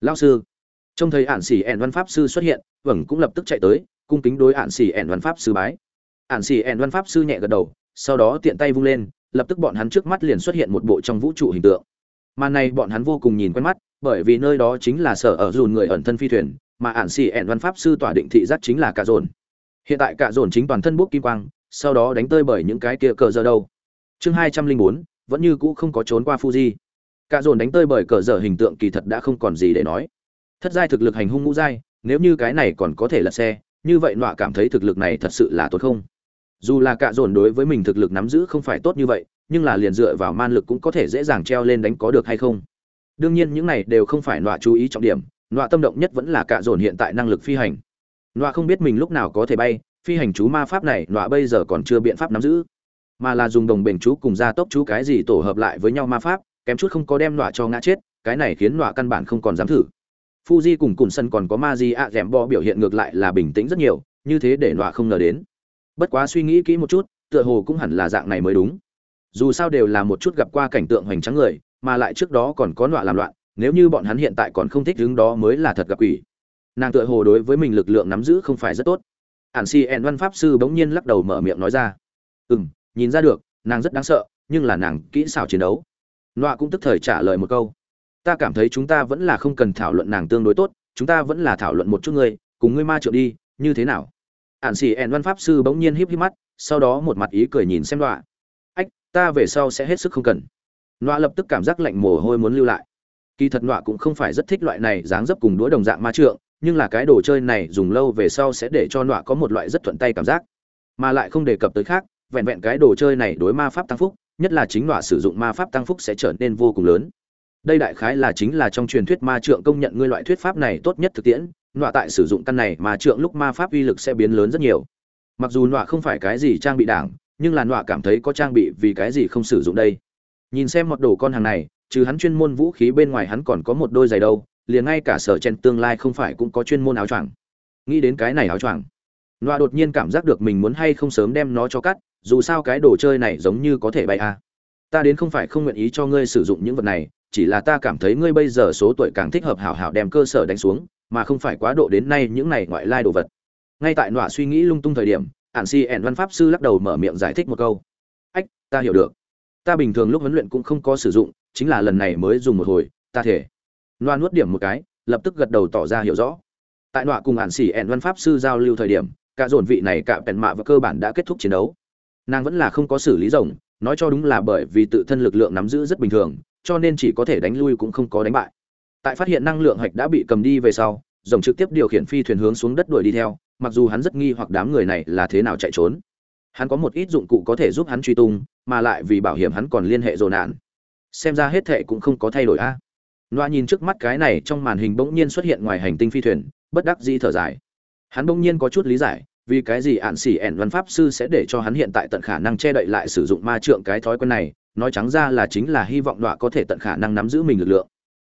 lao sư. Trông thấy ạn xỉ ẻn văn pháp sư xuất hiện vẩn cũng lập tức chạy tới, cung kính đối ạn xỉ ẻn văn pháp sư bái. Ạn xỉ ẻn văn pháp sư nhẹ gật đầu, sau đó tiện tay vung lên, lập tức bọn hắn trước mắt liền xuất hiện một bộ trong vũ trụ hình tượng. Mà này bọn hắn vô cùng nhìn quen mắt, bởi vì nơi đó chính là sở ở dùn người ẩn thân phi thuyền, mà ạn xỉ ẻn văn pháp sư tỏa định thị giác chính là cả dồn. Hiện tại cả dồn chính toàn thân bốc kim quang, sau đó đánh tơi bởi những cái kia cờ giờ đâu. Chương hai trăm linh bốn, vẫn như cũ không có trốn qua fuji cả dồn đánh tơi bởi cờ dở hình tượng kỳ thật đã không còn gì để nói. Thất giai thực lực hành hung ngũ giai, nếu như cái này còn có thể lật xe, như vậy nọa cảm thấy thực lực này thật sự là tốt không? Dù là cạ dồn đối với mình thực lực nắm giữ không phải tốt như vậy, nhưng là liền dựa vào man lực cũng có thể dễ dàng treo lên đánh có được hay không? Đương nhiên những này đều không phải nọa chú ý trọng điểm, nọa tâm động nhất vẫn là cạ dồn hiện tại năng lực phi hành. Nọa không biết mình lúc nào có thể bay, phi hành chú ma pháp này nọa bây giờ còn chưa biện pháp nắm giữ, mà là dùng đồng bền chú cùng gia tốc chú cái gì tổ hợp lại với nhau ma pháp kém chút không có đem nọa cho ngã chết cái này khiến nọa căn bản không còn dám thử Fuji cùng Cùn Sân còn có Maji ạ dẻm bo biểu hiện ngược lại là bình tĩnh rất nhiều, như thế để nọa không ngờ đến. Bất quá suy nghĩ kỹ một chút, tựa hồ cũng hẳn là dạng này mới đúng. Dù sao đều là một chút gặp qua cảnh tượng hoành tráng người, mà lại trước đó còn có nọa làm loạn, nếu như bọn hắn hiện tại còn không thích đứng đó mới là thật gặp quỷ. Nàng tựa hồ đối với mình lực lượng nắm giữ không phải rất tốt. Ản Si En Văn pháp sư bỗng nhiên lắc đầu mở miệng nói ra. "Ừm, nhìn ra được, nàng rất đáng sợ, nhưng là nàng kỹ xảo chiến đấu." Nọa cũng tức thời trả lời một câu. Ta cảm thấy chúng ta vẫn là không cần thảo luận nàng tương đối tốt, chúng ta vẫn là thảo luận một chút ngươi, cùng ngươi ma trượng đi, như thế nào? Ạn xì ẹn văn pháp sư bỗng nhiên híp híp mắt, sau đó một mặt ý cười nhìn xem nọa. Ách, ta về sau sẽ hết sức không cần. Nọa lập tức cảm giác lạnh mồ hôi muốn lưu lại. Kỳ thật nọa cũng không phải rất thích loại này dáng dấp cùng đũa đồng dạng ma trượng, nhưng là cái đồ chơi này dùng lâu về sau sẽ để cho nọa có một loại rất thuận tay cảm giác. Mà lại không đề cập tới khác, vẹn vẹn cái đồ chơi này đối ma pháp tăng phúc nhất là chính loại sử dụng ma pháp tăng phúc sẽ trở nên vô cùng lớn. Đây đại khái là chính là trong truyền thuyết ma trượng công nhận ngươi loại thuyết pháp này tốt nhất thực tiễn, nọa tại sử dụng căn này mà trượng lúc ma pháp uy lực sẽ biến lớn rất nhiều. Mặc dù nọa không phải cái gì trang bị đảng, nhưng là nọa cảm thấy có trang bị vì cái gì không sử dụng đây. Nhìn xem một đồ con hàng này, trừ hắn chuyên môn vũ khí bên ngoài hắn còn có một đôi giày đâu, liền ngay cả sở chen tương lai không phải cũng có chuyên môn áo choàng. Nghĩ đến cái này áo choàng nọa đột nhiên cảm giác được mình muốn hay không sớm đem nó cho cắt dù sao cái đồ chơi này giống như có thể bay à. ta đến không phải không nguyện ý cho ngươi sử dụng những vật này chỉ là ta cảm thấy ngươi bây giờ số tuổi càng thích hợp hảo hảo đem cơ sở đánh xuống, mà không phải quá độ đến nay những này ngoại lai đồ vật. Ngay tại nọa suy nghĩ lung tung thời điểm, Ản Si ẻn văn pháp sư lắc đầu mở miệng giải thích một câu. "Ách, ta hiểu được. Ta bình thường lúc huấn luyện cũng không có sử dụng, chính là lần này mới dùng một hồi, ta thể." Nọa nuốt điểm một cái, lập tức gật đầu tỏ ra hiểu rõ. Tại nọa cùng Ản Si ẻn văn pháp sư giao lưu thời điểm, cả dồn vị này cả bèn mạ và cơ bản đã kết thúc chiến đấu. Nàng vẫn là không có xử lý rồng, nói cho đúng là bởi vì tự thân lực lượng nắm giữ rất bình thường, cho nên chỉ có thể đánh lui cũng không có đánh bại. Tại phát hiện năng lượng hạch đã bị cầm đi về sau rồng trực tiếp điều khiển phi thuyền hướng xuống đất đuổi đi theo mặc dù hắn rất nghi hoặc đám người này là thế nào chạy trốn. Hắn có một ít dụng cụ có thể giúp hắn truy tung mà lại vì bảo hiểm hắn còn liên hệ dồn nạn. Xem ra hết thệ cũng không có thay đổi a. Loa nhìn trước mắt cái này trong màn hình bỗng nhiên xuất hiện ngoài hành tinh phi thuyền bất đắc dĩ thở dài hắn bỗng nhiên có chút lý giải, vì cái gì ạn xỉ ẻn văn pháp sư sẽ để cho hắn hiện tại tận khả năng che đậy lại sử dụng ma trượng cái thói quen này, nói trắng ra là chính là hy vọng đọa có thể tận khả năng nắm giữ mình lực lượng.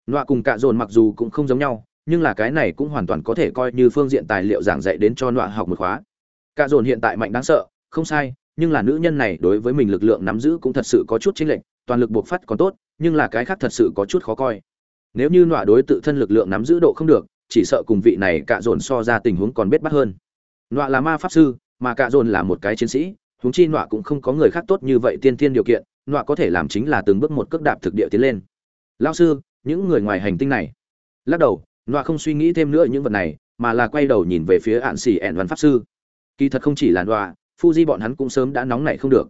Đọa cùng cạ dồn mặc dù cũng không giống nhau, nhưng là cái này cũng hoàn toàn có thể coi như phương diện tài liệu giảng dạy đến cho đọa học một khóa. Cạ dồn hiện tại mạnh đáng sợ, không sai, nhưng là nữ nhân này đối với mình lực lượng nắm giữ cũng thật sự có chút chênh lệch, toàn lực buộc phát còn tốt, nhưng là cái khác thật sự có chút khó coi. Nếu như đọa đối tự thân lực lượng nắm giữ độ không được chỉ sợ cùng vị này cạ dồn so ra tình huống còn biết bắt hơn. Nọa là ma pháp sư, mà cạ dồn là một cái chiến sĩ, huống chi nọa cũng không có người khác tốt như vậy tiên tiên điều kiện, nọa có thể làm chính là từng bước một cước đạp thực địa tiến lên. Lao sư, những người ngoài hành tinh này. Lắc đầu, nọa không suy nghĩ thêm nữa những vật này, mà là quay đầu nhìn về phía ạn xỉ ẹn văn pháp sư. Kỳ thật không chỉ là nọa, fuji bọn hắn cũng sớm đã nóng nảy không được.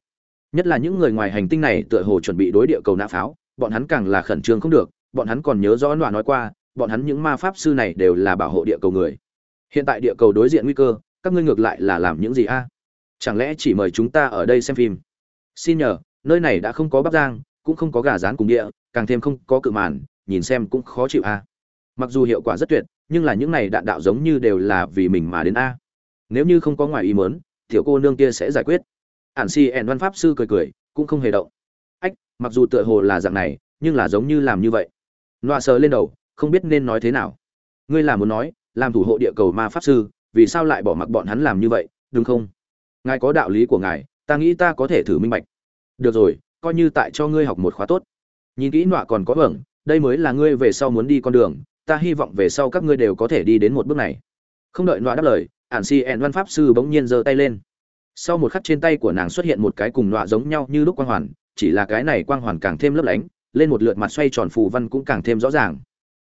Nhất là những người ngoài hành tinh này tựa hồ chuẩn bị đối địa cầu nã pháo, bọn hắn càng là khẩn trương không được, bọn hắn còn nhớ rõ nọa nói qua bọn hắn những ma pháp sư này đều là bảo hộ địa cầu người. Hiện tại địa cầu đối diện nguy cơ, các ngươi ngược lại là làm những gì a? Chẳng lẽ chỉ mời chúng ta ở đây xem phim? Xin nhờ, nơi này đã không có bắp giang, cũng không có gà rán cùng địa, càng thêm không có cự màn, nhìn xem cũng khó chịu a. Mặc dù hiệu quả rất tuyệt, nhưng là những này đạn đạo giống như đều là vì mình mà đến a. Nếu như không có ngoài ý mớn tiểu cô nương kia sẽ giải quyết. Ản si ẻn văn pháp sư cười cười, cũng không hề động. Ách, mặc dù tựa hồ là dạng này, nhưng là giống như làm như vậy. Loa sờ lên đầu không biết nên nói thế nào. Ngươi là muốn nói, làm thủ hộ địa cầu ma pháp sư, vì sao lại bỏ mặc bọn hắn làm như vậy, đúng không? Ngài có đạo lý của ngài, ta nghĩ ta có thể thử minh bạch. Được rồi, coi như tại cho ngươi học một khóa tốt. Nhìn kỹ nọa còn có hưởng đây mới là ngươi về sau muốn đi con đường, ta hy vọng về sau các ngươi đều có thể đi đến một bước này. Không đợi nọa đáp lời, ản si ẹn văn pháp sư bỗng nhiên giơ tay lên. Sau một khắc trên tay của nàng xuất hiện một cái cùng nọa giống nhau như lúc quang hoàn, chỉ là cái này quang hoàn càng thêm lấp lánh, lên một lượt mặt xoay tròn phù văn cũng càng thêm rõ ràng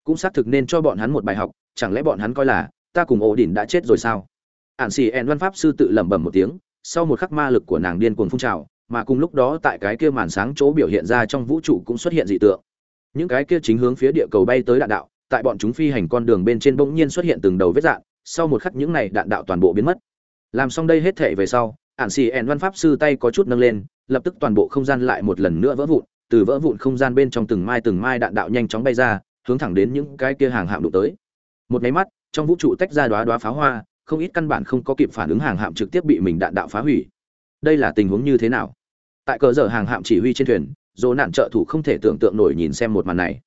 cũng xác thực nên cho bọn hắn một bài học, chẳng lẽ bọn hắn coi là, ta cùng ổ đỉnh đã chết rồi sao? Ạn xì ẹn văn pháp sư tự lẩm bẩm một tiếng, sau một khắc ma lực của nàng điên cuồng phun trào, mà cùng lúc đó tại cái kia màn sáng chỗ biểu hiện ra trong vũ trụ cũng xuất hiện dị tượng. Những cái kia chính hướng phía địa cầu bay tới đạn đạo, tại bọn chúng phi hành con đường bên trên bỗng nhiên xuất hiện từng đầu vết dạn sau một khắc những này đạn đạo toàn bộ biến mất. Làm xong đây hết thể về sau ạn xì ẹn văn pháp sư tay có chút nâng lên, lập tức toàn bộ không gian lại một lần nữa vỡ vụn, từ vỡ vụn không gian bên trong từng mai từng mai đạn đạo nhanh chóng bay ra hướng thẳng đến những cái kia hàng hạm đụng tới. Một máy mắt, trong vũ trụ tách ra đoá đoá pháo hoa, không ít căn bản không có kịp phản ứng hàng hạm trực tiếp bị mình đạn đạo phá hủy. Đây là tình huống như thế nào? Tại cờ dở hàng hạm chỉ huy trên thuyền dồ nạn trợ thủ không thể tưởng tượng nổi nhìn xem một màn này.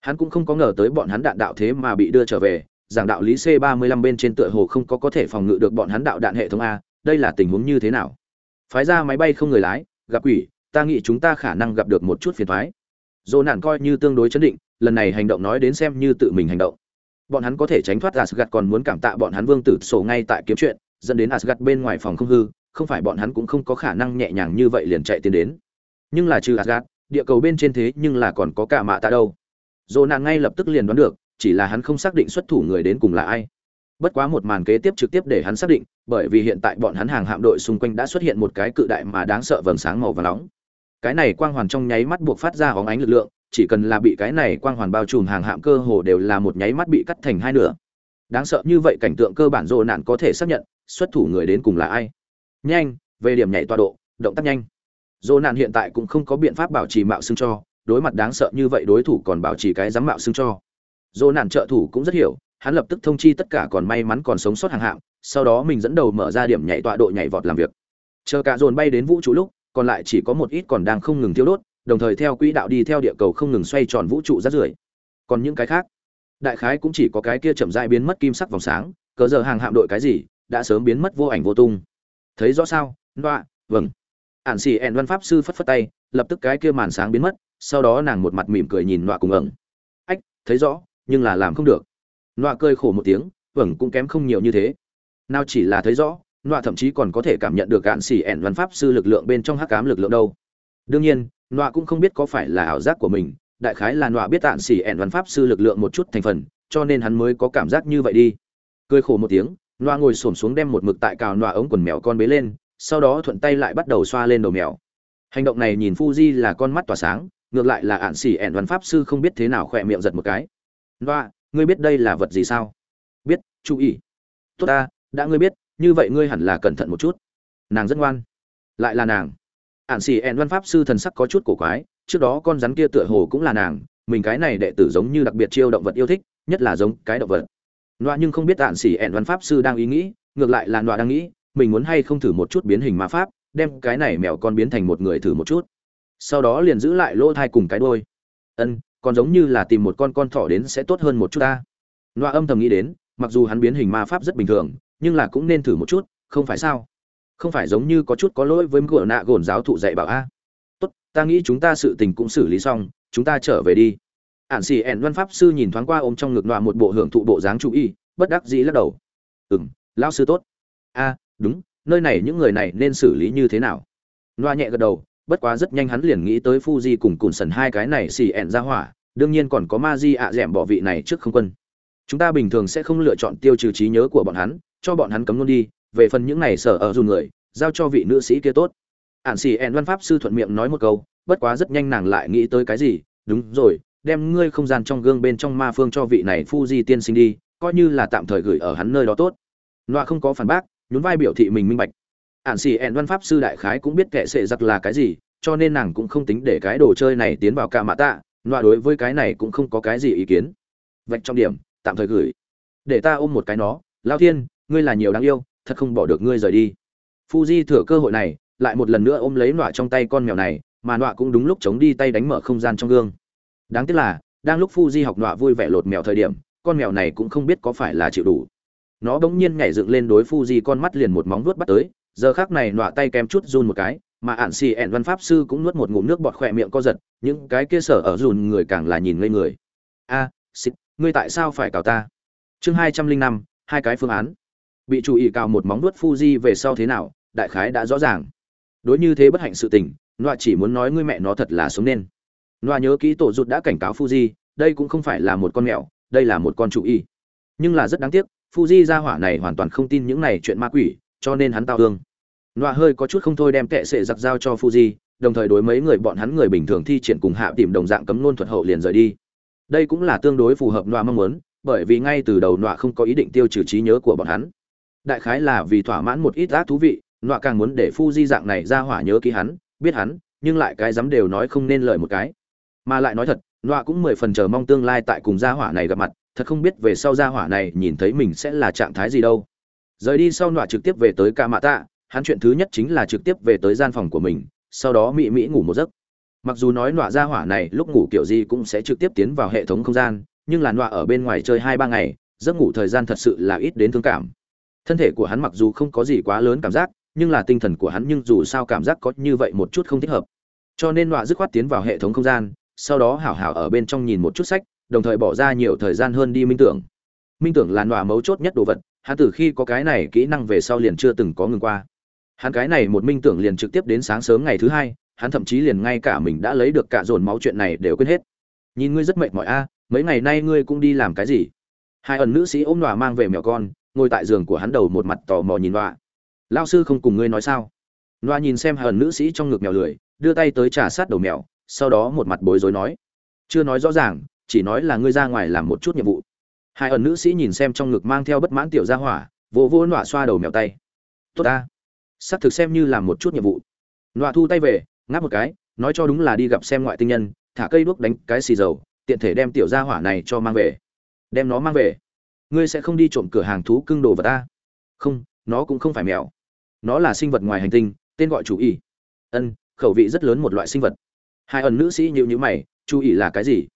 Hắn cũng không có ngờ tới bọn hắn đạn đạo thế mà bị đưa trở về, giảng đạo lý c 35 bên trên tựa hồ không có có thể phòng ngự được bọn hắn đạo đạn hệ thống a, đây là tình huống như thế nào? Phái ra máy bay không người lái, gặp quỷ, ta nghĩ chúng ta khả năng gặp được một chút phiền thoái dồ nạn coi như tương đối chấn định lần này hành động nói đến xem như tự mình hành động. Bọn hắn có thể tránh thoát Asgard còn muốn cảm tạ bọn hắn vương tử sổ ngay tại kiếm chuyện, dẫn đến Asgard bên ngoài phòng không hư, không phải bọn hắn cũng không có khả năng nhẹ nhàng như vậy liền chạy tiến đến. Nhưng là trừ Asgard, địa cầu bên trên thế nhưng là còn có cả mạ tạ đâu. Jonah ngay lập tức liền đoán được, chỉ là hắn không xác định xuất thủ người đến cùng là ai. Bất quá một màn kế tiếp trực tiếp để hắn xác định, bởi vì hiện tại bọn hắn hàng hạm đội xung quanh đã xuất hiện một cái cự đại mà đáng sợ vầng sáng màu vàng nóng. Cái này quang hoàn trong nháy mắt buộc phát ra hóng ánh lực lượng chỉ cần là bị cái này quang hoàn bao trùm hàng hạm cơ hồ đều là một nháy mắt bị cắt thành hai nửa. Đáng sợ như vậy cảnh tượng cơ bản rồ nạn có thể xác nhận, xuất thủ người đến cùng là ai. Nhanh, về điểm nhảy tọa độ, động tác nhanh. Rồ nạn hiện tại cũng không có biện pháp bảo trì mạo xương cho, đối mặt đáng sợ như vậy đối thủ còn bảo trì cái dám mạo xương cho. Rồ nạn trợ thủ cũng rất hiểu, hắn lập tức thông chi tất cả còn may mắn còn sống sót hàng hạm, sau đó mình dẫn đầu mở ra điểm nhảy tọa độ nhảy vọt làm việc. Chờ cả dồn bay đến vũ trụ lúc, còn lại chỉ có một ít còn đang không ngừng thiêu đốt đồng thời theo quỹ đạo đi theo địa cầu không ngừng xoay tròn vũ trụ rát rưởi. Còn những cái khác? Đại khái cũng chỉ có cái kia chậm rãi biến mất kim sắc vòng sáng, cờ giờ hàng hạm đội cái gì, đã sớm biến mất vô ảnh vô tung. Thấy rõ sao? Loạ vâng. Ản xì ẹn văn pháp sư phất phất tay, lập tức cái kia màn sáng biến mất, sau đó nàng một mặt mỉm cười nhìn loạ cùng ẩn. Ách, thấy rõ, nhưng là làm không được. Loạ cười khổ một tiếng vâng cũng kém không nhiều như thế. Nào chỉ là thấy rõ loạ thậm chí còn có thể cảm nhận được ản xì ẹn văn pháp sư lực lượng bên trong hắc cám lực lượng đâu. Đương nhiên nọa cũng không biết có phải là ảo giác của mình, đại khái là nọa biết tạn xỉ ẹn văn pháp sư lực lượng một chút thành phần, cho nên hắn mới có cảm giác như vậy đi. Cười khổ một tiếng, nọa ngồi xổm xuống đem một mực tại cào nọa ống quần mèo con bế lên, sau đó thuận tay lại bắt đầu xoa lên đầu mèo. Hành động này nhìn fuji là con mắt tỏa sáng, ngược lại là ạn xỉ ẹn văn pháp sư không biết thế nào khỏe miệng giật một cái. Nọa, ngươi biết đây là vật gì sao? Biết, chú ý. Tốt ta, đã ngươi biết, như vậy ngươi hẳn là cẩn thận một chút. Nàng rất ngoan. Lại là nàng ạn xì ẹn văn pháp sư thần sắc có chút cổ quái, trước đó con rắn kia tựa hồ cũng là nàng, mình cái này đệ tử giống như đặc biệt chiêu động vật yêu thích, nhất là giống cái động vật. Loa nhưng không biết ạn xì ẹn văn pháp sư đang ý nghĩ, ngược lại là loa đang nghĩ, mình muốn hay không thử một chút biến hình ma pháp, đem cái này mèo con biến thành một người thử một chút. Sau đó liền giữ lại lỗ thai cùng cái đôi ân, còn giống như là tìm một con con thỏ đến sẽ tốt hơn một chút ta. Loa âm thầm nghĩ đến, mặc dù hắn biến hình ma pháp rất bình thường, nhưng là cũng nên thử một chút, không phải sao? Không phải giống như có chút có lỗi với ngựa nạ gồn giáo thụ dạy bảo a. Tốt, ta nghĩ chúng ta sự tình cũng xử lý xong, chúng ta trở về đi. Ạn xì ẻn văn pháp sư nhìn thoáng qua ôm trong ngực nọa một bộ hưởng thụ bộ dáng chú y, bất đắc dĩ lắc đầu. Ừ m lao sư tốt. A, đúng, nơi này những người này nên xử lý như thế nào? Nọa nhẹ gật đầu, bất quá rất nhanh hắn liền nghĩ tới Fuji cùng cùn sần hai cái này xì ẻn ra hỏa, đương nhiên còn có ma di ạ d bỏ vị này trước không quân. Chúng ta bình thường sẽ không lựa chọn tiêu trừ trí nhớ của bọn hắn, cho bọn hắn cấm luôn đi về phần những này sở ở dùn người, giao cho vị nữ sĩ kia tốt. Ạn xì ẹn văn pháp sư thuận miệng nói một câu, bất quá rất nhanh nàng lại nghĩ tới cái gì, đúng rồi, đem ngươi không gian trong gương bên trong ma phương cho vị này phu di tiên sinh đi, coi như là tạm thời gửi ở hắn nơi đó tốt. Loa không có phản bác, nhún vai biểu thị mình minh bạch. Ạn xì ẹn văn pháp sư đại khái cũng biết kệ sệ giặc là cái gì, cho nên nàng cũng không tính để cái đồ chơi này tiến vào ca mã tạ loa đối với cái này cũng không có cái gì ý kiến. Vạch trong điểm, tạm thời gửi. Để ta ôm một cái nó lao thiên, ngươi là nhiều đáng yêu thật không bỏ được ngươi rời đi Fuji thừa cơ hội này, lại một lần nữa ôm lấy nọa trong tay con mèo này, mà nọa cũng đúng lúc chống đi tay đánh mở không gian trong gương. Đáng tiếc là, đang lúc Fuji học nọa vui vẻ lột mèo thời điểm, con mèo này cũng không biết có phải là chịu đủ. Nó bỗng nhiên nhảy dựng lên đối Fuji con mắt liền một móng vuốt bắt tới, giờ khắc này nọa tay kém chút run một cái, mà ản xì ẹn văn pháp sư cũng nuốt một ngụm nước bọt khỏe miệng co giật, những cái kia sở ở run người càng là nhìn ngây người. A, xịt, ngươi tại sao phải cào ta chương hai trăm linh năm hai cái phương án bị chủ ý cào một móng nuốt fuji về sau thế nào, đại khái đã rõ ràng. Đối như thế bất hạnh sự tình, Noa chỉ muốn nói ngươi mẹ nó thật là sống nên. Noa nhớ kỹ tổ rụt đã cảnh cáo fuji, đây cũng không phải là một con mèo, đây là một con chủ y nhưng là rất đáng tiếc, fuji gia hỏa này hoàn toàn không tin những này chuyện ma quỷ, cho nên hắn tao hương. Noa hơi có chút không thôi đem kệ sệ giặc giao cho fuji, đồng thời đối mấy người bọn hắn người bình thường thi triển cùng hạ tìm đồng dạng cấm nôn thuật hậu liền rời đi. Đây cũng là tương đối phù hợp Noa mong muốn, bởi vì ngay từ đầu Noa không có ý định tiêu trừ trí nhớ của bọn hắn đại khái là vì thỏa mãn một ít ác thú vị, nọa càng muốn để Phu Di dạng này ra hỏa nhớ ký hắn, biết hắn, nhưng lại cái dám đều nói không nên lời một cái. Mà lại nói thật, nọa cũng mười phần chờ mong tương lai tại cùng gia hỏa này gặp mặt, thật không biết về sau gia hỏa này nhìn thấy mình sẽ là trạng thái gì đâu. Rời đi sau nọa trực tiếp về tới ca mạ tạ hắn chuyện thứ nhất chính là trực tiếp về tới gian phòng của mình, sau đó mỹ mỹ ngủ một giấc. Mặc dù nói nọa gia hỏa này lúc ngủ kiểu gì cũng sẽ trực tiếp tiến vào hệ thống không gian, nhưng là nọa ở bên ngoài chơi hai ba ngày, giấc ngủ thời gian thật sự là ít đến thương cảm thân thể của hắn mặc dù không có gì quá lớn cảm giác, nhưng là tinh thần của hắn nhưng dù sao cảm giác có như vậy một chút không thích hợp. Cho nên nọa dứt khoát tiến vào hệ thống không gian, sau đó hảo hảo ở bên trong nhìn một chút sách, đồng thời bỏ ra nhiều thời gian hơn đi minh tưởng. Minh tưởng là nọa mấu chốt nhất đồ vật, hắn từ khi có cái này kỹ năng về sau liền chưa từng có ngừng qua. Hắn cái này một minh tưởng liền trực tiếp đến sáng sớm ngày thứ hai, hắn thậm chí liền ngay cả mình đã lấy được cả dồn máu chuyện này đều quên hết. Nhìn ngươi rất mệt mỏi a, mấy ngày nay ngươi cũng đi làm cái gì? Hai ẩn nữ sĩ ôm nọa mang về mèo con ngồi tại giường của hắn đầu một mặt tò mò nhìn loa, lao sư không cùng ngươi nói sao? Loa nhìn xem hờn nữ sĩ trong ngực mèo lười đưa tay tới trà sát đầu mèo sau đó một mặt bối rối nói. Chưa nói rõ ràng chỉ nói là ngươi ra ngoài làm một chút nhiệm vụ. Hai ẩn nữ sĩ nhìn xem trong ngực mang theo bất mãn tiểu gia hỏa vỗ vỗ nọa xoa đầu mèo tay. Tốt ta. Xác thực xem như làm một chút nhiệm vụ. Nọa thu tay về ngáp một cái nói cho đúng là đi gặp xem ngoại tinh nhân thả cây đuốc đánh cái xì dầu tiện thể đem tiểu gia hỏa này cho mang về. Đem nó mang về ngươi sẽ không đi trộm cửa hàng thú cưng đồ vật ta. Không, nó cũng không phải mèo. Nó là sinh vật ngoài hành tinh, tên gọi chủ ý ân, khẩu vị rất lớn một loại sinh vật. Hai ẩn nữ sĩ nhịu nhữ mày chú ý là cái gì?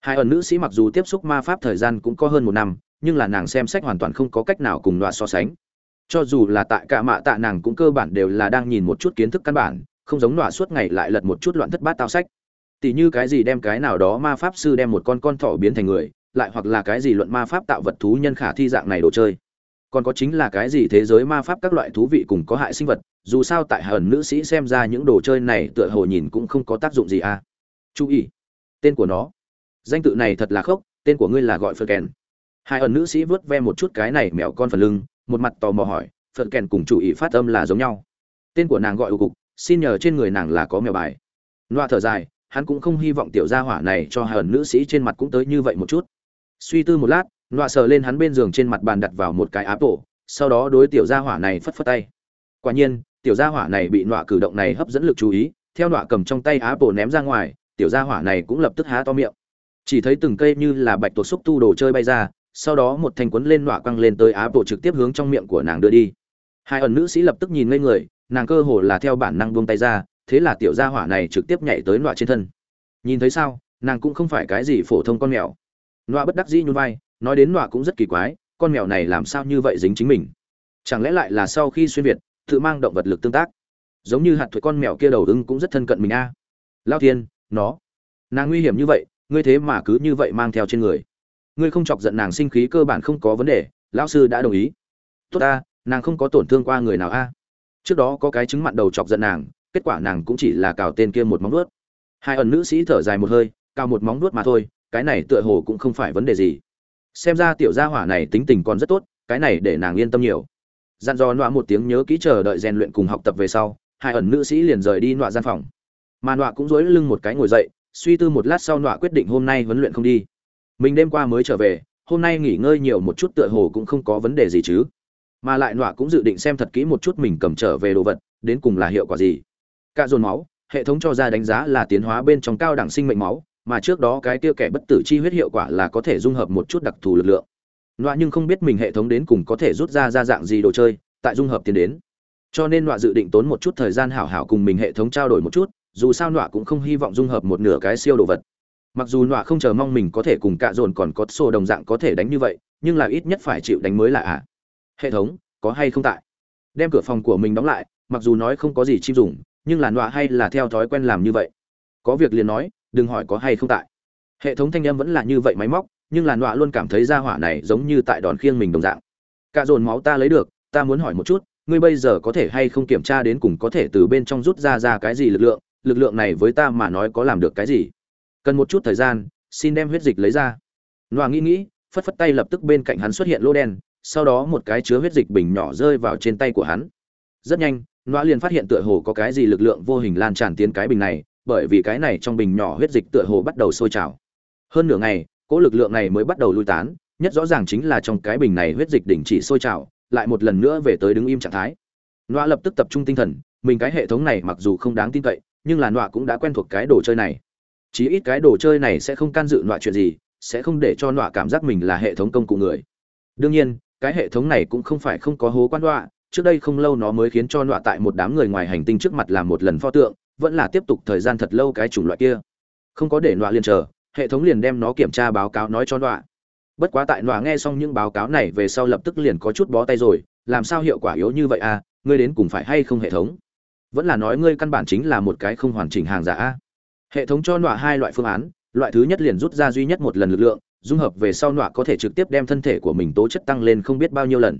Hai ẩn nữ sĩ mặc dù tiếp xúc ma pháp thời gian cũng có hơn một năm, nhưng là nàng xem sách hoàn toàn không có cách nào cùng loại so sánh. Cho dù là tại cả mạ tạ nàng cũng cơ bản đều là đang nhìn một chút kiến thức căn bản, không giống loại suốt ngày lại lật một chút loạn thất bát tao sách. Tỉ như cái gì đem cái nào đó ma pháp sư đem một con con thỏ biến thành người lại hoặc là cái gì luận ma pháp tạo vật thú nhân khả thi dạng này đồ chơi. Còn có chính là cái gì thế giới ma pháp các loại thú vị cùng có hại sinh vật, dù sao tại hờn nữ sĩ xem ra những đồ chơi này tựa hồ nhìn cũng không có tác dụng gì à. Chú ý, tên của nó. Danh tự này thật là khốc, tên của ngươi là gọi phật kèn. Hai ẩn nữ sĩ vớt ve một chút cái này mẹo con phần lưng, một mặt tò mò hỏi, phật kèn cùng chủ ý phát âm là giống nhau. Tên của nàng gọi ưu cục, xin nhờ trên người nàng là có mèo bài. Loa thở dài, hắn cũng không hy vọng tiểu gia hỏa này cho hai ẩn nữ sĩ trên mặt cũng tới như vậy một chút suy tư một lát loạ sờ lên hắn bên giường trên mặt bàn đặt vào một cái áp tổ sau đó đối tiểu gia hỏa này phất phất tay. Quả nhiên, tiểu gia hỏa này bị loạ cử động này hấp dẫn lực chú ý, theo loạ cầm trong tay áp tổ ném ra ngoài, tiểu gia hỏa này cũng lập tức há to miệng. Chỉ thấy từng cây như là bạch tuộc xúc tu đồ chơi bay ra, sau đó một thanh quấn lên loạ quăng lên tới áp tổ trực tiếp hướng trong miệng của nàng đưa đi. Hai ẩn nữ sĩ lập tức nhìn ngây người, nàng cơ hồ là theo bản năng buông tay ra, thế là tiểu gia hỏa này trực tiếp nhảy tới loạ trên thân. Nhìn thấy sao, nàng cũng không phải cái gì phổ thông con mèo nọa bất đắc dĩ nhún vai, nói đến nọa cũng rất kỳ quái, con mèo này làm sao như vậy dính chính mình? Chẳng lẽ lại là sau khi xuyên việt, tự mang động vật lực tương tác? Giống như hạt thuế con mèo kia đầu ưng cũng rất thân cận mình a. À. lao thiên, nó. Nàng nguy hiểm như vậy, ngươi thế mà cứ như vậy mang theo trên người. Ngươi không chọc giận nàng sinh khí cơ bản không có vấn đề, lão sư đã đồng ý. Tốt ta, nàng không có tổn thương qua người nào a. Trước đó có cái chứng mặn đầu chọc giận nàng, kết quả nàng cũng chỉ là cào tên kia một móng vuốt. Hai ẩn nữ sĩ thở dài một hơi, cào một móng vuốt mà thôi cái này tựa hồ cũng không phải vấn đề gì. Xem ra tiểu gia hỏa này tính tình còn rất tốt, cái này để nàng yên tâm nhiều. Dặn dò nọa một tiếng nhớ kỹ chờ đợi rèn luyện cùng học tập về sau, hai ẩn nữ sĩ liền rời đi nọa gian phòng. Mà nọa cũng dối lưng một cái ngồi dậy, suy tư một lát sau nọa quyết định hôm nay huấn luyện không đi. Mình đêm qua mới trở về, hôm nay nghỉ ngơi nhiều một chút tựa hồ cũng không có vấn đề gì chứ. Mà lại nọa cũng dự định xem thật kỹ một chút mình cầm trở về đồ vật, đến cùng là hiệu quả gì. Cạ dồn máu, hệ thống cho ra đánh giá là tiến hóa bên trong cao đẳng sinh mệnh máu mà trước đó cái kia kẻ bất tử chi huyết hiệu quả là có thể dung hợp một chút đặc thù lực lượng. Nọa nhưng không biết mình hệ thống đến cùng có thể rút ra ra dạng gì đồ chơi, tại dung hợp tiến đến. Cho nên nọa dự định tốn một chút thời gian hảo hảo cùng mình hệ thống trao đổi một chút, dù sao nọa cũng không hy vọng dung hợp một nửa cái siêu đồ vật. Mặc dù nọa không chờ mong mình có thể cùng cạ dồn còn có sổ đồng dạng có thể đánh như vậy, nhưng là ít nhất phải chịu đánh mới là ạ à. hệ thống, có hay không tại? Đem cửa phòng của mình đóng lại, mặc dù nói không có gì chim dùng, nhưng là nọa hay là theo thói quen làm như vậy. Có việc liền nói đừng hỏi có hay không tại. Hệ thống thanh âm vẫn là như vậy máy móc, nhưng là nọa luôn cảm thấy ra hỏa này giống như tại đòn khiêng mình đồng dạng. Cả dồn máu ta lấy được, ta muốn hỏi một chút, ngươi bây giờ có thể hay không kiểm tra đến cùng có thể từ bên trong rút ra ra cái gì lực lượng lực lượng này với ta mà nói có làm được cái gì? Cần một chút thời gian, xin đem huyết dịch lấy ra. Nọa nghĩ nghĩ, phất phất tay lập tức bên cạnh hắn xuất hiện lô đen, sau đó một cái chứa huyết dịch bình nhỏ rơi vào trên tay của hắn. Rất nhanh, nọa liền phát hiện tựa hồ có cái gì lực lượng vô hình lan tràn tiến cái bình này bởi vì cái này trong bình nhỏ huyết dịch tựa hồ bắt đầu sôi trào. Hơn nửa ngày, cỗ lực lượng này mới bắt đầu lui tán, nhất rõ ràng chính là trong cái bình này huyết dịch đỉnh chỉ sôi trào, lại một lần nữa về tới đứng im trạng thái. Nọa lập tức tập trung tinh thần, mình cái hệ thống này mặc dù không đáng tin cậy, nhưng là nọa cũng đã quen thuộc cái đồ chơi này. Chí ít cái đồ chơi này sẽ không can dự nọa chuyện gì, sẽ không để cho nọa cảm giác mình là hệ thống công cụ người. Đương nhiên, cái hệ thống này cũng không phải không có hố quan nọa, trước đây không lâu nó mới khiến cho nọa tại một đám người ngoài hành tinh trước mặt làm một lần pho tượng vẫn là tiếp tục thời gian thật lâu cái chủng loại kia. Không có để nọa liền chờ, hệ thống liền đem nó kiểm tra báo cáo nói cho nọa. Bất quá tại nọa nghe xong những báo cáo này về sau lập tức liền có chút bó tay rồi, làm sao hiệu quả yếu như vậy à ngươi đến cùng phải hay không hệ thống? Vẫn là nói ngươi căn bản chính là một cái không hoàn chỉnh hàng giả a. Hệ thống cho nọa hai loại phương án, loại thứ nhất liền rút ra duy nhất một lần lực lượng, dung hợp về sau nọa có thể trực tiếp đem thân thể của mình tố chất tăng lên không biết bao nhiêu lần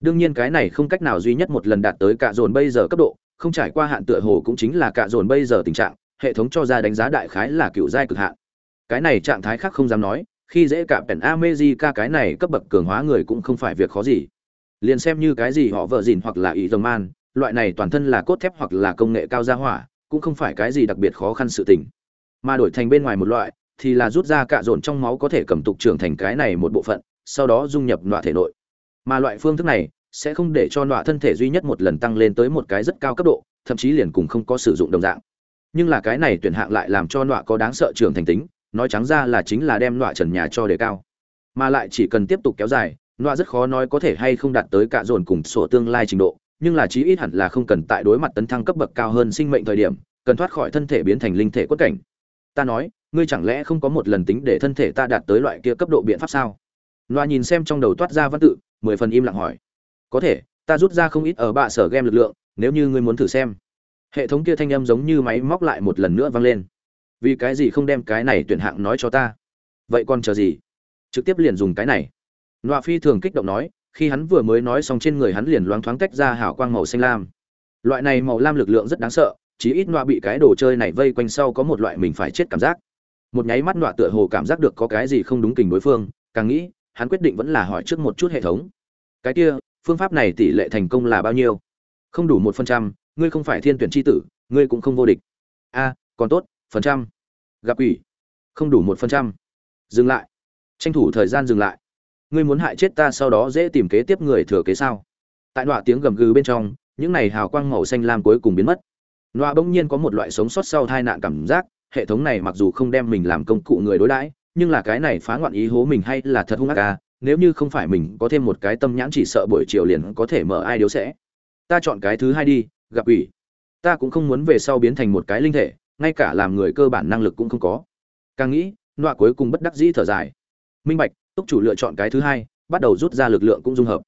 đương nhiên cái này không cách nào duy nhất một lần đạt tới cả dồn bây giờ cấp độ, không trải qua hạn tựa hồ cũng chính là cả dồn bây giờ tình trạng, hệ thống cho ra đánh giá đại khái là cựu giai cực hạn. Cái này trạng thái khác không dám nói, khi dễ cả pèn amejica cái này cấp bậc cường hóa người cũng không phải việc khó gì. Liền xem như cái gì họ vợ dìn hoặc là ý dòng man loại này toàn thân là cốt thép hoặc là công nghệ cao gia hỏa, cũng không phải cái gì đặc biệt khó khăn sự tình. Mà đổi thành bên ngoài một loại, thì là rút ra cạ dồn trong máu có thể cầm tục trưởng thành cái này một bộ phận, sau đó dung nhập nọa thể nội mà loại phương thức này sẽ không để cho nọa thân thể duy nhất một lần tăng lên tới một cái rất cao cấp độ, thậm chí liền cùng không có sử dụng đồng dạng. Nhưng là cái này tuyển hạng lại làm cho nọa có đáng sợ trưởng thành tính, nói trắng ra là chính là đem nọa trần nhà cho đề cao. Mà lại chỉ cần tiếp tục kéo dài, nọa rất khó nói có thể hay không đạt tới cạ dồn cùng sổ tương lai trình độ, nhưng là chí ít hẳn là không cần tại đối mặt tấn thăng cấp bậc cao hơn sinh mệnh thời điểm, cần thoát khỏi thân thể biến thành linh thể quất cảnh. Ta nói, ngươi chẳng lẽ không có một lần tính để thân thể ta đạt tới loại kia cấp độ biện pháp sao? Nọa nhìn xem trong đầu toát ra văn tự mười phần im lặng hỏi. Có thể, ta rút ra không ít ở bạ sở game lực lượng, nếu như ngươi muốn thử xem. Hệ thống kia thanh âm giống như máy móc lại một lần nữa vang lên. Vì cái gì không đem cái này tuyển hạng nói cho ta? Vậy còn chờ gì? Trực tiếp liền dùng cái này. Nọa phi thường kích động nói, khi hắn vừa mới nói xong trên người hắn liền loáng thoáng tách ra hào quang màu xanh lam. Loại này màu lam lực lượng rất đáng sợ, chí ít nọa bị cái đồ chơi này vây quanh sau có một loại mình phải chết cảm giác. Một nháy mắt nọa tựa hồ cảm giác được có cái gì không đúng kình đối phương, càng nghĩ hắn quyết định vẫn là hỏi trước một chút hệ thống. Cái kia phương pháp này tỷ lệ thành công là bao nhiêu? Không đủ một phần trăm ngươi không phải thiên tuyển tri tử ngươi cũng không vô địch. A còn tốt phần trăm. Gặp ủy không đủ một phần trăm. Dừng lại. Tranh thủ thời gian dừng lại. Ngươi muốn hại chết ta sau đó dễ tìm kế tiếp người thừa kế sao? Tại đoạn tiếng gầm gừ bên trong những này hào quang màu xanh lam cuối cùng biến mất. Noa bỗng nhiên có một loại sống sót sau tai nạn cảm giác, hệ thống này mặc dù không đem mình làm công cụ người đối đãi, nhưng là cái này phá ngoạn ý hố mình hay là thật hung ác à, nếu như không phải mình có thêm một cái tâm nhãn chỉ sợ buổi chiều liền có thể mở ai điếu sẽ. Ta chọn cái thứ hai đi, gặp ủy. Ta cũng không muốn về sau biến thành một cái linh thể, ngay cả làm người cơ bản năng lực cũng không có. Càng nghĩ, nọa cuối cùng bất đắc dĩ thở dài. Minh Bạch, túc chủ lựa chọn cái thứ hai, bắt đầu rút ra lực lượng cũng dung hợp.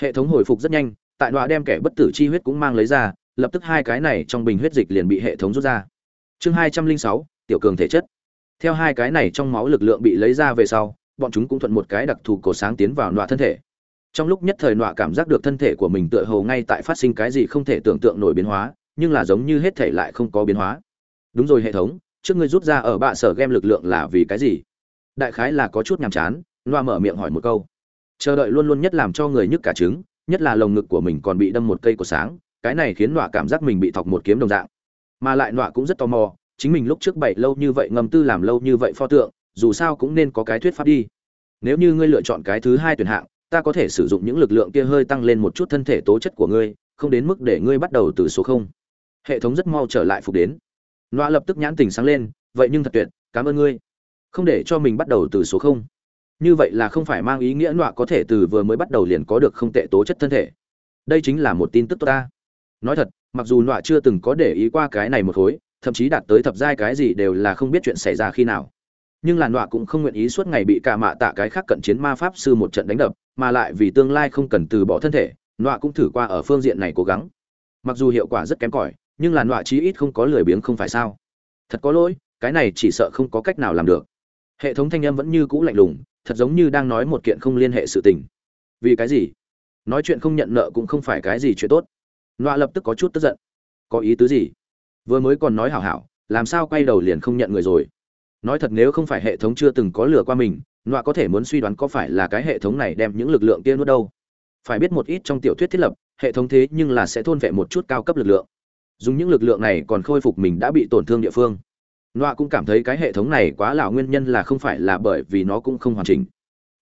Hệ thống hồi phục rất nhanh, tại nọa đem kẻ bất tử chi huyết cũng mang lấy ra, lập tức hai cái này trong bình huyết dịch liền bị hệ thống rút ra chương hai trăm linh sáu tiểu cường thể chất theo hai cái này trong máu lực lượng bị lấy ra về sau, bọn chúng cũng thuận một cái đặc thù cổ sáng tiến vào nọa thân thể. Trong lúc nhất thời nọa cảm giác được thân thể của mình tựa hồ ngay tại phát sinh cái gì không thể tưởng tượng nổi biến hóa, nhưng là giống như hết thể lại không có biến hóa. Đúng rồi hệ thống, trước ngươi rút ra ở bạ sở game lực lượng là vì cái gì? Đại khái là có chút nhàm chán, nọa mở miệng hỏi một câu. Chờ đợi luôn luôn nhất làm cho người nhức cả trứng, nhất là lồng ngực của mình còn bị đâm một cây cổ sáng, cái này khiến nọa cảm giác mình bị thọc một kiếm đồng dạng. Mà lại nọa cũng rất tò mò chính mình lúc trước bảy lâu như vậy ngầm tư làm lâu như vậy pho tượng, dù sao cũng nên có cái thuyết pháp đi. Nếu như ngươi lựa chọn cái thứ hai tuyển hạng, ta có thể sử dụng những lực lượng kia hơi tăng lên một chút thân thể tố chất của ngươi, không đến mức để ngươi bắt đầu từ số không. Hệ thống rất mau trở lại phục đến. Loa lập tức nhãn tình sáng lên, vậy nhưng thật tuyệt, cảm ơn ngươi. Không để cho mình bắt đầu từ số không. Như vậy là không phải mang ý nghĩa nọa có thể từ vừa mới bắt đầu liền có được không tệ tố chất thân thể. Đây chính là một tin tức tốt ta. Nói thật, mặc dù nọa chưa từng có để ý qua cái này một khối thậm chí đạt tới thập giai cái gì đều là không biết chuyện xảy ra khi nào. Nhưng làn đọa cũng không nguyện ý suốt ngày bị cả mạ tạ cái khác cận chiến ma pháp sư một trận đánh đập, mà lại vì tương lai không cần từ bỏ thân thể, nọa cũng thử qua ở phương diện này cố gắng. Mặc dù hiệu quả rất kém cỏi, nhưng là nọa chí ít không có lười biếng không phải sao? Thật có lỗi, cái này chỉ sợ không có cách nào làm được. Hệ thống thanh âm vẫn như cũ lạnh lùng, thật giống như đang nói một kiện không liên hệ sự tình. Vì cái gì? Nói chuyện không nhận nợ cũng không phải cái gì chuyện tốt. Nọa lập tức có chút tức giận. Có ý tứ gì? Vừa mới còn nói hảo hảo, làm sao quay đầu liền không nhận người rồi? Nói thật nếu không phải hệ thống chưa từng có lừa qua mình, nọa có thể muốn suy đoán có phải là cái hệ thống này đem những lực lượng kia nuốt đâu? Phải biết một ít trong tiểu thuyết thiết lập, hệ thống thế nhưng là sẽ thôn vệ một chút cao cấp lực lượng. Dùng những lực lượng này còn khôi phục mình đã bị tổn thương địa phương. Nọa cũng cảm thấy cái hệ thống này quá lão nguyên nhân là không phải là bởi vì nó cũng không hoàn chỉnh.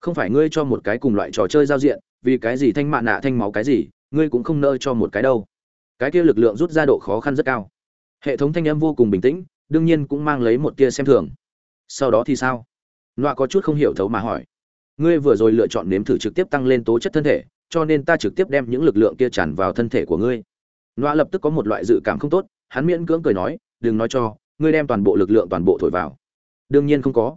Không phải ngươi cho một cái cùng loại trò chơi giao diện, vì cái gì thanh mạ nạ thanh máu cái gì, ngươi cũng không nơ cho một cái đâu. Cái kia lực lượng rút ra độ khó khăn rất cao hệ thống thanh âm vô cùng bình tĩnh, đương nhiên cũng mang lấy một tia xem thường. Sau đó thì sao? Nọa có chút không hiểu thấu mà hỏi. Ngươi vừa rồi lựa chọn nếm thử trực tiếp tăng lên tố chất thân thể, cho nên ta trực tiếp đem những lực lượng kia tràn vào thân thể của ngươi. Nọa lập tức có một loại dự cảm không tốt, hắn miễn cưỡng cười nói, đừng nói cho, ngươi đem toàn bộ lực lượng toàn bộ thổi vào. Đương nhiên không có.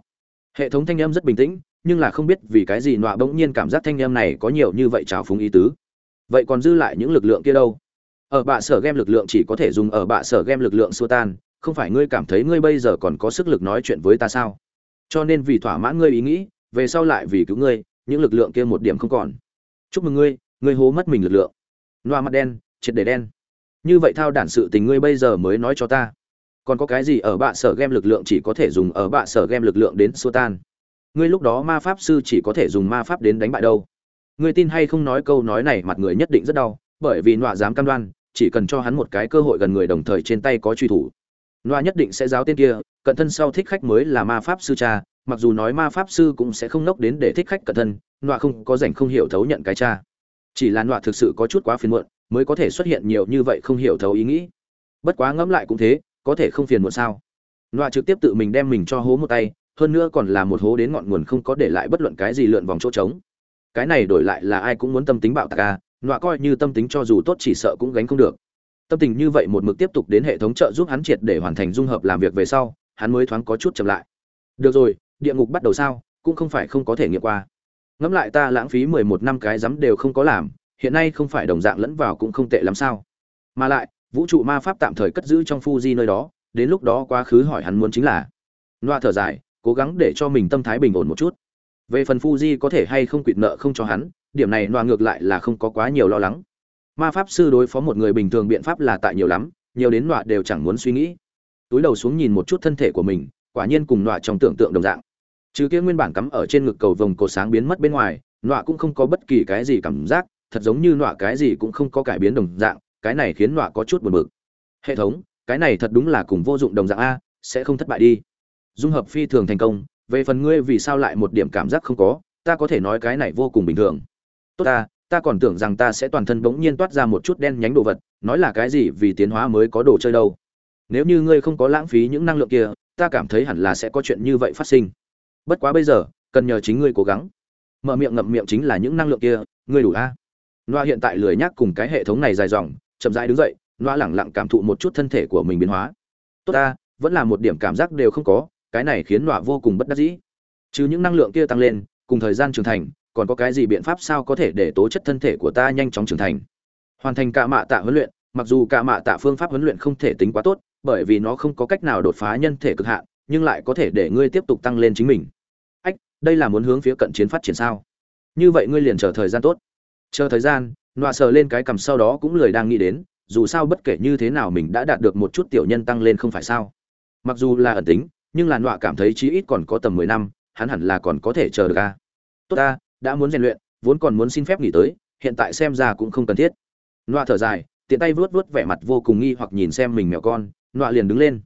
Hệ thống thanh âm rất bình tĩnh, nhưng là không biết vì cái gì nọa bỗng nhiên cảm giác thanh âm này có nhiều như vậy trào phúng ý tứ. Vậy còn dư lại những lực lượng kia đâu? Ở bạ sở game lực lượng chỉ có thể dùng ở bạ sở game lực lượng xua tan, không phải ngươi cảm thấy ngươi bây giờ còn có sức lực nói chuyện với ta sao? Cho nên vì thỏa mãn ngươi ý nghĩ, về sau lại vì cứu ngươi, những lực lượng kia một điểm không còn. Chúc mừng ngươi ngươi hố mất mình lực lượng. Loa mắt đen, triệt để đen. Như vậy thao đản sự tình ngươi bây giờ mới nói cho ta. Còn có cái gì ở bạ sở game lực lượng chỉ có thể dùng ở bạ sở game lực lượng đến xua tan? Ngươi lúc đó ma pháp sư chỉ có thể dùng ma pháp đến đánh bại đâu? Ngươi tin hay không nói câu nói này mặt người nhất định rất đau, bởi vì nọa dám cam đoan chỉ cần cho hắn một cái cơ hội gần người đồng thời trên tay có truy thủ. Nọa nhất định sẽ giáo tên kia, cận thân sau thích khách mới là ma pháp sư cha, mặc dù nói ma pháp sư cũng sẽ không nốc đến để thích khách cận thân nọa không có rảnh không hiểu thấu nhận cái cha. Chỉ là nọa thực sự có chút quá phiền muộn, mới có thể xuất hiện nhiều như vậy không hiểu thấu ý nghĩ. Bất quá ngẫm lại cũng thế, có thể không phiền muộn sao? Nọa trực tiếp tự mình đem mình cho hố một tay, hơn nữa còn là một hố đến ngọn nguồn không có để lại bất luận cái gì lượn vòng chỗ trống. Cái này đổi lại là ai cũng muốn tâm tính bạo tạc a nọa coi như tâm tính cho dù tốt chỉ sợ cũng gánh không được. Tâm tình như vậy một mực tiếp tục đến hệ thống trợ giúp hắn triệt để hoàn thành dung hợp làm việc về sau, hắn mới thoáng có chút chậm lại. Được rồi, địa ngục bắt đầu sao, cũng không phải không có thể nghiệm qua. Ngẫm lại ta lãng phí mười một năm cái rắm đều không có làm, hiện nay không phải đồng dạng lẫn vào cũng không tệ lắm sao. Mà lại, vũ trụ ma pháp tạm thời cất giữ trong Fuji nơi đó, đến lúc đó quá khứ hỏi hắn muốn chính là. Loa thở dài, cố gắng để cho mình tâm thái bình ổn một chút. Về phần Fuji có thể hay không quỵt nợ không cho hắn điểm này loa ngược lại là không có quá nhiều lo lắng. Ma pháp sư đối phó một người bình thường biện pháp là tại nhiều lắm, nhiều đến loa đều chẳng muốn suy nghĩ. Túi đầu xuống nhìn một chút thân thể của mình, quả nhiên cùng loa trong tưởng tượng đồng dạng. Trừ kia nguyên bản cắm ở trên ngực cầu vồng cổ sáng biến mất bên ngoài loa cũng không có bất kỳ cái gì cảm giác, thật giống như loa cái gì cũng không có cải biến đồng dạng, cái này khiến loa có chút buồn bực. Hệ thống, cái này thật đúng là cùng vô dụng đồng dạng a, sẽ không thất bại đi. Dung hợp phi thường thành công, về phần ngươi vì sao lại một điểm cảm giác không có, ta có thể nói cái này vô cùng bình thường tốt ta ta còn tưởng rằng ta sẽ toàn thân bỗng nhiên toát ra một chút đen nhánh đồ vật, nói là cái gì vì tiến hóa mới có đồ chơi đâu. Nếu như ngươi không có lãng phí những năng lượng kia, ta cảm thấy hẳn là sẽ có chuyện như vậy phát sinh. Bất quá bây giờ, cần nhờ chính ngươi cố gắng. Mở miệng ngậm miệng chính là những năng lượng kia, ngươi đủ a. À? loa hiện tại lười nhác cùng cái hệ thống này dài dòng, chậm rãi đứng dậy loa lẳng lặng cảm thụ một chút thân thể của mình biến hóa. Tốt ta, vẫn là một điểm cảm giác đều không có, cái này khiến loa vô cùng bất đắc dĩ. Chứ những năng lượng kia tăng lên, cùng thời gian trưởng thành còn có cái gì biện pháp sao có thể để tố chất thân thể của ta nhanh chóng trưởng thành? Hoàn thành cả mạ tạ huấn luyện, mặc dù cả mạ tạ phương pháp huấn luyện không thể tính quá tốt, bởi vì nó không có cách nào đột phá nhân thể cực hạn, nhưng lại có thể để ngươi tiếp tục tăng lên chính mình. Ách, đây là muốn hướng phía cận chiến phát triển sao? Như vậy ngươi liền chờ thời gian tốt. Chờ thời gian, nọa sờ lên cái cằm sau đó cũng lười đang nghĩ đến, dù sao bất kể như thế nào mình đã đạt được một chút tiểu nhân tăng lên không phải sao? Mặc dù là ẩn tính, nhưng là nọa cảm thấy chí ít còn có tầm mười năm, hắn hẳn là còn có thể chờ được a. Tốt ta đã muốn rèn luyện vốn còn muốn xin phép nghỉ tới hiện tại xem ra cũng không cần thiết nọa thở dài tiện tay vuốt vuốt vẻ mặt vô cùng nghi hoặc nhìn xem mình mèo con nọa liền đứng lên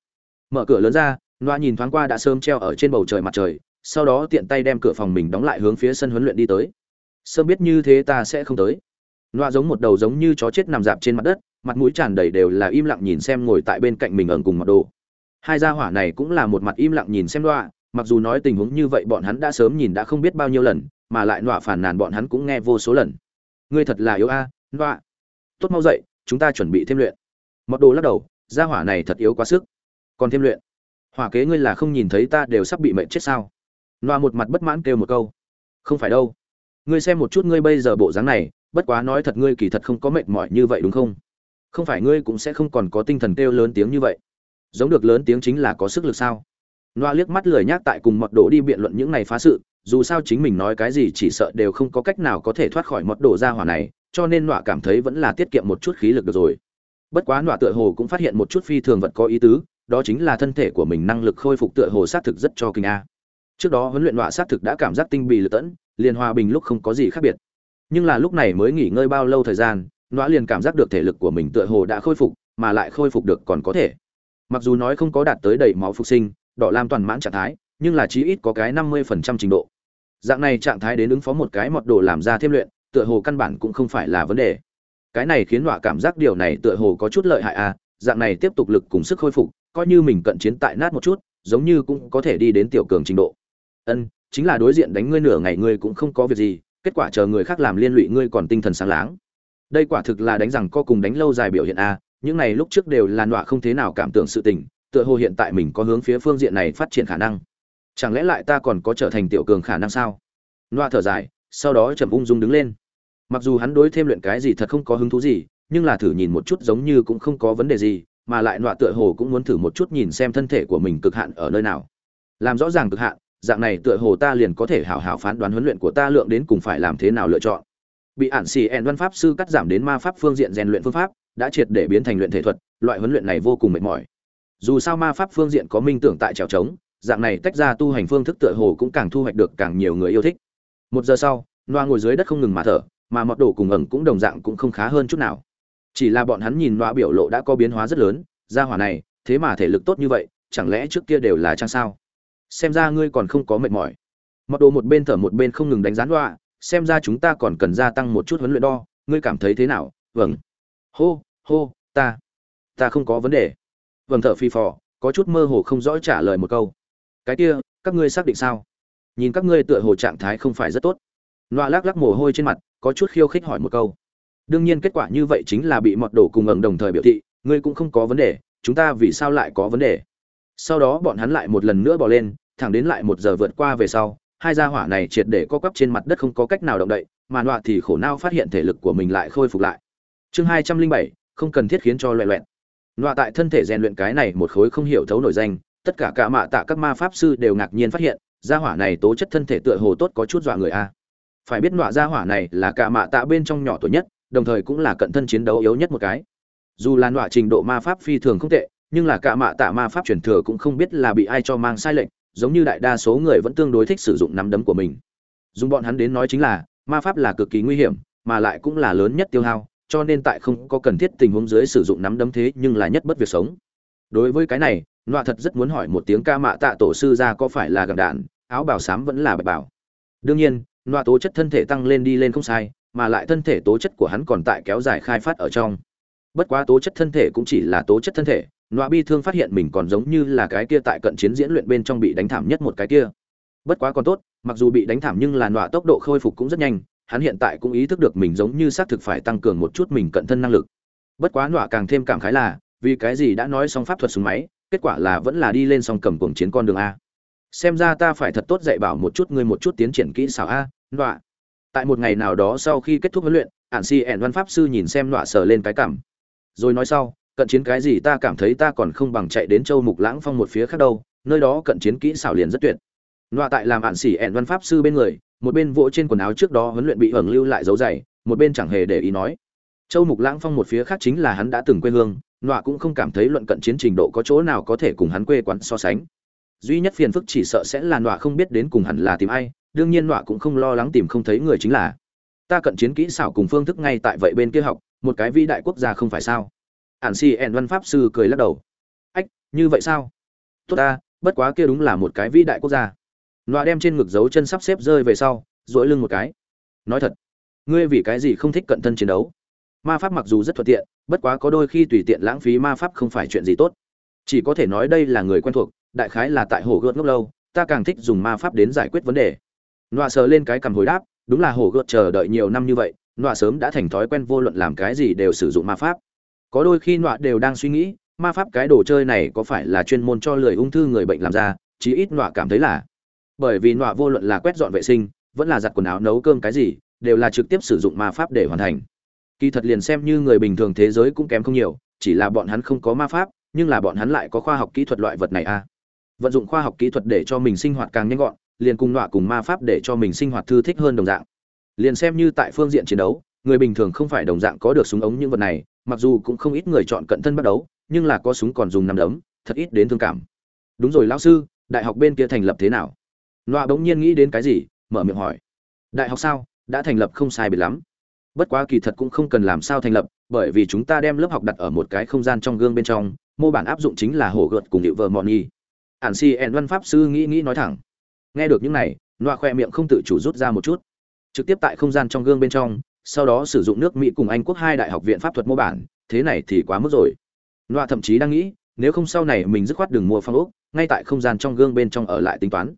mở cửa lớn ra Noa nhìn thoáng qua đã sớm treo ở trên bầu trời mặt trời, sau đó tiện tay đem cửa phòng mình đóng lại hướng phía sân huấn luyện đi tới. Sớm biết như thế ta sẽ không tới. Noa giống một đầu giống như chó chết nằm dạp trên mặt đất, mặt mũi tràn đầy đều là im lặng nhìn xem ngồi tại bên cạnh mình ẩn cùng mặt đồ. Hai gia hỏa này cũng là một mặt im lặng nhìn xem Noa, mặc dù nói tình huống như vậy bọn hắn đã sớm nhìn đã không biết bao nhiêu lần, mà lại nọa phản nàn bọn hắn cũng nghe vô số lần. Ngươi thật là yếu a, à, Tốt mau dậy, chúng ta chuẩn bị thêm luyện. Mặt đồ lắc đầu, gia hỏa này thật yếu quá sức. Còn thêm luyện. Hỏa kế ngươi là không nhìn thấy ta đều sắp bị mệnh chết sao? Nọa một mặt bất mãn kêu một câu. Không phải đâu. Ngươi xem một chút ngươi bây giờ bộ dáng này bất quá nói thật ngươi kỳ thật không có mệt mỏi như vậy đúng không? Không phải ngươi cũng sẽ không còn có tinh thần kêu lớn tiếng như vậy. Giống được lớn tiếng chính là có sức lực sao? Loa liếc mắt lười nhác tại cùng mật Đồ đi biện luận những này phá sự dù sao chính mình nói cái gì chỉ sợ đều không có cách nào có thể thoát khỏi mật đồ ra hỏa này cho nên Noa cảm thấy vẫn là tiết kiệm một chút khí lực được rồi. Bất quá Noa tựa hồ cũng phát hiện một chút phi thường vật có ý tứ đó chính là thân thể của mình năng lực khôi phục tựa hồ xác thực rất cho kinh a. Trước đó huấn luyện Noa xác thực đã cảm giác tinh bì lực tận, liền hòa bình lúc không có gì khác biệt. Nhưng là lúc này mới nghỉ ngơi bao lâu thời gian Noa liền cảm giác được thể lực của mình tựa hồ đã khôi phục mà lại khôi phục được còn có thể. Mặc dù nói không có đạt tới đầy máu phục sinh đỏ lam toàn mãn trạng thái, nhưng là chí ít có cái năm mươi phần trăm trình độ. Dạng này trạng thái đến ứng phó một cái mọt đồ làm ra thêm luyện, tựa hồ căn bản cũng không phải là vấn đề. Cái này khiến nọa cảm giác điều này tựa hồ có chút lợi hại à dạng này tiếp tục lực cùng sức khôi phục, coi như mình cận chiến tại nát một chút, giống như cũng có thể đi đến tiểu cường trình độ. Ân, chính là đối diện đánh ngươi nửa ngày ngươi cũng không có việc gì, kết quả chờ người khác làm liên lụy ngươi còn tinh thần sáng láng. Đây quả thực là đánh rằng co cùng đánh lâu dài biểu hiện a những này lúc trước đều là nọa không thế nào cảm tưởng sự tình tựa hồ hiện tại mình có hướng phía phương diện này phát triển khả năng. Chẳng lẽ lại ta còn có trở thành tiểu cường khả năng sao? Loa thở dài, sau đó trầm ung dung đứng lên. Mặc dù hắn đối thêm luyện cái gì thật không có hứng thú gì, nhưng là thử nhìn một chút giống như cũng không có vấn đề gì, mà lại nọa tựa hồ cũng muốn thử một chút nhìn xem thân thể của mình cực hạn ở nơi nào. Làm rõ ràng cực hạn, dạng này tựa hồ ta liền có thể hảo hảo phán đoán huấn luyện của ta lượng đến cùng phải làm thế nào lựa chọn. Bị ản xì ẹn văn pháp sư cắt giảm đến ma pháp phương diện rèn luyện phương pháp, đã triệt để biến thành luyện thể thuật, loại huấn luyện này vô cùng mệt mỏi dù sao ma pháp phương diện có minh tưởng tại trèo trống, dạng này tách ra tu hành phương thức tựa hồ cũng càng thu hoạch được càng nhiều người yêu thích. Một giờ sau noa ngồi dưới đất không ngừng mà thở, mà mọt đổ cùng ẩn cũng đồng dạng cũng không khá hơn chút nào. Chỉ là bọn hắn nhìn noa biểu lộ đã có biến hóa rất lớn ra hỏa này, thế mà thể lực tốt như vậy, chẳng lẽ trước kia đều là trang sao? Xem ra ngươi còn không có mệt mỏi. Mọt đồ một bên thở một bên không ngừng đánh giá noa xem ra chúng ta còn cần gia tăng một chút huấn luyện đo, ngươi cảm thấy thế nào? Vâng. Hô hô, ta ta không có vấn đề vâng thở phi phò, có chút mơ hồ không rõ trả lời một câu. Cái kia, các ngươi xác định sao? Nhìn các ngươi tựa hồ trạng thái không phải rất tốt. Loa lắc lắc mồ hôi trên mặt, có chút khiêu khích hỏi một câu. Đương nhiên kết quả như vậy chính là bị mọt đổ cùng ẩn đồng thời biểu thị, ngươi cũng không có vấn đề, chúng ta vì sao lại có vấn đề? Sau đó bọn hắn lại một lần nữa bỏ lên, thẳng đến lại một giờ vượt qua về sau, hai gia hỏa này triệt để co quắp trên mặt đất không có cách nào động đậy, mà nọa thì khổ não phát hiện thể lực của mình lại khôi phục lại. Chương hai trăm linh bảy, không cần thiết khiến cho loẹ loẹn nọa tại thân thể rèn luyện cái này một khối không hiểu thấu nổi danh, tất cả cả mạ tạ các ma pháp sư đều ngạc nhiên phát hiện, gia hỏa này tố chất thân thể tựa hồ tốt có chút dọa người a. Phải biết nọa gia hỏa này là cả mạ tạ bên trong nhỏ tuổi nhất, đồng thời cũng là cận thân chiến đấu yếu nhất một cái. Dù là nọa trình độ ma pháp phi thường không tệ, nhưng là cả mạ tạ ma pháp truyền thừa cũng không biết là bị ai cho mang sai lệnh, giống như đại đa số người vẫn tương đối thích sử dụng nắm đấm của mình. Dùng bọn hắn đến nói chính là, ma pháp là cực kỳ nguy hiểm, mà lại cũng là lớn nhất tiêu hao cho nên tại không có cần thiết tình huống dưới sử dụng nắm đấm thế nhưng là nhất bất việc sống. Đối với cái này, nọa thật rất muốn hỏi một tiếng ca mạ tạ tổ sư ra có phải là gặp đạn, áo bào xám vẫn là bạch bảo đương nhiên, nọa tố chất thân thể tăng lên đi lên không sai, mà lại thân thể tố chất của hắn còn tại kéo dài khai phát ở trong. Bất quá tố chất thân thể cũng chỉ là tố chất thân thể, nọa bi thương phát hiện mình còn giống như là cái kia tại cận chiến diễn luyện bên trong bị đánh thảm nhất một cái kia. Bất quá còn tốt, mặc dù bị đánh thảm nhưng là nọa tốc độ khôi phục cũng rất nhanh hắn hiện tại cũng ý thức được mình giống như xác thực phải tăng cường một chút mình cận thân năng lực. Bất quá nọa càng thêm cảm khái là, vì cái gì đã nói xong pháp thuật súng máy, kết quả là vẫn là đi lên song cầm cuồng chiến con đường a. Xem ra ta phải thật tốt dạy bảo một chút ngươi một chút tiến triển kỹ xảo a, nọa. Tại một ngày nào đó sau khi kết thúc huấn luyện, ản si ẻn văn pháp sư nhìn xem nọa sờ lên cái cảm. Rồi nói sau, cận chiến cái gì ta cảm thấy ta còn không bằng chạy đến châu mục lãng phong một phía khác đâu, nơi đó cận chiến kỹ xảo liền rất tuyệt. Nọa tại làm ạn xỉ ẻn văn pháp sư bên người một bên vỗ trên quần áo trước đó huấn luyện bị ẩn lưu lại dấu dày, một bên chẳng hề để ý nói. Châu mục lãng phong một phía khác chính là hắn đã từng quê hương, nọa cũng không cảm thấy luận cận chiến trình độ có chỗ nào có thể cùng hắn quê quán so sánh. Duy nhất phiền phức chỉ sợ sẽ là nọa không biết đến cùng hẳn là tìm ai, đương nhiên nọa cũng không lo lắng tìm không thấy người chính là. Ta cận chiến kỹ xảo cùng phương thức ngay tại vậy bên kia học, một cái vĩ đại quốc gia không phải sao? Ản si ẻn văn pháp sư cười lắc đầu. Ách, như vậy sao? Tốt ta, bất quá kia đúng là một cái vĩ đại quốc gia nọa đem trên ngực dấu chân sắp xếp rơi về sau dỗi lưng một cái. Nói thật, ngươi vì cái gì không thích cận thân chiến đấu? Ma pháp mặc dù rất thuận tiện, bất quá có đôi khi tùy tiện lãng phí ma pháp không phải chuyện gì tốt. Chỉ có thể nói đây là người quen thuộc, đại khái là tại hồ gợt ngốc lâu, ta càng thích dùng ma pháp đến giải quyết vấn đề. Nọa sờ lên cái cầm hồi đáp, đúng là hồ gợt chờ đợi nhiều năm như vậy, nọa sớm đã thành thói quen vô luận làm cái gì đều sử dụng ma pháp. Có đôi khi nọa đều đang suy nghĩ, ma pháp cái đồ chơi này có phải là chuyên môn cho lười ung thư người bệnh làm ra, chí ít nọa cảm thấy là bởi vì nọa vô luận là quét dọn vệ sinh, vẫn là giặt quần áo nấu cơm cái gì, đều là trực tiếp sử dụng ma pháp để hoàn thành. Kỳ thật liền xem như người bình thường thế giới cũng kém không nhiều, chỉ là bọn hắn không có ma pháp, nhưng là bọn hắn lại có khoa học kỹ thuật loại vật này a. À. vận dụng khoa học kỹ thuật để cho mình sinh hoạt càng nhanh gọn, liền cùng nọa cùng ma pháp để cho mình sinh hoạt thư thích hơn đồng dạng. Liền xem như tại phương diện chiến đấu, người bình thường không phải đồng dạng có được súng ống những vật này, mặc dù cũng không ít người chọn cận thân bắt đấu nhưng là có súng còn dùng nằm đấm, thật ít đến thương cảm. Đúng rồi, lão sư, đại học bên kia thành lập thế nào? Nọa bỗng nhiên nghĩ đến cái gì, mở miệng hỏi. Đại học sao? Đã thành lập không sai biệt lắm. Bất quá kỳ thật cũng không cần làm sao thành lập, bởi vì chúng ta đem lớp học đặt ở một cái không gian trong gương bên trong, mô bản áp dụng chính là hổ gợt cùng hiệu vợ mọn nhi. Ản si ẹn văn pháp sư nghĩ nghĩ nói thẳng. Nghe được những này nọa khoe miệng không tự chủ rút ra một chút. Trực tiếp tại không gian trong gương bên trong, sau đó sử dụng nước mỹ cùng anh quốc hai đại học viện pháp thuật mô bản, thế này thì quá mức rồi. Nọa thậm chí đang nghĩ, nếu không sau này mình dứt khoát đừng mua phong ốc, ngay tại không gian trong gương bên trong ở lại tính toán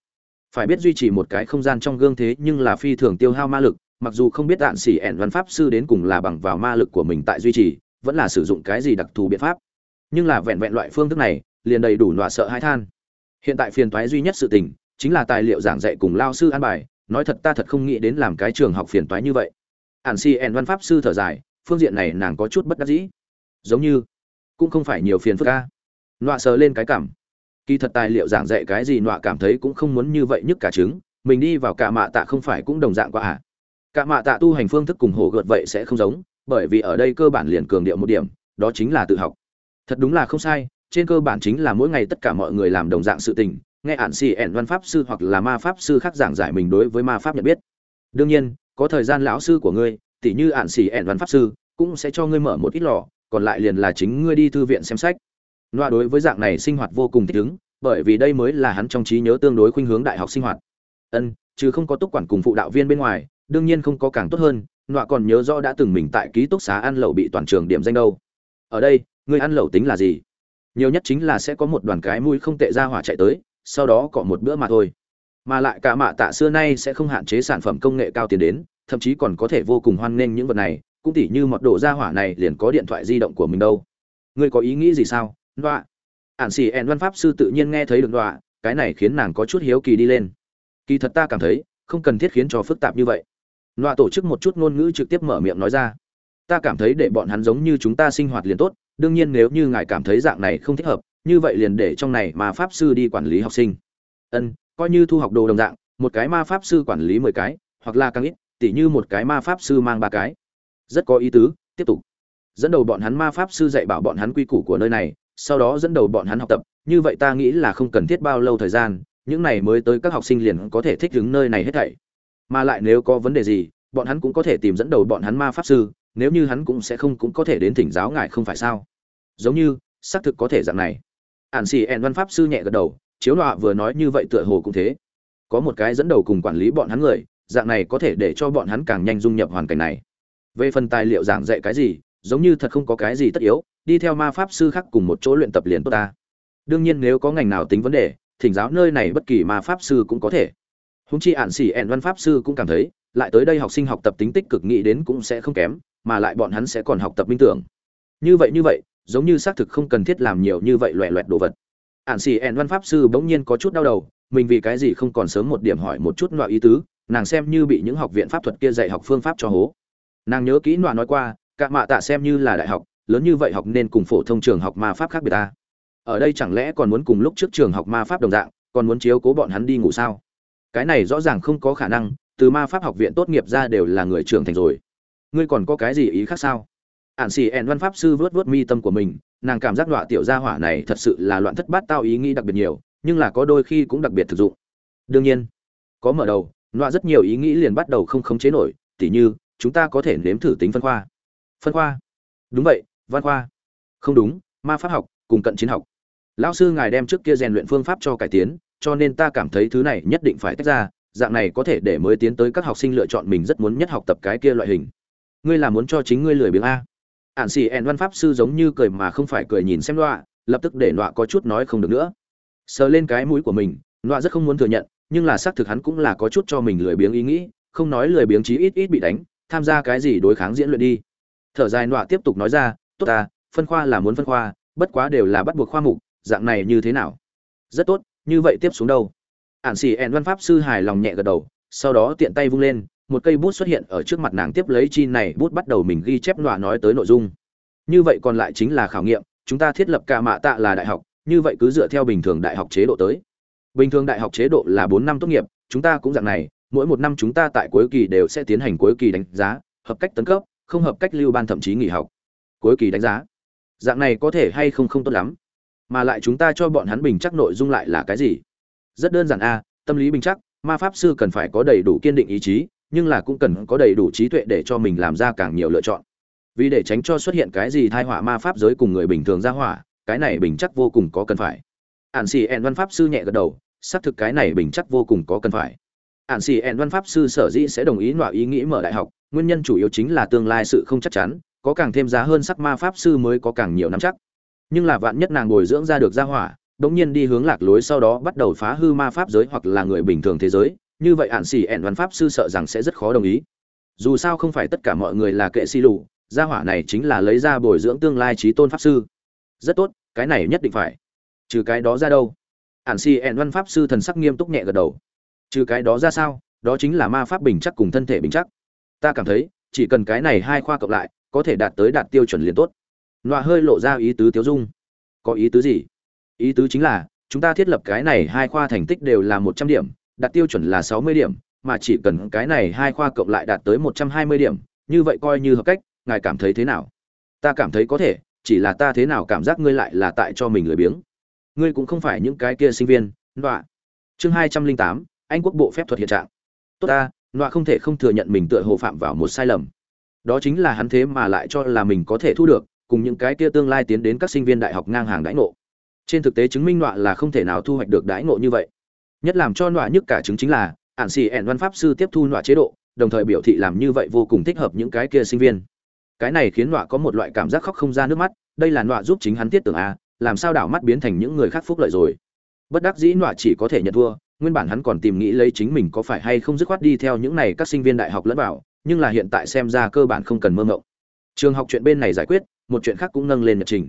phải biết duy trì một cái không gian trong gương thế nhưng là phi thường tiêu hao ma lực, mặc dù không biết đạn xỉ ẻn văn pháp sư đến cùng là bằng vào ma lực của mình tại duy trì, vẫn là sử dụng cái gì đặc thù biện pháp. Nhưng là vẹn vẹn loại phương thức này, liền đầy đủ nọa sợ hãi than. Hiện tại phiền toái duy nhất sự tình, chính là tài liệu giảng dạy cùng lao sư an bài, nói thật ta thật không nghĩ đến làm cái trường học phiền toái như vậy. Ản si ẻn văn pháp sư thở dài, phương diện này nàng có chút bất đắc dĩ. Giống như, cũng không phải nhiều phiền phức ca nọa sờ lên cái cảm kỳ thật tài liệu giảng dạy cái gì nọa cảm thấy cũng không muốn như vậy nhất cả trứng, mình đi vào cả mạ tạ không phải cũng đồng dạng quá à. Cả mạ tạ tu hành phương thức cùng hổ gợt vậy sẽ không giống, bởi vì ở đây cơ bản liền cường điệu một điểm, đó chính là tự học. Thật đúng là không sai, trên cơ bản chính là mỗi ngày tất cả mọi người làm đồng dạng sự tình, nghe ản xì ẻn văn pháp sư hoặc là ma pháp sư khác giảng giải mình đối với ma pháp nhận biết. Đương nhiên, có thời gian lão sư của ngươi, tỉ như ản xì ẻn văn pháp sư, cũng sẽ cho ngươi mở một ít lò, còn lại liền là chính ngươi đi thư viện xem sách loa đối với dạng này sinh hoạt vô cùng thích ứng, bởi vì đây mới là hắn trong trí nhớ tương đối khuynh hướng đại học sinh hoạt. Ân, chứ không có túc quản cùng phụ đạo viên bên ngoài, đương nhiên không có càng tốt hơn, loa còn nhớ rõ đã từng mình tại ký túc xá ăn lẩu bị toàn trường điểm danh đâu. Ở đây, người ăn lẩu tính là gì? Nhiều nhất chính là sẽ có một đoàn cái mũi không tệ ra hỏa chạy tới, sau đó cọ một bữa mà thôi. Mà lại cả mạ tạ xưa nay sẽ không hạn chế sản phẩm công nghệ cao tiền đến, thậm chí còn có thể vô cùng hoan nghênh những vật này, cũng tỉ như một đồ ra hỏa này liền có điện thoại di động của mình đâu. Ngươi có ý nghĩ gì sao? Đoạ. Ản xì ẹn văn pháp sư tự nhiên nghe thấy được đoạ, cái này khiến nàng có chút hiếu kỳ đi lên. Kỳ thật ta cảm thấy, không cần thiết khiến cho phức tạp như vậy. Đoạ tổ chức một chút ngôn ngữ trực tiếp mở miệng nói ra. Ta cảm thấy để bọn hắn giống như chúng ta sinh hoạt liền tốt, đương nhiên nếu như ngài cảm thấy dạng này không thích hợp, như vậy liền để trong này mà pháp sư đi quản lý học sinh. Ân, coi như thu học đồ đồng dạng, một cái ma pháp sư quản lý mười cái, hoặc là càng ít, tỉ như một cái ma pháp sư mang ba cái. Rất có ý tứ, tiếp tục. Dẫn đầu bọn hắn ma pháp sư dạy bảo bọn hắn quy củ của nơi này, sau đó dẫn đầu bọn hắn học tập, như vậy ta nghĩ là không cần thiết bao lâu thời gian, những này mới tới các học sinh liền có thể thích ứng nơi này hết thảy. Mà lại nếu có vấn đề gì, bọn hắn cũng có thể tìm dẫn đầu bọn hắn ma pháp sư, nếu như hắn cũng sẽ không cũng có thể đến thỉnh giáo ngài không phải sao? Giống như, xác thực có thể dạng này. Ản xì ẹn văn pháp sư nhẹ gật đầu, chiếu đọa vừa nói như vậy tựa hồ cũng thế. Có một cái dẫn đầu cùng quản lý bọn hắn người, dạng này có thể để cho bọn hắn càng nhanh dung nhập hoàn cảnh này. Về phần tài liệu giảng dạy cái gì, giống như thật không có cái gì tất yếu đi theo ma pháp sư khác cùng một chỗ luyện tập liền tốt ta. Đương nhiên nếu có ngành nào tính vấn đề, thỉnh giáo nơi này bất kỳ ma pháp sư cũng có thể. Húng chi ạn xỉ ẹn văn pháp sư cũng cảm thấy, lại tới đây học sinh học tập tính tích cực nghĩ đến cũng sẽ không kém, mà lại bọn hắn sẽ còn học tập minh tưởng. Như vậy như vậy, giống như xác thực không cần thiết làm nhiều như vậy loẹ loẹt đồ vật. Ạn xỉ ẹn văn pháp sư bỗng nhiên có chút đau đầu, mình vì cái gì không còn sớm một điểm hỏi một chút loại ý tứ, nàng xem như bị những học viện pháp thuật kia dạy học phương pháp cho hố. Nàng nhớ kỹ loại nói qua, cả mạ tạ xem như là đại học lớn như vậy học nên cùng phổ thông trường học ma pháp khác biệt ta. Ở đây chẳng lẽ còn muốn cùng lúc trước trường học ma pháp đồng dạng, còn muốn chiếu cố bọn hắn đi ngủ sao? Cái này rõ ràng không có khả năng, từ ma pháp học viện tốt nghiệp ra đều là người trưởng thành rồi. Ngươi còn có cái gì ý khác sao? Ản xì ẹn văn pháp sư vớt vớt mi tâm của mình, nàng cảm giác đọa tiểu gia hỏa này thật sự là loạn thất bát tao ý nghĩ đặc biệt nhiều, nhưng là có đôi khi cũng đặc biệt thực dụng. Đương nhiên, có mở đầu, đọa rất nhiều ý nghĩ liền bắt đầu không khống chế nổi, tỉ như, chúng ta có thể nếm thử tính phân khoa. Phân khoa? Đúng vậy văn khoa. Không đúng, ma pháp học, cùng cận chiến học. Lão sư ngài đem trước kia rèn luyện phương pháp cho cải tiến, cho nên ta cảm thấy thứ này nhất định phải tách ra, dạng này có thể để mới tiến tới các học sinh lựa chọn mình rất muốn nhất học tập cái kia loại hình. Ngươi là muốn cho chính ngươi lười biếng a? Ản xì ẹn văn pháp sư giống như cười mà không phải cười nhìn xem loạ lập tức để loạ có chút nói không được nữa. Sờ lên cái mũi của mình loạ rất không muốn thừa nhận, nhưng là xác thực hắn cũng là có chút cho mình lười biếng ý nghĩ, không nói lười biếng chí ít ít bị đánh, tham gia cái gì đối kháng diễn luyện đi. Thở dài loạ tiếp tục nói ra tốt ta, phân khoa là muốn phân khoa, bất quá đều là bắt buộc khoa mục, dạng này như thế nào? Rất tốt, như vậy tiếp xuống đâu? Ản xì ẹn văn pháp sư hài lòng nhẹ gật đầu, sau đó tiện tay vung lên, một cây bút xuất hiện ở trước mặt nàng tiếp lấy chi này bút bắt đầu mình ghi chép nọa nói tới nội dung. Như vậy còn lại chính là khảo nghiệm, chúng ta thiết lập cả mạ tạ là đại học, như vậy cứ dựa theo bình thường đại học chế độ tới. Bình thường đại học chế độ là bốn năm tốt nghiệp, chúng ta cũng dạng này, mỗi một năm chúng ta tại cuối kỳ đều sẽ tiến hành cuối kỳ đánh giá, hợp cách tấn cấp, không hợp cách lưu ban thậm chí nghỉ học cuối kỳ đánh giá. Dạng này có thể hay không không tốt lắm. Mà lại chúng ta cho bọn hắn bình chắc nội dung lại là cái gì? Rất đơn giản a, tâm lý bình chắc, ma pháp sư cần phải có đầy đủ kiên định ý chí, nhưng là cũng cần có đầy đủ trí tuệ để cho mình làm ra càng nhiều lựa chọn. Vì để tránh cho xuất hiện cái gì thai họa ma pháp giới cùng người bình thường ra hỏa, cái này bình chắc vô cùng có cần phải. Ạn xì ẹn văn pháp sư nhẹ gật đầu, xác thực cái này bình chắc vô cùng có cần phải. Ạn xì ẹn văn pháp sư sở dĩ sẽ đồng ý nọa ý nghĩ mở đại học, nguyên nhân chủ yếu chính là tương lai sự không chắc chắn có càng thêm giá hơn sắc ma pháp sư mới có càng nhiều nắm chắc. Nhưng là vạn nhất nàng bồi dưỡng ra được gia hỏa, đống nhiên đi hướng lạc lối sau đó bắt đầu phá hư ma pháp giới hoặc là người bình thường thế giới, như vậy ạn xỉ ẹn văn pháp sư sợ rằng sẽ rất khó đồng ý. Dù sao không phải tất cả mọi người là kệ si lù, gia hỏa này chính là lấy ra bồi dưỡng tương lai trí tôn pháp sư. Rất tốt, cái này nhất định phải. Trừ cái đó ra đâu? Ạn xỉ ẹn văn pháp sư thần sắc nghiêm túc nhẹ gật đầu. Trừ cái đó ra sao? Đó chính là ma pháp bình chắc cùng thân thể bình chắc. Ta cảm thấy, chỉ cần cái này hai khoa cộng lại có thể đạt tới đạt tiêu chuẩn liền tốt. Nọa hơi lộ ra ý tứ tiêu dung. Có ý tứ gì? Ý tứ chính là, chúng ta thiết lập cái này hai khoa thành tích đều là một trăm điểm, đạt tiêu chuẩn là sáu mươi điểm, mà chỉ cần cái này hai khoa cộng lại đạt tới một trăm hai mươi điểm, như vậy coi như hợp cách, ngài cảm thấy thế nào? Ta cảm thấy có thể, chỉ là ta thế nào cảm giác ngươi lại là tại cho mình lười biếng. Ngươi cũng không phải những cái kia sinh viên, nọa. Chương hai trăm linh tám, anh quốc bộ phép thuật hiện trạng. Tốt ta, nọa không thể không thừa nhận mình tựa hồ phạm vào một sai lầm đó chính là hắn thế mà lại cho là mình có thể thu được, cùng những cái kia tương lai tiến đến các sinh viên đại học ngang hàng đãi ngộ. Trên thực tế chứng minh nọa là không thể nào thu hoạch được đãi ngộ như vậy. Nhất làm cho nọa nhất cả chứng chính là, ản xì ẻn văn pháp sư tiếp thu nọa chế độ, đồng thời biểu thị làm như vậy vô cùng thích hợp những cái kia sinh viên. Cái này khiến nọa có một loại cảm giác khóc không ra nước mắt, đây là nọa giúp chính hắn tiết tưởng a, làm sao đảo mắt biến thành những người khác phúc lợi rồi. Bất đắc dĩ nọa chỉ có thể nhận thua, nguyên bản hắn còn tìm nghĩ lấy chính mình có phải hay không dứt khoát đi theo những này các sinh viên đại học lẫn vào nhưng là hiện tại xem ra cơ bản không cần mơ ngộng trường học chuyện bên này giải quyết, một chuyện khác cũng nâng lên nhật trình.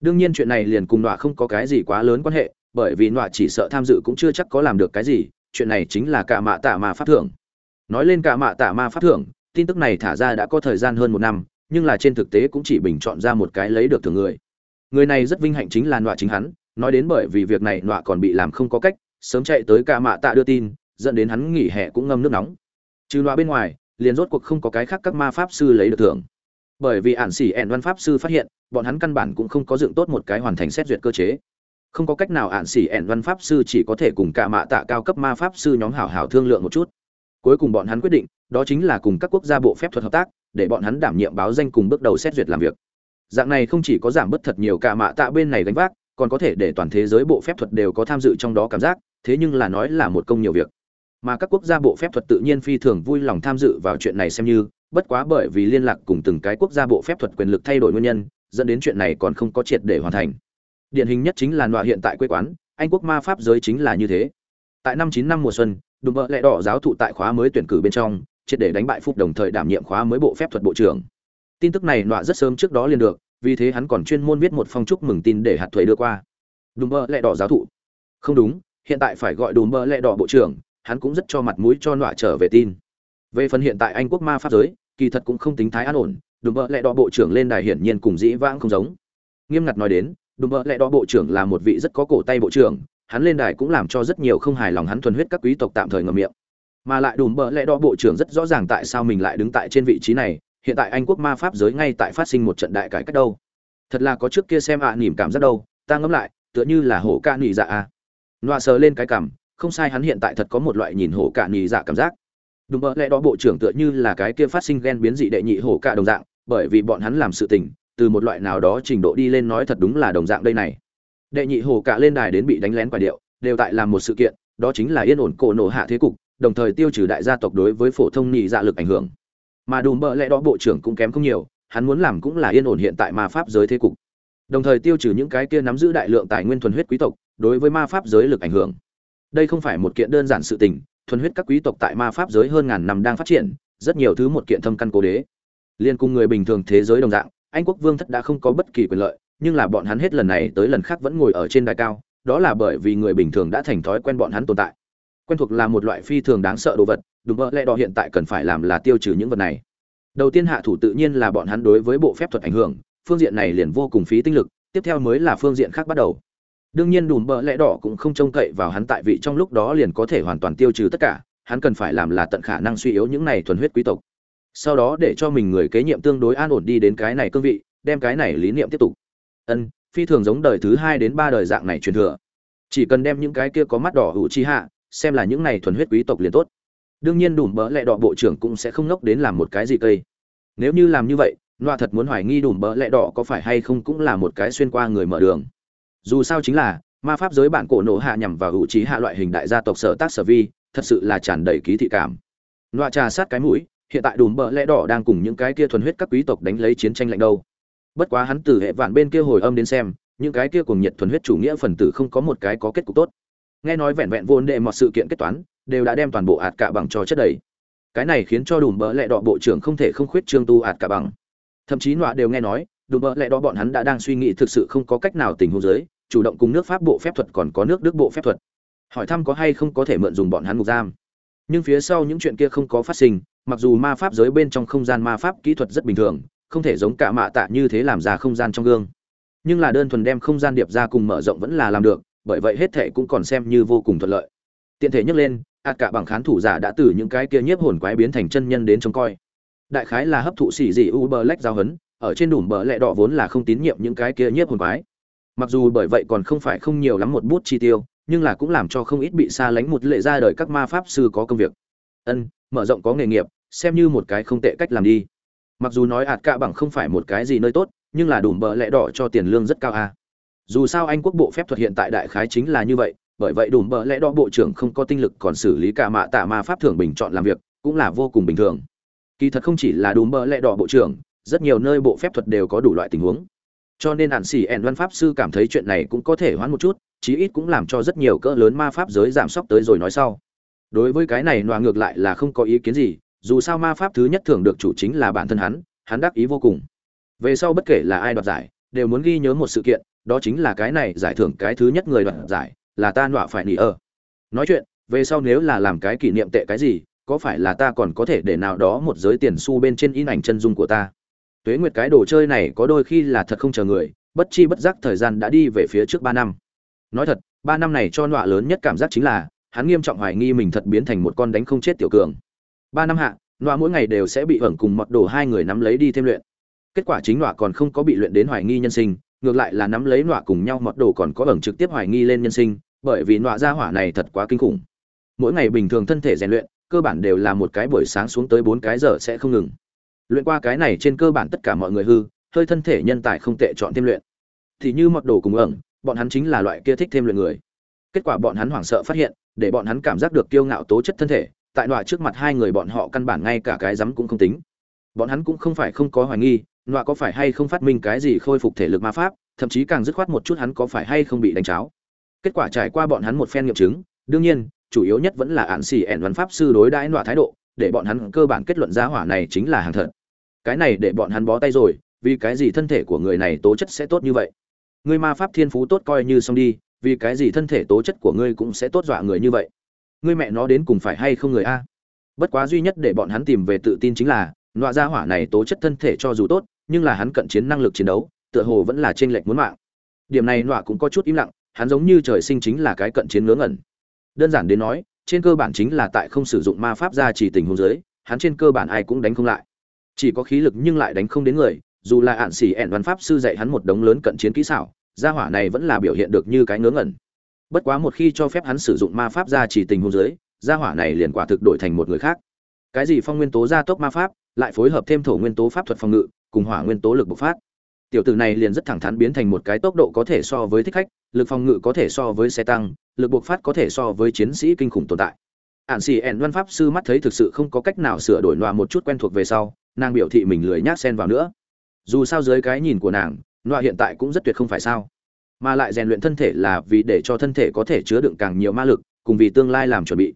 Đương nhiên chuyện này liền cùng nọa không có cái gì quá lớn quan hệ, bởi vì nọa chỉ sợ tham dự cũng chưa chắc có làm được cái gì, chuyện này chính là cả mạ tạ ma pháp thưởng. Nói lên cả mạ tạ ma pháp thưởng, tin tức này thả ra đã có thời gian hơn một năm, nhưng là trên thực tế cũng chỉ bình chọn ra một cái lấy được thưởng người. Người này rất vinh hạnh chính là nọa chính hắn, nói đến bởi vì việc này nọa còn bị làm không có cách, sớm chạy tới cả mạ tạ đưa tin, dẫn đến hắn nghỉ hè cũng ngâm nước nóng. Trừ nọa bên ngoài liền rốt cuộc không có cái khác các ma pháp sư lấy được thưởng. Bởi vì ản xỉ ẹn văn pháp sư phát hiện, bọn hắn căn bản cũng không có dựng tốt một cái hoàn thành xét duyệt cơ chế. Không có cách nào ản xỉ ẹn văn pháp sư chỉ có thể cùng cả mạ tạ cao cấp ma pháp sư nhóm hảo hảo thương lượng một chút. Cuối cùng bọn hắn quyết định, đó chính là cùng các quốc gia bộ phép thuật hợp tác, để bọn hắn đảm nhiệm báo danh cùng bước đầu xét duyệt làm việc. Dạng này không chỉ có giảm bớt thật nhiều cả mạ tạ bên này gánh vác, còn có thể để toàn thế giới bộ phép thuật đều có tham dự trong đó cảm giác, thế nhưng là nói là một công nhiều việc mà các quốc gia bộ phép thuật tự nhiên phi thường vui lòng tham dự vào chuyện này xem như, bất quá bởi vì liên lạc cùng từng cái quốc gia bộ phép thuật quyền lực thay đổi nguyên nhân, dẫn đến chuyện này còn không có triệt để hoàn thành. Điển hình nhất chính là nọa hiện tại quê quán, anh quốc ma pháp giới chính là như thế. Tại năm chín năm mùa xuân, đùm bợ lẹ đỏ giáo thụ tại khóa mới tuyển cử bên trong, triệt để đánh bại phúc đồng thời đảm nhiệm khóa mới bộ phép thuật bộ trưởng. Tin tức này nọa rất sớm trước đó liền được, vì thế hắn còn chuyên môn viết một phong chúc mừng tin để hạt thuế đưa qua. Đùm bợ lẹ đỏ giáo thụ. Không đúng, hiện tại phải gọi đùm bợ lẹ đỏ bộ trưởng hắn cũng rất cho mặt mũi cho nọa trở về tin. Về phần hiện tại anh quốc ma pháp giới kỳ thật cũng không tính thái an ổn đùm bợ lẹ đỏ bộ trưởng lên đài hiển nhiên cùng dĩ vãng không giống. Nghiêm ngặt nói đến đùm bợ lẹ đỏ bộ trưởng là một vị rất có cổ tay bộ trưởng hắn lên đài cũng làm cho rất nhiều không hài lòng hắn thuần huyết các quý tộc tạm thời ngậm miệng. Mà lại đùm bợ lẹ đỏ bộ trưởng rất rõ ràng tại sao mình lại đứng tại trên vị trí này hiện tại anh quốc ma pháp giới ngay tại phát sinh một trận đại cải cách đâu. Thật là có trước kia xem ạ à, nỉm cảm giác đâu ta ngẫm lại tựa như là hổ ca nỉ dạ a à. sờ lên cái cảm không sai, hắn hiện tại thật có một loại nhìn hổ cả nhì dạ cảm giác. Đúng mơ lẽ đó bộ trưởng tựa như là cái kia phát sinh ghen biến dị đệ nhị hổ cả đồng dạng, bởi vì bọn hắn làm sự tình, từ một loại nào đó trình độ đi lên nói thật đúng là đồng dạng đây này. Đệ nhị hổ cả lên đài đến bị đánh lén quả điệu, đều tại làm một sự kiện, đó chính là yên ổn cổ nổ hạ thế cục, đồng thời tiêu trừ đại gia tộc đối với phổ thông nhị dạ lực ảnh hưởng. Mà đùm bợ lẽ đó bộ trưởng cũng kém không nhiều, hắn muốn làm cũng là yên ổn hiện tại ma pháp giới thế cục. Đồng thời tiêu trừ những cái kia nắm giữ đại lượng tài nguyên thuần huyết quý tộc, đối với ma pháp giới lực ảnh hưởng đây không phải một kiện đơn giản sự tình, thuần huyết các quý tộc tại ma pháp giới hơn ngàn năm đang phát triển, rất nhiều thứ một kiện thâm căn cố đế. Liên cùng người bình thường thế giới đồng dạng, anh quốc vương thất đã không có bất kỳ quyền lợi, nhưng là bọn hắn hết lần này tới lần khác vẫn ngồi ở trên đài cao, đó là bởi vì người bình thường đã thành thói quen bọn hắn tồn tại. Quen thuộc là một loại phi thường đáng sợ đồ vật, đúng vợ lẽ đỏ hiện tại cần phải làm là tiêu trừ những vật này. Đầu tiên hạ thủ tự nhiên là bọn hắn đối với bộ phép thuật ảnh hưởng, phương diện này liền vô cùng phí tinh lực, tiếp theo mới là phương diện khác bắt đầu đương nhiên đùm bợ lẽ đỏ cũng không trông cậy vào hắn tại vị trong lúc đó liền có thể hoàn toàn tiêu trừ tất cả, hắn cần phải làm là tận khả năng suy yếu những này thuần huyết quý tộc. Sau đó để cho mình người kế nhiệm tương đối an ổn đi đến cái này cương vị, đem cái này lý niệm tiếp tục. Ân, phi thường giống đời thứ hai đến ba đời dạng này truyền thừa. Chỉ cần đem những cái kia có mắt đỏ hữu chi hạ, xem là những này thuần huyết quý tộc liền tốt. Đương nhiên đùm bỡ lẹ đỏ bộ trưởng cũng sẽ không nốc đến làm một cái gì cây. Nếu như làm như vậy, loa thật muốn hoài nghi đùm bỡ lẹ đỏ có phải hay không cũng là một cái xuyên qua người mở đường dù sao chính là, ma pháp giới bản cổ nổ hạ nhằm vào hữu trí hạ loại hình đại gia tộc sở tác sở vi, thật sự là tràn đầy ký thị cảm. Loa trà sát cái mũi, hiện tại đùm bỡ lẽ đỏ đang cùng những cái kia thuần huyết các quý tộc đánh lấy chiến tranh lạnh đâu. Bất quá hắn từ hệ vạn bên kia hồi âm đến xem, những cái kia cùng nhiệt thuần huyết chủ nghĩa phần tử không có một cái có kết cục tốt. Nghe nói vẹn vẹn vốn đệ một sự kiện kết toán, đều đã đem toàn bộ ạt cả bằng cho chất đầy. Cái này khiến cho đùm bỡ lẽ đỏ bộ trưởng không thể không khuyết trương tu ạt cả bằng. Thậm chí nọa đều nghe nói đùm bợ lẽ đó bọn hắn đã đang suy nghĩ thực sự không có cách nào tình huống giới chủ động cùng nước pháp bộ phép thuật còn có nước đức bộ phép thuật. Hỏi thăm có hay không có thể mượn dùng bọn hắn ngục giam. Nhưng phía sau những chuyện kia không có phát sinh, mặc dù ma pháp giới bên trong không gian ma pháp kỹ thuật rất bình thường, không thể giống cả mạ tạ như thế làm ra không gian trong gương. Nhưng là đơn thuần đem không gian điệp ra cùng mở rộng vẫn là làm được, bởi vậy hết thệ cũng còn xem như vô cùng thuận lợi. Tiện thể nhắc lên, ạt cả bằng khán thủ giả đã từ những cái kia nhiếp hồn quái biến thành chân nhân đến trông coi. Đại khái là hấp thụ xỉ dị u bờ lách giao hấn ở trên đùm bờ lẹ đỏ vốn là không tín nhiệm những cái kia nhiếp hồn quái. Mặc dù bởi vậy còn không phải không nhiều lắm một bút chi tiêu, nhưng là cũng làm cho không ít bị xa lánh một lệ ra đời các ma pháp sư có công việc. Ân, mở rộng có nghề nghiệp, xem như một cái không tệ cách làm đi. Mặc dù nói ạt cạ bằng không phải một cái gì nơi tốt, nhưng là đùm bờ lẽ đỏ cho tiền lương rất cao à. dù sao anh quốc bộ phép thuật hiện tại đại khái chính là như vậy, bởi vậy đùm bờ lẽ đỏ bộ trưởng không có tinh lực còn xử lý cả mạ tạ ma pháp thưởng bình chọn làm việc, cũng là vô cùng bình thường. Kỳ thật không chỉ là đùm bờ lẽ đỏ bộ trưởng rất nhiều nơi bộ phép thuật đều có đủ loại tình huống. Cho nên ạn xỉ ẻn văn pháp sư cảm thấy chuyện này cũng có thể hoãn một chút, chí ít cũng làm cho rất nhiều cỡ lớn ma pháp giới giảm sốc tới rồi nói sau. Đối với cái này nọa ngược lại là không có ý kiến gì, dù sao ma pháp thứ nhất thường được chủ chính là bản thân hắn hắn đắc ý vô cùng. Về sau bất kể là ai đoạt giải, đều muốn ghi nhớ một sự kiện, đó chính là cái này giải thưởng cái thứ nhất người đoạt giải, là ta nọa phải nỉ ơ. Nói chuyện, về sau nếu là làm cái kỷ niệm tệ cái gì, có phải là ta còn có thể để nào đó một giới tiền xu bên trên in ảnh chân dung của ta? Tuế nguyệt cái đồ chơi này có đôi khi là thật không chờ người, bất chi bất giác thời gian đã đi về phía trước ba năm. Nói thật, ba năm này cho nọa lớn nhất cảm giác chính là, hắn nghiêm trọng hoài nghi mình thật biến thành một con đánh không chết tiểu cường. Ba năm hạ, nọa mỗi ngày đều sẽ bị hưởng cùng mọt đồ hai người nắm lấy đi thêm luyện. Kết quả chính nọa còn không có bị luyện đến hoài nghi nhân sinh, ngược lại là nắm lấy nọa cùng nhau mọt đồ còn có ẩn trực tiếp hoài nghi lên nhân sinh, bởi vì nọa ra hỏa này thật quá kinh khủng. Mỗi ngày bình thường thân thể rèn luyện, cơ bản đều là một cái buổi sáng xuống tới bốn cái giờ sẽ không ngừng luyện qua cái này trên cơ bản tất cả mọi người hư, hơi thân thể nhân tài không tệ chọn thêm luyện. Thì như mọt đồ cùng ẩn, bọn hắn chính là loại kia thích thêm luyện người. Kết quả bọn hắn hoảng sợ phát hiện, để bọn hắn cảm giác được kiêu ngạo tố chất thân thể, tại nọa trước mặt hai người bọn họ căn bản ngay cả cái rắm cũng không tính. Bọn hắn cũng không phải không có hoài nghi, nọa có phải hay không phát minh cái gì khôi phục thể lực ma pháp, thậm chí càng dứt khoát một chút hắn có phải hay không bị đánh cháo. Kết quả trải qua bọn hắn một phen nghiệm chứng, đương nhiên, chủ yếu nhất vẫn là ạn xì ẻn văn pháp sư đối đãi nọa thái độ, để bọn hắn cơ bản kết luận giá hỏa này chính là hàng thật cái này để bọn hắn bó tay rồi, vì cái gì thân thể của người này tố chất sẽ tốt như vậy? Ngươi ma pháp thiên phú tốt coi như xong đi, vì cái gì thân thể tố chất của ngươi cũng sẽ tốt dọa người như vậy? Ngươi mẹ nó đến cùng phải hay không người a? Bất quá duy nhất để bọn hắn tìm về tự tin chính là, nọa gia hỏa này tố chất thân thể cho dù tốt, nhưng là hắn cận chiến năng lực chiến đấu, tựa hồ vẫn là trên lệch muốn mạng. Điểm này nọa cũng có chút im lặng, hắn giống như trời sinh chính là cái cận chiến ngớ ngẩn. Đơn giản đến nói, trên cơ bản chính là tại không sử dụng ma pháp ra chỉ tình huống giới hắn trên cơ bản ai cũng đánh không lại chỉ có khí lực nhưng lại đánh không đến người, dù là ạn xỉ ẹn văn pháp sư dạy hắn một đống lớn cận chiến kỹ xảo, gia hỏa này vẫn là biểu hiện được như cái ngớ ngẩn. Bất quá một khi cho phép hắn sử dụng ma pháp ra chỉ tình hôn dưới, gia hỏa này liền quả thực đổi thành một người khác. Cái gì phong nguyên tố gia tốc ma pháp, lại phối hợp thêm thổ nguyên tố pháp thuật phòng ngự, cùng hỏa nguyên tố lực bộc phát. Tiểu tử này liền rất thẳng thắn biến thành một cái tốc độ có thể so với thích khách, lực phòng ngự có thể so với xe tăng, lực bộc phát có thể so với chiến sĩ kinh khủng tồn tại. Ạn xì ẻn văn pháp sư mắt thấy thực sự không có cách nào sửa đổi loa một chút quen thuộc về sau nàng biểu thị mình lười nhác xen vào nữa. Dù sao dưới cái nhìn của nàng nọa hiện tại cũng rất tuyệt không phải sao. Mà lại rèn luyện thân thể là vì để cho thân thể có thể chứa đựng càng nhiều ma lực cùng vì tương lai làm chuẩn bị.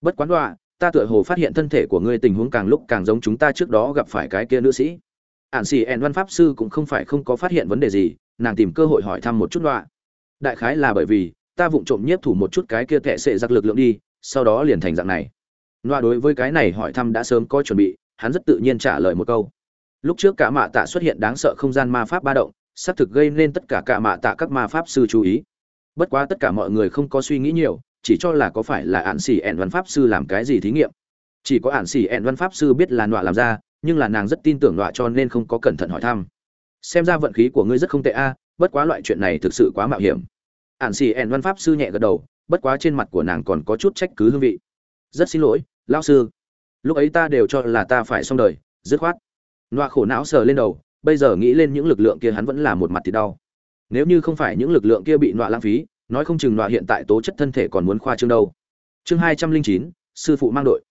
Bất quán đọa, ta tựa hồ phát hiện thân thể của ngươi tình huống càng lúc càng giống chúng ta trước đó gặp phải cái kia nữ sĩ. Ạn xì ẹn văn pháp sư cũng không phải không có phát hiện vấn đề gì nàng tìm cơ hội hỏi thăm một chút đọa. đại khái là bởi vì ta vụng trộm nhiếp thủ một chút cái kia tệ sệ giặc lực lượng đi sau đó liền thành dạng này. Đọa đối với cái này hỏi thăm đã sớm có chuẩn bị hắn rất tự nhiên trả lời một câu. Lúc trước cả mạ tạ xuất hiện đáng sợ không gian ma pháp ba động, xác thực gây nên tất cả cả mạ tạ các ma pháp sư chú ý. Bất quá tất cả mọi người không có suy nghĩ nhiều, chỉ cho là có phải là ạn xỉ ẹn văn pháp sư làm cái gì thí nghiệm. Chỉ có ạn xỉ ẹn văn pháp sư biết là nọa làm ra, nhưng là nàng rất tin tưởng nọa cho nên không có cẩn thận hỏi thăm. Xem ra vận khí của ngươi rất không tệ a, bất quá loại chuyện này thực sự quá mạo hiểm. Ạn xỉ ẹn văn pháp sư nhẹ gật đầu, bất quá trên mặt của nàng còn có chút trách cứ hương vị. Rất xin lỗi, lão sư lúc ấy ta đều cho là ta phải xong đời, dứt khoát. Nọa khổ não sờ lên đầu, bây giờ nghĩ lên những lực lượng kia hắn vẫn là một mặt thì đau. Nếu như không phải những lực lượng kia bị nọa lãng phí, nói không chừng nọa hiện tại tố chất thân thể còn muốn khoa trương đâu. Chương hai trăm linh chín, sư phụ mang đội.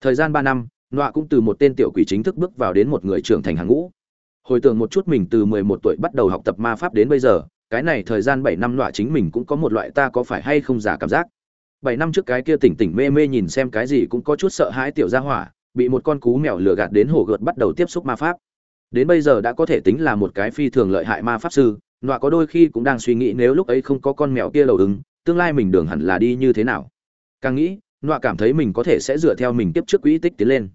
Thời gian ba năm, nọa cũng từ một tên tiểu quỷ chính thức bước vào đến một người trưởng thành hàng ngũ. Hồi tưởng một chút mình từ mười một tuổi bắt đầu học tập ma pháp đến bây giờ, cái này thời gian bảy năm nọa chính mình cũng có một loại ta có phải hay không giả cảm giác bảy năm trước cái kia tỉnh tỉnh mê mê nhìn xem cái gì cũng có chút sợ hãi tiểu gia hỏa, bị một con cú mèo lừa gạt đến hồ gợt bắt đầu tiếp xúc ma pháp. Đến bây giờ đã có thể tính là một cái phi thường lợi hại ma pháp sư, nọa có đôi khi cũng đang suy nghĩ nếu lúc ấy không có con mèo kia đầu ứng, tương lai mình đường hẳn là đi như thế nào. Càng nghĩ, nọa cảm thấy mình có thể sẽ dựa theo mình tiếp trước quỹ tích tiến lên.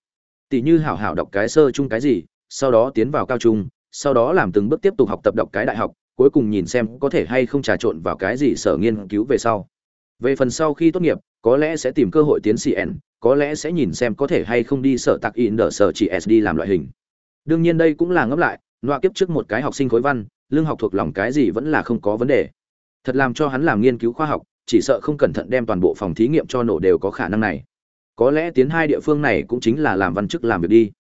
Tỷ như hảo hảo đọc cái sơ chung cái gì, sau đó tiến vào cao trung, sau đó làm từng bước tiếp tục học tập đọc cái đại học, cuối cùng nhìn xem có thể hay không trà trộn vào cái gì sở nghiên cứu về sau về phần sau khi tốt nghiệp, có lẽ sẽ tìm cơ hội tiến sĩ n, có lẽ sẽ nhìn xem có thể hay không đi sở tạc in đỡ sở chỉ SD làm loại hình. Đương nhiên đây cũng là ngẫm lại, nọa kiếp trước một cái học sinh khối văn, lương học thuộc lòng cái gì vẫn là không có vấn đề. Thật làm cho hắn làm nghiên cứu khoa học, chỉ sợ không cẩn thận đem toàn bộ phòng thí nghiệm cho nổ đều có khả năng này. Có lẽ tiến hai địa phương này cũng chính là làm văn chức làm việc đi.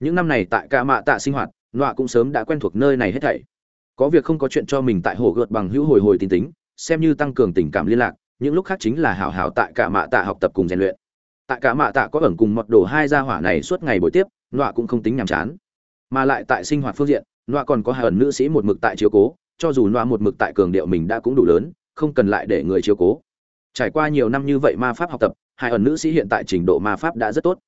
Những năm này tại ca mạ tạ sinh hoạt, nọa cũng sớm đã quen thuộc nơi này hết thảy. Có việc không có chuyện cho mình tại hồ gợt bằng hữu hồi hồi tin tính, xem như tăng cường tình cảm liên lạc những lúc khác chính là hảo hảo tại cả mạ tạ học tập cùng rèn luyện. Tại cả mạ tạ có ẩn cùng mật đồ hai gia hỏa này suốt ngày buổi tiếp, nọa cũng không tính nhàm chán. Mà lại tại sinh hoạt phương diện, nọa còn có hai ẩn nữ sĩ một mực tại chiếu cố, cho dù nọa một mực tại cường điệu mình đã cũng đủ lớn, không cần lại để người chiếu cố. Trải qua nhiều năm như vậy ma pháp học tập, hai ẩn nữ sĩ hiện tại trình độ ma pháp đã rất tốt.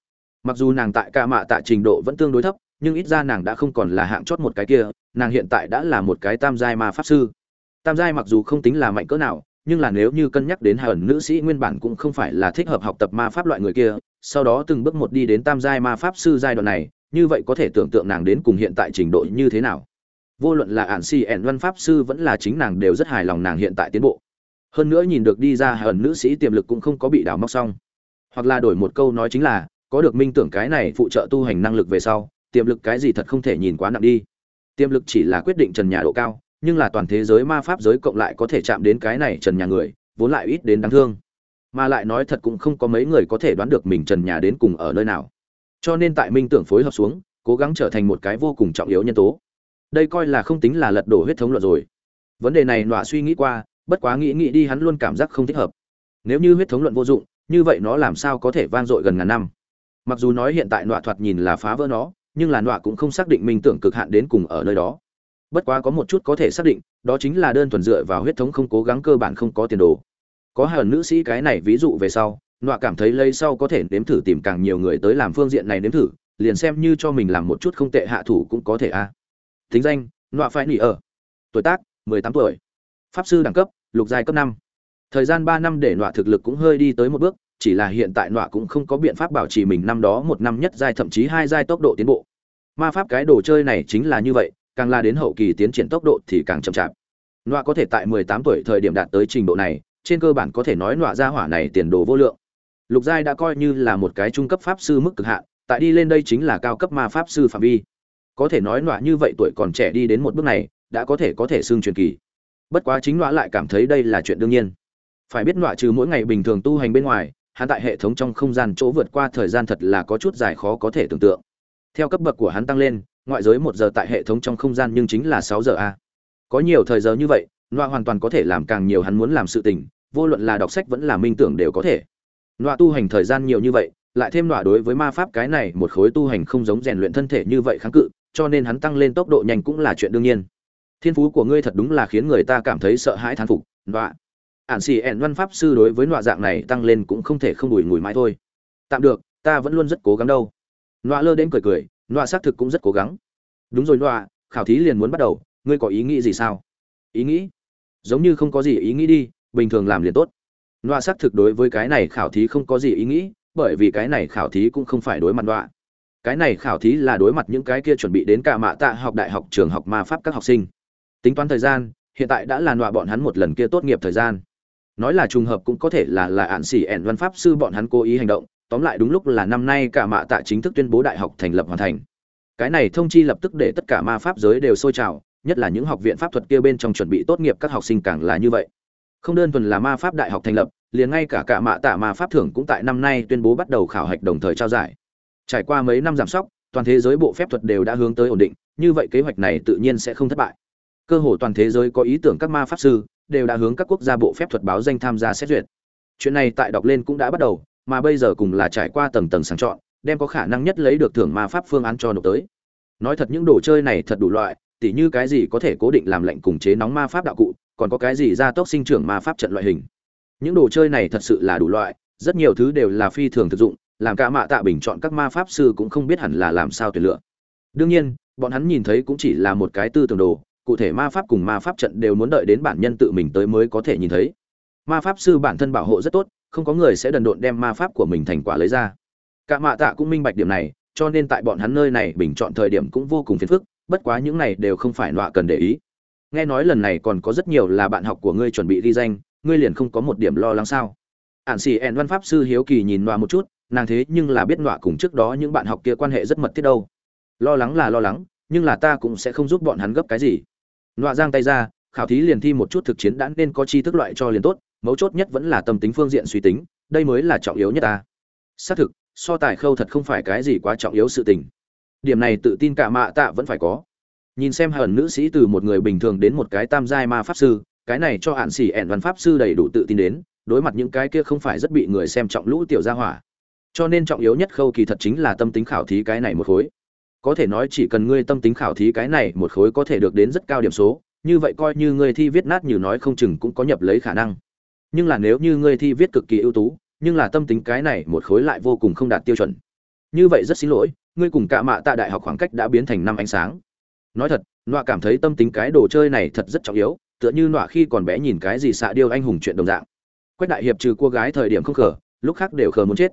Mặc dù nàng tại cả mạ tạ trình độ vẫn tương đối thấp, nhưng ít ra nàng đã không còn là hạng chót một cái kia, nàng hiện tại đã là một cái tam giai ma pháp sư. Tam giai mặc dù không tính là mạnh cỡ nào nhưng là nếu như cân nhắc đến hai ẩn nữ sĩ nguyên bản cũng không phải là thích hợp học tập ma pháp loại người kia, sau đó từng bước một đi đến tam giai ma pháp sư giai đoạn này, như vậy có thể tưởng tượng nàng đến cùng hiện tại trình độ như thế nào. Vô luận là ạn si ẻn văn pháp sư vẫn là chính nàng đều rất hài lòng nàng hiện tại tiến bộ. Hơn nữa nhìn được đi ra hai ẩn nữ sĩ tiềm lực cũng không có bị đào móc xong. Hoặc là đổi một câu nói chính là, có được minh tưởng cái này phụ trợ tu hành năng lực về sau, tiềm lực cái gì thật không thể nhìn quá nặng đi. Tiềm lực chỉ là quyết định trần nhà độ cao nhưng là toàn thế giới ma pháp giới cộng lại có thể chạm đến cái này trần nhà người, vốn lại ít đến đáng thương. Mà lại nói thật cũng không có mấy người có thể đoán được mình trần nhà đến cùng ở nơi nào. Cho nên tại minh tưởng phối hợp xuống, cố gắng trở thành một cái vô cùng trọng yếu nhân tố. Đây coi là không tính là lật đổ huyết thống luận rồi. Vấn đề này nọa suy nghĩ qua, bất quá nghĩ nghĩ đi hắn luôn cảm giác không thích hợp. Nếu như huyết thống luận vô dụng, như vậy nó làm sao có thể vang dội gần ngàn năm? Mặc dù nói hiện tại nọa thoạt nhìn là phá vỡ nó, nhưng là nọa cũng không xác định minh tưởng cực hạn đến cùng ở nơi đó bất quá có một chút có thể xác định, đó chính là đơn thuần dựa vào huyết thống không cố gắng cơ bản không có tiền đồ. Có hai ẩn nữ sĩ cái này ví dụ về sau, nọa cảm thấy lấy sau có thể nếm thử tìm càng nhiều người tới làm phương diện này nếm thử, liền xem như cho mình làm một chút không tệ hạ thủ cũng có thể a. À. tính danh, nọa phải nỉ ở. Tuổi tác, mười tám tuổi. Pháp sư đẳng cấp, lục giai cấp năm. Thời gian ba năm để nọa thực lực cũng hơi đi tới một bước, chỉ là hiện tại nọa cũng không có biện pháp bảo trì mình năm đó một năm nhất giai thậm chí hai giai tốc độ tiến bộ. Ma pháp cái đồ chơi này chính là như vậy càng là đến hậu kỳ tiến triển tốc độ thì càng chậm chạp. Nọa có thể tại 18 tuổi thời điểm đạt tới trình độ này, trên cơ bản có thể nói nọa ra hỏa này tiền đồ vô lượng. Lục giai đã coi như là một cái trung cấp pháp sư mức cực hạn, tại đi lên đây chính là cao cấp ma pháp sư phạm vi. Có thể nói nọa như vậy tuổi còn trẻ đi đến một bước này, đã có thể có thể xưng truyền kỳ. Bất quá chính nọa lại cảm thấy đây là chuyện đương nhiên. Phải biết nọa trừ mỗi ngày bình thường tu hành bên ngoài, hắn tại hệ thống trong không gian chỗ vượt qua thời gian thật là có chút dài khó có thể tưởng tượng. Theo cấp bậc của hắn tăng lên ngoại giới một giờ tại hệ thống trong không gian nhưng chính là sáu giờ a. Có nhiều thời giờ như vậy nọa hoàn toàn có thể làm càng nhiều hắn muốn làm sự tình, vô luận là đọc sách vẫn là minh tưởng đều có thể. Nọa tu hành thời gian nhiều như vậy, lại thêm nọa đối với ma pháp cái này một khối tu hành không giống rèn luyện thân thể như vậy kháng cự, cho nên hắn tăng lên tốc độ nhanh cũng là chuyện đương nhiên. Thiên phú của ngươi thật đúng là khiến người ta cảm thấy sợ hãi thán phục nọa ản xì ẹn văn pháp sư đối với nọa dạng này tăng lên cũng không thể không đùi ngùi mãi thôi. Tạm được, ta vẫn luôn rất cố gắng đâu. Nọa lơ đến cười cười nọa xác thực cũng rất cố gắng. Đúng rồi nọa, khảo thí liền muốn bắt đầu, ngươi có ý nghĩ gì sao? Ý nghĩ? Giống như không có gì ý nghĩ đi, bình thường làm liền tốt. Nọa xác thực đối với cái này khảo thí không có gì ý nghĩ, bởi vì cái này khảo thí cũng không phải đối mặt nọa. Cái này khảo thí là đối mặt những cái kia chuẩn bị đến cả mạ tạ học đại học, trường học ma pháp các học sinh. Tính toán thời gian, hiện tại đã là nọa bọn hắn một lần kia tốt nghiệp thời gian. Nói là trùng hợp cũng có thể là là ạn xỉ ẻn văn pháp sư bọn hắn cố ý hành động tóm lại đúng lúc là năm nay cả mạ tạ chính thức tuyên bố đại học thành lập hoàn thành. Cái này thông chi lập tức để tất cả ma pháp giới đều sôi trào, nhất là những học viện pháp thuật kia bên trong chuẩn bị tốt nghiệp các học sinh càng là như vậy. Không đơn thuần là ma pháp đại học thành lập, liền ngay cả cả mạ tạ ma pháp thưởng cũng tại năm nay tuyên bố bắt đầu khảo hạch đồng thời trao giải. Trải qua mấy năm giảm sóc, toàn thế giới bộ phép thuật đều đã hướng tới ổn định, như vậy kế hoạch này tự nhiên sẽ không thất bại. Cơ hồ toàn thế giới có ý tưởng các ma pháp sư đều đã hướng các quốc gia bộ phép thuật báo danh tham gia xét duyệt. Chuyện này tại đọc lên cũng đã bắt đầu mà bây giờ cùng là trải qua tầng tầng sàng chọn, đem có khả năng nhất lấy được thưởng ma pháp phương án cho nộp tới. Nói thật những đồ chơi này thật đủ loại, tỉ như cái gì có thể cố định làm lệnh cùng chế nóng ma pháp đạo cụ, còn có cái gì gia tốc sinh trưởng ma pháp trận loại hình. Những đồ chơi này thật sự là đủ loại, rất nhiều thứ đều là phi thường thực dụng, làm cả mạ tạ bình chọn các ma pháp sư cũng không biết hẳn là làm sao tuyển lựa. Đương nhiên, bọn hắn nhìn thấy cũng chỉ là một cái tư tưởng đồ, cụ thể ma pháp cùng ma pháp trận đều muốn đợi đến bản nhân tự mình tới mới có thể nhìn thấy. Ma pháp sư bản thân bảo hộ rất tốt không có người sẽ đần độn đem ma pháp của mình thành quả lấy ra. Cả mạ tạ cũng minh bạch điểm này, cho nên tại bọn hắn nơi này bình chọn thời điểm cũng vô cùng phiền phức, bất quá những này đều không phải nọa cần để ý. Nghe nói lần này còn có rất nhiều là bạn học của ngươi chuẩn bị ghi danh, ngươi liền không có một điểm lo lắng sao? Ạn xì ẹn văn pháp sư hiếu kỳ nhìn nọa một chút, nàng thế nhưng là biết nọa cùng trước đó những bạn học kia quan hệ rất mật thiết đâu. Lo lắng là lo lắng, nhưng là ta cũng sẽ không giúp bọn hắn gấp cái gì. Nọa giang tay ra, khảo thí liền thi một chút thực chiến đã nên có chi thức loại cho liền tốt mấu chốt nhất vẫn là tâm tính phương diện suy tính, đây mới là trọng yếu nhất ta. Xác thực, so tài khâu thật không phải cái gì quá trọng yếu sự tình. Điểm này tự tin cả mạ tạ vẫn phải có. Nhìn xem hờn nữ sĩ từ một người bình thường đến một cái tam giai ma pháp sư, cái này cho hạn xỉ ẹn văn pháp sư đầy đủ tự tin đến, đối mặt những cái kia không phải rất bị người xem trọng lũ tiểu gia hỏa. Cho nên trọng yếu nhất khâu kỳ thật chính là tâm tính khảo thí cái này một khối. Có thể nói chỉ cần ngươi tâm tính khảo thí cái này một khối có thể được đến rất cao điểm số, như vậy coi như ngươi thi viết nát như nói không chừng cũng có nhập lấy khả năng nhưng là nếu như ngươi thi viết cực kỳ ưu tú, nhưng là tâm tính cái này một khối lại vô cùng không đạt tiêu chuẩn. Như vậy rất xin lỗi, ngươi cùng cả mạ tạ đại học khoảng cách đã biến thành năm ánh sáng. Nói thật, nọa cảm thấy tâm tính cái đồ chơi này thật rất trọng yếu, tựa như nọa khi còn bé nhìn cái gì xạ điêu anh hùng chuyện đồng dạng. Quách đại hiệp trừ cô gái thời điểm không khờ, lúc khác đều khờ muốn chết.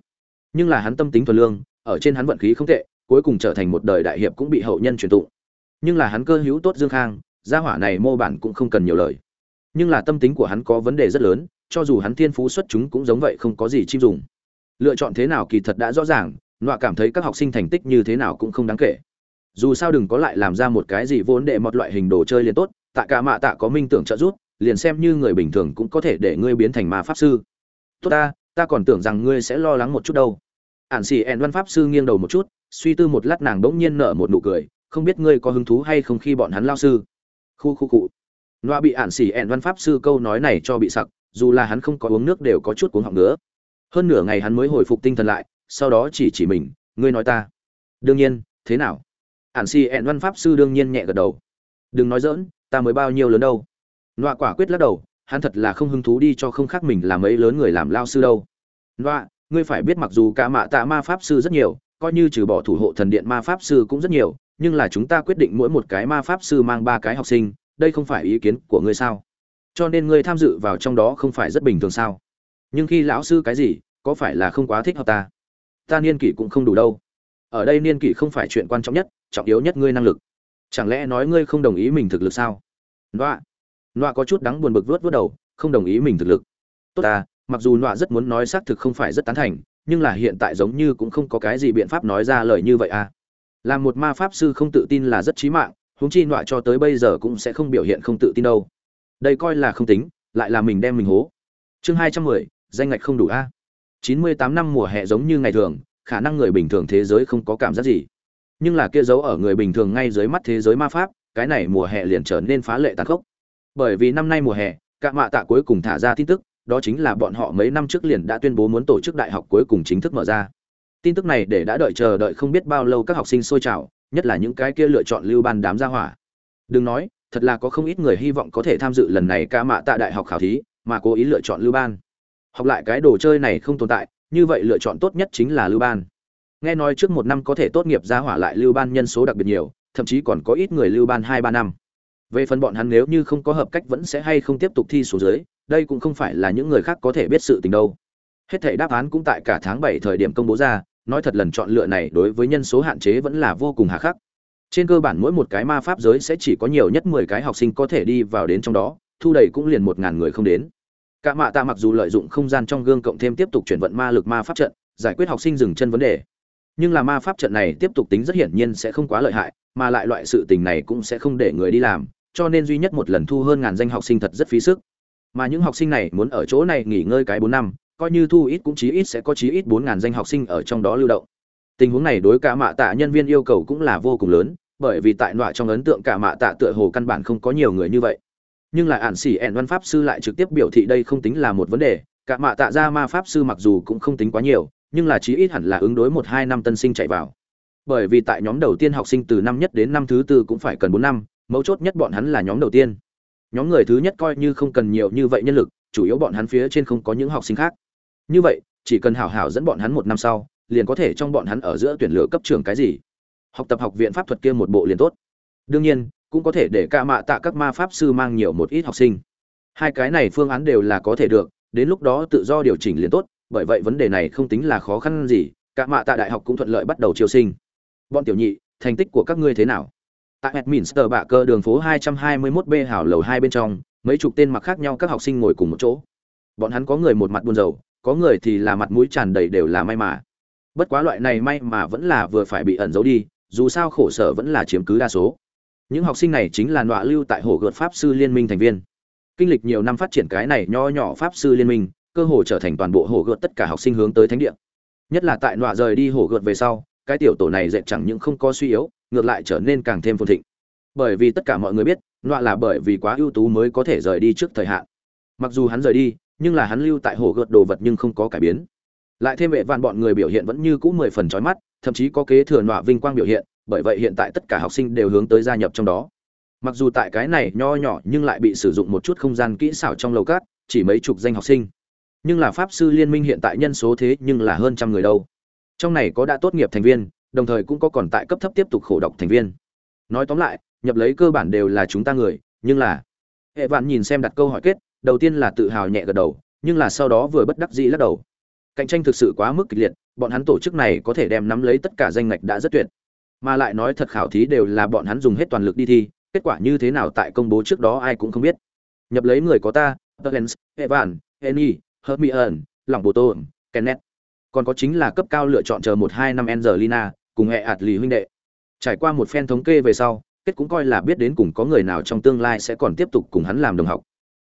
Nhưng là hắn tâm tính thuần lương, ở trên hắn vận khí không tệ, cuối cùng trở thành một đời đại hiệp cũng bị hậu nhân truyền tụng. Nhưng là hắn cơ hữu tốt dương khang, gia hỏa này mô bản cũng không cần nhiều lời. Nhưng là tâm tính của hắn có vấn đề rất lớn cho dù hắn thiên phú xuất chúng cũng giống vậy không có gì chim dùng. Lựa chọn thế nào kỳ thật đã rõ ràng, nọa cảm thấy các học sinh thành tích như thế nào cũng không đáng kể. Dù sao đừng có lại làm ra một cái gì vốn để một loại hình đồ chơi liền tốt, tạ cả mạ tạ có minh tưởng trợ giúp, liền xem như người bình thường cũng có thể để ngươi biến thành ma pháp sư. Tốt ta ta còn tưởng rằng ngươi sẽ lo lắng một chút đâu. Ản xì ẹn văn pháp sư nghiêng đầu một chút, suy tư một lát nàng bỗng nhiên nở một nụ cười, không biết ngươi có hứng thú hay không khi bọn hắn lao sư. Khu khu cụ. Loa bị ản xì ẹn văn pháp sư câu nói này cho bị sặc dù là hắn không có uống nước đều có chút cuống họng nữa. Hơn nửa ngày hắn mới hồi phục tinh thần lại, sau đó chỉ chỉ mình, ngươi nói ta. Đương nhiên, thế nào? Ản xì ẹn văn pháp sư đương nhiên nhẹ gật đầu. Đừng nói dỡn ta mới bao nhiêu lớn đâu. Loa quả quyết lắc đầu, hắn thật là không hứng thú đi cho không khác mình làm ấy lớn người làm lao sư đâu. Loa ngươi phải biết mặc dù cả mạ tạ ma pháp sư rất nhiều, coi như trừ bỏ thủ hộ thần điện ma pháp sư cũng rất nhiều, nhưng là chúng ta quyết định mỗi một cái ma pháp sư mang ba cái học sinh, đây không phải ý kiến của ngươi sao? Cho nên ngươi tham dự vào trong đó không phải rất bình thường sao? Nhưng khi lão sư cái gì, có phải là không quá thích hợp ta? Ta niên kỷ cũng không đủ đâu. Ở đây niên kỷ không phải chuyện quan trọng nhất, trọng yếu nhất ngươi năng lực. Chẳng lẽ nói ngươi không đồng ý mình thực lực sao? Nọa. Nọa có chút đắng buồn bực vớt vớt đầu, không đồng ý mình thực lực. Tốt ta, mặc dù nọa rất muốn nói xác thực không phải rất tán thành, nhưng là hiện tại giống như cũng không có cái gì biện pháp nói ra lời như vậy à. Làm một ma pháp sư không tự tin là rất chí mạng, huống chi nọa cho tới bây giờ cũng sẽ không biểu hiện không tự tin đâu đây coi là không tính, lại là mình đem mình hố. Chương hai trăm mười, danh ngạch không đủ a. Chín mươi tám năm mùa hè giống như ngày thường, khả năng người bình thường thế giới không có cảm giác gì. Nhưng là kia giấu ở người bình thường ngay dưới mắt thế giới ma pháp, cái này mùa hè liền trở nên phá lệ tàn khốc. Bởi vì năm nay mùa hè, cả mạ tạ cuối cùng thả ra tin tức, đó chính là bọn họ mấy năm trước liền đã tuyên bố muốn tổ chức đại học cuối cùng chính thức mở ra. Tin tức này để đã đợi chờ đợi không biết bao lâu các học sinh sôi trào, nhất là những cái kia lựa chọn lưu ban đám gia hỏa. Đừng nói thật là có không ít người hy vọng có thể tham dự lần này ca mạ tại đại học khảo thí, mà cố ý lựa chọn lưu ban. Học lại cái đồ chơi này không tồn tại, như vậy lựa chọn tốt nhất chính là lưu ban. Nghe nói trước một năm có thể tốt nghiệp ra hỏa lại lưu ban nhân số đặc biệt nhiều, thậm chí còn có ít người lưu ban hai ba năm. Về phần bọn hắn nếu như không có hợp cách vẫn sẽ hay không tiếp tục thi số dưới, đây cũng không phải là những người khác có thể biết sự tình đâu. Hết thảy đáp án cũng tại cả tháng bảy thời điểm công bố ra, nói thật lần chọn lựa này đối với nhân số hạn chế vẫn là vô cùng hà khắc trên cơ bản mỗi một cái ma pháp giới sẽ chỉ có nhiều nhất mười cái học sinh có thể đi vào đến trong đó, thu đầy cũng liền một ngàn người không đến. Cả mạ tạ mặc dù lợi dụng không gian trong gương cộng thêm tiếp tục chuyển vận ma lực ma pháp trận, giải quyết học sinh dừng chân vấn đề. Nhưng là ma pháp trận này tiếp tục tính rất hiển nhiên sẽ không quá lợi hại, mà lại loại sự tình này cũng sẽ không để người đi làm, cho nên duy nhất một lần thu hơn ngàn danh học sinh thật rất phí sức. Mà những học sinh này muốn ở chỗ này nghỉ ngơi cái bốn năm, coi như thu ít cũng chí ít sẽ có chí ít bốn ngàn danh học sinh ở trong đó lưu động tình huống này đối cả mạ tạ nhân viên yêu cầu cũng là vô cùng lớn, bởi vì tại nọa trong ấn tượng cả mạ tạ tựa hồ căn bản không có nhiều người như vậy. Nhưng lại ản xỉ ẻn văn pháp sư lại trực tiếp biểu thị đây không tính là một vấn đề, cả mạ tạ ra ma pháp sư mặc dù cũng không tính quá nhiều, nhưng là chí ít hẳn là ứng đối một hai năm tân sinh chạy vào. Bởi vì tại nhóm đầu tiên học sinh từ năm nhất đến năm thứ tư cũng phải cần bốn năm, mấu chốt nhất bọn hắn là nhóm đầu tiên. Nhóm người thứ nhất coi như không cần nhiều như vậy nhân lực, chủ yếu bọn hắn phía trên không có những học sinh khác. Như vậy, chỉ cần hảo hảo dẫn bọn hắn một năm sau liền có thể trong bọn hắn ở giữa tuyển lựa cấp trường cái gì. Học tập học viện pháp thuật kia một bộ liền tốt. Đương nhiên, cũng có thể để ca mạ tạ các ma pháp sư mang nhiều một ít học sinh. Hai cái này phương án đều là có thể được, đến lúc đó tự do điều chỉnh liền tốt, bởi vậy vấn đề này không tính là khó khăn gì, cả mạ tạ đại học cũng thuận lợi bắt đầu chiêu sinh. Bọn tiểu nhị, thành tích của các ngươi thế nào? Tại Edminster bạ cơ đường phố 221B hảo lầu hai bên trong, mấy chục tên mặc khác nhau các học sinh ngồi cùng một chỗ. Bọn hắn có người một mặt buồn rầu, có người thì là mặt mũi tràn đầy đều là may mà bất quá loại này may mà vẫn là vừa phải bị ẩn giấu đi, dù sao khổ sở vẫn là chiếm cứ đa số. Những học sinh này chính là nọa lưu tại hồ gợt pháp sư liên minh thành viên. Kinh lịch nhiều năm phát triển cái này nho nhỏ pháp sư liên minh, cơ hồ trở thành toàn bộ hồ gợt tất cả học sinh hướng tới thánh địa. Nhất là tại nọa rời đi hồ gợt về sau, cái tiểu tổ này dệt chẳng những không có suy yếu, ngược lại trở nên càng thêm phồn thịnh. Bởi vì tất cả mọi người biết, nọa là bởi vì quá ưu tú mới có thể rời đi trước thời hạn. Mặc dù hắn rời đi, nhưng là hắn lưu tại hồ gợt đồ vật nhưng không có cải biến lại thêm vệ vạn bọn người biểu hiện vẫn như cũ mười phần trói mắt, thậm chí có kế thừa nọa vinh quang biểu hiện, bởi vậy hiện tại tất cả học sinh đều hướng tới gia nhập trong đó. Mặc dù tại cái này nho nhỏ nhưng lại bị sử dụng một chút không gian kỹ xảo trong lầu cát, chỉ mấy chục danh học sinh. Nhưng là pháp sư liên minh hiện tại nhân số thế nhưng là hơn trăm người đâu. Trong này có đã tốt nghiệp thành viên, đồng thời cũng có còn tại cấp thấp tiếp tục khổ độc thành viên. Nói tóm lại, nhập lấy cơ bản đều là chúng ta người, nhưng là, hệ vạn nhìn xem đặt câu hỏi kết, đầu tiên là tự hào nhẹ gật đầu, nhưng là sau đó vừa bất đắc dĩ lắc đầu cạnh tranh thực sự quá mức kịch liệt bọn hắn tổ chức này có thể đem nắm lấy tất cả danh ngạch đã rất tuyệt mà lại nói thật khảo thí đều là bọn hắn dùng hết toàn lực đi thi kết quả như thế nào tại công bố trước đó ai cũng không biết nhập lấy người có ta Terence, Evan, Eni, Hermione, Lòng Bồ Tôn, Kenneth. Còn có chính là cấp cao lựa chọn chờ một hai năm Angelina, cùng hệ ạt lì huynh đệ. Trải qua một phen thống kê về sau, kết cũng coi là biết đến cùng có người nào trong tương lai sẽ còn tiếp tục cùng hắn làm đồng học.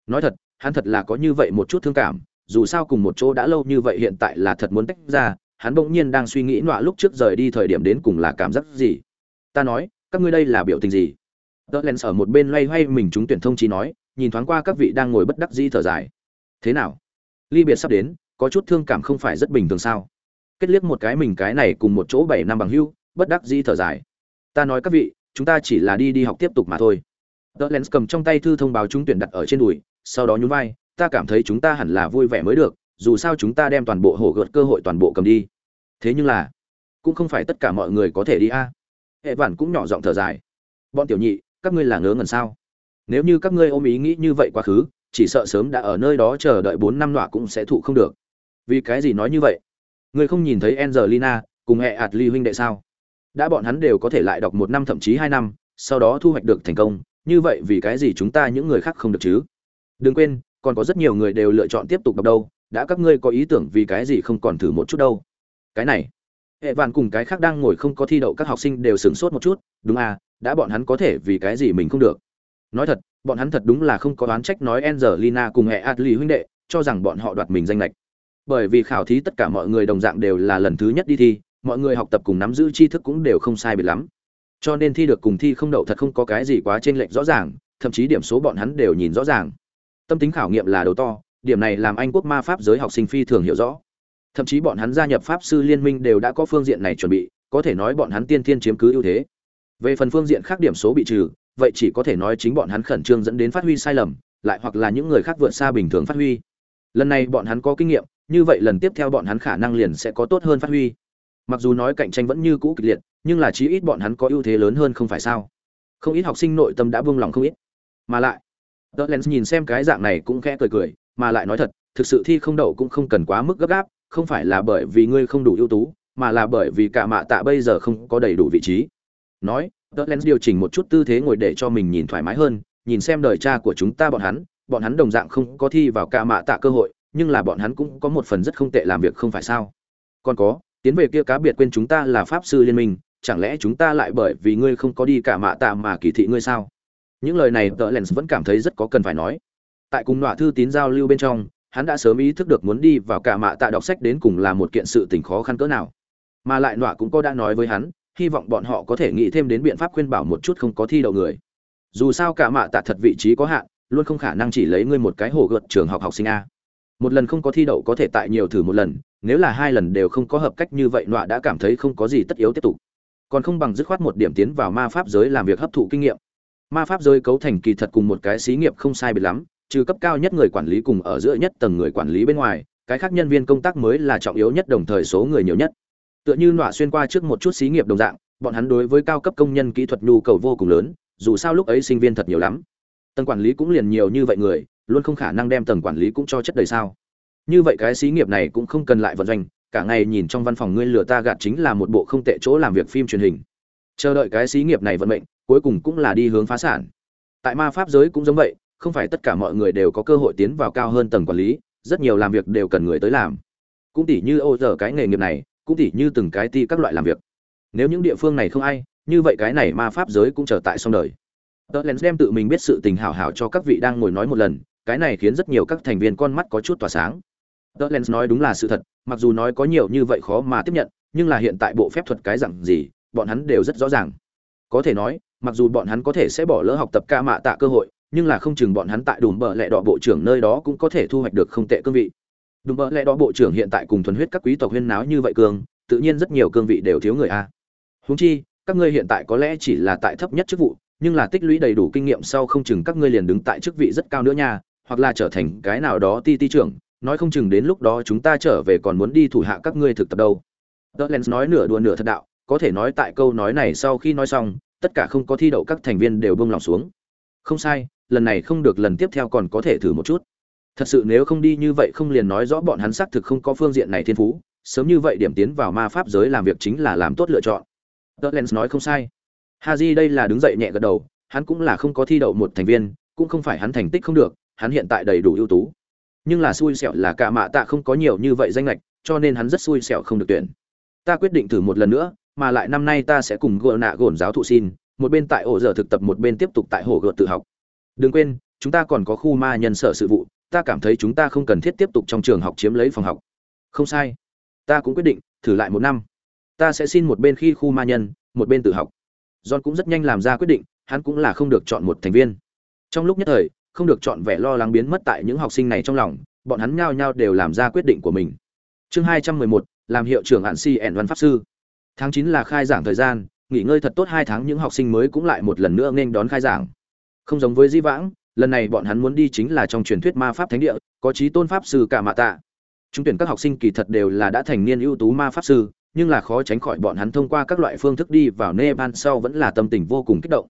Nói thật, hắn thật là có như vậy một chút thương cảm, dù sao cùng một chỗ đã lâu như vậy hiện tại là thật muốn tách ra, hắn bỗng nhiên đang suy nghĩ nọa lúc trước rời đi thời điểm đến cùng là cảm giác gì. Ta nói, các ngươi đây là biểu tình gì? tớ len ở một bên loay hoay mình chúng tuyển thông chí nói, nhìn thoáng qua các vị đang ngồi bất đắc dĩ thở dài. Thế nào? ly biệt sắp đến có chút thương cảm không phải rất bình thường sao kết liếc một cái mình cái này cùng một chỗ bảy năm bằng hưu bất đắc dĩ thở dài ta nói các vị chúng ta chỉ là đi đi học tiếp tục mà thôi tớ len cầm trong tay thư thông báo chúng tuyển đặt ở trên đùi sau đó nhún vai ta cảm thấy chúng ta hẳn là vui vẻ mới được, dù sao chúng ta đem toàn bộ hổ gợt cơ hội toàn bộ cầm đi. Thế nhưng là, cũng không phải tất cả mọi người có thể đi a. Hệ vản cũng nhỏ giọng thở dài. Bọn tiểu nhị, các ngươi là ngớ ngẩn sao? Nếu như các ngươi ôm ý nghĩ như vậy quá khứ, chỉ sợ sớm đã ở nơi đó chờ đợi bốn năm nọa cũng sẽ thụ không được. Vì cái gì nói như vậy? Người không nhìn thấy angelina cùng hệ ạt ly huynh đệ sao? Đã bọn hắn đều có thể lại đọc một năm thậm chí hai năm, sau đó thu hoạch được thành công, như vậy vì cái gì chúng ta những người khác không được chứ? Đừng quên còn có rất nhiều người đều lựa chọn tiếp tục đọc đâu đã các ngươi có ý tưởng vì cái gì không còn thử một chút đâu cái này hệ vạn cùng cái khác đang ngồi không có thi đậu các học sinh đều sửng sốt một chút đúng à đã bọn hắn có thể vì cái gì mình không được nói thật bọn hắn thật đúng là không có oán trách nói Angelina cùng hệ Adli huynh đệ, cho rằng bọn họ đoạt mình danh lệch. Bởi vì khảo thí tất cả mọi người đồng dạng đều là lần thứ nhất đi thi, mọi người học tập cùng nắm giữ tri thức cũng đều không sai biệt lắm. Cho nên thi được cùng thi không đậu thật không có cái gì quá chênh lệch rõ ràng, thậm chí điểm số bọn hắn đều nhìn rõ ràng. Tâm tính khảo nghiệm là đầu to, điểm này làm Anh quốc ma pháp giới học sinh phi thường hiểu rõ. Thậm chí bọn hắn gia nhập pháp sư liên minh đều đã có phương diện này chuẩn bị, có thể nói bọn hắn tiên thiên chiếm cứ ưu thế. Về phần phương diện khác điểm số bị trừ, vậy chỉ có thể nói chính bọn hắn khẩn trương dẫn đến phát huy sai lầm, lại hoặc là những người khác vượt xa bình thường phát huy. Lần này bọn hắn có kinh nghiệm, như vậy lần tiếp theo bọn hắn khả năng liền sẽ có tốt hơn phát huy. Mặc dù nói cạnh tranh vẫn như cũ kịch liệt, nhưng là chí ít bọn hắn có ưu thế lớn hơn không phải sao? Không ít học sinh nội tâm đã buông lòng không ít. Mà lại, Dudlens nhìn xem cái dạng này cũng khẽ cười cười, mà lại nói thật, thực sự thi không đậu cũng không cần quá mức gấp gáp, không phải là bởi vì ngươi không đủ ưu tú, mà là bởi vì cả mạ tạ bây giờ không có đầy đủ vị trí. Nói, Dudlens điều chỉnh một chút tư thế ngồi để cho mình nhìn thoải mái hơn, nhìn xem đời cha của chúng ta bọn hắn, bọn hắn đồng dạng không có thi vào cả mạ tạ cơ hội nhưng là bọn hắn cũng có một phần rất không tệ làm việc không phải sao còn có tiến về kia cá biệt quên chúng ta là pháp sư liên minh chẳng lẽ chúng ta lại bởi vì ngươi không có đi cả mạ tạ mà kỳ thị ngươi sao những lời này tờ lens vẫn cảm thấy rất có cần phải nói. Tại cùng nọa thư tín giao lưu bên trong, hắn đã sớm ý thức được muốn đi vào cả mạ tạ đọc sách đến cùng là một kiện sự tình khó khăn cỡ nào. Mà lại nọa cũng có đã nói với hắn, hy vọng bọn họ có thể nghĩ thêm đến biện pháp khuyên bảo một chút không có thi đậu người. Dù sao cả mạ tạ thật vị trí có hạn, luôn không khả năng chỉ lấy ngươi một cái hồ gợt trường học học sinh a. Một lần không có thi đậu có thể tại nhiều thử một lần, nếu là hai lần đều không có hợp cách như vậy nọa đã cảm thấy không có gì tất yếu tiếp tục. Còn không bằng dứt khoát một điểm tiến vào ma pháp giới làm việc hấp thụ kinh nghiệm ma pháp giới cấu thành kỳ thật cùng một cái xí nghiệp không sai biệt lắm, trừ cấp cao nhất người quản lý cùng ở giữa nhất tầng người quản lý bên ngoài, cái khác nhân viên công tác mới là trọng yếu nhất đồng thời số người nhiều nhất. Tựa như nọa xuyên qua trước một chút xí nghiệp đồng dạng, bọn hắn đối với cao cấp công nhân kỹ thuật nhu cầu vô cùng lớn, dù sao lúc ấy sinh viên thật nhiều lắm. Tầng quản lý cũng liền nhiều như vậy người, luôn không khả năng đem tầng quản lý cũng cho chất đầy sao. Như vậy cái xí nghiệp này cũng không cần lại vận doanh, cả ngày nhìn trong văn phòng ngươi lừa ta gạt chính là một bộ không tệ chỗ làm việc phim truyền hình. Chờ đợi cái xí nghiệp này vận mệnh cuối cùng cũng là đi hướng phá sản. Tại ma pháp giới cũng giống vậy, không phải tất cả mọi người đều có cơ hội tiến vào cao hơn tầng quản lý, rất nhiều làm việc đều cần người tới làm. Cũng tỉ như ô giờ cái nghề nghiệp này, cũng tỉ như từng cái ti các loại làm việc. Nếu những địa phương này không ai, như vậy cái này ma pháp giới cũng trở tại xong đời. Tờ len đem tự mình biết sự tình hảo hảo cho các vị đang ngồi nói một lần, cái này khiến rất nhiều các thành viên con mắt có chút tỏa sáng. Tờ len nói đúng là sự thật, mặc dù nói có nhiều như vậy khó mà tiếp nhận, nhưng là hiện tại bộ phép thuật cái dặn gì, bọn hắn đều rất rõ ràng. Có thể nói mặc dù bọn hắn có thể sẽ bỏ lỡ học tập ca mạ tạ cơ hội nhưng là không chừng bọn hắn tại đùm bờ lẹ đỏ bộ trưởng nơi đó cũng có thể thu hoạch được không tệ cương vị. Đùm bờ lẹ đỏ bộ trưởng hiện tại cùng thuần huyết các quý tộc huyên náo như vậy cường, tự nhiên rất nhiều cương vị đều thiếu người a. Húng chi các ngươi hiện tại có lẽ chỉ là tại thấp nhất chức vụ nhưng là tích lũy đầy đủ kinh nghiệm sau không chừng các ngươi liền đứng tại chức vị rất cao nữa nha hoặc là trở thành cái nào đó ti ti trưởng nói không chừng đến lúc đó chúng ta trở về còn muốn đi thủ hạ các ngươi thực tập đâu. Tớ len nói nửa đùa nửa thật đạo có thể nói tại câu nói này sau khi nói xong tất cả không có thi đậu các thành viên đều bông lòng xuống. Không sai, lần này không được lần tiếp theo còn có thể thử một chút. Thật sự nếu không đi như vậy không liền nói rõ bọn hắn xác thực không có phương diện này thiên phú, sớm như vậy điểm tiến vào ma pháp giới làm việc chính là làm tốt lựa chọn. Tớ nói không sai. Haji đây là đứng dậy nhẹ gật đầu, hắn cũng là không có thi đậu một thành viên, cũng không phải hắn thành tích không được, hắn hiện tại đầy đủ ưu tú. Nhưng là xui xẻo là cả mạ tạ không có nhiều như vậy danh lệch, cho nên hắn rất xui xẻo không được tuyển. Ta quyết định thử một lần nữa mà lại năm nay ta sẽ cùng gỡ nạ gồn giáo thụ xin, một bên tại ổ giờ thực tập một bên tiếp tục tại hồ gợt tự học. Đừng quên, chúng ta còn có khu ma nhân sở sự vụ, ta cảm thấy chúng ta không cần thiết tiếp tục trong trường học chiếm lấy phòng học. Không sai. Ta cũng quyết định, thử lại một năm. Ta sẽ xin một bên khi khu ma nhân, một bên tự học. John cũng rất nhanh làm ra quyết định, hắn cũng là không được chọn một thành viên. Trong lúc nhất thời, không được chọn vẻ lo lắng biến mất tại những học sinh này trong lòng, bọn hắn nhao nhao đều làm ra quyết định của mình. Chương hai trăm mười một, làm hiệu trưởng hạn si ẻn văn pháp sư tháng chín là khai giảng thời gian nghỉ ngơi thật tốt hai tháng những học sinh mới cũng lại một lần nữa nên đón khai giảng không giống với di vãng lần này bọn hắn muốn đi chính là trong truyền thuyết ma pháp thánh địa có trí tôn pháp sư cả mạ tạ chúng tuyển các học sinh kỳ thật đều là đã thành niên ưu tú ma pháp sư nhưng là khó tránh khỏi bọn hắn thông qua các loại phương thức đi vào Nepal sau vẫn là tâm tình vô cùng kích động.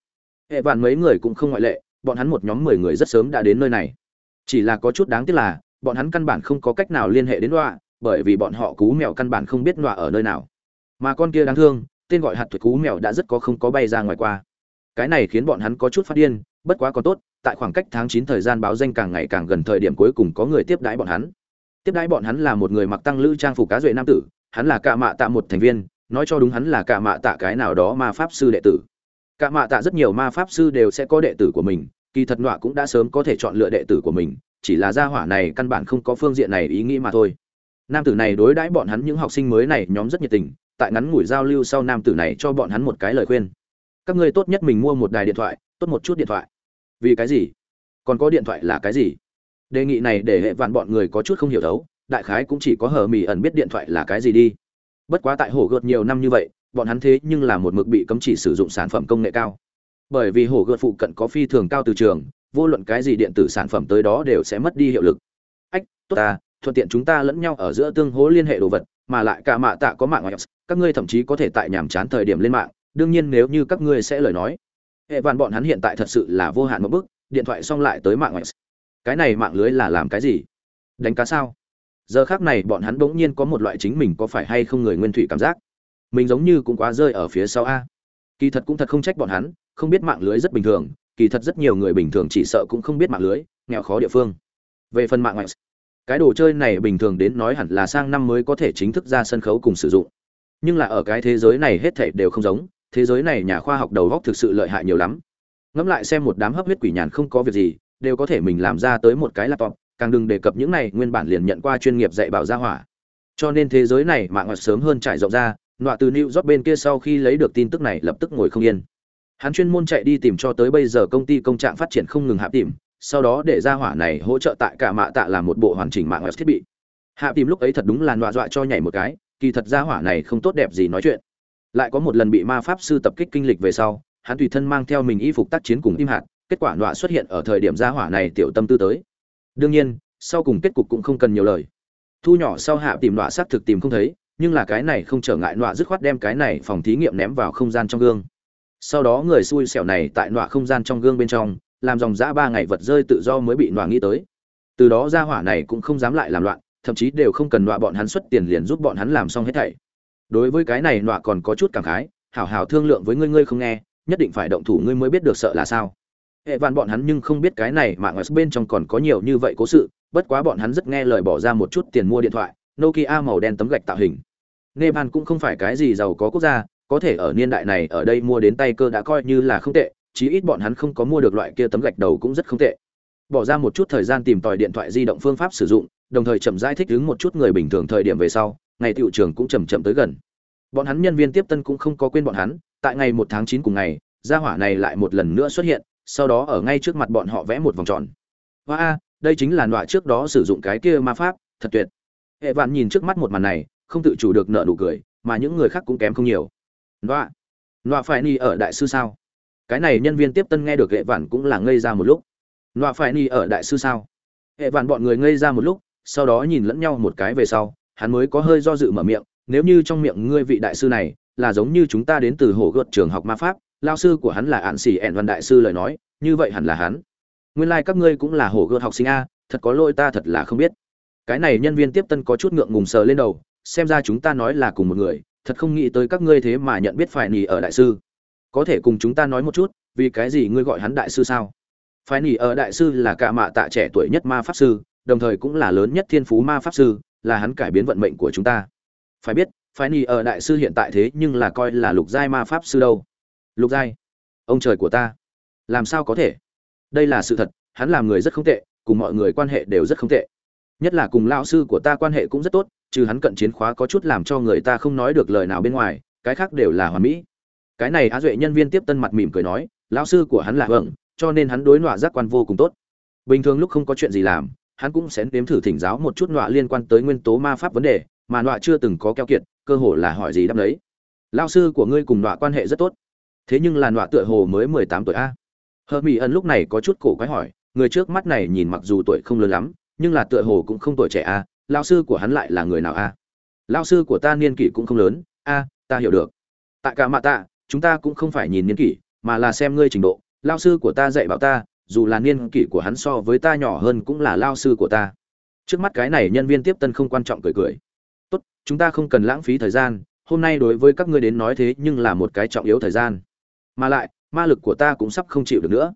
Hệ vạn mấy người cũng không ngoại lệ, bọn hắn một nhóm 10 người rất sớm đã đến nơi này. Chỉ là có chút đáng tiếc là, bọn hắn căn bản không có cách nào liên hệ đến Đoạ, bởi vì bọn họ cú mèo căn bản không biết Đoạ ở nơi nào. Mà con kia đáng thương, tên gọi hạt thuật cú mèo đã rất có không có bay ra ngoài qua. Cái này khiến bọn hắn có chút phát điên, bất quá còn tốt, tại khoảng cách tháng chín thời gian báo danh càng ngày càng gần thời điểm cuối cùng có người tiếp đãi bọn hắn. Tiếp đãi bọn hắn là một người mặc tăng lữ trang phục cá duệ nam tử, hắn là cạ mạ tạ một thành viên nói cho đúng hắn là cạ mạ tạ cái nào đó ma pháp sư đệ tử cạ mạ tạ rất nhiều ma pháp sư đều sẽ có đệ tử của mình kỳ thật nọa cũng đã sớm có thể chọn lựa đệ tử của mình chỉ là gia hỏa này căn bản không có phương diện này ý nghĩ mà thôi nam tử này đối đãi bọn hắn những học sinh mới này nhóm rất nhiệt tình tại ngắn ngủi giao lưu sau nam tử này cho bọn hắn một cái lời khuyên. Các ngươi tốt nhất mình mua một đài điện thoại, tốt một chút điện thoại. Vì cái gì? Còn có điện thoại là cái gì? Đề nghị này để hệ vạn bọn người có chút không hiểu thấu đại khái cũng chỉ có hờ mỹ ẩn biết điện thoại là cái gì đi. Bất quá tại hổ gợt nhiều năm như vậy, bọn hắn thế nhưng là một mực bị cấm chỉ sử dụng sản phẩm công nghệ cao. Bởi vì hổ gợt phụ cận có phi thường cao từ trường, vô luận cái gì điện tử sản phẩm tới đó đều sẽ mất đi hiệu lực. Ách, tốt ta, thuận tiện chúng ta lẫn nhau ở giữa tương hố liên hệ đồ vật mà lại cả mạ tạ có mạng ngoại các ngươi thậm chí có thể tại nhàm chán thời điểm lên mạng, đương nhiên nếu như các ngươi sẽ lời nói. Hệ vạn bọn hắn hiện tại thật sự là vô hạn một bức điện thoại xong lại tới mạng ngoại cái này mạng lưới là làm cái gì? Đánh cá sao? Giờ khác này bọn hắn bỗng nhiên có một loại chính mình có phải hay không người nguyên thủy cảm giác. Mình giống như cũng quá rơi ở phía sau a. Kỳ thật cũng thật không trách bọn hắn, không biết mạng lưới rất bình thường, kỳ thật rất nhiều người bình thường chỉ sợ cũng không biết mạng lưới, nghèo khó địa phương. Về phần mạng ngoại cái đồ chơi này bình thường đến nói hẳn là sang năm mới có thể chính thức ra sân khấu cùng sử dụng. Nhưng là ở cái thế giới này hết thảy đều không giống, thế giới này nhà khoa học đầu góc thực sự lợi hại nhiều lắm. Ngẫm lại xem một đám hấp huyết quỷ nhàn không có việc gì, đều có thể mình làm ra tới một cái laptop, càng đừng đề cập những này nguyên bản liền nhận qua chuyên nghiệp dạy bảo gia hỏa. Cho nên thế giới này mạng ngoại sớm hơn trải rộng ra, nọa từ new job bên kia sau khi lấy được tin tức này lập tức ngồi không yên. Hắn chuyên môn chạy đi tìm cho tới bây giờ công ty công trạng phát triển không ngừng hạ tìm sau đó để gia hỏa này hỗ trợ tại cả mạ tạ làm một bộ hoàn chỉnh mạng web thiết bị. Hạ tìm lúc ấy thật đúng là nọa dọa cho nhảy một cái, kỳ thật gia hỏa này không tốt đẹp gì nói chuyện. Lại có một lần bị ma pháp sư tập kích kinh lịch về sau, hắn tùy thân mang theo mình y phục tác chiến cùng tim hạt, kết quả nọa xuất hiện ở thời điểm gia hỏa này tiểu tâm tư tới. Đương nhiên, sau cùng kết cục cũng không cần nhiều lời. Thu nhỏ sau hạ tìm nọa xác thực tìm không thấy, nhưng là cái này không trở ngại nọa dứt khoát đem cái này phòng thí nghiệm ném vào không gian trong gương. Sau đó người xui xẻo này tại nọa không gian trong gương bên trong làm dòng dã ba ngày vật rơi tự do mới bị nọa nghĩ tới. Từ đó ra hỏa này cũng không dám lại làm loạn, thậm chí đều không cần nọa bọn hắn xuất tiền liền giúp bọn hắn làm xong hết thảy. Đối với cái này nọa còn có chút cảm khái, hảo hảo thương lượng với ngươi ngươi không nghe, nhất định phải động thủ, ngươi mới biết được sợ là sao. Hệ vạn bọn hắn nhưng không biết cái này mạng ở bên trong còn có nhiều như vậy cố sự, bất quá bọn hắn rất nghe lời bỏ ra một chút tiền mua điện thoại, nokia màu đen tấm gạch tạo hình. Nepal cũng không phải cái gì giàu có quốc gia, có thể ở niên đại này ở đây mua đến tay cơ đã coi như là không tệ chí ít bọn hắn không có mua được loại kia tấm gạch đầu cũng rất không tệ. Bỏ ra một chút thời gian tìm tòi điện thoại di động phương pháp sử dụng, đồng thời chậm rãi thích ứng một chút người bình thường thời điểm về sau, ngày tiệu trường cũng chậm chậm tới gần. Bọn hắn nhân viên tiếp tân cũng không có quên bọn hắn, tại ngày một tháng chín cùng ngày, gia hỏa này lại một lần nữa xuất hiện, sau đó ở ngay trước mặt bọn họ vẽ một vòng tròn. Hoa a, đây chính là nọa trước đó sử dụng cái kia ma pháp, thật tuyệt. Hệ vạn nhìn trước mắt một màn này, không tự chủ được nợ nụ cười, mà những người khác cũng kém không nhiều. Nọa nọa phải ni ở đại sư sao? Cái này nhân viên tiếp tân nghe được hệ vạn cũng là ngây ra một lúc. Nọa phải ni ở đại sư sao? Hệ vạn bọn người ngây ra một lúc, sau đó nhìn lẫn nhau một cái về sau, hắn mới có hơi do dự mở miệng, nếu như trong miệng ngươi vị đại sư này là giống như chúng ta đến từ hồ gợt trường học ma pháp, lao sư của hắn là ạn xỉ ẹn văn đại sư lời nói, như vậy hẳn là hắn. Nguyên lai、like、các ngươi cũng là hồ gợt học sinh a, thật có lỗi ta thật là không biết. Cái này nhân viên tiếp tân có chút ngượng ngùng sờ lên đầu, xem ra chúng ta nói là cùng một người, thật không nghĩ tới các ngươi thế mà nhận biết phải nỉ ở đại sư có thể cùng chúng ta nói một chút, vì cái gì ngươi gọi hắn đại sư sao? Phải nỉ ở đại sư là cả mạ tạ trẻ tuổi nhất ma pháp sư, đồng thời cũng là lớn nhất thiên phú ma pháp sư, là hắn cải biến vận mệnh của chúng ta. Phải biết phải nỉ ở đại sư hiện tại thế nhưng là coi là lục giai ma pháp sư đâu. Lục giai? Ông trời của ta. Làm sao có thể? Đây là sự thật, hắn làm người rất không tệ, cùng mọi người quan hệ đều rất không tệ. Nhất là cùng lao sư của ta quan hệ cũng rất tốt, trừ hắn cận chiến khóa có chút làm cho người ta không nói được lời nào bên ngoài, cái khác đều là hoàn mỹ cái này á duệ nhân viên tiếp tân mặt mỉm cười nói, lão sư của hắn là vâng cho nên hắn đối nọa giác quan vô cùng tốt. Bình thường lúc không có chuyện gì làm, hắn cũng sẽ nếm thử thỉnh giáo một chút nọa liên quan tới nguyên tố ma pháp vấn đề, mà nọa chưa từng có keo kiệt, cơ hồ là hỏi gì đáp đấy lao sư của ngươi cùng nọa quan hệ rất tốt. Thế nhưng là nọa tựa hồ mới mười tám tuổi a. Hờ mỹ ẩn lúc này có chút cổ quái hỏi, người trước mắt này nhìn mặc dù tuổi không lớn lắm, nhưng là tựa hồ cũng không tuổi trẻ a lao sư của hắn lại là người nào a? Lao sư của ta niên kỷ cũng không lớn, a, ta hiểu được. Tại cả mạ tạ chúng ta cũng không phải nhìn niên kỷ, mà là xem ngươi trình độ. Lao sư của ta dạy bảo ta, dù là niên kỷ của hắn so với ta nhỏ hơn cũng là lao sư của ta. Trước mắt cái này nhân viên tiếp tân không quan trọng cười cười. Tốt, chúng ta không cần lãng phí thời gian, hôm nay đối với các ngươi đến nói thế nhưng là một cái trọng yếu thời gian. Mà lại, ma lực của ta cũng sắp không chịu được nữa.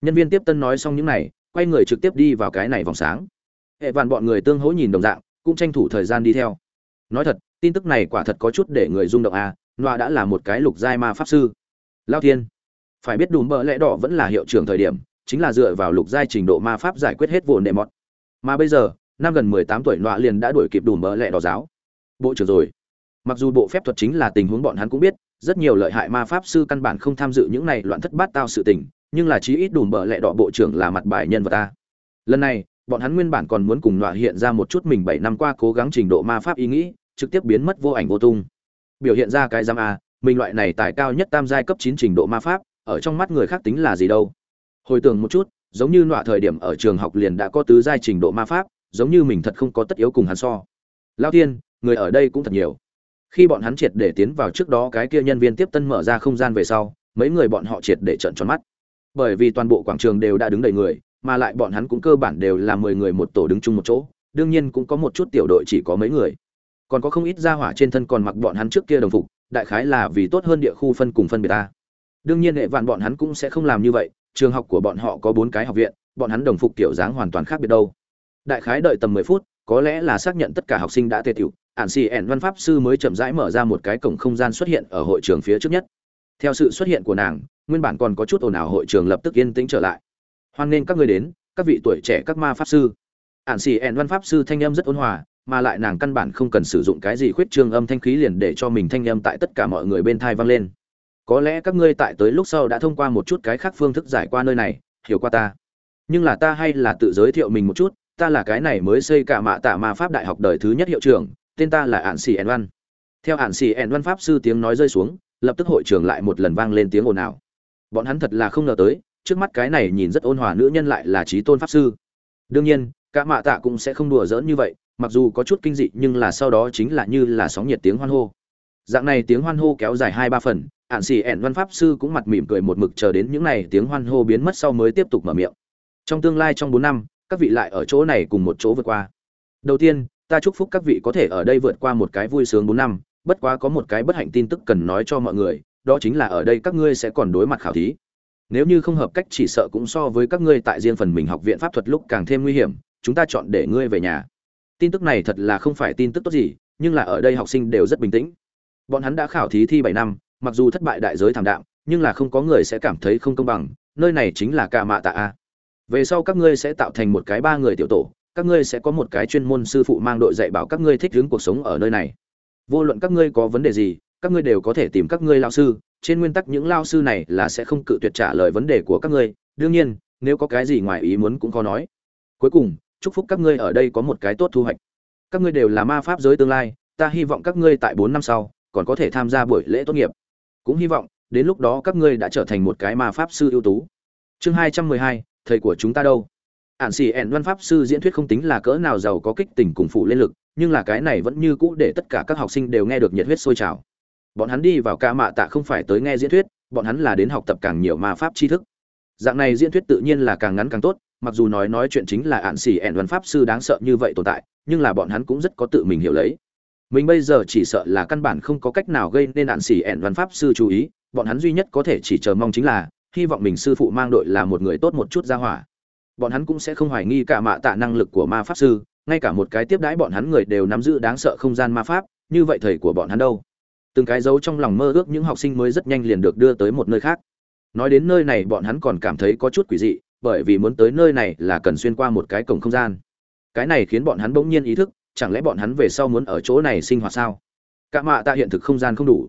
Nhân viên tiếp tân nói xong những này, quay người trực tiếp đi vào cái này vòng sáng. Hệ vạn bọn người tương hỗ nhìn đồng dạng, cũng tranh thủ thời gian đi theo. Nói thật, tin tức này quả thật có chút để người rung động à noa đã là một cái lục giai ma pháp sư. Lao thiên, phải biết đùm bợ lẽ đỏ vẫn là hiệu trưởng thời điểm, chính là dựa vào lục giai trình độ ma pháp giải quyết hết vồn đệ mọt. Mà bây giờ, năm gần mười tám tuổi nọa liền đã đuổi kịp đùm bợ lẽ đỏ giáo. Bộ trưởng rồi. Mặc dù bộ phép thuật chính là tình huống bọn hắn cũng biết, rất nhiều lợi hại ma pháp sư căn bản không tham dự những này loạn thất bát tao sự tình, nhưng là chí ít đùm bợ lẽ đỏ bộ trưởng là mặt bài nhân vật ta. Lần này, bọn hắn nguyên bản còn muốn cùng nọa hiện ra một chút mình bảy năm qua cố gắng trình độ ma pháp ý nghĩ, trực tiếp biến mất vô ảnh vô tung biểu hiện ra cái giam a, mình loại này tài cao nhất tam giai cấp chín trình độ ma pháp, ở trong mắt người khác tính là gì đâu. Hồi tưởng một chút, giống như nọa thời điểm ở trường học liền đã có tứ giai trình độ ma pháp, giống như mình thật không có tất yếu cùng hắn so. Lao tiên người ở đây cũng thật nhiều. Khi bọn hắn triệt để tiến vào trước đó cái kia nhân viên tiếp tân mở ra không gian về sau, mấy người bọn họ triệt để trận tròn mắt. Bởi vì toàn bộ quảng trường đều đã đứng đầy người, mà lại bọn hắn cũng cơ bản đều là mười người một tổ đứng chung một chỗ, đương nhiên cũng có một chút tiểu đội chỉ có mấy người còn có không ít gia hỏa trên thân còn mặc bọn hắn trước kia đồng phục, đại khái là vì tốt hơn địa khu phân cùng phân biệt ta. Đương nhiên, hệ vạn bọn hắn cũng sẽ không làm như vậy, trường học của bọn họ có bốn cái học viện, bọn hắn đồng phục kiểu dáng hoàn toàn khác biệt đâu. Đại khái đợi tầm mười phút, có lẽ là xác nhận tất cả học sinh đã tê tiểu, ản xì ẻn văn pháp sư mới chậm rãi mở ra một cái cổng không gian xuất hiện ở hội trường phía trước nhất. Theo sự xuất hiện của nàng, nguyên bản còn có chút ồn ào hội trường lập tức yên tĩnh trở lại. Hoan nên các người đến, các vị tuổi trẻ các ma pháp sư. Ản xì ẻn văn pháp sư thanh âm rất ôn hòa mà lại nàng căn bản không cần sử dụng cái gì khuyết trương âm thanh khí liền để cho mình thanh âm tại tất cả mọi người bên thai vang lên. Có lẽ các ngươi tại tới lúc sau đã thông qua một chút cái khác phương thức giải qua nơi này, hiểu qua ta. Nhưng là ta hay là tự giới thiệu mình một chút, ta là cái này mới xây cả mạ tạ ma pháp đại học đời thứ nhất hiệu trưởng, tên ta là ạn xì ẻn văn. Theo ạn xì ẻn văn pháp sư tiếng nói rơi xuống, lập tức hội trường lại một lần vang lên tiếng ồn ào. Bọn hắn thật là không ngờ tới, trước mắt cái này nhìn rất ôn hòa nữ nhân lại là trí tôn pháp sư. Đương nhiên, cả mạ tạ cũng sẽ không đùa giỡn như vậy mặc dù có chút kinh dị nhưng là sau đó chính là như là sóng nhiệt tiếng hoan hô. Dạng này tiếng hoan hô kéo dài hai ba phần, ạn xì ẻn văn pháp sư cũng mặt mỉm cười một mực chờ đến những n à y tiếng hoan hô biến mất sau mới tiếp tục mở miệng. Trong tương lai trong bốn năm, các vị lại ở chỗ này cùng một chỗ vượt qua. Đầu tiên, ta chúc phúc các vị có thể ở đây vượt qua một cái vui sướng bốn năm, bất quá có một cái bất hạnh tin tức cần nói cho mọi người, đó chính là ở đây các ngươi sẽ còn đối mặt khảo thí. Nếu như không hợp cách chỉ sợ cũng so với các ngươi tại riêng phần mình học viện pháp thuật lúc càng thêm nguy hiểm, chúng ta chọn để ngươi về nhà tin tức này thật là không phải tin tức tốt gì, nhưng là ở đây học sinh đều rất bình tĩnh. Bọn hắn đã khảo thí thi bảy năm, mặc dù thất bại đại giới thảm đạm, nhưng là không có người sẽ cảm thấy không công bằng, nơi này chính là ca mạ tạ a. Về sau các ngươi sẽ tạo thành một cái ba người tiểu tổ, các ngươi sẽ có một cái chuyên môn sư phụ mang đội dạy bảo các ngươi thích hướng cuộc sống ở nơi này. Vô luận các ngươi có vấn đề gì, các ngươi đều có thể tìm các ngươi lao sư, trên nguyên tắc những lao sư này là sẽ không cự tuyệt trả lời vấn đề của các ngươi. Đương nhiên, nếu có cái gì ngoài ý muốn cũng có nói. Cuối cùng chúc phúc các ngươi ở đây có một cái tốt thu hoạch. Các ngươi đều là ma pháp giới tương lai, ta hy vọng các ngươi tại bốn năm sau, còn có thể tham gia buổi lễ tốt nghiệp. Cũng hy vọng, đến lúc đó các ngươi đã trở thành một cái ma pháp sư ưu tú. Chương hai trăm mười hai, thầy của chúng ta đâu? Ản xì ẹn văn pháp sư diễn thuyết không tính là cỡ nào giàu có kích tình cùng phụ lên lực, nhưng là cái này vẫn như cũ để tất cả các học sinh đều nghe được nhiệt huyết sôi trào. Bọn hắn đi vào ca mạ tạ không phải tới nghe diễn thuyết, bọn hắn là đến học tập càng nhiều ma pháp tri thức. Dạng này diễn thuyết tự nhiên là càng ngắn càng tốt mặc dù nói nói chuyện chính là ạn xì ẹn văn pháp sư đáng sợ như vậy tồn tại, nhưng là bọn hắn cũng rất có tự mình hiểu lấy. Mình bây giờ chỉ sợ là căn bản không có cách nào gây nên ạn xì ẹn văn pháp sư chú ý, bọn hắn duy nhất có thể chỉ chờ mong chính là, hy vọng mình sư phụ mang đội là một người tốt một chút ra hỏa. Bọn hắn cũng sẽ không hoài nghi cả mạ tạ năng lực của ma pháp sư, ngay cả một cái tiếp đãi bọn hắn người đều nắm giữ đáng sợ không gian ma pháp, như vậy thầy của bọn hắn đâu? Từng cái dấu trong lòng mơ ước những học sinh mới rất nhanh liền được đưa tới một nơi khác. Nói đến nơi này bọn hắn còn cảm thấy có chút quỷ dị bởi vì muốn tới nơi này là cần xuyên qua một cái cổng không gian. Cái này khiến bọn hắn bỗng nhiên ý thức, chẳng lẽ bọn hắn về sau muốn ở chỗ này sinh hoạt sao? Cả mạ tạ hiện thực không gian không đủ.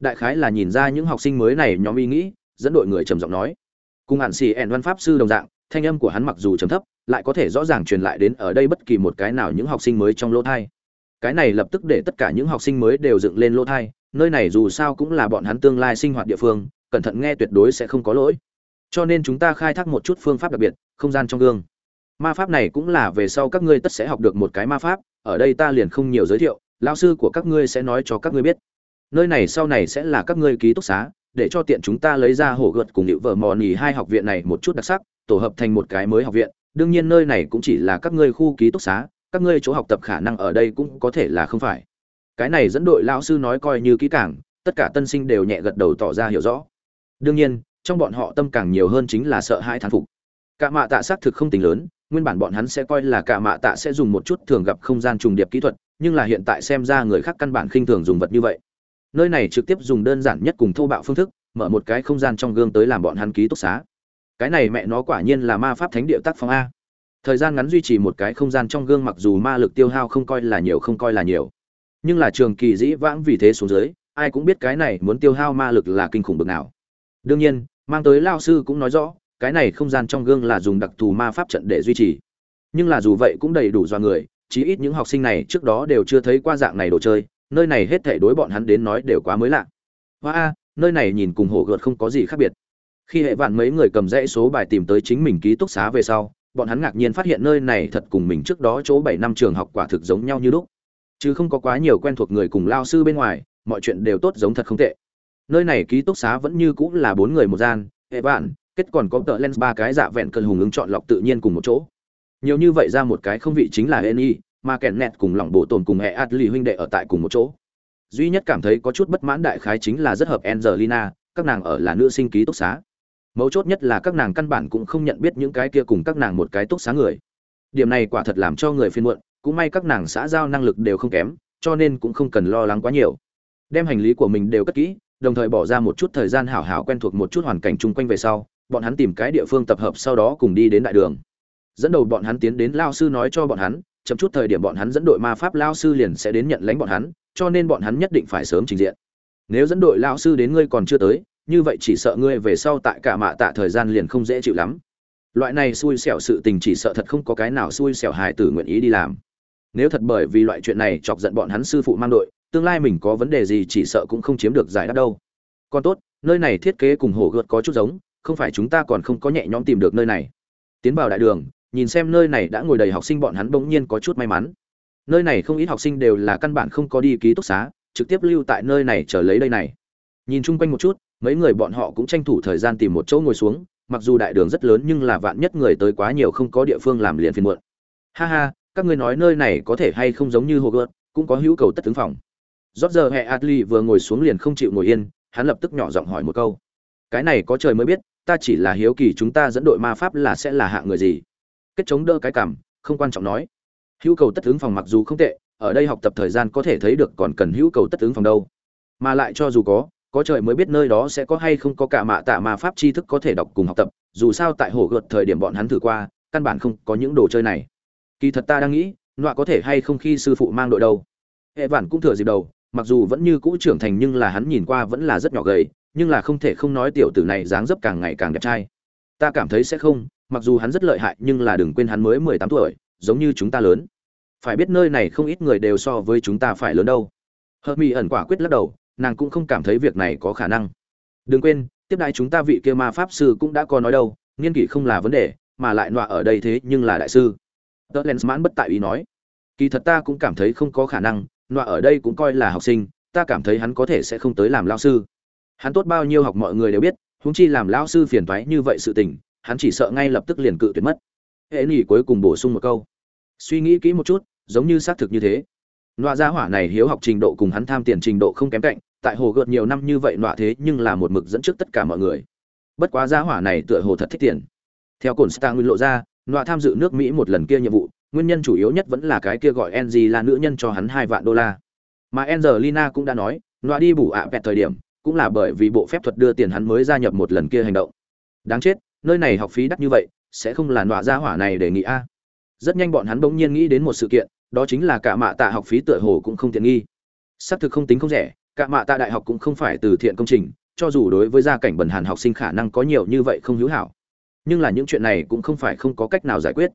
Đại khái là nhìn ra những học sinh mới này nhóm ý nghĩ, dẫn đội người trầm giọng nói. Cùng hạn xì ẻn văn pháp sư đồng dạng, thanh âm của hắn mặc dù trầm thấp, lại có thể rõ ràng truyền lại đến ở đây bất kỳ một cái nào những học sinh mới trong lỗ thai. Cái này lập tức để tất cả những học sinh mới đều dựng lên lỗ thai, nơi này dù sao cũng là bọn hắn tương lai sinh hoạt địa phương, cẩn thận nghe tuyệt đối sẽ không có lỗi cho nên chúng ta khai thác một chút phương pháp đặc biệt không gian trong gương. Ma pháp này cũng là về sau các ngươi tất sẽ học được một cái ma pháp ở đây ta liền không nhiều giới thiệu lao sư của các ngươi sẽ nói cho các ngươi biết. Nơi này sau này sẽ là các ngươi ký túc xá để cho tiện chúng ta lấy ra hổ gợt cùng hiệu vợ mò nỉ hai học viện này một chút đặc sắc tổ hợp thành một cái mới học viện. Đương nhiên nơi này cũng chỉ là các ngươi khu ký túc xá các ngươi chỗ học tập khả năng ở đây cũng có thể là không phải. Cái này dẫn đội lão sư nói coi như kỹ cảng, tất cả tân sinh đều nhẹ gật đầu tỏ ra hiểu rõ. Đương nhiên trong bọn họ tâm càng nhiều hơn chính là sợ hãi thán phục. Cả mạ tạ xác thực không tính lớn, nguyên bản bọn hắn sẽ coi là cả mạ tạ sẽ dùng một chút thường gặp không gian trùng điệp kỹ thuật, nhưng là hiện tại xem ra người khác căn bản khinh thường dùng vật như vậy. Nơi này trực tiếp dùng đơn giản nhất cùng thô bạo phương thức, mở một cái không gian trong gương tới làm bọn hắn ký túc xá. Cái này mẹ nó quả nhiên là ma pháp thánh địa tác phong a. Thời gian ngắn duy trì một cái không gian trong gương mặc dù ma lực tiêu hao không coi là nhiều không coi là nhiều, nhưng là trường kỳ dĩ vãng vì thế xuống dưới, ai cũng biết cái này muốn tiêu hao ma lực là kinh khủng bực nào. Đương nhiên mang tới lao sư cũng nói rõ, cái này không gian trong gương là dùng đặc thù ma pháp trận để duy trì. Nhưng là dù vậy cũng đầy đủ do người, chí ít những học sinh này trước đó đều chưa thấy qua dạng này đồ chơi, nơi này hết thể đối bọn hắn đến nói đều quá mới lạ. Hoa a, nơi này nhìn cùng hổ gợt không có gì khác biệt. Khi hệ vạn mấy người cầm dãy số bài tìm tới chính mình ký túc xá về sau, bọn hắn ngạc nhiên phát hiện nơi này thật cùng mình trước đó chỗ bảy năm trường học quả thực giống nhau như lúc. Chứ không có quá nhiều quen thuộc người cùng lao sư bên ngoài, mọi chuyện đều tốt giống thật không tệ nơi này ký túc xá vẫn như cũng là bốn người một gian, hệ bạn kết còn có tờ lens ba cái dạ vẹn cơn hùng ứng chọn lọc tự nhiên cùng một chỗ. Nhiều như vậy ra một cái không vị chính là eni mà kẹn nẹt cùng lỏng bộ tồn cùng hệ adli huynh đệ ở tại cùng một chỗ. Duy nhất cảm thấy có chút bất mãn đại khái chính là rất hợp angelina, các nàng ở là nữ sinh ký túc xá. Mấu chốt nhất là các nàng căn bản cũng không nhận biết những cái kia cùng các nàng một cái túc xá người. Điểm này quả thật làm cho người phiền muộn, cũng may các nàng xã giao năng lực đều không kém, cho nên cũng không cần lo lắng quá nhiều. Đem hành lý của mình đều cất kỹ đồng thời bỏ ra một chút thời gian hảo hảo quen thuộc một chút hoàn cảnh chung quanh về sau, bọn hắn tìm cái địa phương tập hợp sau đó cùng đi đến đại đường. Dẫn đầu bọn hắn tiến đến lao sư nói cho bọn hắn, chậm chút thời điểm bọn hắn dẫn đội ma pháp lao sư liền sẽ đến nhận lãnh bọn hắn, cho nên bọn hắn nhất định phải sớm trình diện. Nếu dẫn đội lao sư đến ngươi còn chưa tới, như vậy chỉ sợ ngươi về sau tại cả mạ tạ thời gian liền không dễ chịu lắm. Loại này xui xẻo sự tình chỉ sợ thật không có cái nào xui xẻo hài tử nguyện ý đi làm. Nếu thật bởi vì loại chuyện này chọc giận bọn hắn sư phụ mang đội tương lai mình có vấn đề gì chỉ sợ cũng không chiếm được giải đáp đâu. Còn tốt, nơi này thiết kế cùng hồ gợt có chút giống, không phải chúng ta còn không có nhẹ nhõm tìm được nơi này. Tiến vào đại đường, nhìn xem nơi này đã ngồi đầy học sinh bọn hắn bỗng nhiên có chút may mắn. Nơi này không ít học sinh đều là căn bản không có đi ký túc xá, trực tiếp lưu tại nơi này chờ lấy đây này. Nhìn chung quanh một chút, mấy người bọn họ cũng tranh thủ thời gian tìm một chỗ ngồi xuống, mặc dù đại đường rất lớn nhưng là vạn nhất người tới quá nhiều không có địa phương làm liền phiền muộn. Ha ha, các ngươi nói nơi này có thể hay không giống như hồ gợt, cũng có hữu cầu tất tướng phòng rót giờ hệ adli vừa ngồi xuống liền không chịu ngồi yên, hắn lập tức nhỏ giọng hỏi một câu. Cái này có trời mới biết, ta chỉ là hiếu kỳ chúng ta dẫn đội ma pháp là sẽ là hạ người gì. Kết chống đỡ cái cảm, không quan trọng nói. Hữu cầu tất ứng phòng mặc dù không tệ, ở đây học tập thời gian có thể thấy được còn cần hữu cầu tất ứng phòng đâu. Mà lại cho dù có có trời mới biết nơi đó sẽ có hay không có cả mạ tạ ma pháp tri thức có thể đọc cùng học tập, dù sao tại hồ gợt thời điểm bọn hắn thử qua, căn bản không có những đồ chơi này. Kỳ thật ta đang nghĩ, nọa có thể hay không khi sư phụ mang đội đâu. Hệ vản cũng thừa dịp đầu mặc dù vẫn như cũ trưởng thành nhưng là hắn nhìn qua vẫn là rất nhỏ gầy, nhưng là không thể không nói tiểu tử này dáng dấp càng ngày càng đẹp trai. Ta cảm thấy sẽ không, mặc dù hắn rất lợi hại nhưng là đừng quên hắn mới mười tám tuổi, giống như chúng ta lớn. Phải biết nơi này không ít người đều so với chúng ta phải lớn đâu. Hợp mỹ ẩn quả quyết lắc đầu, nàng cũng không cảm thấy việc này có khả năng. Đừng quên, tiếp đại chúng ta vị kia ma pháp sư cũng đã có nói đâu, nghiên kỷ không là vấn đề, mà lại nọa ở đây thế nhưng là đại sư. Tớ mãn bất tại ý nói. Kỳ thật ta cũng cảm thấy không có khả năng nọa ở đây cũng coi là học sinh, ta cảm thấy hắn có thể sẽ không tới làm lao sư. Hắn tốt bao nhiêu học mọi người đều biết húng chi làm lao sư phiền toái như vậy sự tình, hắn chỉ sợ ngay lập tức liền cự tuyệt mất. Hệ nghỉ cuối cùng bổ sung một câu. Suy nghĩ kỹ một chút, giống như xác thực như thế. Nọa gia hỏa này hiếu học trình độ cùng hắn tham tiền trình độ không kém cạnh, tại hồ gợt nhiều năm như vậy nọa thế nhưng là một mực dẫn trước tất cả mọi người. Bất quá gia hỏa này tựa hồ thật thích tiền. Theo cồn star nguyên lộ ra, nọa tham dự nước mỹ một lần kia nhiệm vụ nguyên nhân chủ yếu nhất vẫn là cái kia gọi Enzy là nữ nhân cho hắn hai vạn đô la. Mà Angelina cũng đã nói, loại đi bù ạ à thời điểm, cũng là bởi vì bộ phép thuật đưa tiền hắn mới gia nhập một lần kia hành động. Đáng chết, nơi này học phí đắt như vậy, sẽ không là loại gia hỏa này để nghĩ a. Rất nhanh bọn hắn bỗng nhiên nghĩ đến một sự kiện, đó chính là cả mạ tạ học phí tựa hồ cũng không tiện nghi. Sắp thực không tính không rẻ, cả mạ tạ đại học cũng không phải từ thiện công trình, cho dù đối với gia cảnh bần hàn học sinh khả năng có nhiều như vậy không hữu hảo. Nhưng là những chuyện này cũng không phải không có cách nào giải quyết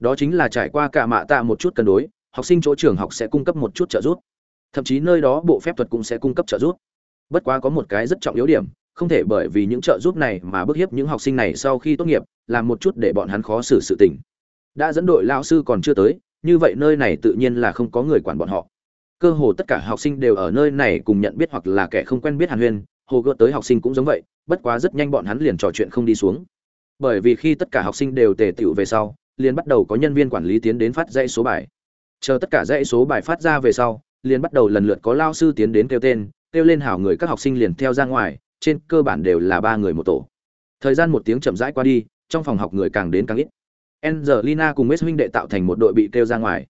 đó chính là trải qua cả mạ tạ một chút cân đối, học sinh chỗ trường học sẽ cung cấp một chút trợ giúp. Thậm chí nơi đó bộ phép thuật cũng sẽ cung cấp trợ giúp. Bất quá có một cái rất trọng yếu điểm, không thể bởi vì những trợ giúp này mà bức hiếp những học sinh này sau khi tốt nghiệp, làm một chút để bọn hắn khó xử sự tình. Đã dẫn đội lao sư còn chưa tới, như vậy nơi này tự nhiên là không có người quản bọn họ. Cơ hồ tất cả học sinh đều ở nơi này cùng nhận biết hoặc là kẻ không quen biết hàn huyên, hồ gợt tới học sinh cũng giống vậy, bất quá rất nhanh bọn hắn liền trò chuyện không đi xuống. Bởi vì khi tất cả học sinh đều tề tựu về sau liền bắt đầu có nhân viên quản lý tiến đến phát dãy số bài chờ tất cả dãy số bài phát ra về sau liền bắt đầu lần lượt có lao sư tiến đến kêu tên kêu lên hảo người các học sinh liền theo ra ngoài trên cơ bản đều là ba người một tổ thời gian một tiếng chậm rãi qua đi trong phòng học người càng đến càng ít Angelina cùng West huynh đệ tạo thành một đội bị kêu ra ngoài.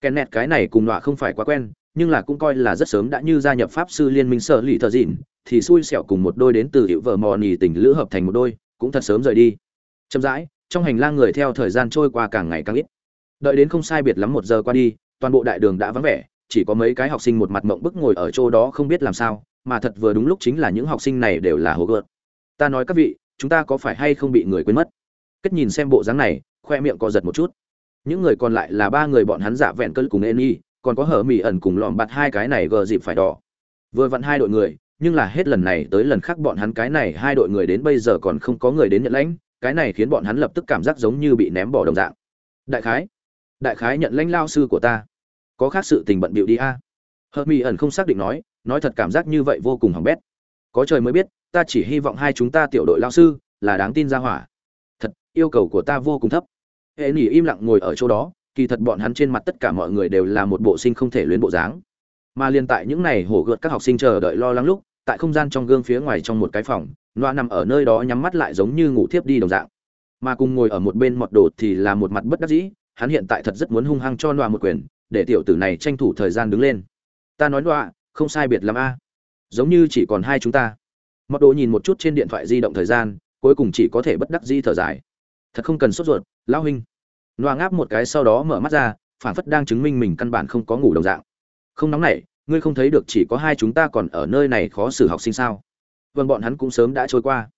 Kenneth cái này cùng nọa không phải quá quen, nhưng là cũng coi là rất sớm đã như gia nhập pháp sư liên minh sở lì thờ dịn, thì xui xẻo cùng một đôi đến từ hiệu vợ mò nì tình lữ hợp thành một đôi, cũng thật sớm rời đi. Chậm rãi, trong hành lang người theo thời gian trôi qua càng ngày càng ít. Đợi đến không sai biệt lắm một giờ qua đi, toàn bộ đại đường đã vắng vẻ, chỉ có mấy cái học sinh một mặt mộng bức ngồi ở chỗ đó không biết làm sao, mà thật vừa đúng lúc chính là những học sinh này đều là hồ gợt. Ta nói các vị, chúng ta có phải hay không bị người quên mất? Kết nhìn xem bộ dáng này, khoe miệng co giật một chút. Những người còn lại là ba người bọn hắn giả vẹn cơn cùng eni, còn có hở mỉ ẩn cùng lòm bạt hai cái này gờ dịp phải đỏ. Vừa vặn hai đội người, nhưng là hết lần này tới lần khác bọn hắn cái này hai đội người đến bây giờ còn không có người đến nhận lãnh cái này khiến bọn hắn lập tức cảm giác giống như bị ném bỏ đồng dạng. Đại khái đại khái nhận lãnh lao sư của ta. Có khác sự tình bận bịu đi a. Hợp mỹ ẩn không xác định nói nói thật cảm giác như vậy vô cùng hỏng bét. Có trời mới biết, ta chỉ hy vọng hai chúng ta tiểu đội lao sư là đáng tin ra hỏa. Thật, yêu cầu của ta vô cùng thấp. Hệ nỉ im lặng ngồi ở chỗ đó, kỳ thật bọn hắn trên mặt tất cả mọi người đều là một bộ sinh không thể luyến bộ dáng. Mà liên tại những này hổ gợt các học sinh chờ đợi lo lắng lúc, tại không gian trong gương phía ngoài trong một cái phòng loa nằm ở nơi đó nhắm mắt lại giống như ngủ thiếp đi đồng dạng. Mà cùng ngồi ở một bên mọt đồ thì là một mặt bất đắc dĩ, hắn hiện tại thật rất muốn hung hăng cho loa một quyền, để tiểu tử này tranh thủ thời gian đứng lên. Ta nói loa, không sai biệt lắm a. Giống như chỉ còn hai chúng ta. Mọt đồ nhìn một chút trên điện thoại di động thời gian, cuối cùng chỉ có thể bất đắc dĩ thở dài. Thật không cần sốt ruột, lão huynh. Loa ngáp một cái sau đó mở mắt ra, phản phất đang chứng minh mình căn bản không có ngủ đồng dạng. Không nóng nảy, ngươi không thấy được chỉ có hai chúng ta còn ở nơi này khó xử học sinh sao? Vâng bọn hắn cũng sớm đã trôi qua.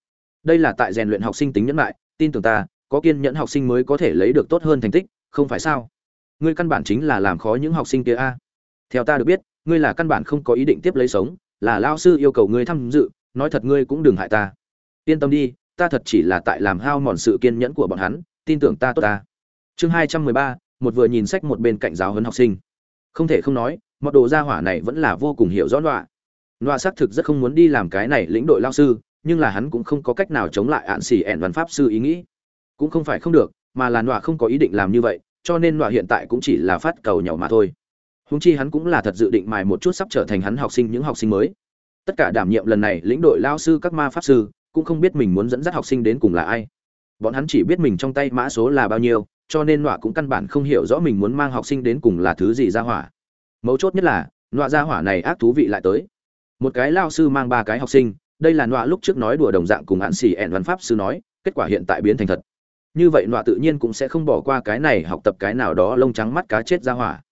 Đây là tại rèn luyện học sinh tính nhẫn lại tin tưởng ta, có kiên nhẫn học sinh mới có thể lấy được tốt hơn thành tích, không phải sao? Ngươi căn bản chính là làm khó những học sinh kia a. Theo ta được biết, ngươi là căn bản không có ý định tiếp lấy sống, là lao sư yêu cầu ngươi tham dự, nói thật ngươi cũng đừng hại ta. Yên tâm đi, ta thật chỉ là tại làm hao mòn sự kiên nhẫn của bọn hắn, tin tưởng ta tốt ta. Chương hai trăm mười ba, một vừa nhìn sách một bên cạnh giáo huấn học sinh. Không thể không nói mọt đồ gia hỏa này vẫn là vô cùng hiểu rõ loạ loa xác thực rất không muốn đi làm cái này lĩnh đội lao sư, nhưng là hắn cũng không có cách nào chống lại ạn xỉ ẻn văn pháp sư ý nghĩ. Cũng không phải không được, mà là loa không có ý định làm như vậy, cho nên loa hiện tại cũng chỉ là phát cầu nhỏ mà thôi. Húng chi hắn cũng là thật dự định mài một chút sắp trở thành hắn học sinh những học sinh mới. Tất cả đảm nhiệm lần này lĩnh đội lao sư các ma pháp sư, cũng không biết mình muốn dẫn dắt học sinh đến cùng là ai. Bọn hắn chỉ biết mình trong tay mã số là bao nhiêu, cho nên nọa cũng căn bản không hiểu rõ mình muốn mang học sinh đến cùng là thứ gì ra hỏa. Mấu chốt nhất là, nọa ra hỏa này ác thú vị lại tới một cái lao sư mang ba cái học sinh, đây là nọa lúc trước nói đùa đồng dạng cùng hạn xì ẹn văn pháp sư nói, kết quả hiện tại biến thành thật. Như vậy nọa tự nhiên cũng sẽ không bỏ qua cái này học tập cái nào đó lông trắng mắt cá chết ra hỏa.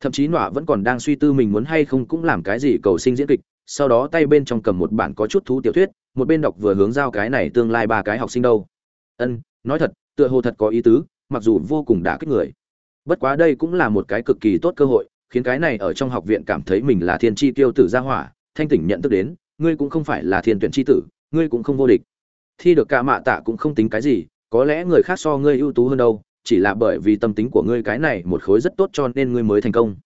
Thậm chí nọa vẫn còn đang suy tư mình muốn hay không cũng làm cái gì cầu sinh diễn kịch, sau đó tay bên trong cầm một bản có chút thú tiểu thuyết, một bên đọc vừa hướng giao cái này tương lai ba cái học sinh đâu. Ân, nói thật, tựa hồ thật có ý tứ, mặc dù vô cùng đã kích người. Bất quá đây cũng là một cái cực kỳ tốt cơ hội, khiến cái này ở trong học viện cảm thấy mình là thiên chi tiêu tử gia hỏa thanh tỉnh nhận thức đến, ngươi cũng không phải là thiên tuyển chi tử, ngươi cũng không vô địch. Thi được cả mạ tạ cũng không tính cái gì, có lẽ người khác so ngươi ưu tú hơn đâu, chỉ là bởi vì tâm tính của ngươi cái này một khối rất tốt cho nên ngươi mới thành công.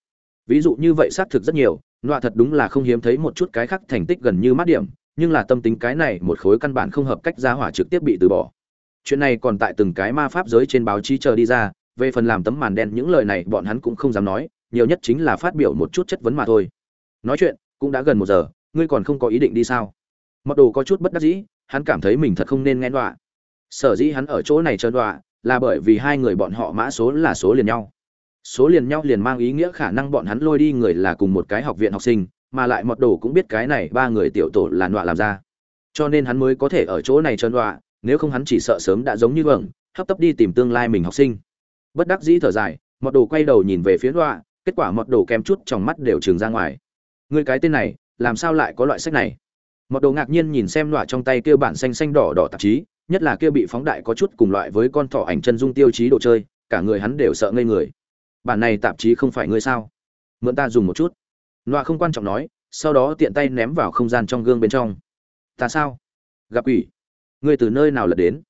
Ví dụ như vậy xác thực rất nhiều, nọa thật đúng là không hiếm thấy một chút cái khác thành tích gần như mát điểm, nhưng là tâm tính cái này một khối căn bản không hợp cách ra hỏa trực tiếp bị từ bỏ. Chuyện này còn tại từng cái ma pháp giới trên báo chí chờ đi ra, về phần làm tấm màn đen những lời này bọn hắn cũng không dám nói, nhiều nhất chính là phát biểu một chút chất vấn mà thôi. Nói chuyện cũng đã gần một giờ, ngươi còn không có ý định đi sao? Mặc đồ có chút bất đắc dĩ, hắn cảm thấy mình thật không nên nghe đọa. Sở dĩ hắn ở chỗ này chờ đọa là bởi vì hai người bọn họ mã số là số liền nhau. Số liền nhau liền mang ý nghĩa khả năng bọn hắn lôi đi người là cùng một cái học viện học sinh, mà lại mọt đồ cũng biết cái này ba người tiểu tổ là nọa làm ra. Cho nên hắn mới có thể ở chỗ này trơn đọa, nếu không hắn chỉ sợ sớm đã giống như vâng hấp tấp đi tìm tương lai mình học sinh. Bất đắc dĩ thở dài mọt đồ quay đầu nhìn về phía đọa, kết quả mọt đồ kém chút trong mắt đều trừng ra ngoài người cái tên này, làm sao lại có loại sách này? Mọt đồ ngạc nhiên nhìn xem loại trong tay kia bản xanh xanh đỏ đỏ tạp chí, nhất là kia bị phóng đại có chút cùng loại với con thỏ ảnh chân dung tiêu chí đồ chơi, cả người hắn đều sợ ngây người. Bản này tạp chí không phải ngươi sao? Mượn ta dùng một chút. Loa không quan trọng nói, sau đó tiện tay ném vào không gian trong gương bên trong. Ta sao? Gặp quỷ. Ngươi từ nơi nào lật đến?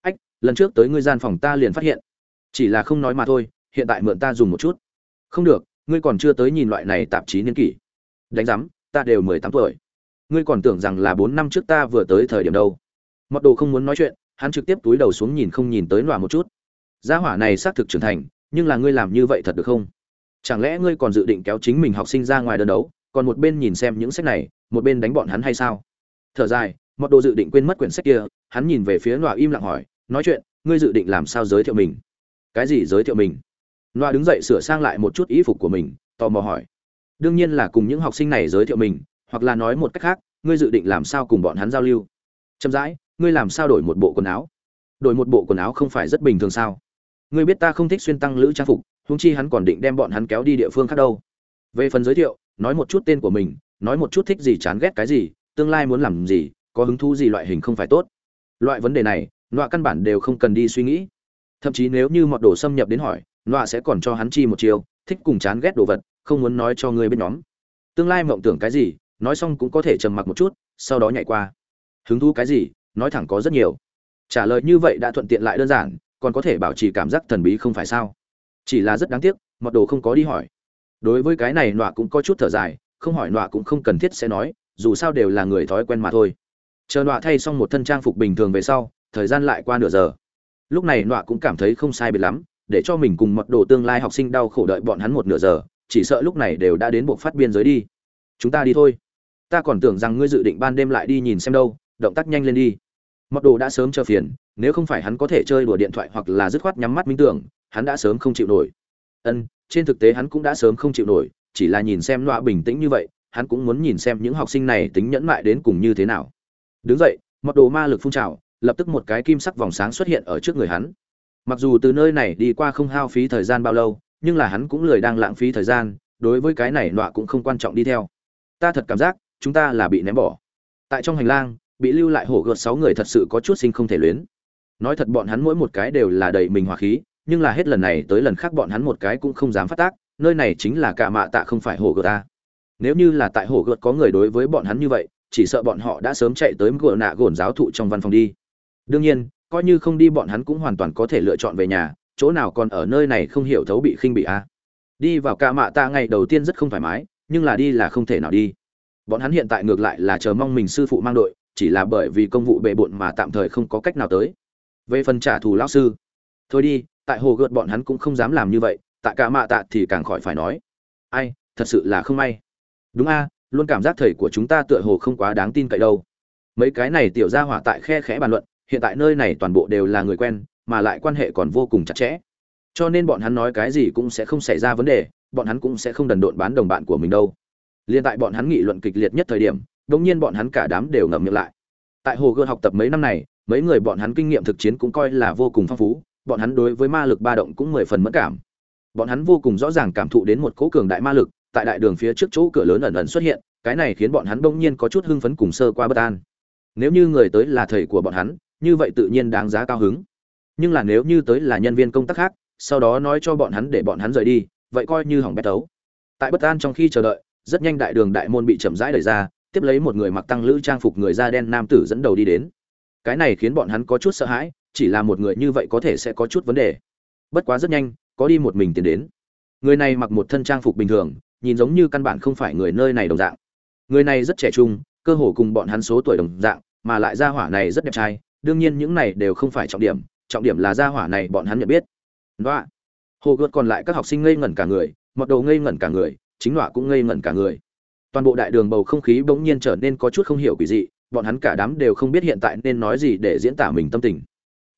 Ách, lần trước tới ngươi gian phòng ta liền phát hiện. Chỉ là không nói mà thôi, hiện tại mượn ta dùng một chút. Không được, ngươi còn chưa tới nhìn loại này tạp chí niên kỷ đánh giám, ta đều mười tám tuổi. Ngươi còn tưởng rằng là bốn năm trước ta vừa tới thời điểm đâu. Mọt đồ không muốn nói chuyện, hắn trực tiếp túi đầu xuống nhìn không nhìn tới nọa một chút. Gia hỏa này xác thực trưởng thành, nhưng là ngươi làm như vậy thật được không? Chẳng lẽ ngươi còn dự định kéo chính mình học sinh ra ngoài đơn đấu, còn một bên nhìn xem những sách này, một bên đánh bọn hắn hay sao? Thở dài mọt đồ dự định quên mất quyển sách kia, hắn nhìn về phía nọa im lặng hỏi, nói chuyện, ngươi dự định làm sao giới thiệu mình? Cái gì giới thiệu mình? Nọa đứng dậy sửa sang lại một chút ý phục của mình, tò mò hỏi đương nhiên là cùng những học sinh này giới thiệu mình, hoặc là nói một cách khác, ngươi dự định làm sao cùng bọn hắn giao lưu? Chậm rãi, ngươi làm sao đổi một bộ quần áo? Đổi một bộ quần áo không phải rất bình thường sao? Ngươi biết ta không thích xuyên tăng lữ trang phục, huống chi hắn còn định đem bọn hắn kéo đi địa phương khác đâu. Về phần giới thiệu, nói một chút tên của mình, nói một chút thích gì chán ghét cái gì, tương lai muốn làm gì, có hứng thú gì loại hình không phải tốt. Loại vấn đề này, nọa căn bản đều không cần đi suy nghĩ. Thậm chí nếu như mọt đồ xâm nhập đến hỏi, nọa sẽ còn cho hắn chi một chiều thích cùng chán ghét đồ vật không muốn nói cho ngươi biết nhóm. Tương lai mộng tưởng cái gì, nói xong cũng có thể trầm mặc một chút, sau đó nhảy qua. Hứng thú cái gì, nói thẳng có rất nhiều. Trả lời như vậy đã thuận tiện lại đơn giản, còn có thể bảo trì cảm giác thần bí không phải sao? Chỉ là rất đáng tiếc, mọt đồ không có đi hỏi. Đối với cái này nọa cũng có chút thở dài, không hỏi nọa cũng không cần thiết sẽ nói, dù sao đều là người thói quen mà thôi. Chờ nọa thay xong một thân trang phục bình thường về sau, thời gian lại qua nửa giờ. Lúc này nọa cũng cảm thấy không sai biệt lắm, để cho mình cùng mật đồ tương lai học sinh đau khổ đợi bọn hắn một nửa giờ chỉ sợ lúc này đều đã đến buộc phát biên giới đi. Chúng ta đi thôi. Ta còn tưởng rằng ngươi dự định ban đêm lại đi nhìn xem đâu, động tác nhanh lên đi. Mặc đồ đã sớm chờ phiền, nếu không phải hắn có thể chơi đùa điện thoại hoặc là dứt khoát nhắm mắt minh tưởng, hắn đã sớm không chịu nổi. Ân, trên thực tế hắn cũng đã sớm không chịu nổi, chỉ là nhìn xem loa bình tĩnh như vậy, hắn cũng muốn nhìn xem những học sinh này tính nhẫn mại đến cùng như thế nào. Đứng dậy mặc đồ ma lực phun trào, lập tức một cái kim sắc vòng sáng xuất hiện ở trước người hắn. Mặc dù từ nơi này đi qua không hao phí thời gian bao lâu nhưng là hắn cũng lười đang lãng phí thời gian, đối với cái này nọa cũng không quan trọng đi theo. Ta thật cảm giác, chúng ta là bị ném bỏ. Tại trong hành lang, bị lưu lại hổ gợt sáu người thật sự có chút sinh không thể luyến. Nói thật bọn hắn mỗi một cái đều là đầy mình hỏa khí, nhưng là hết lần này tới lần khác bọn hắn một cái cũng không dám phát tác, nơi này chính là cả mạ tạ không phải hổ gợt ta. Nếu như là tại hổ gợt có người đối với bọn hắn như vậy, chỉ sợ bọn họ đã sớm chạy tới gỡ nạ gồn giáo thụ trong văn phòng đi. Đương nhiên, coi như không đi bọn hắn cũng hoàn toàn có thể lựa chọn về nhà chỗ nào còn ở nơi này không hiểu thấu bị khinh bị a đi vào cả mạ tạ ngày đầu tiên rất không thoải mái, nhưng là đi là không thể nào đi. Bọn hắn hiện tại ngược lại là chờ mong mình sư phụ mang đội, chỉ là bởi vì công vụ bề bộn mà tạm thời không có cách nào tới. Về phần trả thù lão sư, thôi đi, tại hồ gợt bọn hắn cũng không dám làm như vậy, tại cả mạ tạ thì càng khỏi phải nói. Ai, thật sự là không may. Đúng a, luôn cảm giác thầy của chúng ta tựa hồ không quá đáng tin cậy đâu. Mấy cái này tiểu ra hỏa tại khe khẽ bàn luận, hiện tại nơi này toàn bộ đều là người quen mà lại quan hệ còn vô cùng chặt chẽ. Cho nên bọn hắn nói cái gì cũng sẽ không xảy ra vấn đề, bọn hắn cũng sẽ không đần độn bán đồng bạn của mình đâu. Liên tại bọn hắn nghị luận kịch liệt nhất thời điểm đống nhiên bọn hắn cả đám đều ngậm miệng lại. Tại hồ gươm học tập mấy năm này, mấy người bọn hắn kinh nghiệm thực chiến cũng coi là vô cùng phong phú, bọn hắn đối với ma lực ba động cũng mười phần mất cảm. Bọn hắn vô cùng rõ ràng cảm thụ đến một cỗ cường đại ma lực tại đại đường phía trước chỗ cửa lớn ẩn ẩn xuất hiện, cái này khiến bọn hắn bỗng nhiên có chút hưng phấn cùng sơ qua bất an. Nếu như người tới là thầy của bọn hắn, như vậy tự nhiên đáng giá cao hứng nhưng là nếu như tới là nhân viên công tác khác, sau đó nói cho bọn hắn để bọn hắn rời đi, vậy coi như hỏng bét tấu. Tại bất an trong khi chờ đợi, rất nhanh đại đường đại môn bị chậm rãi đẩy ra, tiếp lấy một người mặc tăng lữ trang phục người da đen nam tử dẫn đầu đi đến. Cái này khiến bọn hắn có chút sợ hãi, chỉ là một người như vậy có thể sẽ có chút vấn đề. Bất quá rất nhanh, có đi một mình tiến đến. Người này mặc một thân trang phục bình thường, nhìn giống như căn bản không phải người nơi này đồng dạng. Người này rất trẻ trung, cơ hồ cùng bọn hắn số tuổi đồng dạng, mà lại ra hỏa này rất đẹp trai, đương nhiên những này đều không phải trọng điểm trọng điểm là gia hỏa này bọn hắn nhận biết Đoạ. Hồ gợt còn lại các học sinh ngây ngẩn cả người, một đầu ngây ngẩn cả người, chính đoạ cũng ngây ngẩn cả người. Toàn bộ đại đường bầu không khí bỗng nhiên trở nên có chút không hiểu quỷ dị, bọn hắn cả đám đều không biết hiện tại nên nói gì để diễn tả mình tâm tình.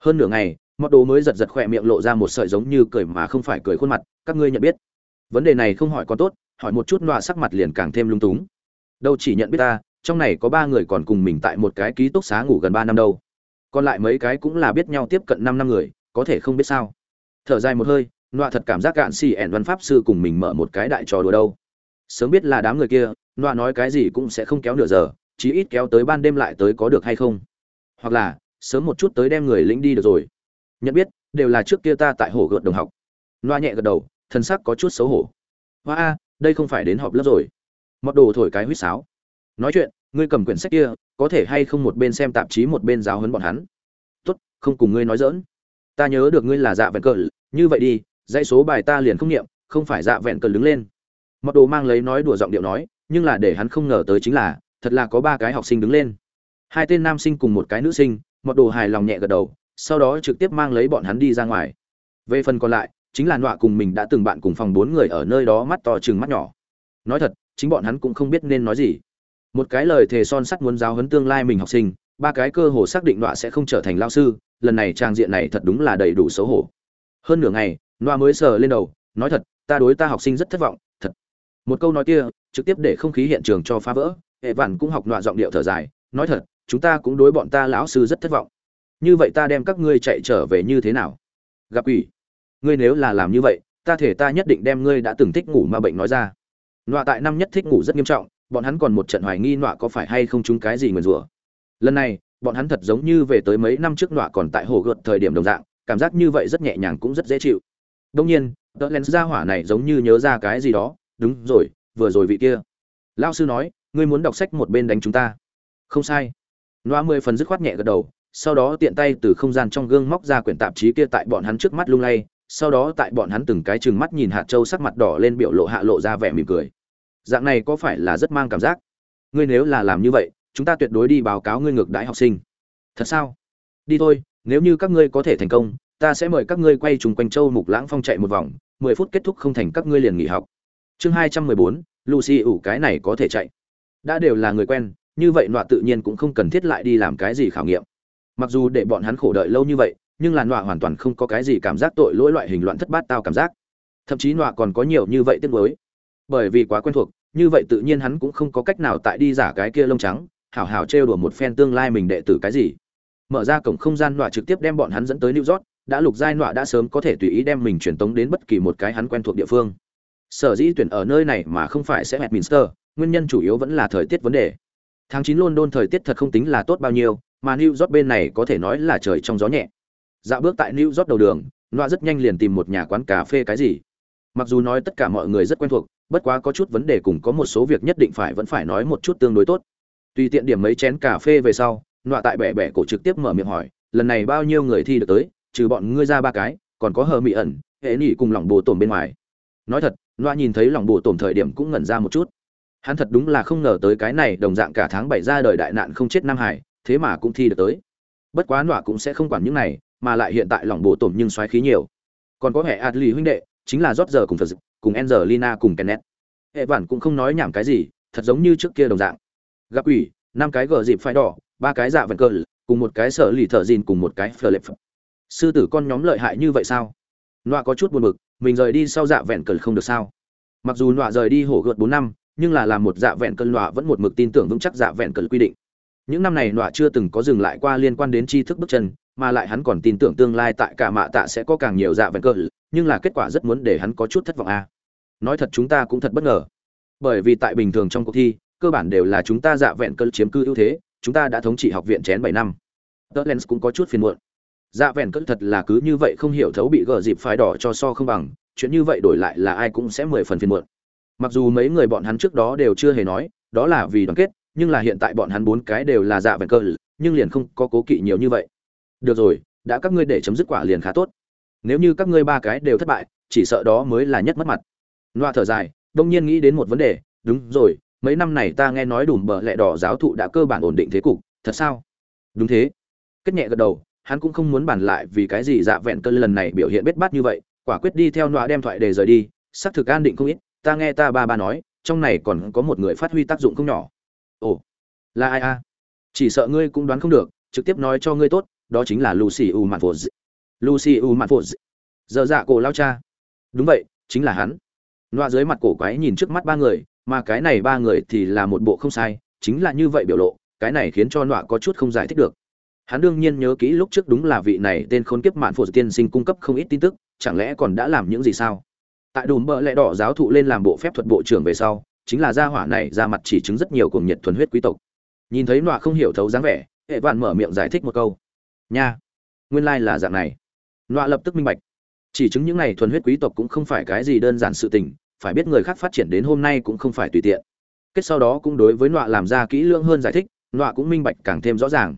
Hơn nửa ngày, một đồ mới giật giật khỏe miệng lộ ra một sợi giống như cười mà không phải cười khuôn mặt, các ngươi nhận biết. Vấn đề này không hỏi còn tốt, hỏi một chút nọa sắc mặt liền càng thêm lung túng. Đâu chỉ nhận biết ta, trong này có ba người còn cùng mình tại một cái ký túc xá ngủ gần ba năm đâu. Còn lại mấy cái cũng là biết nhau tiếp cận năm năm người, có thể không biết sao. Thở dài một hơi nọa thật cảm giác cạn xì ẻn văn pháp sư cùng mình mở một cái đại trò đùa đâu. Sớm biết là đám người kia nọa nói cái gì cũng sẽ không kéo nửa giờ chí ít kéo tới ban đêm lại tới có được hay không. Hoặc là sớm một chút tới đem người lĩnh đi được rồi. Nhận biết đều là trước kia ta tại hồ gợt đồng học. Loa nhẹ gật đầu thân sắc có chút xấu hổ. Hoa a đây không phải đến họp lớp rồi. Mọt đồ thổi cái huýt sáo. Nói chuyện ngươi cầm quyển sách kia, có thể hay không một bên xem tạp chí một bên giáo hấn bọn hắn? Tốt, không cùng ngươi nói dỡn ta nhớ được ngươi là dạ vẹn cờ. Như vậy đi, dãy số bài ta liền không nghiệm không phải dạ vẹn cờ đứng lên. Mặc đồ mang lấy nói đùa giọng điệu nói, nhưng là để hắn không ngờ tới chính là, thật là có ba cái học sinh đứng lên. Hai tên nam sinh cùng một cái nữ sinh, mặc đồ hài lòng nhẹ gật đầu, sau đó trực tiếp mang lấy bọn hắn đi ra ngoài. Về phần còn lại, chính là nọa cùng mình đã từng bạn cùng phòng bốn người ở nơi đó mắt to chừng mắt nhỏ. Nói thật, chính bọn hắn cũng không biết nên nói gì một cái lời thề son sắt muốn giáo huấn tương lai mình học sinh, ba cái cơ hồ xác định đọa sẽ không trở thành lao sư, lần này trang diện này thật đúng là đầy đủ xấu hổ. Hơn nửa ngày noa mới sờ lên đầu, nói thật, ta đối ta học sinh rất thất vọng, thật. Một câu nói kia, trực tiếp để không khí hiện trường cho phá vỡ, hệ vản cũng học nọa giọng điệu thở dài, nói thật, chúng ta cũng đối bọn ta lão sư rất thất vọng. Như vậy ta đem các ngươi chạy trở về như thế nào? Gặp ủy ngươi nếu là làm như vậy, ta thể ta nhất định đem ngươi đã từng thích ngủ mà bệnh nói ra. Nọa tại năm nhất thích ngủ rất nghiêm trọng bọn hắn còn một trận hoài nghi nọa có phải hay không chúng cái gì nguyền rủa. Lần này, bọn hắn thật giống như về tới mấy năm trước nọa còn tại hồ gợt thời điểm đồng dạng, cảm giác như vậy rất nhẹ nhàng cũng rất dễ chịu. Đông nhiên tớ lén ra hỏa này giống như nhớ ra cái gì đó, đúng rồi, vừa rồi vị kia. Lao sư nói, ngươi muốn đọc sách một bên đánh chúng ta. Không sai. Loa mười phần dứt khoát nhẹ gật đầu, sau đó tiện tay từ không gian trong gương móc ra quyển tạp chí kia tại bọn hắn trước mắt lung lay, sau đó tại bọn hắn từng cái chừng mắt nhìn hạt châu sắc mặt đỏ lên biểu lộ hạ lộ ra vẻ mỉm cười dạng này có phải là rất mang cảm giác? Ngươi nếu là làm như vậy, chúng ta tuyệt đối đi báo cáo ngươi ngược đãi học sinh. Thật sao? Đi thôi, nếu như các ngươi có thể thành công, ta sẽ mời các ngươi quay trùng quanh châu mục lãng phong chạy một vòng, mười phút kết thúc không thành các ngươi liền nghỉ học. Chương hai trăm mười bốn, lucy ủ cái này có thể chạy. Đã đều là người quen, như vậy nọa tự nhiên cũng không cần thiết lại đi làm cái gì khảo nghiệm. Mặc dù để bọn hắn khổ đợi lâu như vậy, nhưng là nọa hoàn toàn không có cái gì cảm giác tội lỗi loại hình loạn thất bát tao cảm giác. Thậm chí nọa còn có nhiều như vậy tiếc nuối bởi vì quá quen thuộc như vậy tự nhiên hắn cũng không có cách nào tại đi giả cái kia lông trắng hảo hảo trêu đùa một phen tương lai mình đệ tử cái gì. Mở ra cổng không gian nọa trực tiếp đem bọn hắn dẫn tới new york đã lục giai nọa đã sớm có thể tùy ý đem mình truyền tống đến bất kỳ một cái hắn quen thuộc địa phương. Sở dĩ tuyển ở nơi này mà không phải sẽ Westminster, nguyên nhân chủ yếu vẫn là thời tiết vấn đề. Tháng chín london thời tiết thật không tính là tốt bao nhiêu mà new york bên này có thể nói là trời trong gió nhẹ. Dạo bước tại new york đầu đường nọa rất nhanh liền tìm một nhà quán cà phê cái gì. Mặc dù nói tất cả mọi người rất quen thuộc bất quá có chút vấn đề cùng có một số việc nhất định phải vẫn phải nói một chút tương đối tốt. Tùy tiện điểm mấy chén cà phê về sau, nọa tại bẻ bẻ cổ trực tiếp mở miệng hỏi, lần này bao nhiêu người thi được tới? Trừ bọn ngươi ra ba cái, còn có hờ mị ẩn, hệ nỉ cùng lòng bồ tổm bên ngoài. Nói thật, nọa nhìn thấy lòng bồ tổm thời điểm cũng ngẩn ra một chút. Hắn thật đúng là không ngờ tới cái này đồng dạng cả tháng bảy ra đời đại nạn không chết nam hải, thế mà cũng thi được tới. Bất quá nọa cũng sẽ không quản những này, mà lại hiện tại lòng bồ tổm nhưng xoáy khí nhiều. Còn có hệ adli huynh đệ, chính là rót giờ cùng phật cùng angelina cùng kenneth. Hệ vản cũng không nói nhảm cái gì thật giống như trước kia đồng dạng. Gặp quỷ, năm cái gờ dịp phải đỏ ba cái dạ vần cơ cùng một cái sở lì thợ dìn cùng một cái phờ lệp sư tử con nhóm lợi hại như vậy sao? Nọa có chút buồn bực mình rời đi sau dạ vẹn cờ không được sao? Mặc dù nọa rời đi hổ gợt bốn năm nhưng là làm một dạ vẹn cờ nọa vẫn một mực tin tưởng vững chắc dạ vẹn cờ quy định. Những năm này nọa chưa từng có dừng lại qua liên quan đến tri thức bước chân mà lại hắn còn tin tưởng tương lai tại cả mạ tạ sẽ có càng nhiều dạ vẹn cờ nhưng là kết quả rất muốn để hắn có chút thất vọng a nói thật chúng ta cũng thật bất ngờ. Bởi vì tại bình thường trong cuộc thi, cơ bản đều là chúng ta dạ vẹn cơ chiếm cư ưu thế, chúng ta đã thống trị học viện chén bảy năm. Tớ lens cũng có chút phiền muộn. Dạ vẹn cỡ thật là cứ như vậy không hiểu thấu bị gờ dịp phái đỏ cho so không bằng, chuyện như vậy đổi lại là ai cũng sẽ mười phần phiền muộn. Mặc dù mấy người bọn hắn trước đó đều chưa hề nói, đó là vì đoàn kết, nhưng là hiện tại bọn hắn bốn cái đều là dạ vẹn cỡ nhưng liền không có cố kỵ nhiều như vậy. Được rồi, đã các ngươi để chấm dứt quả liền khá tốt. Nếu như các ngươi ba cái đều thất bại, chỉ sợ đó mới là nhất mất mặt loa thở dài đông nhiên nghĩ đến một vấn đề, đúng rồi, mấy năm này ta nghe nói đùm bờ lẹ đỏ giáo thụ đã cơ bản ổn định thế cục, thật sao? Đúng thế. Kết nhẹ gật đầu, hắn cũng không muốn bàn lại vì cái gì dạ vẹn cơn lần này biểu hiện bết bát như vậy, quả quyết đi theo nọa đem thoại để rời đi, xác thực an định không ít, ta nghe ta ba ba nói, trong này còn có một người phát huy tác dụng không nhỏ. Ồ, là ai a? Chỉ sợ ngươi cũng đoán không được, trực tiếp nói cho ngươi tốt, đó chính là lucy u mạn phô lucy u mạn phô giờ dạ cổ lao cha. Đúng vậy, chính là hắn loa dưới mặt cổ quái nhìn trước mắt ba người, mà cái này ba người thì là một bộ không sai, chính là như vậy biểu lộ, cái này khiến cho nọa có chút không giải thích được. Hắn đương nhiên nhớ kỹ lúc trước đúng là vị này tên khốn kiếp mạn phụ tiên sinh cung cấp không ít tin tức, chẳng lẽ còn đã làm những gì sao? Tại đùm bợ lẽ đỏ giáo thụ lên làm bộ phép thuật bộ trưởng về sau, chính là gia hỏa này ra mặt chỉ chứng rất nhiều cuồng nhiệt thuần huyết quý tộc. Nhìn thấy nọa không hiểu thấu dáng vẻ, hệ vạn mở miệng giải thích một câu. Nha, nguyên lai là dạng này. Nọa lập tức minh bạch. Chỉ chứng những này thuần huyết quý tộc cũng không phải cái gì đơn giản sự tình phải biết người khác phát triển đến hôm nay cũng không phải tùy tiện. Kết sau đó cũng đối với nọa làm ra kỹ lưỡng hơn giải thích, nọa cũng minh bạch càng thêm rõ ràng.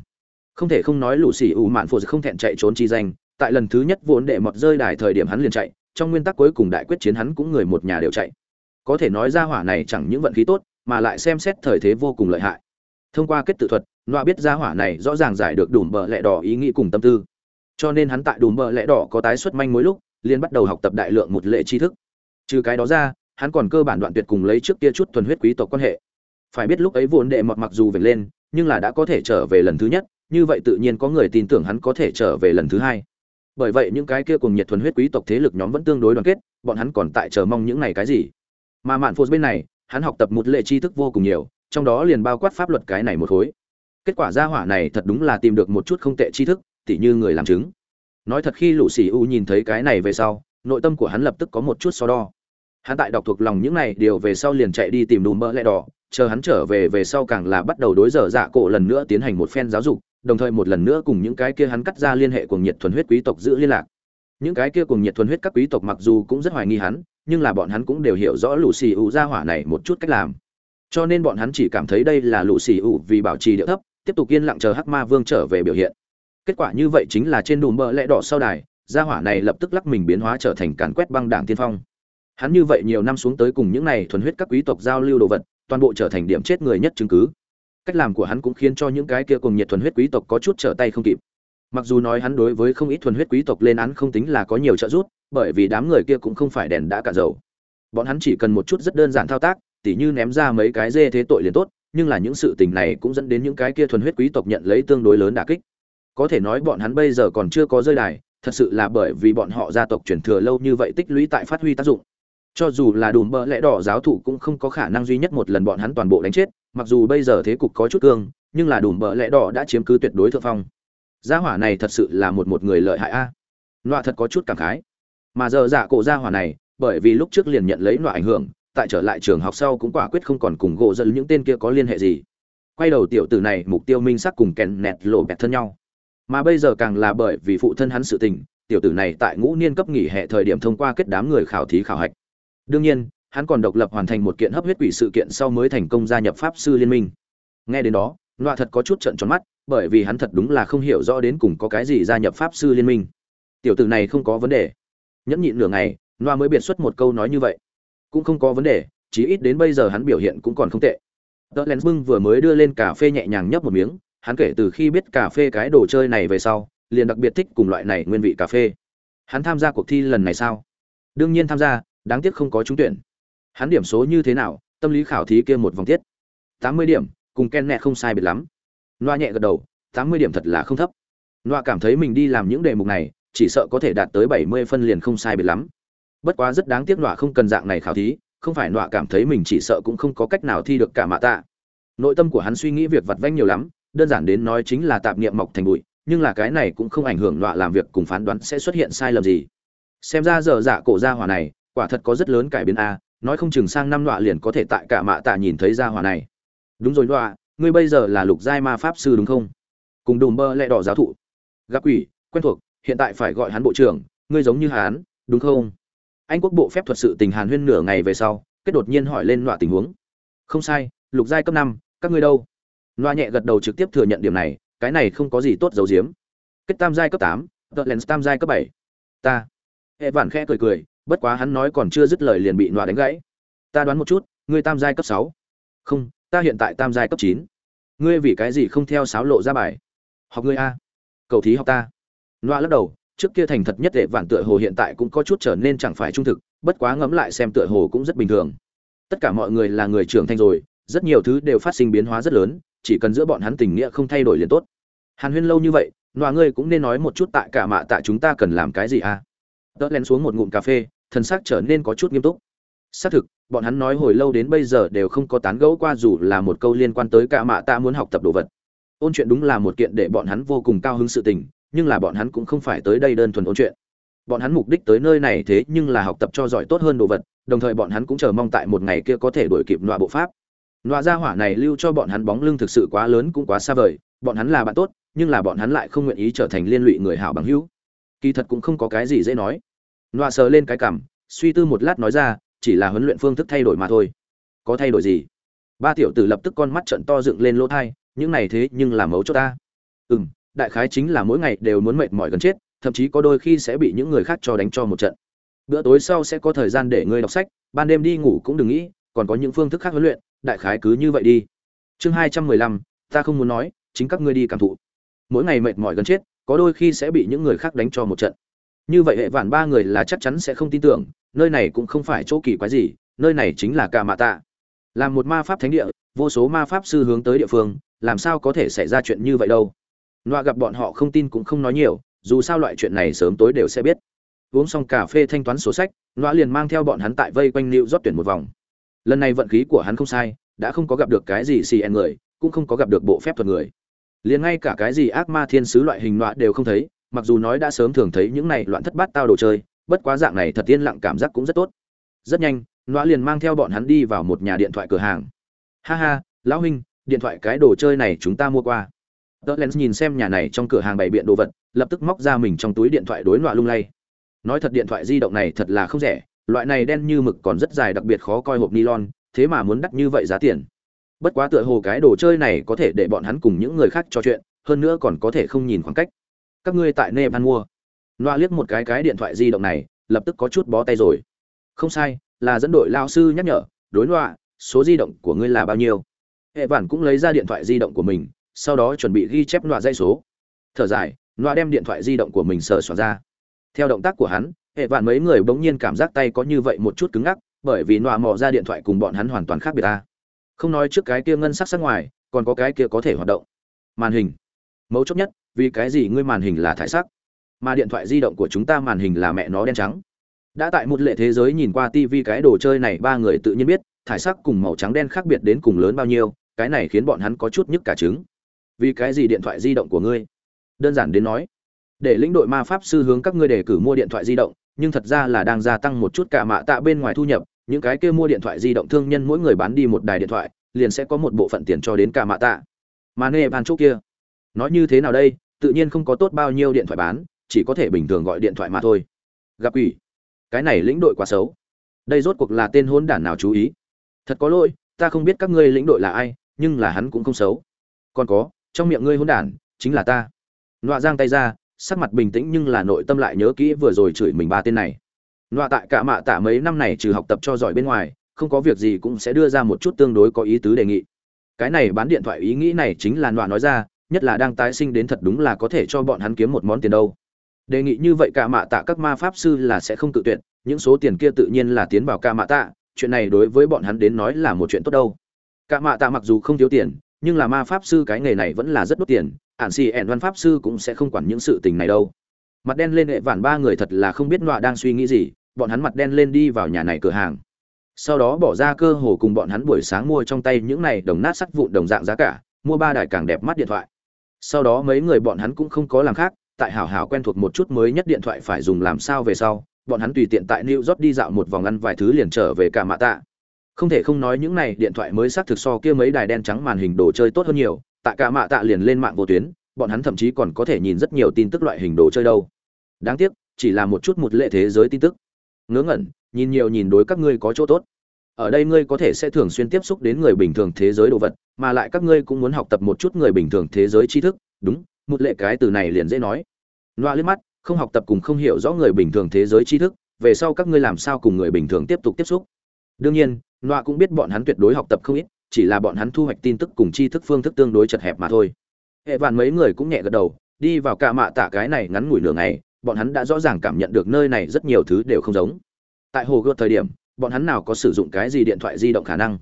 Không thể không nói lũ sỉ ủ mạn phụ không thẹn chạy trốn chi danh, tại lần thứ nhất vốn đệ mọt rơi đài thời điểm hắn liền chạy, trong nguyên tắc cuối cùng đại quyết chiến hắn cũng người một nhà đều chạy. Có thể nói ra hỏa này chẳng những vận khí tốt, mà lại xem xét thời thế vô cùng lợi hại. Thông qua kết tự thuật, nọa biết ra hỏa này rõ ràng giải được đùm bờ lẹ đỏ ý nghĩ cùng tâm tư. Cho nên hắn tại đùm bờ lẹ đỏ có tái xuất manh mỗi lúc, liền bắt đầu học tập đại lượng một lệ tri thức trừ cái đó ra, hắn còn cơ bản đoạn tuyệt cùng lấy trước kia chút thuần huyết quý tộc quan hệ. Phải biết lúc ấy vốn đệ mọt mặc dù về lên, nhưng là đã có thể trở về lần thứ nhất, như vậy tự nhiên có người tin tưởng hắn có thể trở về lần thứ hai. Bởi vậy những cái kia cùng nhiệt thuần huyết quý tộc thế lực nhóm vẫn tương đối đoàn kết, bọn hắn còn tại chờ mong những này cái gì. Mà mạn phô bên này, hắn học tập một lệ tri thức vô cùng nhiều, trong đó liền bao quát pháp luật cái này một khối. Kết quả gia hỏa này thật đúng là tìm được một chút không tệ tri thức, tỉ như người làm chứng. Nói thật khi lũ xì u nhìn thấy cái này về sau, nội tâm của hắn lập tức có một chút so đo hắn tại đọc thuộc lòng những này điều về sau liền chạy đi tìm đùm mỡ lẹ đỏ, chờ hắn trở về về sau càng là bắt đầu đối dở dạ cổ lần nữa tiến hành một phen giáo dục, đồng thời một lần nữa cùng những cái kia hắn cắt ra liên hệ cùng nhiệt thuần huyết quý tộc giữ liên lạc. Những cái kia cùng nhiệt thuần huyết các quý tộc mặc dù cũng rất hoài nghi hắn, nhưng là bọn hắn cũng đều hiểu rõ lũ xì ủ ra hỏa này một chút cách làm. Cho nên bọn hắn chỉ cảm thấy đây là lũ xì ủ vì bảo trì địa thấp, tiếp tục yên lặng chờ hắc ma vương trở về biểu hiện. Kết quả như vậy chính là trên đùm bờ lẽ đỏ sau đài, gia hỏa này lập tức lắc mình biến hóa trở thành càn quét băng đảng tiên phong hắn như vậy nhiều năm xuống tới cùng những này thuần huyết các quý tộc giao lưu đồ vật, toàn bộ trở thành điểm chết người nhất chứng cứ. Cách làm của hắn cũng khiến cho những cái kia cùng nhiệt thuần huyết quý tộc có chút trở tay không kịp. Mặc dù nói hắn đối với không ít thuần huyết quý tộc lên án không tính là có nhiều trợ giúp, bởi vì đám người kia cũng không phải đèn đã cả dầu. Bọn hắn chỉ cần một chút rất đơn giản thao tác, tỉ như ném ra mấy cái dê thế tội liền tốt, nhưng là những sự tình này cũng dẫn đến những cái kia thuần huyết quý tộc nhận lấy tương đối lớn đả kích. Có thể nói bọn hắn bây giờ còn chưa có rơi đài, thật sự là bởi vì bọn họ gia tộc truyền thừa lâu như vậy tích lũy tại phát huy tác dụng cho dù là đùm bợ lẽ đỏ giáo thụ cũng không có khả năng duy nhất một lần bọn hắn toàn bộ đánh chết, mặc dù bây giờ thế cục có chút cương, nhưng là đùm bợ lẽ đỏ đã chiếm cứ tuyệt đối thượng phong. Gia hỏa này thật sự là một một người lợi hại a. À. thật có chút cảm khái. Mà giờ dạ cổ gia hỏa này, bởi vì lúc trước liền nhận lấy loạ ảnh hưởng, tại trở lại trường học sau cũng quả quyết không còn cùng gỗ dẫn những tên kia có liên hệ gì. Quay đầu tiểu tử này, mục tiêu minh sắc cùng kèn nẹt lộ bẹt thân nhau. Mà bây giờ càng là bởi vì phụ thân hắn sự tình, tiểu tử này tại ngũ niên cấp nghỉ hè thời điểm thông qua kết đám người khảo thí khảo hạch đương nhiên, hắn còn độc lập hoàn thành một kiện hấp huyết quỷ sự kiện sau mới thành công gia nhập pháp sư liên minh. Nghe đến đó loa thật có chút trận tròn mắt, bởi vì hắn thật đúng là không hiểu rõ đến cùng có cái gì gia nhập pháp sư liên minh. Tiểu tử này không có vấn đề. Nhẫn nhịn nửa ngày loa mới biệt xuất một câu nói như vậy. Cũng không có vấn đề, chí ít đến bây giờ hắn biểu hiện cũng còn không tệ. Tờ len bưng vừa mới đưa lên cà phê nhẹ nhàng nhấp một miếng, hắn kể từ khi biết cà phê cái đồ chơi này về sau, liền đặc biệt thích cùng loại này nguyên vị cà phê. Hắn tham gia cuộc thi lần này sao? Đương nhiên tham gia đáng tiếc không có trúng tuyển. Hắn điểm số như thế nào, tâm lý khảo thí kia một vòng tiết. Tám mươi điểm, cùng ken nẹ không sai biệt lắm. Loa nhẹ gật đầu, tám mươi điểm thật là không thấp. Loa cảm thấy mình đi làm những đề mục này, chỉ sợ có thể đạt tới bảy mươi phân liền không sai biệt lắm. Bất quá rất đáng tiếc loa không cần dạng này khảo thí, không phải loa cảm thấy mình chỉ sợ cũng không có cách nào thi được cả mạ tạ. Nội tâm của hắn suy nghĩ việc vặt vãnh nhiều lắm, đơn giản đến nói chính là tạp niệm mọc thành bụi, nhưng là cái này cũng không ảnh hưởng loa làm việc cùng phán đoán sẽ xuất hiện sai lầm gì. Xem ra giờ dạ cổ gia hỏa này quả thật có rất lớn cải biến a, nói không chừng sang năm đọa liền có thể tại cả mạ tạ nhìn thấy ra hỏa này. Đúng rồi đọa ngươi bây giờ là lục giai ma pháp sư đúng không? Cùng đùm bơ lẹ đỏ giáo thụ. Gặp quỷ, quen thuộc, hiện tại phải gọi hắn bộ trưởng, ngươi giống như hắn, đúng không? Anh quốc bộ phép thuật sự tình hàn huyên nửa ngày về sau, kết đột nhiên hỏi lên nọa tình huống. Không sai, lục giai cấp năm, các ngươi đâu? Nọa nhẹ gật đầu trực tiếp thừa nhận điểm này, cái này không có gì tốt giấu giếm. Kết tam giai cấp tám, tợ lens tam giai cấp bảy. Ta. Hệ vạn khẽ cười cười bất quá hắn nói còn chưa dứt lời liền bị nọa đánh gãy. Ta đoán một chút, ngươi tam giai cấp sáu. Không, ta hiện tại tam giai cấp chín. Ngươi vì cái gì không theo sáo lộ ra bài? Học ngươi a. Cầu thí học ta. Nọa lắc đầu, trước kia thành thật nhất đệ vạn tựa hồ hiện tại cũng có chút trở nên chẳng phải trung thực, bất quá ngẫm lại xem tựa hồ cũng rất bình thường. Tất cả mọi người là người trưởng thành rồi, rất nhiều thứ đều phát sinh biến hóa rất lớn, chỉ cần giữa bọn hắn tình nghĩa không thay đổi liền tốt. Hàn huyên lâu như vậy, nọa ngươi cũng nên nói một chút tại cả mạ tạ chúng ta cần làm cái gì a. Tớ lén xuống một ngụm cà phê thần sắc trở nên có chút nghiêm túc. Xác thực, bọn hắn nói hồi lâu đến bây giờ đều không có tán gẫu qua dù là một câu liên quan tới cả mạ ta muốn học tập đồ vật. Ôn chuyện đúng là một kiện để bọn hắn vô cùng cao hứng sự tình, nhưng là bọn hắn cũng không phải tới đây đơn thuần ôn chuyện. Bọn hắn mục đích tới nơi này thế nhưng là học tập cho giỏi tốt hơn đồ vật, đồng thời bọn hắn cũng chờ mong tại một ngày kia có thể đuổi kịp nọa bộ pháp. Nọa gia hỏa này lưu cho bọn hắn bóng lưng thực sự quá lớn cũng quá xa vời, bọn hắn là bạn tốt, nhưng là bọn hắn lại không nguyện ý trở thành liên lụy người hảo bằng hữu. Kỳ thật cũng không có cái gì dễ nói nọa sờ lên cái cảm, suy tư một lát nói ra, chỉ là huấn luyện phương thức thay đổi mà thôi. Có thay đổi gì? Ba tiểu tử lập tức con mắt trận to dựng lên lỗ thai, những này thế nhưng là mấu cho ta. Ừ m đại khái chính là mỗi ngày đều muốn mệt mỏi gần chết, thậm chí có đôi khi sẽ bị những người khác cho đánh cho một trận. Bữa tối sau sẽ có thời gian để ngươi đọc sách, ban đêm đi ngủ cũng đừng nghĩ, còn có những phương thức khác huấn luyện, đại khái cứ như vậy đi. Chương hai trăm mười lăm, ta không muốn nói, chính các ngươi đi cảm thụ. Mỗi ngày mệt mỏi gần chết, có đôi khi sẽ bị những người khác đánh cho một trận như vậy hệ vạn ba người là chắc chắn sẽ không tin tưởng, nơi này cũng không phải chỗ kỳ quái gì, nơi này chính là ca mạ tạ. Làm một ma pháp thánh địa, vô số ma pháp sư hướng tới địa phương, làm sao có thể xảy ra chuyện như vậy đâu? Loa gặp bọn họ không tin cũng không nói nhiều, dù sao loại chuyện này sớm tối đều sẽ biết. Uống xong cà phê thanh toán sổ sách loa liền mang theo bọn hắn tại vây quanh nịu rót tuyển một vòng. Lần này vận khí của hắn không sai, đã không có gặp được cái gì xì en người, cũng không có gặp được bộ phép thuật người. Liền ngay cả cái gì ác ma thiên sứ loại hình loa đều không thấy mặc dù nói đã sớm thường thấy những này loạn thất bát tao đồ chơi, bất quá dạng này thật yên lặng cảm giác cũng rất tốt. Rất nhanh loa liền mang theo bọn hắn đi vào một nhà điện thoại cửa hàng. Ha ha, lão huynh, điện thoại cái đồ chơi này chúng ta mua qua. Tớ len nhìn xem nhà này trong cửa hàng bày biện đồ vật, lập tức móc ra mình trong túi điện thoại đối loa lung lay. Nói thật điện thoại di động này thật là không rẻ, loại này đen như mực còn rất dài đặc biệt khó coi hộp nylon, thế mà muốn đắt như vậy giá tiền. Bất quá tựa hồ cái đồ chơi này có thể để bọn hắn cùng những người khác trò chuyện, hơn nữa còn có thể không nhìn khoảng cách các ngươi tại nepal mua. Loa liếc một cái cái điện thoại di động này, lập tức có chút bó tay rồi. Không sai, là dẫn đội lao sư nhắc nhở, đối loa, số di động của ngươi là bao nhiêu? Hệ vản cũng lấy ra điện thoại di động của mình, sau đó chuẩn bị ghi chép loa dây số. Thở dài, loa đem điện thoại di động của mình sờ soạt ra. Theo động tác của hắn hệ vạn mấy người bỗng nhiên cảm giác tay có như vậy một chút cứng ngắc, bởi vì loa mò ra điện thoại cùng bọn hắn hoàn toàn khác biệt ta. Không nói trước cái kia ngân sắc sắc ngoài, còn có cái kia có thể hoạt động. Màn hình. Mấu chốt nhất vì cái gì ngươi màn hình là thải sắc? Mà điện thoại di động của chúng ta màn hình là mẹ nó đen trắng. Đã tại một lệ thế giới nhìn qua tivi cái đồ chơi này, ba người tự nhiên biết, thải sắc cùng màu trắng đen khác biệt đến cùng lớn bao nhiêu, cái này khiến bọn hắn có chút nhức cả trứng. Vì cái gì điện thoại di động của ngươi? Đơn giản đến nói, để lĩnh đội ma pháp sư hướng các ngươi đề cử mua điện thoại di động, nhưng thật ra là đang gia tăng một chút cả mạ tạ bên ngoài thu nhập. Những cái kia mua điện thoại di động thương nhân mỗi người bán đi một đài điện thoại, liền sẽ có một bộ phận tiền cho đến cả mạ tạ. Mà nê bàn chỗ kia, nói như thế nào đây? Tự nhiên không có tốt bao nhiêu điện thoại bán, chỉ có thể bình thường gọi điện thoại mà thôi. Gặp quỷ. Cái này lĩnh đội quá xấu. Đây rốt cuộc là tên hôn đản nào chú ý? Thật có lỗi, ta không biết các ngươi lĩnh đội là ai, nhưng là hắn cũng không xấu. Còn có, trong miệng ngươi hôn đản, chính là ta. Nọa giang tay ra, sắc mặt bình tĩnh nhưng là nội tâm lại nhớ kỹ vừa rồi chửi mình ba tên này. Nọa tại cả mạ tạ mấy năm này trừ học tập cho giỏi bên ngoài, không có việc gì cũng sẽ đưa ra một chút tương đối có ý tứ đề nghị. Cái này bán điện thoại ý nghĩ này chính là nọa nói ra nhất là đang tái sinh đến thật đúng là có thể cho bọn hắn kiếm một món tiền đâu. Đề nghị như vậy cả mạ tạ các ma pháp sư là sẽ không tự tuyệt, những số tiền kia tự nhiên là tiến vào cả mạ tạ, chuyện này đối với bọn hắn đến nói là một chuyện tốt đâu. Cả mạ tạ mặc dù không thiếu tiền, nhưng là ma pháp sư cái nghề này vẫn là rất đốt tiền, ản xì ẻn văn pháp sư cũng sẽ không quản những sự tình này đâu. Mặt đen lên hệ vản ba người thật là không biết nọa đang suy nghĩ gì, bọn hắn mặt đen lên đi vào nhà này cửa hàng. Sau đó bỏ ra cơ hồ cùng bọn hắn buổi sáng mua trong tay những này đồng nát sắt vụn đồng dạng giá cả, mua ba đài càng đẹp mắt điện thoại sau đó mấy người bọn hắn cũng không có làm khác, tại hảo hảo quen thuộc một chút mới nhất điện thoại phải dùng làm sao về sau, bọn hắn tùy tiện tại new york đi dạo một vòng ăn vài thứ liền trở về cả mạ tạ. Không thể không nói những này điện thoại mới xác thực so kia mấy đài đen trắng màn hình đồ chơi tốt hơn nhiều, tại cả mạ tạ liền lên mạng vô tuyến, bọn hắn thậm chí còn có thể nhìn rất nhiều tin tức loại hình đồ chơi đâu. Đáng tiếc, chỉ là một chút một lệ thế giới tin tức. Ngớ ngẩn, nhìn nhiều nhìn đối các ngươi có chỗ tốt ở đây ngươi có thể sẽ thường xuyên tiếp xúc đến người bình thường thế giới đồ vật, mà lại các ngươi cũng muốn học tập một chút người bình thường thế giới tri thức, đúng, một lệ cái từ này liền dễ nói. Loa liếc mắt, không học tập cùng không hiểu rõ người bình thường thế giới tri thức, về sau các ngươi làm sao cùng người bình thường tiếp tục tiếp xúc? Đương nhiên, loa cũng biết bọn hắn tuyệt đối học tập không ít, chỉ là bọn hắn thu hoạch tin tức cùng tri thức phương thức tương đối chật hẹp mà thôi. Hệ vạn mấy người cũng nhẹ gật đầu, đi vào cả mạ tạ cái này ngắn ngủi nửa ngày, bọn hắn đã rõ ràng cảm nhận được nơi này rất nhiều thứ đều không giống. Tại hồ gợt thời điểm bọn hắn nào có sử dụng cái gì điện thoại di động khả năng.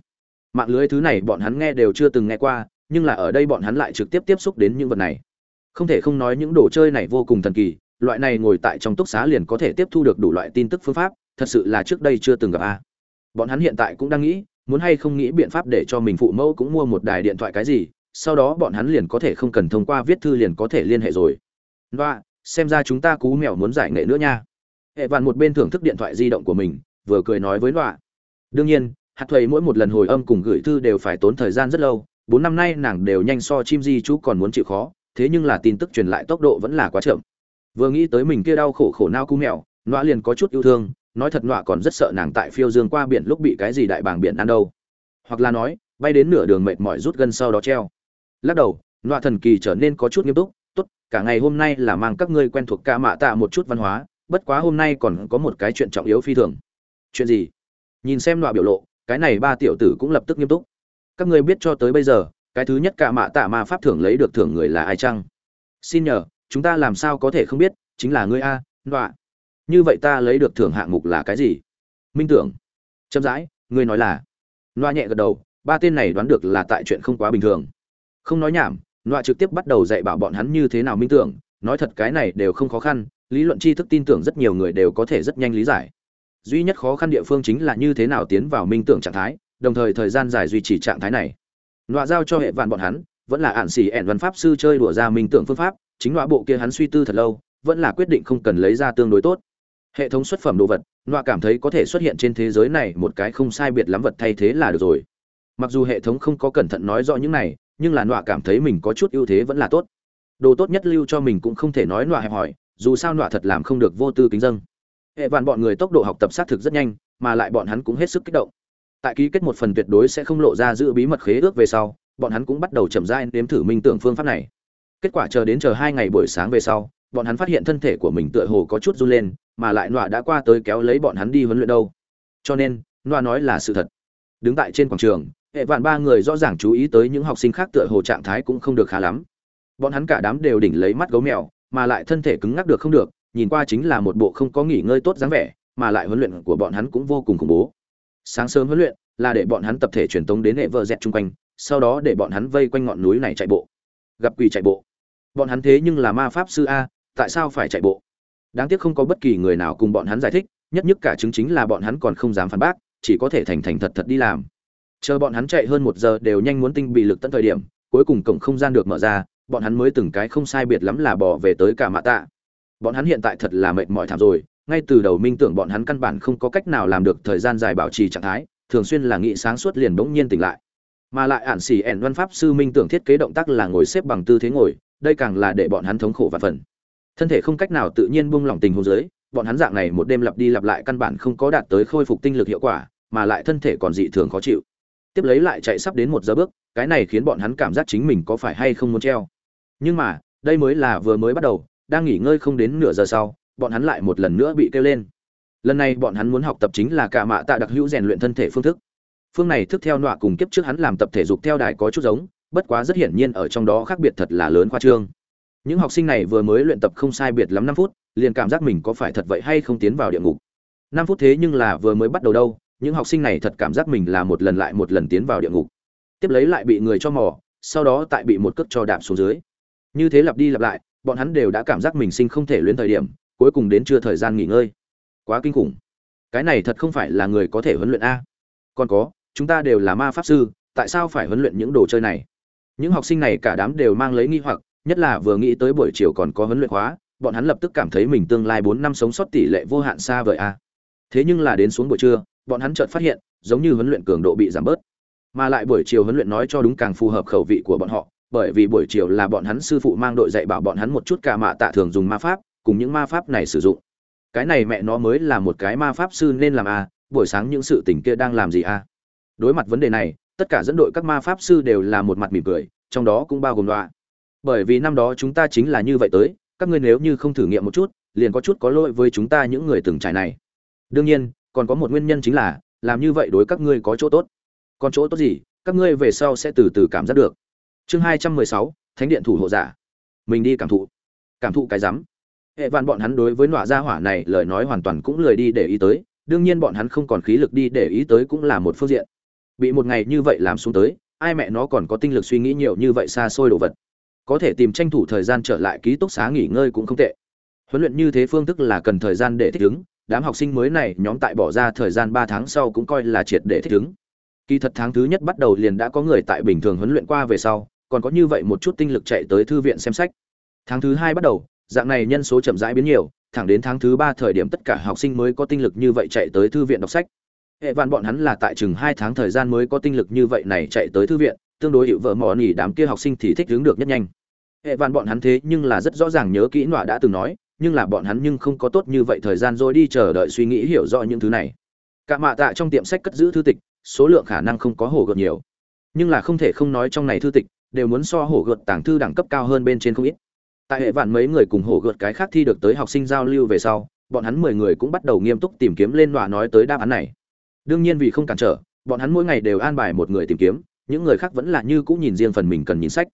Mạng lưới thứ này bọn hắn nghe đều chưa từng nghe qua, nhưng là ở đây bọn hắn lại trực tiếp tiếp xúc đến những vật này. Không thể không nói những đồ chơi này vô cùng thần kỳ, loại này ngồi tại trong túc xá liền có thể tiếp thu được đủ loại tin tức phương pháp, thật sự là trước đây chưa từng gặp a. Bọn hắn hiện tại cũng đang nghĩ, muốn hay không nghĩ biện pháp để cho mình phụ mẫu cũng mua một đài điện thoại cái gì, sau đó bọn hắn liền có thể không cần thông qua viết thư liền có thể liên hệ rồi. Và xem ra chúng ta cú mèo muốn giải nghệ nữa nha. Hệ vạn một bên thưởng thức điện thoại di động của mình vừa cười nói với nọa đương nhiên, hạt thuầy mỗi một lần hồi âm cùng gửi thư đều phải tốn thời gian rất lâu, bốn năm nay nàng đều nhanh so chim di chú còn muốn chịu khó, thế nhưng là tin tức truyền lại tốc độ vẫn là quá chậm. Vừa nghĩ tới mình kia đau khổ khổ nao cú mèo nọa liền có chút yêu thương, nói thật nọa còn rất sợ nàng tại phiêu dương qua biển lúc bị cái gì đại bàng biển ăn đâu. Hoặc là nói, bay đến nửa đường mệt mỏi rút gân sau đó treo. Lắc đầu nọa thần kỳ trở nên có chút nghiêm túc, tốt, cả ngày hôm nay là mang các ngươi quen thuộc ca mạ tạ một chút văn hóa, bất quá hôm nay còn có một cái chuyện trọng yếu phi thường chuyện gì? Nhìn xem loại biểu lộ, cái này ba tiểu tử cũng lập tức nghiêm túc. Các ngươi biết cho tới bây giờ, cái thứ nhất cả mạ tạ ma pháp thưởng lấy được thưởng người là ai chăng? Xin nhờ, chúng ta làm sao có thể không biết, chính là ngươi a đọa như vậy ta lấy được thưởng hạng mục là cái gì? Minh tưởng. Chậm rãi, ngươi nói là. Loa nhẹ gật đầu, ba tên này đoán được là tại chuyện không quá bình thường. Không nói nhảm loa trực tiếp bắt đầu dạy bảo bọn hắn như thế nào minh tưởng, nói thật cái này đều không khó khăn, lý luận tri thức tin tưởng rất nhiều người đều có thể rất nhanh lý giải duy nhất khó khăn địa phương chính là như thế nào tiến vào minh tưởng trạng thái, đồng thời thời gian dài duy trì trạng thái này. Nọa giao cho hệ vạn bọn hắn, vẫn là ạn xỉ ẻn văn pháp sư chơi đùa ra minh tưởng phương pháp, chính nọa bộ kia hắn suy tư thật lâu, vẫn là quyết định không cần lấy ra tương đối tốt. Hệ thống xuất phẩm đồ vật, nọa cảm thấy có thể xuất hiện trên thế giới này một cái không sai biệt lắm vật thay thế là được rồi. Mặc dù hệ thống không có cẩn thận nói rõ những này, nhưng là nọa cảm thấy mình có chút ưu thế vẫn là tốt. Đồ tốt nhất lưu cho mình cũng không thể nói nọa hẹp hỏi, dù sao nọa thật làm không được vô tư kính dâng hệ vạn bọn người tốc độ học tập xác thực rất nhanh, mà lại bọn hắn cũng hết sức kích động. Tại ký kết một phần tuyệt đối sẽ không lộ ra giữ bí mật khế ước về sau, bọn hắn cũng bắt đầu chậm rãi nếm thử minh tưởng phương pháp này. Kết quả chờ đến chờ hai ngày buổi sáng về sau, bọn hắn phát hiện thân thể của mình tựa hồ có chút run lên, mà lại nọa đã qua tới kéo lấy bọn hắn đi huấn luyện đâu. Cho nên, nọa nói là sự thật. Đứng tại trên quảng trường, hệ vạn ba người rõ ràng chú ý tới những học sinh khác tựa hồ trạng thái cũng không được khá lắm. Bọn hắn cả đám đều đỉnh lấy mắt gấu mèo, mà lại thân thể cứng ngắc được không được nhìn qua chính là một bộ không có nghỉ ngơi tốt dáng vẻ, mà lại huấn luyện của bọn hắn cũng vô cùng khủng bố. Sáng sớm huấn luyện là để bọn hắn tập thể truyền tống đến hệ vợ dẹt chung quanh, sau đó để bọn hắn vây quanh ngọn núi này chạy bộ. Gặp quỷ chạy bộ. Bọn hắn thế nhưng là ma pháp sư a, tại sao phải chạy bộ? Đáng tiếc không có bất kỳ người nào cùng bọn hắn giải thích, nhất nhất cả chứng chính là bọn hắn còn không dám phản bác, chỉ có thể thành thành thật thật đi làm. Chờ bọn hắn chạy hơn một giờ đều nhanh muốn tinh bị lực tận thời điểm, cuối cùng cổng không gian được mở ra, bọn hắn mới từng cái không sai biệt lắm là bỏ về tới cả mạ tạ bọn hắn hiện tại thật là mệt mỏi thảm rồi, ngay từ đầu minh tưởng bọn hắn căn bản không có cách nào làm được thời gian dài bảo trì trạng thái, thường xuyên là nghị sáng suốt liền bỗng nhiên tỉnh lại. Mà lại ản xỉ ẻn văn pháp sư minh tưởng thiết kế động tác là ngồi xếp bằng tư thế ngồi, đây càng là để bọn hắn thống khổ và phần. Thân thể không cách nào tự nhiên buông lỏng tình hôn giới bọn hắn dạng này một đêm lặp đi lặp lại căn bản không có đạt tới khôi phục tinh lực hiệu quả, mà lại thân thể còn dị thường khó chịu. Tiếp lấy lại chạy sắp đến một giờ bước, cái này khiến bọn hắn cảm giác chính mình có phải hay không muốn treo. Nhưng mà, đây mới là vừa mới bắt đầu đang nghỉ ngơi không đến nửa giờ sau, bọn hắn lại một lần nữa bị kêu lên. Lần này bọn hắn muốn học tập chính là cả mạ tạ đặc hữu rèn luyện thân thể phương thức. Phương này thức theo nọa cùng kiếp trước hắn làm tập thể dục theo đài có chút giống, bất quá rất hiển nhiên ở trong đó khác biệt thật là lớn khoa trương. Những học sinh này vừa mới luyện tập không sai biệt lắm năm phút, liền cảm giác mình có phải thật vậy hay không tiến vào địa ngục. Năm phút thế nhưng là vừa mới bắt đầu đâu, những học sinh này thật cảm giác mình là một lần lại một lần tiến vào địa ngục. Tiếp lấy lại bị người cho mò, sau đó tại bị một cước cho đạp xuống dưới. Như thế lặp đi lặp lại bọn hắn đều đã cảm giác mình sinh không thể luyến thời điểm, cuối cùng đến chưa thời gian nghỉ ngơi. Quá kinh khủng. Cái này thật không phải là người có thể huấn luyện a. Còn có, chúng ta đều là ma pháp sư, tại sao phải huấn luyện những đồ chơi này? Những học sinh này cả đám đều mang lấy nghi hoặc, nhất là vừa nghĩ tới buổi chiều còn có huấn luyện khóa, bọn hắn lập tức cảm thấy mình tương lai bốn năm sống sót tỷ lệ vô hạn xa vời a. Thế nhưng là đến xuống buổi trưa, bọn hắn chợt phát hiện, giống như huấn luyện cường độ bị giảm bớt. Mà lại buổi chiều huấn luyện nói cho đúng càng phù hợp khẩu vị của bọn họ bởi vì buổi chiều là bọn hắn sư phụ mang đội dạy bảo bọn hắn một chút cả mạ tạ thường dùng ma pháp, cùng những ma pháp này sử dụng. Cái này mẹ nó mới là một cái ma pháp sư nên làm a buổi sáng những sự tình kia đang làm gì a đối mặt vấn đề này, tất cả dẫn đội các ma pháp sư đều là một mặt mỉm cười, trong đó cũng bao gồm đoạ bởi vì năm đó chúng ta chính là như vậy tới, các ngươi nếu như không thử nghiệm một chút, liền có chút có lỗi với chúng ta những người từng trải này. Đương nhiên, còn có một nguyên nhân chính là, làm như vậy đối các ngươi có chỗ tốt. Còn chỗ tốt gì, các ngươi về sau sẽ từ từ cảm giác được chương hai trăm mười sáu, thánh điện thủ hộ giả. Mình đi cảm thụ. Cảm thụ cái rắm. Hệ vạn bọn hắn đối với nọa gia hỏa này lời nói hoàn toàn cũng lười đi để ý tới, đương nhiên bọn hắn không còn khí lực đi để ý tới cũng là một phương diện. Bị một ngày như vậy làm xuống tới, ai mẹ nó còn có tinh lực suy nghĩ nhiều như vậy xa xôi đồ vật. Có thể tìm tranh thủ thời gian trở lại ký túc xá nghỉ ngơi cũng không tệ. Huấn luyện như thế phương thức là cần thời gian để thích ứng, đám học sinh mới này nhóm tại bỏ ra thời gian ba tháng sau cũng coi là triệt để thích ứng. Kỳ thật tháng thứ nhất bắt đầu liền đã có người tại bình thường huấn luyện qua về sau còn có như vậy một chút tinh lực chạy tới thư viện xem sách. Tháng thứ hai bắt đầu, dạng này nhân số chậm rãi biến nhiều, thẳng đến tháng thứ ba thời điểm tất cả học sinh mới có tinh lực như vậy chạy tới thư viện đọc sách. Hệ vạn bọn hắn là tại chừng hai tháng thời gian mới có tinh lực như vậy này chạy tới thư viện, tương đối hiệu vợ mò nỉ đám kia học sinh thì thích hướng được nhất nhanh. Hệ vạn bọn hắn thế nhưng là rất rõ ràng nhớ kỹ nọa đã từng nói, nhưng là bọn hắn nhưng không có tốt như vậy thời gian rồi đi chờ đợi suy nghĩ hiểu rõ những thứ này. Cả mạ tạ trong tiệm sách cất giữ thư tịch, số lượng khả năng không có hồ gợt nhiều. Nhưng là không thể không nói trong này thư tịch đều muốn so hổ gợt tàng thư đẳng cấp cao hơn bên trên không ít. Tại hệ vạn mấy người cùng hổ gợt cái khác thi được tới học sinh giao lưu về sau, bọn hắn mười người cũng bắt đầu nghiêm túc tìm kiếm lên nọa nói tới đáp án này. Đương nhiên vì không cản trở, bọn hắn mỗi ngày đều an bài một người tìm kiếm, những người khác vẫn là như cũng nhìn riêng phần mình cần nhìn sách.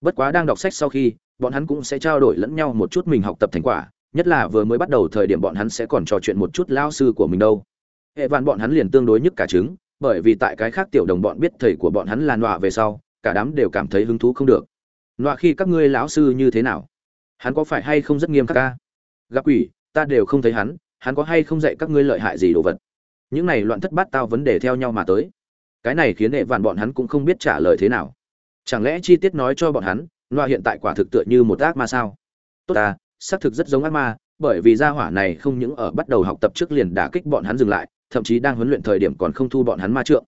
Bất quá đang đọc sách sau khi, bọn hắn cũng sẽ trao đổi lẫn nhau một chút mình học tập thành quả, nhất là vừa mới bắt đầu thời điểm bọn hắn sẽ còn trò chuyện một chút lao sư của mình đâu. Hệ vạn bọn hắn liền tương đối nhất cả trứng, bởi vì tại cái khác tiểu đồng bọn biết thầy của bọn hắn là nọa về sau cả đám đều cảm thấy hứng thú không được. Nọa khi các ngươi lão sư như thế nào? Hắn có phải hay không rất nghiêm khắc ca? Gặp quỷ, ta đều không thấy hắn hắn có hay không dạy các ngươi lợi hại gì đồ vật? Những này loạn thất bát tao vấn đề theo nhau mà tới. Cái này khiến hệ vạn bọn hắn cũng không biết trả lời thế nào. Chẳng lẽ chi tiết nói cho bọn hắn loa hiện tại quả thực tựa như một ác ma sao? Tốt ta, xác thực rất giống ác ma, bởi vì gia hỏa này không những ở bắt đầu học tập trước liền đả kích bọn hắn dừng lại, thậm chí đang huấn luyện thời điểm còn không thu bọn hắn ma trượng.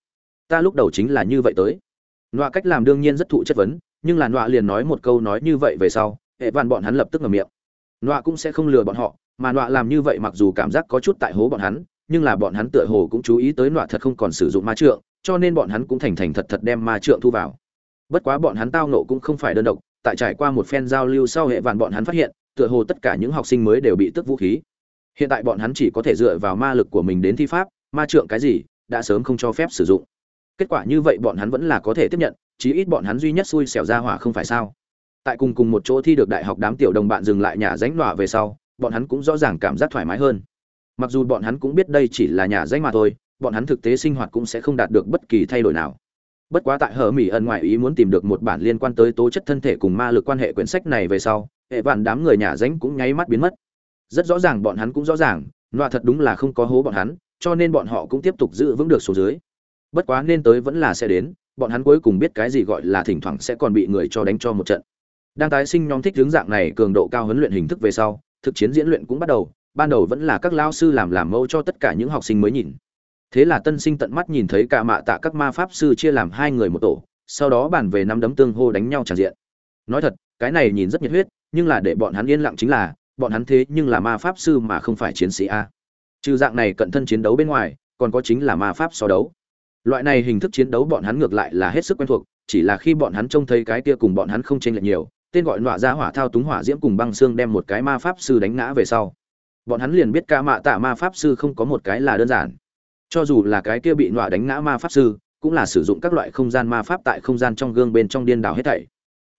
Ta lúc đầu chính là như vậy tới nọa cách làm đương nhiên rất thụ chất vấn, nhưng là nọa liền nói một câu nói như vậy về sau, hệ vạn bọn hắn lập tức ngầm miệng. Nọa cũng sẽ không lừa bọn họ, mà nọa làm như vậy mặc dù cảm giác có chút tại hố bọn hắn, nhưng là bọn hắn tựa hồ cũng chú ý tới nọa thật không còn sử dụng ma trượng, cho nên bọn hắn cũng thành thành thật thật đem ma trượng thu vào. Bất quá bọn hắn tao nộ cũng không phải đơn độc, tại trải qua một phen giao lưu sau hệ vạn bọn hắn phát hiện, tựa hồ tất cả những học sinh mới đều bị tức vũ khí. Hiện tại bọn hắn chỉ có thể dựa vào ma lực của mình đến thi pháp, ma trượng cái gì, đã sớm không cho phép sử dụng kết quả như vậy bọn hắn vẫn là có thể tiếp nhận, chí ít bọn hắn duy nhất xui xẻo ra hỏa không phải sao? Tại cùng cùng một chỗ thi được đại học đám tiểu đồng bạn dừng lại nhà ránh đọa về sau, bọn hắn cũng rõ ràng cảm giác thoải mái hơn. Mặc dù bọn hắn cũng biết đây chỉ là nhà ránh mà thôi, bọn hắn thực tế sinh hoạt cũng sẽ không đạt được bất kỳ thay đổi nào. Bất quá tại hở mỹ ẩn ngoại ý muốn tìm được một bản liên quan tới tố chất thân thể cùng ma lực quan hệ quyển sách này về sau, hệ vạn đám người nhà ránh cũng nháy mắt biến mất. Rất rõ ràng bọn hắn cũng rõ ràng loa thật đúng là không có hố bọn hắn, cho nên bọn họ cũng tiếp tục giữ vững được số dưới bất quá nên tới vẫn là sẽ đến, bọn hắn cuối cùng biết cái gì gọi là thỉnh thoảng sẽ còn bị người cho đánh cho một trận. Đang tái sinh nhóm thích hướng dạng này cường độ cao huấn luyện hình thức về sau, thực chiến diễn luyện cũng bắt đầu, ban đầu vẫn là các lao sư làm làm mẫu cho tất cả những học sinh mới nhìn. Thế là tân sinh tận mắt nhìn thấy cả mạ tạ các ma pháp sư chia làm hai người một tổ, sau đó bàn về năm đấm tương hô đánh nhau tràn diện. Nói thật, cái này nhìn rất nhiệt huyết, nhưng là để bọn hắn yên lặng chính là, bọn hắn thế nhưng là ma pháp sư mà không phải chiến sĩ a. Trừ dạng này cận thân chiến đấu bên ngoài, còn có chính là ma pháp so đấu loại này hình thức chiến đấu bọn hắn ngược lại là hết sức quen thuộc, chỉ là khi bọn hắn trông thấy cái kia cùng bọn hắn không chênh lệch nhiều, tên gọi nọa ra hỏa thao túng hỏa diễm cùng băng xương đem một cái ma pháp sư đánh ngã về sau. Bọn hắn liền biết ca mạ tạ ma pháp sư không có một cái là đơn giản. Cho dù là cái kia bị nọa đánh ngã ma pháp sư, cũng là sử dụng các loại không gian ma pháp tại không gian trong gương bên trong điên đảo hết thảy.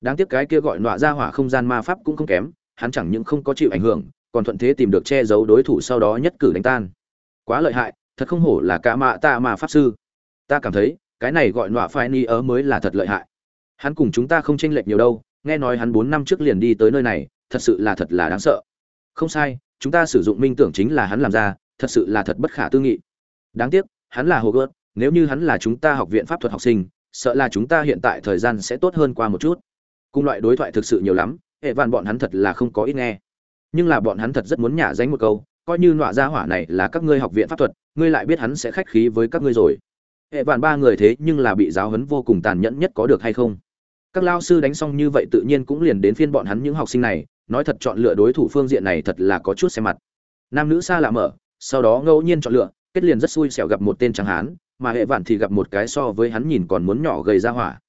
Đáng tiếc cái kia gọi nọa ra hỏa không gian ma pháp cũng không kém, hắn chẳng những không có chịu ảnh hưởng, còn thuận thế tìm được che giấu đối thủ sau đó nhất cử đánh tan. Quá lợi hại, thật không hổ là cả mạ tạ ma pháp sư ta cảm thấy, cái này gọi nọa phai ni ớ mới là thật lợi hại. Hắn cùng chúng ta không tranh lệch nhiều đâu, nghe nói hắn bốn năm trước liền đi tới nơi này, thật sự là thật là đáng sợ. Không sai, chúng ta sử dụng minh tưởng chính là hắn làm ra, thật sự là thật bất khả tư nghị. Đáng tiếc, hắn là hồ gớt nếu như hắn là chúng ta học viện pháp thuật học sinh, sợ là chúng ta hiện tại thời gian sẽ tốt hơn qua một chút. Cùng loại đối thoại thực sự nhiều lắm, hệ vạn bọn hắn thật là không có ít nghe. Nhưng là bọn hắn thật rất muốn nhả danh một câu, coi như nọa gia hỏa này là các ngươi học viện pháp thuật, ngươi lại biết hắn sẽ khách khí với các ngươi rồi hệ vạn ba người thế nhưng là bị giáo huấn vô cùng tàn nhẫn nhất có được hay không? Các lao sư đánh xong như vậy tự nhiên cũng liền đến phiên bọn hắn những học sinh này, nói thật chọn lựa đối thủ phương diện này thật là có chút xe mặt. Nam nữ xa lạ mở, sau đó ngẫu nhiên chọn lựa, kết liền rất xui xẻo gặp một tên trắng hán, mà hệ vạn thì gặp một cái so với hắn nhìn còn muốn nhỏ gầy ra hỏa.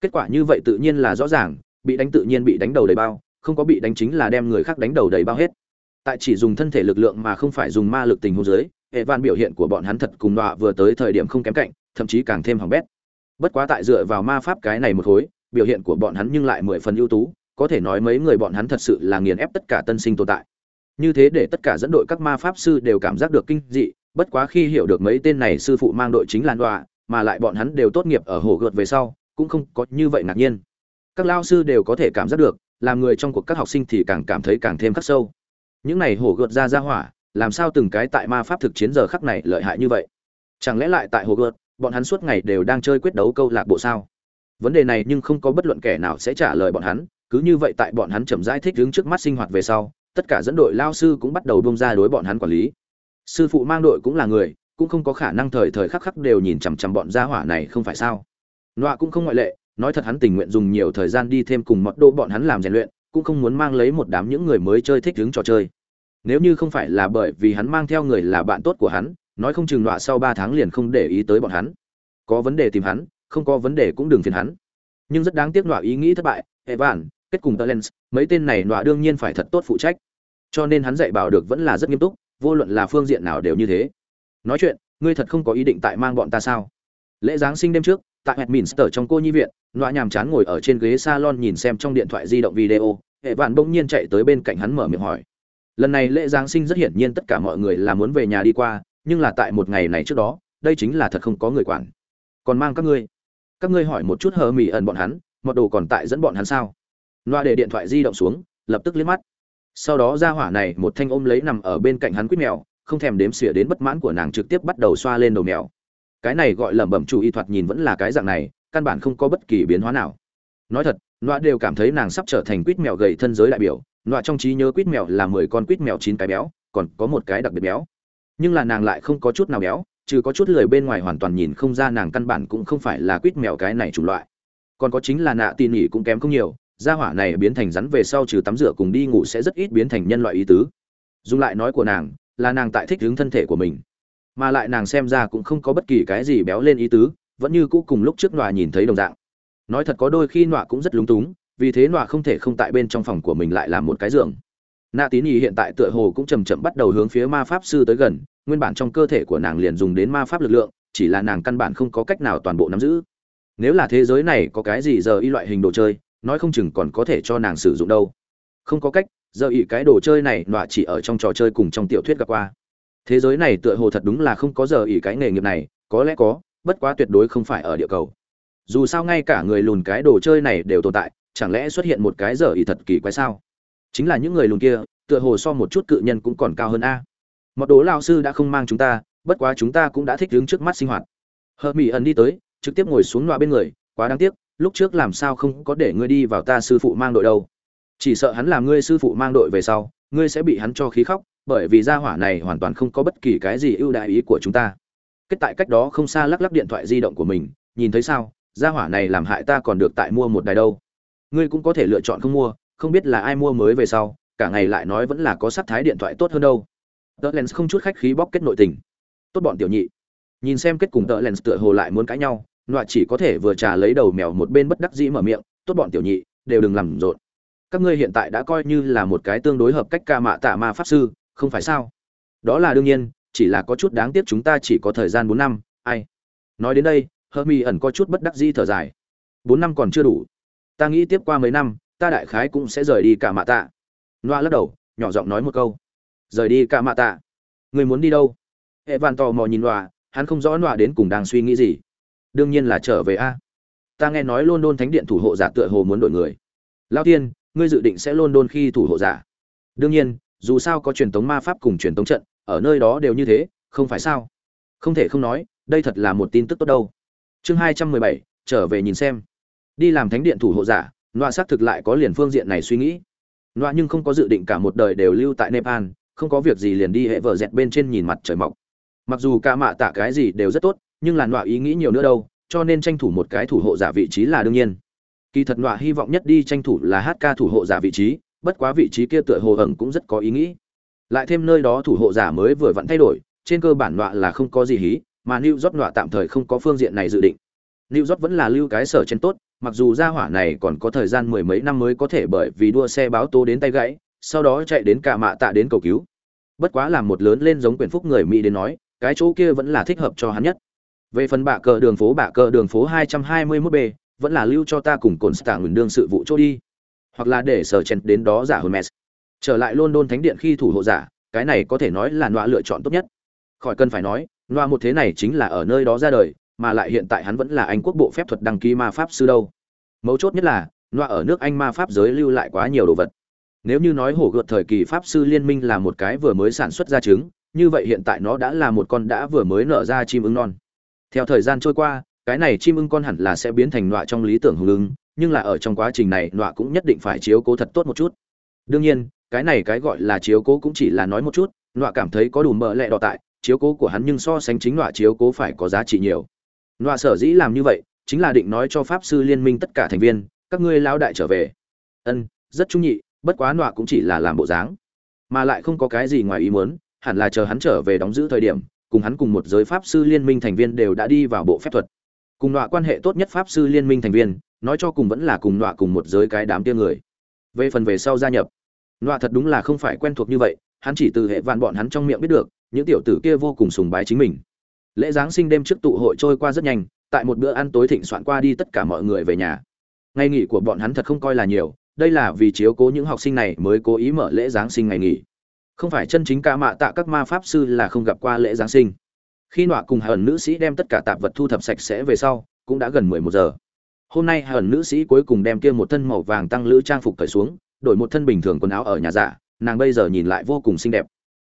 Kết quả như vậy tự nhiên là rõ ràng, bị đánh tự nhiên bị đánh đầu đầy bao, không có bị đánh chính là đem người khác đánh đầu đầy bao hết. Tại chỉ dùng thân thể lực lượng mà không phải dùng ma lực tình huống dưới, hệ vạn biểu hiện của bọn hắn thật cùng đọa vừa tới thời điểm không kém cạnh thậm chí càng thêm hỏng bét. Bất quá tại dựa vào ma pháp cái này một khối, biểu hiện của bọn hắn nhưng lại mười phần ưu tú, có thể nói mấy người bọn hắn thật sự là nghiền ép tất cả tân sinh tồn tại. Như thế để tất cả dẫn đội các ma pháp sư đều cảm giác được kinh dị, bất quá khi hiểu được mấy tên này sư phụ mang đội chính là đọa mà lại bọn hắn đều tốt nghiệp ở hồ gợt về sau, cũng không có như vậy ngạc nhiên. Các lao sư đều có thể cảm giác được, làm người trong cuộc các học sinh thì càng cảm thấy càng thêm khắc sâu. Những này hổ gợt ra ra hỏa, làm sao từng cái tại ma pháp thực chiến giờ khắc này lợi hại như vậy? Chẳng lẽ lại tại hồ gợt? Bọn hắn suốt ngày đều đang chơi quyết đấu câu lạc bộ sao? Vấn đề này nhưng không có bất luận kẻ nào sẽ trả lời bọn hắn, cứ như vậy tại bọn hắn chậm rãi thích đứng trước mắt sinh hoạt về sau, tất cả dẫn đội lao sư cũng bắt đầu bông ra đối bọn hắn quản lý. Sư phụ mang đội cũng là người, cũng không có khả năng thời thời khắc khắc đều nhìn chằm chằm bọn gia hỏa này không phải sao? Nọa cũng không ngoại lệ, nói thật hắn tình nguyện dùng nhiều thời gian đi thêm cùng mọt đô bọn hắn làm rèn luyện, cũng không muốn mang lấy một đám những người mới chơi thích đứng trò chơi. Nếu như không phải là bởi vì hắn mang theo người là bạn tốt của hắn nói không chừng đọa sau ba tháng liền không để ý tới bọn hắn. Có vấn đề tìm hắn không có vấn đề cũng đừng phiền hắn. Nhưng rất đáng tiếc đọa ý nghĩ thất bại evan kết cùng tờ lens mấy tên này đọa đương nhiên phải thật tốt phụ trách. Cho nên hắn dạy bảo được vẫn là rất nghiêm túc vô luận là phương diện nào đều như thế. Nói chuyện ngươi thật không có ý định tại mang bọn ta sao? Lễ giáng sinh đêm trước tại Westminster trong cô nhi viện, Nọa nhàm chán ngồi ở trên ghế salon nhìn xem trong điện thoại di động video, hệ vạn bỗng nhiên chạy tới bên cạnh hắn mở miệng hỏi. Lần này lễ giáng sinh rất hiển nhiên tất cả mọi người là muốn về nhà đi qua, nhưng là tại một ngày này trước đó, đây chính là thật không có người quản. Còn mang các ngươi, các ngươi hỏi một chút hờ mỹ ẩn bọn hắn, một đồ còn tại dẫn bọn hắn sao? loa để điện thoại di động xuống, lập tức liếc mắt. Sau đó ra hỏa này một thanh ôm lấy nằm ở bên cạnh hắn quýt mèo, không thèm đếm xỉa đến bất mãn của nàng trực tiếp bắt đầu xoa lên đầu mèo cái này gọi lẩm bẩm chủ y thoạt nhìn vẫn là cái dạng này căn bản không có bất kỳ biến hóa nào nói thật loa đều cảm thấy nàng sắp trở thành quýt mèo gầy thân giới đại biểu loa trong trí nhớ quýt mèo là mười con quýt mèo chín cái béo còn có một cái đặc biệt béo nhưng là nàng lại không có chút nào béo, trừ có chút lười bên ngoài hoàn toàn nhìn không ra nàng căn bản cũng không phải là quýt mèo cái này chủng loại. Còn có chính là nạ tỉ nỉ cũng kém không nhiều, gia hỏa này biến thành rắn về sau trừ tắm rửa cùng đi ngủ sẽ rất ít biến thành nhân loại ý tứ. Dùng lại nói của nàng, là nàng tại thích hướng thân thể của mình. Mà lại nàng xem ra cũng không có bất kỳ cái gì béo lên ý tứ, vẫn như cũ cùng lúc trước nọa nhìn thấy đồng dạng. Nói thật có đôi khi nọa cũng rất lúng túng, vì thế nọa không thể không tại bên trong phòng của mình lại làm một cái giường nạ tín Nhi hiện tại tựa hồ cũng chầm chậm bắt đầu hướng phía ma pháp sư tới gần, nguyên bản trong cơ thể của nàng liền dùng đến ma pháp lực lượng, chỉ là nàng căn bản không có cách nào toàn bộ nắm giữ. Nếu là thế giới này có cái gì giờ y loại hình đồ chơi, nói không chừng còn có thể cho nàng sử dụng đâu. Không có cách, giờ y cái đồ chơi này nọa chỉ ở trong trò chơi cùng trong tiểu thuyết gặp qua. Thế giới này tựa hồ thật đúng là không có giờ y cái nghề nghiệp này, có lẽ có, bất quá tuyệt đối không phải ở địa cầu. Dù sao ngay cả người lùn cái đồ chơi này đều tồn tại, chẳng lẽ xuất hiện một cái giờ y thật kỳ quái sao? Chính là những người lùn kia, tựa hồ so một chút cự nhân cũng còn cao hơn a. Một đố lao sư đã không mang chúng ta, bất quá chúng ta cũng đã thích đứng trước mắt sinh hoạt. Hợp mỹ ẩn đi tới, trực tiếp ngồi xuống loa bên người, quá đáng tiếc, lúc trước làm sao không có để ngươi đi vào ta sư phụ mang đội đâu. Chỉ sợ hắn làm ngươi sư phụ mang đội về sau, ngươi sẽ bị hắn cho khí khóc, bởi vì gia hỏa này hoàn toàn không có bất kỳ cái gì ưu đại ý của chúng ta. Kết tại cách đó không xa lắc lắc điện thoại di động của mình, nhìn thấy sao, gia hỏa này làm hại ta còn được tại mua một đài đâu. Ngươi cũng có thể lựa chọn không mua không biết là ai mua mới về sau, cả ngày lại nói vẫn là có sắc thái điện thoại tốt hơn đâu. Tờ lens không chút khách khí bóc kết nội tình. Tốt bọn tiểu nhị. Nhìn xem kết cùng tờ lens tựa hồ lại muốn cãi nhau, nọa chỉ có thể vừa trà lấy đầu mèo một bên bất đắc dĩ mở miệng, tốt bọn tiểu nhị, đều đừng làm rộn. Các ngươi hiện tại đã coi như là một cái tương đối hợp cách ca mạ tạ ma pháp sư, không phải sao? Đó là đương nhiên, chỉ là có chút đáng tiếc chúng ta chỉ có thời gian bốn năm, ai? Nói đến đây hơ mi ẩn có chút bất đắc dĩ thở dài. Bốn năm còn chưa đủ. Ta nghĩ tiếp qua mấy năm ta đại khái cũng sẽ rời đi cả mạ tạ. Loa lắc đầu, nhỏ giọng nói một câu. Rời đi cả mạ tạ? Người muốn đi đâu? Hệ vạn tò mò nhìn loa hắn không rõ loa đến cùng đang suy nghĩ gì. Đương nhiên là trở về a. Ta nghe nói london thánh điện thủ hộ giả tựa hồ muốn đổi người. Lao tiên ngươi dự định sẽ london khi thủ hộ giả? Đương nhiên, dù sao có truyền thống ma pháp cùng truyền thống trận, ở nơi đó đều như thế, không phải sao? Không thể không nói, đây thật là một tin tức tốt đâu. Chương hai trăm mười bảy, trở về nhìn xem. Đi làm thánh điện thủ hộ giả loa xác thực lại có liền phương diện này suy nghĩ. Loa nhưng không có dự định cả một đời đều lưu tại nepal không có việc gì liền đi hệ vợ dẹt bên trên nhìn mặt trời mọc. Mặc dù ca mạ tạ cái gì đều rất tốt nhưng là loa ý nghĩ nhiều nữa đâu cho nên tranh thủ một cái thủ hộ giả vị trí là đương nhiên. Kỳ thật loa hy vọng nhất đi tranh thủ là hát ca thủ hộ giả vị trí bất quá vị trí kia tựa hồ ẩn cũng rất có ý nghĩ. Lại thêm nơi đó thủ hộ giả mới vừa vặn thay đổi trên cơ bản loa là không có gì hí mà New York nọa tạm thời không có phương diện này dự định. New York vẫn là lưu cái sở trên tốt, mặc dù gia hỏa này còn có thời gian mười mấy năm mới có thể bởi vì đua xe báo tố đến tay gãy, sau đó chạy đến cả mạ tạ đến cầu cứu. Bất quá làm một lớn lên giống quyền phúc người Mỹ đến nói, cái chỗ kia vẫn là thích hợp cho hắn nhất. Về phần bạ cờ đường phố bạ cờ đường phố 221B, vẫn là lưu cho ta cùng cồn stạng ngừng đương sự vụ chỗ đi. Hoặc là để sở chen đến đó giả hơn mess. Trở lại London thánh điện khi thủ hộ giả, cái này có thể nói là nọa lựa chọn tốt nhất. Khỏi cần phải nói, nọa một thế này chính là ở nơi đó ra đời, mà lại hiện tại hắn vẫn là Anh quốc bộ phép thuật đăng ký ma pháp sư đâu. Mấu chốt nhất là, loa ở nước Anh ma pháp giới lưu lại quá nhiều đồ vật. Nếu như nói hổ gợt thời kỳ pháp sư liên minh là một cái vừa mới sản xuất ra trứng, như vậy hiện tại nó đã là một con đã vừa mới nở ra chim ưng non. Theo thời gian trôi qua, cái này chim ưng con hẳn là sẽ biến thành nọa trong lý tưởng hùng ưng, nhưng là ở trong quá trình này nọa cũng nhất định phải chiếu cố thật tốt một chút. Đương nhiên, cái này cái gọi là chiếu cố cũng chỉ là nói một chút, nọa cảm thấy có đủ mỡ lẹ đỏ tại, chiếu cố của hắn nhưng so sánh chính nọa chiếu cố phải có giá trị nhiều nọa sở dĩ làm như vậy, chính là định nói cho pháp sư liên minh tất cả thành viên, các ngươi lao đại trở về. Ân, rất trung nhị, bất quá nọa cũng chỉ là làm bộ dáng. Mà lại không có cái gì ngoài ý muốn, hẳn là chờ hắn trở về đóng giữ thời điểm, cùng hắn cùng một giới pháp sư liên minh thành viên đều đã đi vào bộ phép thuật. Cùng nọa quan hệ tốt nhất pháp sư liên minh thành viên, nói cho cùng vẫn là cùng nọa cùng một giới cái đám tia người. Về phần về sau gia nhập, nọa thật đúng là không phải quen thuộc như vậy, hắn chỉ từ hệ vạn bọn hắn trong miệng biết được, những tiểu tử kia vô cùng sùng bái chính mình lễ giáng sinh đêm trước tụ hội trôi qua rất nhanh, tại một bữa ăn tối thịnh soạn qua đi tất cả mọi người về nhà. Ngày nghỉ của bọn hắn thật không coi là nhiều, đây là vì chiếu cố những học sinh này mới cố ý mở lễ giáng sinh ngày nghỉ. Không phải chân chính ca mạ tạ các ma pháp sư là không gặp qua lễ giáng sinh. Khi nọa cùng hờn nữ sĩ đem tất cả tạp vật thu thập sạch sẽ về sau, cũng đã gần mười một giờ. Hôm nay hờn nữ sĩ cuối cùng đem kia một thân màu vàng tăng lữ trang phục cởi xuống, đổi một thân bình thường quần áo ở nhà giả nàng bây giờ nhìn lại vô cùng xinh đẹp.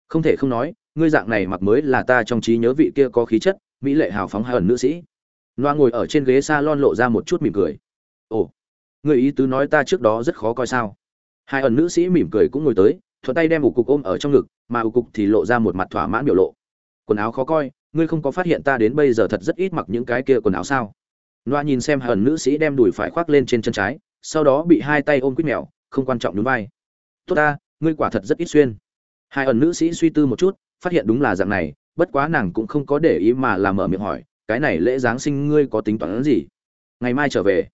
Không thể không nói ngươi dạng này mặc mới là ta trong trí nhớ vị kia có khí chất, mỹ lệ hào phóng hai ẩn nữ sĩ. Loa ngồi ở trên ghế s a lon lộ ra một chút mỉm cười. Ồ người ý tứ nói ta trước đó rất khó coi sao? Hai ẩn nữ sĩ mỉm cười cũng ngồi tới, thuận tay đem ủ cục ôm ở trong ngực, mà ủ cục thì lộ ra một mặt thỏa mãn biểu lộ. Quần áo khó coi, ngươi không có phát hiện ta đến bây giờ thật rất ít mặc những cái kia quần áo sao? Loa nhìn xem hai ẩn nữ sĩ đem đùi phải khoác lên trên chân trái, sau đó bị hai tay ôm quýt mèo, không quan trọng núi vai. Tốt ta, ngươi quả thật rất ít xuyên. Hai ẩn nữ sĩ suy tư một chút phát hiện đúng là dạng này, bất quá nàng cũng không có để ý mà làm mở miệng hỏi, cái này lễ giáng sinh ngươi có tính toán gì? Ngày mai trở về.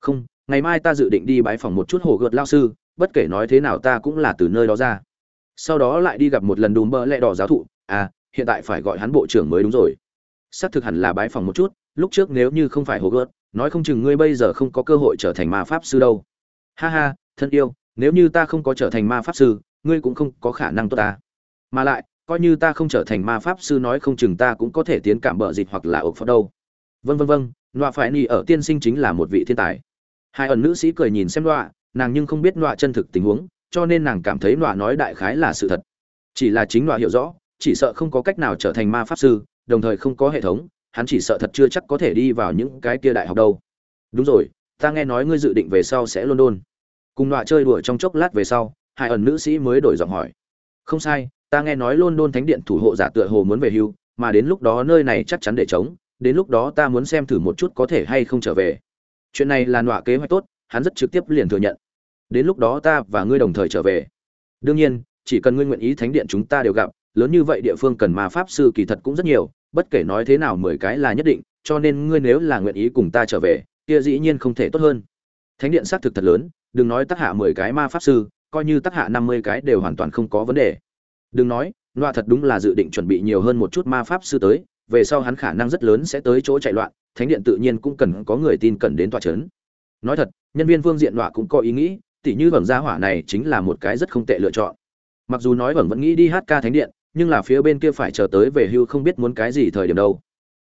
Không, ngày mai ta dự định đi bái phòng một chút hồ gợt lao sư, bất kể nói thế nào ta cũng là từ nơi đó ra. Sau đó lại đi gặp một lần đùm bơ lẹ đỏ giáo thụ à hiện tại phải gọi hắn bộ trưởng mới đúng rồi. Xác thực hẳn là bái phòng một chút, lúc trước nếu như không phải hồ gợt, nói không chừng ngươi bây giờ không có cơ hội trở thành ma pháp sư đâu. Ha ha, thân yêu, nếu như ta không có trở thành ma pháp sư, ngươi cũng không có khả năng tốt ta. Mà lại coi như ta không trở thành ma pháp sư nói không chừng ta cũng có thể tiến cảm bợ dịch hoặc là ộc phật đâu. Vân vân vân nọa phải ni ở tiên sinh chính là một vị thiên tài. Hai ẩn nữ sĩ cười nhìn xem nọa, nàng nhưng không biết nọa chân thực tình huống, cho nên nàng cảm thấy nọa nói đại khái là sự thật. Chỉ là chính nọa hiểu rõ, chỉ sợ không có cách nào trở thành ma pháp sư, đồng thời không có hệ thống, hắn chỉ sợ thật chưa chắc có thể đi vào những cái kia đại học đâu. Đúng rồi, ta nghe nói ngươi dự định về sau sẽ london. Cùng nọa chơi đùa trong chốc lát về sau, hai ẩn nữ sĩ mới đổi giọng hỏi. Không sai ta nghe nói london thánh điện thủ hộ giả tựa hồ muốn về hưu, mà đến lúc đó nơi này chắc chắn để chống đến lúc đó ta muốn xem thử một chút có thể hay không trở về. Chuyện này là nọa kế hoạch tốt, hắn rất trực tiếp liền thừa nhận. Đến lúc đó ta và ngươi đồng thời trở về. Đương nhiên, chỉ cần ngươi nguyện ý thánh điện chúng ta đều gặp, lớn như vậy địa phương cần ma pháp sư kỳ thật cũng rất nhiều, bất kể nói thế nào mười cái là nhất định, cho nên ngươi nếu là nguyện ý cùng ta trở về, kia dĩ nhiên không thể tốt hơn. Thánh điện xác thực thật lớn, đừng nói tác hạ mười cái ma pháp sư, coi như tác hạ năm mươi cái đều hoàn toàn không có vấn đề đừng nói loa thật đúng là dự định chuẩn bị nhiều hơn một chút ma pháp sư tới, về sau hắn khả năng rất lớn sẽ tới chỗ chạy loạn, thánh điện tự nhiên cũng cần có người tin cần đến tòa trấn nói thật, nhân viên phương diện loa cũng có ý nghĩ, tỉ như vầng gia hỏa này chính là một cái rất không tệ lựa chọn. Mặc dù nói vầng vẫn nghĩ đi hát ca thánh điện, nhưng là phía bên kia phải chờ tới về hưu không biết muốn cái gì thời điểm đâu.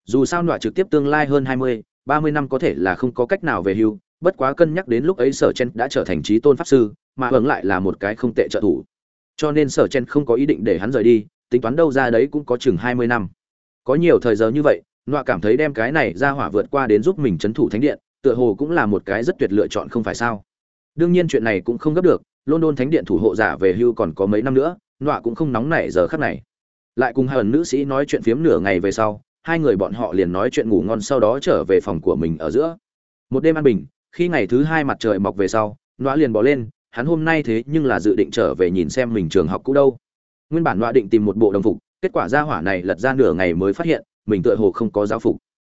Dù sao loa trực tiếp tương lai hơn hai mươi, ba mươi năm có thể là không có cách nào về hưu, bất quá cân nhắc đến lúc ấy sở chen đã trở thành trí tôn pháp sư, mà hưởng lại là một cái không tệ trợ thủ cho nên sở chen không có ý định để hắn rời đi, tính toán đâu ra đấy cũng có chừng hai mươi năm. Có nhiều thời giờ như vậy, nọa cảm thấy đem cái này ra hỏa vượt qua đến giúp mình c thủ thánh điện, tựa hồ cũng là một cái rất tuyệt lựa chọn không phải sao. Đương nhiên chuyện này cũng không gấp được, london thánh điện thủ hộ giả về hưu còn có mấy năm nữa, nọa cũng không nóng nảy giờ khắc này. Lại cùng hai ẩn nữ sĩ nói chuyện phiếm nửa ngày về sau, hai người bọn họ liền nói chuyện ngủ ngon sau đó trở về phòng của mình ở giữa. Một đêm an bình, khi ngày thứ hai mặt trời mọc về sau, nọa liền bỏ lên hắn hôm nay thế nhưng là dự định trở về nhìn xem mình trường học cũ đâu. Nguyên bản nọa định tìm một bộ đồng phục, kết quả ra hỏa này lật ra nửa ngày mới phát hiện, mình tựa hồ không có giáo phục.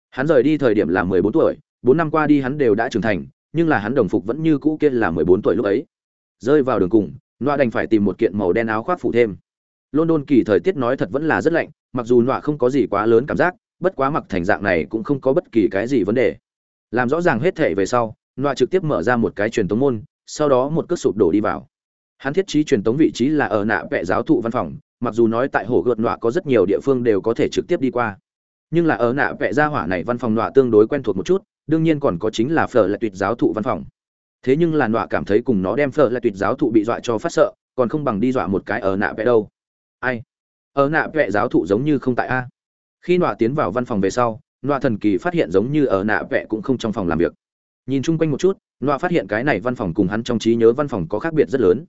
Hắn rời đi thời điểm là mười bốn tuổi, bốn năm qua đi hắn đều đã trưởng thành, nhưng là hắn đồng phục vẫn như cũ kia là mười bốn tuổi lúc ấy. Rơi vào đường cùng nọa đành phải tìm một kiện màu đen áo khoác phủ thêm. London kỳ thời tiết nói thật vẫn là rất lạnh, mặc dù nọa không có gì quá lớn cảm giác, bất quá mặc thành dạng này cũng không có bất kỳ cái gì vấn đề. Làm rõ ràng hết thể về sau nọa trực tiếp mở ra một cái truyền tống môn sau đó một cước sụp đổ đi vào. Hắn thiết trí truyền tống vị trí là ở nạ vẽ giáo thụ văn phòng, mặc dù nói tại hồ gợt nọa có rất nhiều địa phương đều có thể trực tiếp đi qua. Nhưng là ở nạ vẽ gia hỏa này văn phòng nọa tương đối quen thuộc một chút, đương nhiên còn có chính là phở lại tuyệt giáo thụ văn phòng. Thế nhưng là nọa cảm thấy cùng nó đem phở lại tuyệt giáo thụ bị dọa cho phát sợ, còn không bằng đi dọa một cái ở nạ vẽ đâu. Ai? Ở nạ vẽ giáo thụ giống như không tại a. Khi nọa tiến vào văn phòng về sau, nọa thần kỳ phát hiện giống như ở nạ vẽ cũng không trong phòng làm việc. Nhìn chung quanh một chút loa phát hiện cái này văn phòng cùng hắn trong trí nhớ văn phòng có khác biệt rất lớn.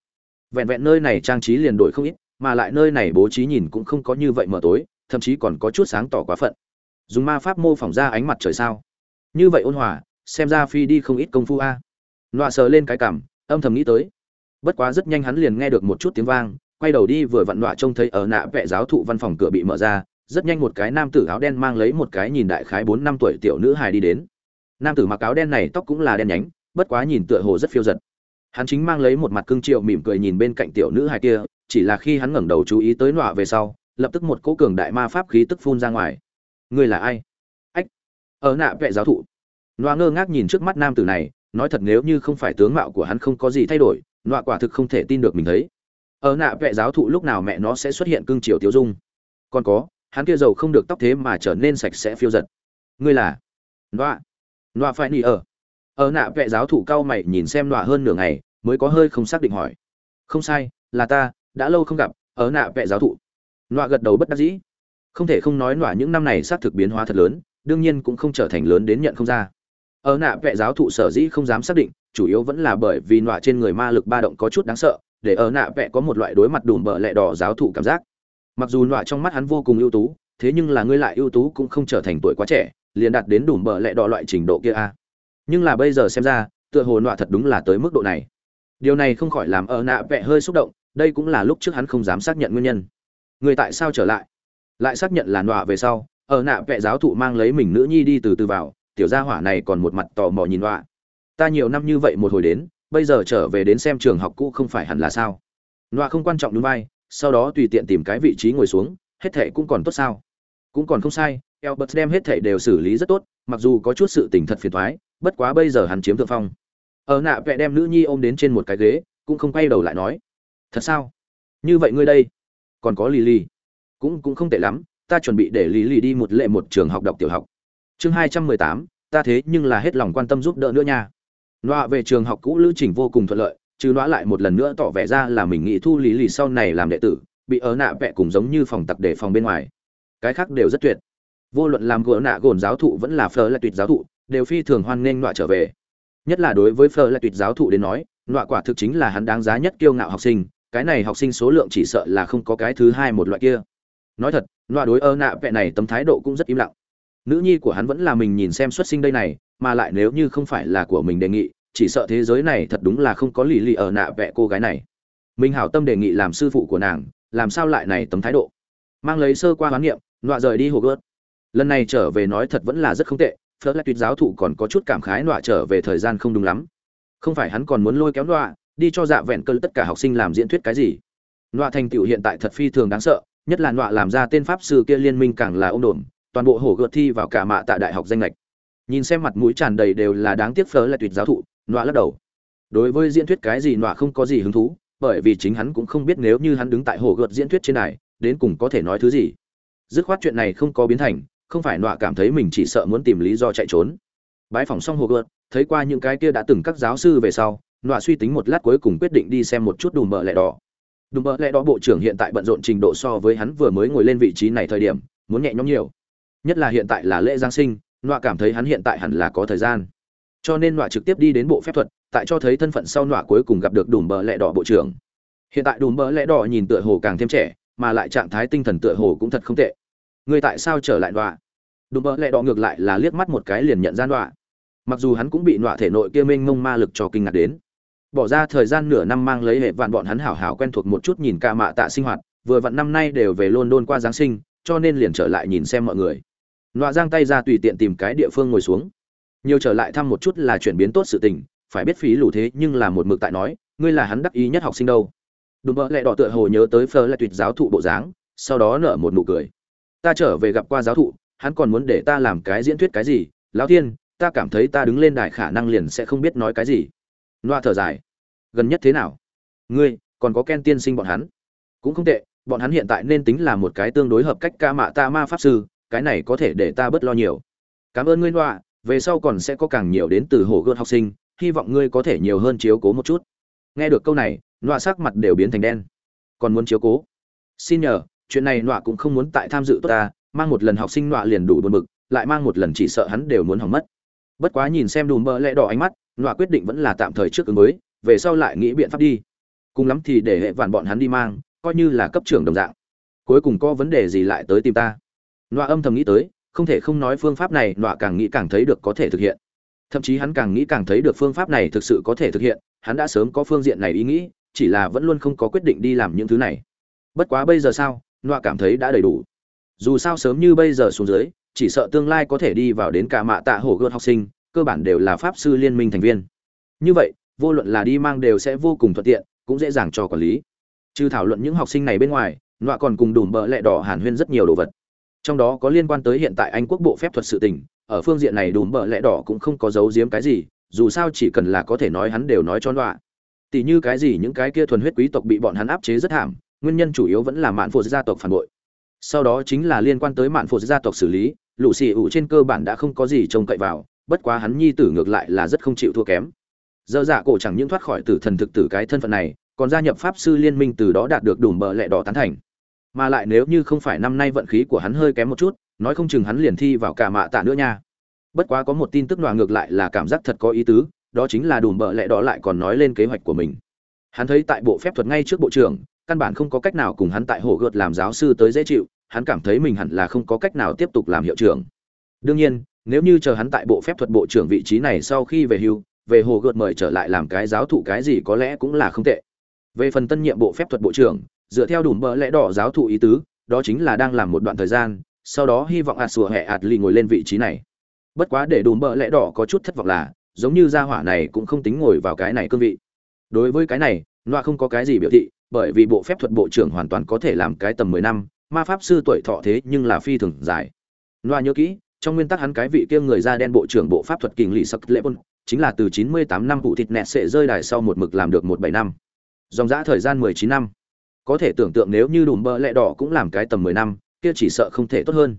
Vẹn vẹn nơi này trang trí liền đổi không ít, mà lại nơi này bố trí nhìn cũng không có như vậy mờ tối, thậm chí còn có chút sáng tỏ quá phận. Dùng ma pháp mô phỏng ra ánh mặt trời sao? Như vậy ôn hòa, xem ra phi đi không ít công phu a. À. sờ lên cái cảm, âm thầm nghĩ tới. Bất quá rất nhanh hắn liền nghe được một chút tiếng vang, quay đầu đi vừa vặn loa trông thấy ở nạ vẽ giáo thụ văn phòng cửa bị mở ra, rất nhanh một cái nam tử áo đen mang lấy một cái nhìn đại khái bốn năm tuổi tiểu nữ hài đi đến. Nam tử mặc áo đen này tóc cũng là đen nhánh bất quá nhìn tựa hồ rất phiêu giật. Hắn chính mang lấy một mặt cương triệu mỉm cười nhìn bên cạnh tiểu nữ hài kia, chỉ là khi hắn ngẩng đầu chú ý tới nọa về sau, lập tức một cỗ cường đại ma pháp khí tức phun ra ngoài. Ngươi là ai? Ách! Ở nạ vệ giáo thụ. Nọa ngơ ngác nhìn trước mắt nam tử này, nói thật nếu như không phải tướng mạo của hắn không có gì thay đổi, nọa quả thực không thể tin được mình thấy. Ở nạ vệ giáo thụ lúc nào mẹ nó sẽ xuất hiện cương triều tiêu dung? Còn có, hắn kia giàu không được tóc thế mà trở nên sạch sẽ phiêu giật. Ngươi là? Nọa. Nọa phải nỉ ở ở nạ vệ giáo thụ cao mày nhìn xem nọa hơn nửa ngày, mới có hơi không xác định hỏi. Không sai, là ta, đã lâu không gặp, ở nạ vệ giáo thụ nọa gật đầu bất đắc dĩ. Không thể không nói nọa những năm này xác thực biến hóa thật lớn, đương nhiên cũng không trở thành lớn đến nhận không ra. Ở nạ vệ giáo thụ sở dĩ không dám xác định, chủ yếu vẫn là bởi vì nọa trên người ma lực ba động có chút đáng sợ, để ở nạ vệ có một loại đối mặt đùm bợ lẹ đỏ giáo thụ cảm giác. Mặc dù nọa trong mắt hắn vô cùng ưu tú, thế nhưng là ngươi lại ưu tú cũng không trở thành tuổi quá trẻ, liền đạt đến đùm bợ lẹ đỏ loại trình độ kia a nhưng là bây giờ xem ra, tựa hồ nọa thật đúng là tới mức độ này. Điều này không khỏi làm ở nạ vẹ hơi xúc động, đây cũng là lúc trước hắn không dám xác nhận nguyên nhân. Người tại sao trở lại? Lại xác nhận là nọa về sau ở nạ vẹ giáo thụ mang lấy mình nữ nhi đi từ từ vào, tiểu gia hỏa này còn một mặt tò mò nhìn nọa. Ta nhiều năm như vậy một hồi đến, bây giờ trở về đến xem trường học cũ không phải hẳn là sao? Nọa không quan trọng đúng vai, sau đó tùy tiện tìm cái vị trí ngồi xuống, hết thệ cũng còn tốt sao? Cũng còn không sai elbert đem hết thệ đều xử lý rất tốt, mặc dù có chút sự tình thật phiền thoái bất quá bây giờ hắn chiếm thượng phong. Ở nạ vẽ đem nữ nhi ôm đến trên một cái ghế, cũng không quay đầu lại nói, thật sao? Như vậy ngươi đây, còn có lì lì cũng cũng không tệ lắm, ta chuẩn bị để Lily lì đi một lệ một trường học đọc tiểu học. Chương hai trăm mười tám, ta thế nhưng là hết lòng quan tâm giúp đỡ nữa nha. Loa về trường học cũ lữ trình vô cùng thuận lợi, chứ loa lại một lần nữa tỏ vẻ ra là mình nghĩ thu Lily lì sau này làm đệ tử, bị ở nạ vẽ cùng giống như phòng tặc để phòng bên ngoài. Cái khác đều rất tuyệt. Vô luận làm gỡ nạ gồn giáo thụ vẫn là phờ là tuyệt giáo thụ đều phi thường hoan nghênh nọa trở về. Nhất là đối với phờ là tuyệt giáo thụ đến nói, nọa quả thực chính là hắn đáng giá nhất kiêu ngạo học sinh, cái này học sinh số lượng chỉ sợ là không có cái thứ hai một loại kia. Nói thật, nọa đối ơ nạ vẹ này tấm thái độ cũng rất im lặng. Nữ nhi của hắn vẫn là mình nhìn xem xuất sinh đây này, mà lại nếu như không phải là của mình đề nghị, chỉ sợ thế giới này thật đúng là không có lì lì ở nạ vẹ cô gái này. Mình hảo tâm đề nghị làm sư phụ của nàng, làm sao lại này tấm thái độ? Mang lấy sơ qua hoán niệm, nọa rời đi hồ gớt lần này trở về nói thật vẫn là rất không tệ phớt lại tuyệt giáo thụ còn có chút cảm khái nọa trở về thời gian không đúng lắm. Không phải hắn còn muốn lôi kéo nọa, đi cho dạ vẹn cơn tất cả học sinh làm diễn thuyết cái gì. Nọa thành tựu hiện tại thật phi thường đáng sợ, nhất là nọa làm ra tên pháp sư kia liên minh càng là ông đồn toàn bộ hổ gợt thi vào cả mạ tại đại học danh lệch nhìn xem mặt mũi tràn đầy đều là đáng tiếc phớ lại tuyệt giáo thụ, nọa lắc đầu. Đối với diễn thuyết cái gì nọa không có gì hứng thú, bởi vì chính hắn cũng không biết nếu như hắn đứng tại hổ gợt diễn thuyết trên này, đến cùng có thể nói thứ gì. Dứt khoát chuyện này không có biến thành không phải nọa cảm thấy mình chỉ sợ muốn tìm lý do chạy trốn. Bái phòng xong hồ gợt, thấy qua những cái kia đã từng các giáo sư về sau, nọa suy tính một lát cuối cùng quyết định đi xem một chút đùm bợ lẹ đỏ. Đùm bợ lẹ đỏ bộ trưởng hiện tại bận rộn trình độ so với hắn vừa mới ngồi lên vị trí này thời điểm, muốn nhẹ nhõm nhiều. Nhất là hiện tại là lễ giáng sinh, nọa cảm thấy hắn hiện tại hẳn là có thời gian. Cho nên nọa trực tiếp đi đến bộ phép thuật, tại cho thấy thân phận sau nọa cuối cùng gặp được đùm bợ lẹ đỏ bộ trưởng. Hiện tại đùm bợ lẹ đỏ nhìn tựa hồ càng thêm trẻ, mà lại trạng thái tinh thần tựa hồ cũng thật không tệ người tại sao trở lại đọa? Đùm bợ lẹ đỏ ngược lại là liếc mắt một cái liền nhận ra đọa. Mặc dù hắn cũng bị nọa thể nội kia mênh mông ma lực cho kinh ngạc đến. Bỏ ra thời gian nửa năm mang lấy hệ vạn bọn hắn hảo hảo quen thuộc một chút nhìn ca mạ tạ sinh hoạt, vừa vặn năm nay đều về london qua giáng sinh, cho nên liền trở lại nhìn xem mọi người. Nọa giang tay ra tùy tiện tìm cái địa phương ngồi xuống. Nhiều trở lại thăm một chút là chuyển biến tốt sự tình, phải biết phí lù thế nhưng là một mực tại nói, ngươi là hắn đắc ý nhất học sinh đâu. Đùm bợ lẹ đỏ tựa hồ nhớ tới phơ là tuyệt giáo thụ bộ dáng, sau đó nở một nụ cười ta trở về gặp qua giáo thụ, hắn còn muốn để ta làm cái diễn thuyết cái gì? Lão thiên, ta cảm thấy ta đứng lên đài khả năng liền sẽ không biết nói cái gì. Loa thở dài. Gần nhất thế nào? Ngươi, còn có ken tiên sinh bọn hắn? Cũng không tệ, bọn hắn hiện tại nên tính là một cái tương đối hợp cách ca mạ ta ma pháp sư, cái này có thể để ta bớt lo nhiều. Cảm ơn ngươi, loa, về sau còn sẽ có càng nhiều đến từ hồ gươm học sinh, hy vọng ngươi có thể nhiều hơn chiếu cố một chút. Nghe được câu này, loa sắc mặt đều biến thành đen. Còn muốn chiếu cố? Xin nhờ chuyện này nọa cũng không muốn tại tham dự tốt ta, mang một lần học sinh nọa liền đủ buồn bực, lại mang một lần chỉ sợ hắn đều muốn hỏng mất. Bất quá nhìn xem đùm bơ lẽ đỏ ánh mắt, nọa quyết định vẫn là tạm thời trước ứng mới về sau lại nghĩ biện pháp đi. Cùng lắm thì để hệ vạn bọn hắn đi mang, coi như là cấp trưởng đồng dạng. Cuối cùng có vấn đề gì lại tới tìm ta? Nọa âm thầm nghĩ tới, không thể không nói phương pháp này nọa càng nghĩ càng thấy được có thể thực hiện. Thậm chí hắn càng nghĩ càng thấy được phương pháp này thực sự có thể thực hiện, hắn đã sớm có phương diện này ý nghĩ, chỉ là vẫn luôn không có quyết định đi làm những thứ này. Bất quá bây giờ sao? Nọa cảm thấy đã đầy đủ. Dù sao sớm như bây giờ xuống dưới, chỉ sợ tương lai có thể đi vào đến cả mạ tạ hổ gợt học sinh, cơ bản đều là pháp sư liên minh thành viên. Như vậy, vô luận là đi mang đều sẽ vô cùng thuận tiện, cũng dễ dàng cho quản lý. Trừ thảo luận những học sinh này bên ngoài, nọa còn cùng đùm bợ lẹ đỏ hàn huyên rất nhiều đồ vật. Trong đó có liên quan tới hiện tại anh quốc bộ phép thuật sự tình, ở phương diện này đùm bợ lẹ đỏ cũng không có giấu giếm cái gì, dù sao chỉ cần là có thể nói hắn đều nói cho nọa. Tỷ như cái gì những cái kia thuần huyết quý tộc bị bọn hắn áp chế rất thảm nguyên nhân chủ yếu vẫn là mạn phụ gia tộc phản bội. Sau đó chính là liên quan tới mạn phụ gia tộc xử lý, lũ xì ủ trên cơ bản đã không có gì trông cậy vào, bất quá hắn nhi tử ngược lại là rất không chịu thua kém. Dơ dạ cổ chẳng những thoát khỏi tử thần thực tử cái thân phận này, còn gia nhập pháp sư liên minh từ đó đạt được đủ bờ lẹ đỏ tán thành. Mà lại nếu như không phải năm nay vận khí của hắn hơi kém một chút, nói không chừng hắn liền thi vào cả mạ tạ nữa nha. Bất quá có một tin tức nọa ngược lại là cảm giác thật có ý tứ, đó chính là đủ bờ lẹ đỏ lại còn nói lên kế hoạch của mình. Hắn thấy tại bộ phép thuật ngay trước bộ trưởng căn bản không có cách nào cùng hắn tại hồ gợt làm giáo sư tới dễ chịu, hắn cảm thấy mình hẳn là không có cách nào tiếp tục làm hiệu trưởng. Đương nhiên, nếu như chờ hắn tại bộ phép thuật bộ trưởng vị trí này sau khi về hưu, về hồ gợt mời trở lại làm cái giáo thụ cái gì có lẽ cũng là không tệ. Về phần tân nhiệm bộ phép thuật bộ trưởng, dựa theo đủ mỡ lẽ đỏ giáo thụ ý tứ, đó chính là đang làm một đoạn thời gian, sau đó hy vọng ạt sùa hẹ ạt lì ngồi lên vị trí này. Bất quá để đủ mỡ lẽ đỏ có chút thất vọng là, giống như gia hỏa này cũng không tính ngồi vào cái này cương vị. Đối với cái này loa không có cái gì biểu thị bởi vì bộ phép thuật bộ trưởng hoàn toàn có thể làm cái tầm mười năm, ma pháp sư tuổi thọ thế nhưng là phi thường dài loa nhớ kỹ, trong nguyên tắc hắn cái vị kia người da đen bộ trưởng bộ pháp thuật kình lì sắc lệ bôn, chính là từ 98 năm vụ thịt nẹt sẽ rơi đài sau một mực làm được 17 năm. Dòng dã thời gian 19 năm. có thể tưởng tượng nếu như đùm bơ lẹ đỏ cũng làm cái tầm mười năm, kia chỉ sợ không thể tốt hơn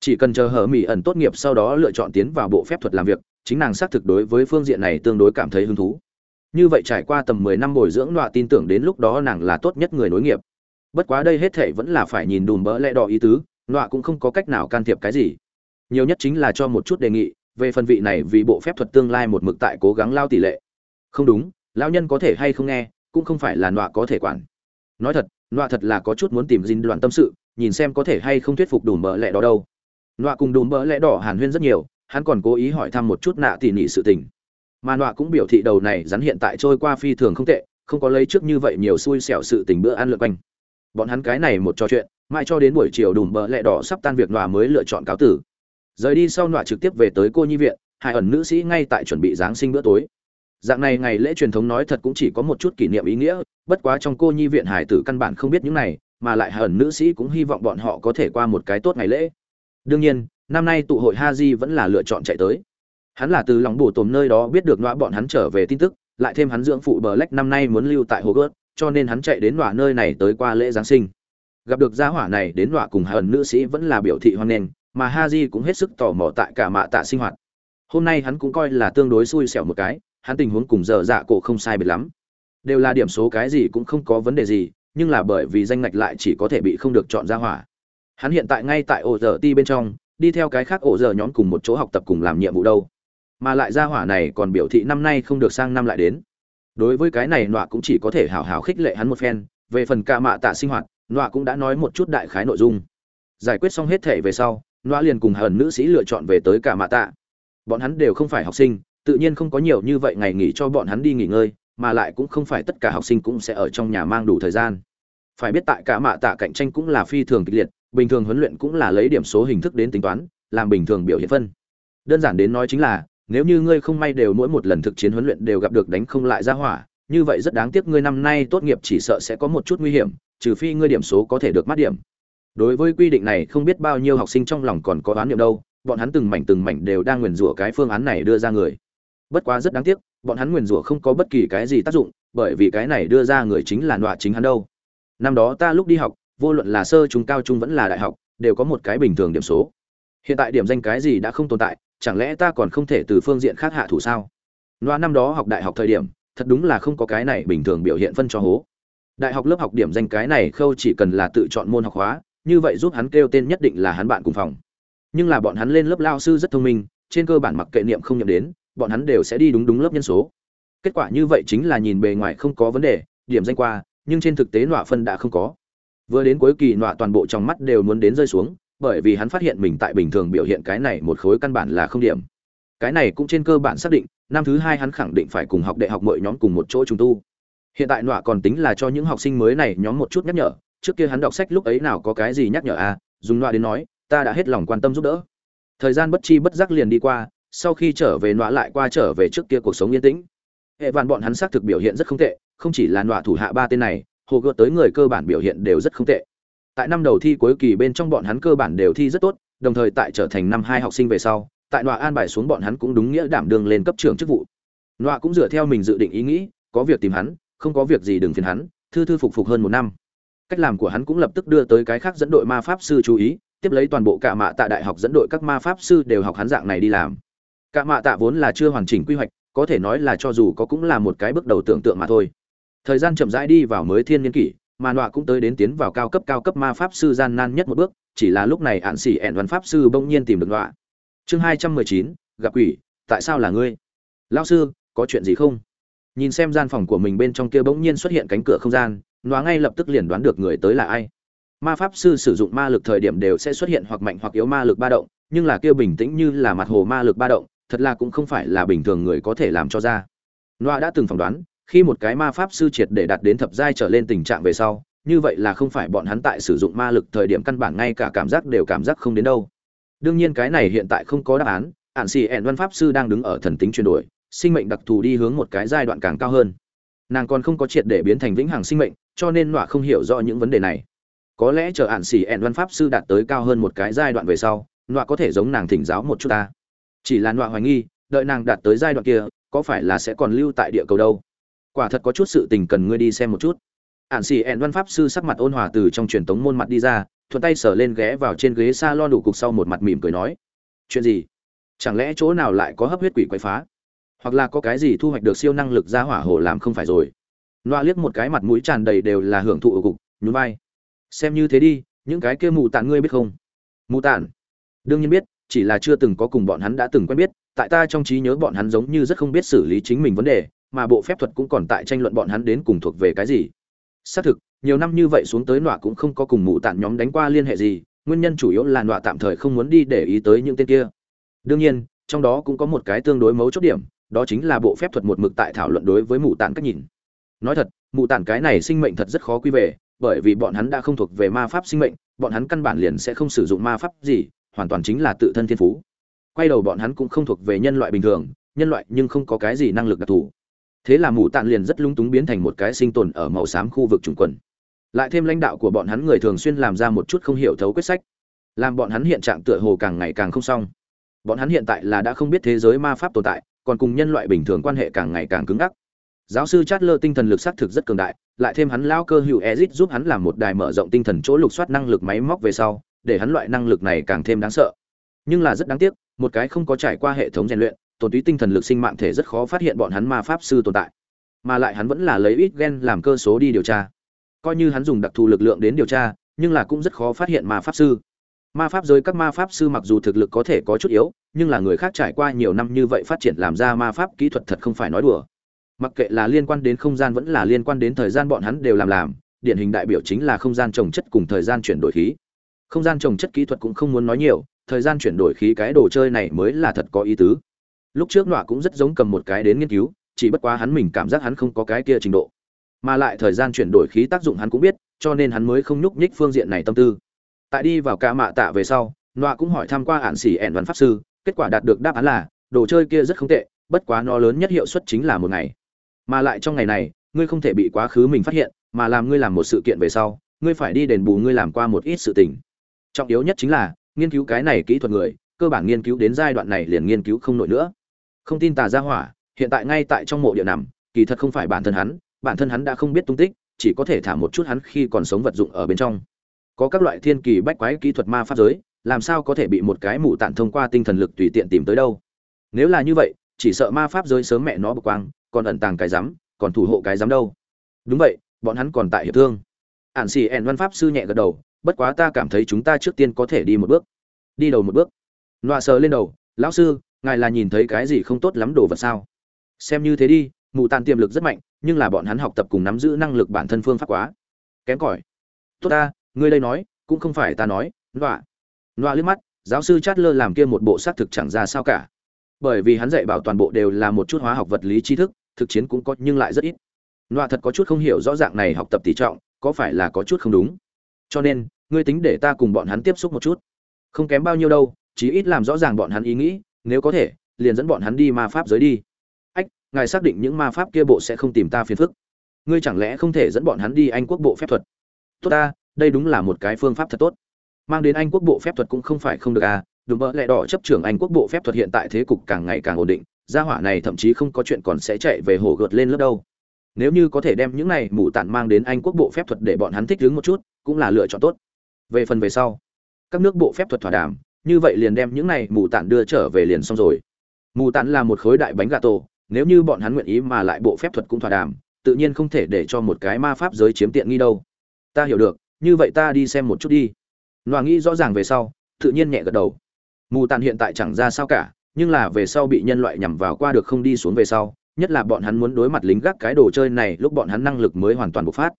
chỉ cần chờ hở mỹ ẩn tốt nghiệp sau đó lựa chọn tiến vào bộ phép thuật làm việc, chính nàng xác thực đối với phương diện này tương đối cảm thấy hứng thú như vậy trải qua tầm mười năm bồi dưỡng nọa tin tưởng đến lúc đó nàng là tốt nhất người nối nghiệp. Bất quá đây hết thệ vẫn là phải nhìn đùm bỡ lẽ đỏ ý tứ, nọa cũng không có cách nào can thiệp cái gì. Nhiều nhất chính là cho một chút đề nghị, về phần vị này vì bộ phép thuật tương lai một mực tại cố gắng lao tỷ lệ. Không đúng, lão nhân có thể hay không nghe, cũng không phải là nọa có thể quản. Nói thật, nọa thật là có chút muốn tìm dinh đoàn tâm sự, nhìn xem có thể hay không thuyết phục đùm bỡ lẽ đó đâu. Nọa cùng đùm bỡ lẽ đỏ hàn huyên rất nhiều, hắn còn cố ý hỏi thăm một chút nạ tỉ nỉ sự tình mà nọa cũng biểu thị đầu này rắn hiện tại trôi qua phi thường không tệ, không có lấy trước như vậy nhiều xui xẻo sự tình bữa ăn lượt quanh. Bọn hắn cái này một trò chuyện, mãi cho đến buổi chiều đùm bờ lẹ đỏ sắp tan việc nọa mới lựa chọn cáo tử. Rời đi sau nọa trực tiếp về tới cô nhi viện, hai ẩn nữ sĩ ngay tại chuẩn bị giáng sinh bữa tối. Dạng này ngày lễ truyền thống nói thật cũng chỉ có một chút kỷ niệm ý nghĩa, bất quá trong cô nhi viện hải tử căn bản không biết những này, mà lại hai ẩn nữ sĩ cũng hy vọng bọn họ có thể qua một cái tốt ngày lễ. Đương nhiên, năm nay tụ hội ha di vẫn là lựa chọn chạy tới hắn là từ lòng bổ tồm nơi đó biết được nọa bọn hắn trở về tin tức, lại thêm hắn dưỡng phụ bờ lách năm nay muốn lưu tại hồ gớt cho nên hắn chạy đến nọa nơi này tới qua lễ giáng sinh. Gặp được gia hỏa này đến nọa cùng hai ẩn nữ sĩ vẫn là biểu thị hoan nghênh, mà ha di cũng hết sức tò mò tại cả mạ tạ sinh hoạt. Hôm nay hắn cũng coi là tương đối xui xẻo một cái, hắn tình huống cùng giờ dạ cổ không sai biệt lắm. Đều là điểm số cái gì cũng không có vấn đề gì, nhưng là bởi vì danh ngạch lại chỉ có thể bị không được chọn ra hỏa. Hắn hiện tại ngay tại ổ giờ ti bên trong, đi theo cái khác ổ giờ nhóm cùng một chỗ học tập cùng làm nhiệm vụ đâu mà lại ra hỏa này còn biểu thị năm nay không được sang năm lại đến. Đối với cái này, nọa cũng chỉ có thể hào hào khích lệ hắn một phen. Về phần ca mạ tạ sinh hoạt, nọa cũng đã nói một chút đại khái nội dung. Giải quyết xong hết thể về sau, nọa liền cùng hờn nữ sĩ lựa chọn về tới cả mạ tạ. Bọn hắn đều không phải học sinh, tự nhiên không có nhiều như vậy ngày nghỉ cho bọn hắn đi nghỉ ngơi, mà lại cũng không phải tất cả học sinh cũng sẽ ở trong nhà mang đủ thời gian. Phải biết tại cả mạ tạ cạnh tranh cũng là phi thường kịch liệt, bình thường huấn luyện cũng là lấy điểm số hình thức đến tính toán, làm bình thường biểu hiện phân. Đơn giản đến nói chính là nếu như ngươi không may đều mỗi một lần thực chiến huấn luyện đều gặp được đánh không lại ra hỏa, như vậy rất đáng tiếc ngươi năm nay tốt nghiệp chỉ sợ sẽ có một chút nguy hiểm, trừ phi ngươi điểm số có thể được mắt điểm. Đối với quy định này, không biết bao nhiêu học sinh trong lòng còn có đoán niệm đâu, bọn hắn từng mảnh từng mảnh đều đang nguyền rủa cái phương án này đưa ra người. Bất quá rất đáng tiếc, bọn hắn nguyền rủa không có bất kỳ cái gì tác dụng, bởi vì cái này đưa ra người chính là nọa chính hắn đâu. Năm đó ta lúc đi học, vô luận là sơ trung, cao trung vẫn là đại học, đều có một cái bình thường điểm số. Hiện tại điểm danh cái gì đã không tồn tại chẳng lẽ ta còn không thể từ phương diện khác hạ thủ sao? Loa năm đó học đại học thời điểm, thật đúng là không có cái này bình thường biểu hiện phân cho hố. Đại học lớp học điểm danh cái này khâu chỉ cần là tự chọn môn học hóa, như vậy giúp hắn kêu tên nhất định là hắn bạn cùng phòng. Nhưng là bọn hắn lên lớp lao sư rất thông minh, trên cơ bản mặc kệ niệm không nhậm đến, bọn hắn đều sẽ đi đúng đúng lớp nhân số. Kết quả như vậy chính là nhìn bề ngoài không có vấn đề, điểm danh qua, nhưng trên thực tế nọa phân đã không có. Vừa đến cuối kỳ nọa toàn bộ trong mắt đều muốn đến rơi xuống bởi vì hắn phát hiện mình tại bình thường biểu hiện cái này một khối căn bản là không điểm. Cái này cũng trên cơ bản xác định, năm thứ hai hắn khẳng định phải cùng học đại học mọi nhóm cùng một chỗ trùng tu. Hiện tại nọa còn tính là cho những học sinh mới này nhóm một chút nhắc nhở, trước kia hắn đọc sách lúc ấy nào có cái gì nhắc nhở à dùng nọa đến nói, ta đã hết lòng quan tâm giúp đỡ. Thời gian bất chi bất giác liền đi qua, sau khi trở về nọa lại qua trở về trước kia cuộc sống yên tĩnh. Hệ vạn bọn hắn xác thực biểu hiện rất không tệ, không chỉ là nọa thủ hạ ba tên này, hồ gợt tới người cơ bản biểu hiện đều rất không tệ tại năm đầu thi cuối kỳ bên trong bọn hắn cơ bản đều thi rất tốt, đồng thời tại trở thành năm hai học sinh về sau, tại nọa an bài xuống bọn hắn cũng đúng nghĩa đảm đương lên cấp trưởng chức vụ. Nọa cũng dựa theo mình dự định ý nghĩ, có việc tìm hắn, không có việc gì đừng phiền hắn, thư thư phục phục hơn một năm. Cách làm của hắn cũng lập tức đưa tới cái khác dẫn đội ma pháp sư chú ý, tiếp lấy toàn bộ cả mạ tạ đại học dẫn đội các ma pháp sư đều học hắn dạng này đi làm. Cả mạ tạ vốn là chưa hoàn chỉnh quy hoạch, có thể nói là cho dù có cũng là một cái bước đầu tưởng tượng mà thôi. Thời gian chậm rãi đi vào mới thiên niên kỷ mà nọa cũng tới đến tiến vào cao cấp cao cấp ma pháp sư gian nan nhất một bước, chỉ là lúc này ạn xỉ ẹn văn pháp sư bỗng nhiên tìm được nọa. Chương hai trăm mười chín, gặp quỷ, tại sao là ngươi? Lao sư, có chuyện gì không? Nhìn xem gian phòng của mình bên trong kia bỗng nhiên xuất hiện cánh cửa không gian, nọa ngay lập tức liền đoán được người tới là ai. Ma pháp sư sử dụng ma lực thời điểm đều sẽ xuất hiện hoặc mạnh hoặc yếu ma lực ba động, nhưng là kia bình tĩnh như là mặt hồ ma lực ba động, thật là cũng không phải là bình thường người có thể làm cho ra. Nọa đã từng phỏng đoán khi một cái ma pháp sư triệt để đạt đến thập giai trở lên tình trạng về sau, như vậy là không phải bọn hắn tại sử dụng ma lực thời điểm căn bản ngay cả cảm giác đều cảm giác không đến đâu. Đương nhiên cái này hiện tại không có đáp án ạn xì ẹn văn pháp sư đang đứng ở thần tính chuyển đổi, sinh mệnh đặc thù đi hướng một cái giai đoạn càng cao hơn. Nàng còn không có triệt để biến thành vĩnh hằng sinh mệnh, cho nên nọa không hiểu rõ những vấn đề này. Có lẽ chờ ạn xì ẹn văn pháp sư đạt tới cao hơn một cái giai đoạn về sau, nọa có thể giống nàng thỉnh giáo một chút ta. Chỉ là nọa hoài nghi, đợi nàng đạt tới giai đoạn kia, có phải là sẽ còn lưu tại địa cầu đâu? Quả thật có chút sự tình cần ngươi đi xem một chút. Ạn xì ẹn văn pháp sư sắc mặt ôn hòa từ trong truyền tống môn mặt đi ra, thuận tay sờ lên ghé vào trên ghế s a lon đủ cục sau một mặt mỉm cười nói, chuyện gì? Chẳng lẽ chỗ nào lại có hấp huyết quỷ quậy phá? Hoặc là có cái gì thu hoạch được siêu năng lực ra hỏa hổ làm không phải rồi? Loa liếc một cái mặt mũi tràn đầy đều là hưởng thụ ở cục, nhún vai. Xem như thế đi, những cái kia mù tàn ngươi biết không? Mù tàn đương nhiên biết, chỉ là chưa từng có cùng bọn hắn đã từng quen biết, tại ta trong trí nhớ bọn hắn giống như rất không biết xử lý chính mình vấn đề mà bộ phép thuật cũng còn tại tranh luận bọn hắn đến cùng thuộc về cái gì. Xác thực, nhiều năm như vậy xuống tới nọa cũng không có cùng mụ tản nhóm đánh qua liên hệ gì, nguyên nhân chủ yếu là nọa tạm thời không muốn đi để ý tới những tên kia. Đương nhiên, trong đó cũng có một cái tương đối mấu chốt điểm, đó chính là bộ phép thuật một mực tại thảo luận đối với mụ tản cách nhìn. Nói thật, mụ tản cái này sinh mệnh thật rất khó quy về, bởi vì bọn hắn đã không thuộc về ma pháp sinh mệnh, bọn hắn căn bản liền sẽ không sử dụng ma pháp gì, hoàn toàn chính là tự thân thiên phú. Quay đầu bọn hắn cũng không thuộc về nhân loại bình thường, nhân loại nhưng không có cái gì năng lực đặc thù thế là mù tạn liền rất lung túng biến thành một cái sinh tồn ở màu xám khu vực trùng quần. Lại thêm lãnh đạo của bọn hắn người thường xuyên làm ra một chút không hiểu thấu quyết sách, làm bọn hắn hiện trạng tựa hồ càng ngày càng không xong. Bọn hắn hiện tại là đã không biết thế giới ma pháp tồn tại, còn cùng nhân loại bình thường quan hệ càng ngày càng cứng ngắc. Giáo sư chát lơ tinh thần lực xác thực rất cường đại, lại thêm hắn lao cơ hữu ezit giúp hắn làm một đài mở rộng tinh thần chỗ lục soát năng lực máy móc về sau, để hắn loại năng lực này càng thêm đáng sợ. Nhưng là rất đáng tiếc, một cái không có trải qua hệ thống rèn luyện tổn túy tinh thần lực sinh mạng thể rất khó phát hiện bọn hắn ma pháp sư tồn tại, mà lại hắn vẫn là lấy ít gen làm cơ số đi điều tra. Coi như hắn dùng đặc thù lực lượng đến điều tra, nhưng là cũng rất khó phát hiện ma pháp sư. Ma pháp giới các ma pháp sư mặc dù thực lực có thể có chút yếu, nhưng là người khác trải qua nhiều năm như vậy phát triển làm ra ma pháp kỹ thuật thật không phải nói đùa. Mặc kệ là liên quan đến không gian vẫn là liên quan đến thời gian bọn hắn đều làm làm, điển hình đại biểu chính là không gian trồng chất cùng thời gian chuyển đổi khí. Không gian trồng chất kỹ thuật cũng không muốn nói nhiều, thời gian chuyển đổi khí cái đồ chơi này mới là thật có ý tứ lúc trước nọa cũng rất giống cầm một cái đến nghiên cứu, chỉ bất quá hắn mình cảm giác hắn không có cái kia trình độ. Mà lại thời gian chuyển đổi khí tác dụng hắn cũng biết, cho nên hắn mới không nhúc nhích phương diện này tâm tư. Tại đi vào ca mạ tạ về sau, nọa cũng hỏi tham q u a ạn xỉ ẻn văn pháp sư, kết quả đạt được đáp án là, đồ chơi kia rất không tệ, bất quá nó lớn nhất hiệu suất chính là một ngày. Mà lại trong ngày này, ngươi không thể bị quá khứ mình phát hiện, mà làm ngươi làm một sự kiện về sau, ngươi phải đi đền bù ngươi làm qua một ít sự tình. Trọng yếu nhất chính là, nghiên cứu cái này kỹ thuật người, cơ bản nghiên cứu đến giai đoạn này liền nghiên cứu không nổi nữa không tin tà ra hỏa, hiện tại ngay tại trong mộ địa nằm, kỳ thật không phải bản thân hắn, bản thân hắn đã không biết tung tích, chỉ có thể thả một chút hắn khi còn sống vật dụng ở bên trong. Có các loại thiên kỳ bách quái kỹ thuật ma pháp giới, làm sao có thể bị một cái mụ tản thông qua tinh thần lực tùy tiện tìm tới đâu? Nếu là như vậy, chỉ sợ ma pháp giới sớm mẹ nó bực quang, còn ẩn tàng cái rắm còn thủ hộ cái rắm đâu? Đúng vậy, bọn hắn còn tại hiệp thương. Ản xì ẻn văn pháp sư nhẹ gật đầu, bất quá ta cảm thấy chúng ta trước tiên có thể đi một bước. Đi đầu một bước. Loạ sờ lên đầu, lão sư ngài là nhìn thấy cái gì không tốt lắm đồ vật sao? Xem như thế đi, mù tàn tiềm lực rất mạnh, nhưng là bọn hắn học tập cùng nắm giữ năng lực bản thân phương pháp quá. Kém cỏi. Tốt ta, ngươi đây nói, cũng không phải ta nói, nọa. Nọa liếc mắt, giáo sư chát lơ làm kia một bộ xác thực chẳng ra sao cả. Bởi vì hắn dạy bảo toàn bộ đều là một chút hóa học vật lý tri thức, thực chiến cũng có nhưng lại rất ít. Nọa thật có chút không hiểu rõ ràng này học tập tỷ trọng, có phải là có chút không đúng? Cho nên, ngươi tính để ta cùng bọn hắn tiếp xúc một chút. Không kém bao nhiêu đâu, chí ít làm rõ ràng bọn hắn ý nghĩ nếu có thể, liền dẫn bọn hắn đi ma pháp giới đi. Ách, ngài xác định những ma pháp kia bộ sẽ không tìm ta phiền phức. Ngươi chẳng lẽ không thể dẫn bọn hắn đi anh quốc bộ phép thuật? Tốt ta, đây đúng là một cái phương pháp thật tốt. Mang đến anh quốc bộ phép thuật cũng không phải không được à đúng mơ lẹ đỏ chấp trưởng anh quốc bộ phép thuật hiện tại thế cục càng ngày càng ổn định, gia hỏa này thậm chí không có chuyện còn sẽ chạy về hồ gợt lên lớp đâu. Nếu như có thể đem những này mù tản mang đến anh quốc bộ phép thuật để bọn hắn thích đứng một chút, cũng là lựa chọn tốt. Về phần về sau, các nước bộ phép thuật thỏa đàm như vậy liền đem những này mù tản đưa trở về liền xong rồi. Mù tản là một khối đại bánh gà tổ nếu như bọn hắn nguyện ý mà lại bộ phép thuật cũng thỏa đàm, tự nhiên không thể để cho một cái ma pháp giới chiếm tiện nghi đâu. Ta hiểu được, như vậy ta đi xem một chút đi. Loa nghĩ rõ ràng về sau, tự nhiên nhẹ gật đầu. Mù tàn hiện tại chẳng ra sao cả, nhưng là về sau bị nhân loại nhằm vào qua được không đi xuống về sau, nhất là bọn hắn muốn đối mặt lính gác cái đồ chơi này, lúc bọn hắn năng lực mới hoàn toàn bộc phát.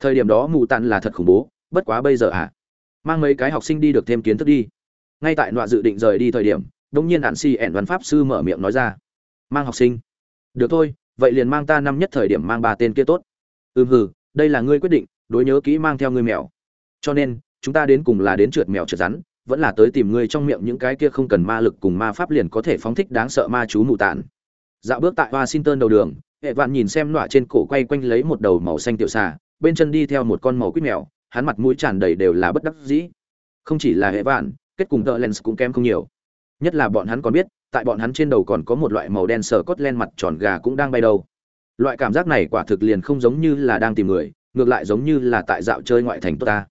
Thời điểm đó mù tàn là thật khủng bố, bất quá bây giờ à. Mang mấy cái học sinh đi được thêm kiến thức đi ngay tại nọa dự định rời đi thời điểm đông nhiên hạn si ẻn văn pháp sư mở miệng nói ra. Mang học sinh. Được thôi, vậy liền mang ta năm nhất thời điểm mang ba tên kia tốt. Ừm hừ, đây là ngươi quyết định, đối nhớ kỹ mang theo ngươi mèo. Cho nên, chúng ta đến cùng là đến trượt mèo trượt rắn, vẫn là tới tìm ngươi trong miệng những cái kia không cần ma lực cùng ma pháp liền có thể phóng thích đáng sợ ma chú mù tản dạo bước tại washington đầu đường, hệ vạn nhìn xem nọa trên cổ quay quanh lấy một đầu màu xanh tiểu xà, bên chân đi theo một con màu quýt mèo, hắn mặt mũi tràn đầy đều là bất đắc dĩ. Không chỉ là hệ vạn kết cùng tợ lens cũng kém không nhiều. Nhất là bọn hắn còn biết, tại bọn hắn trên đầu còn có một loại màu đen sờ cốt len mặt tròn gà cũng đang bay đâu. Loại cảm giác này quả thực liền không giống như là đang tìm người, ngược lại giống như là tại dạo chơi ngoại thành tốt ta.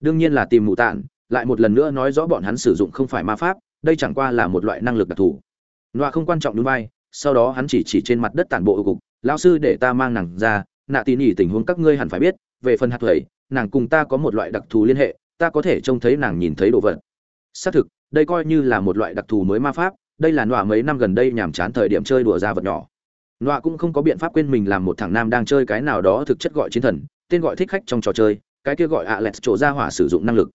Đương nhiên là tìm mù tản lại một lần nữa nói rõ bọn hắn sử dụng không phải ma pháp, đây chẳng qua là một loại năng lực đặc thù. Loa không quan trọng núi vai sau đó hắn chỉ chỉ trên mặt đất tản bộ cục, lão sư để ta mang nàng ra, nạ tỉ nỉ tình huống các ngươi hẳn phải biết, về phần hạt thuẩy, nàng cùng ta có một loại đặc thù liên hệ, ta có thể trông thấy nàng nhìn thấy đồ vật xác thực, đây coi như là một loại đặc thù mới ma pháp, đây là nọa mấy năm gần đây nhàm chán thời điểm chơi đùa ra vật nhỏ. Nọa cũng không có biện pháp quên mình làm một thằng nam đang chơi cái nào đó thực chất gọi chiến thần, tên gọi thích khách trong trò chơi, cái kia gọi ạ lẹt chỗ ra hỏa sử dụng năng lực.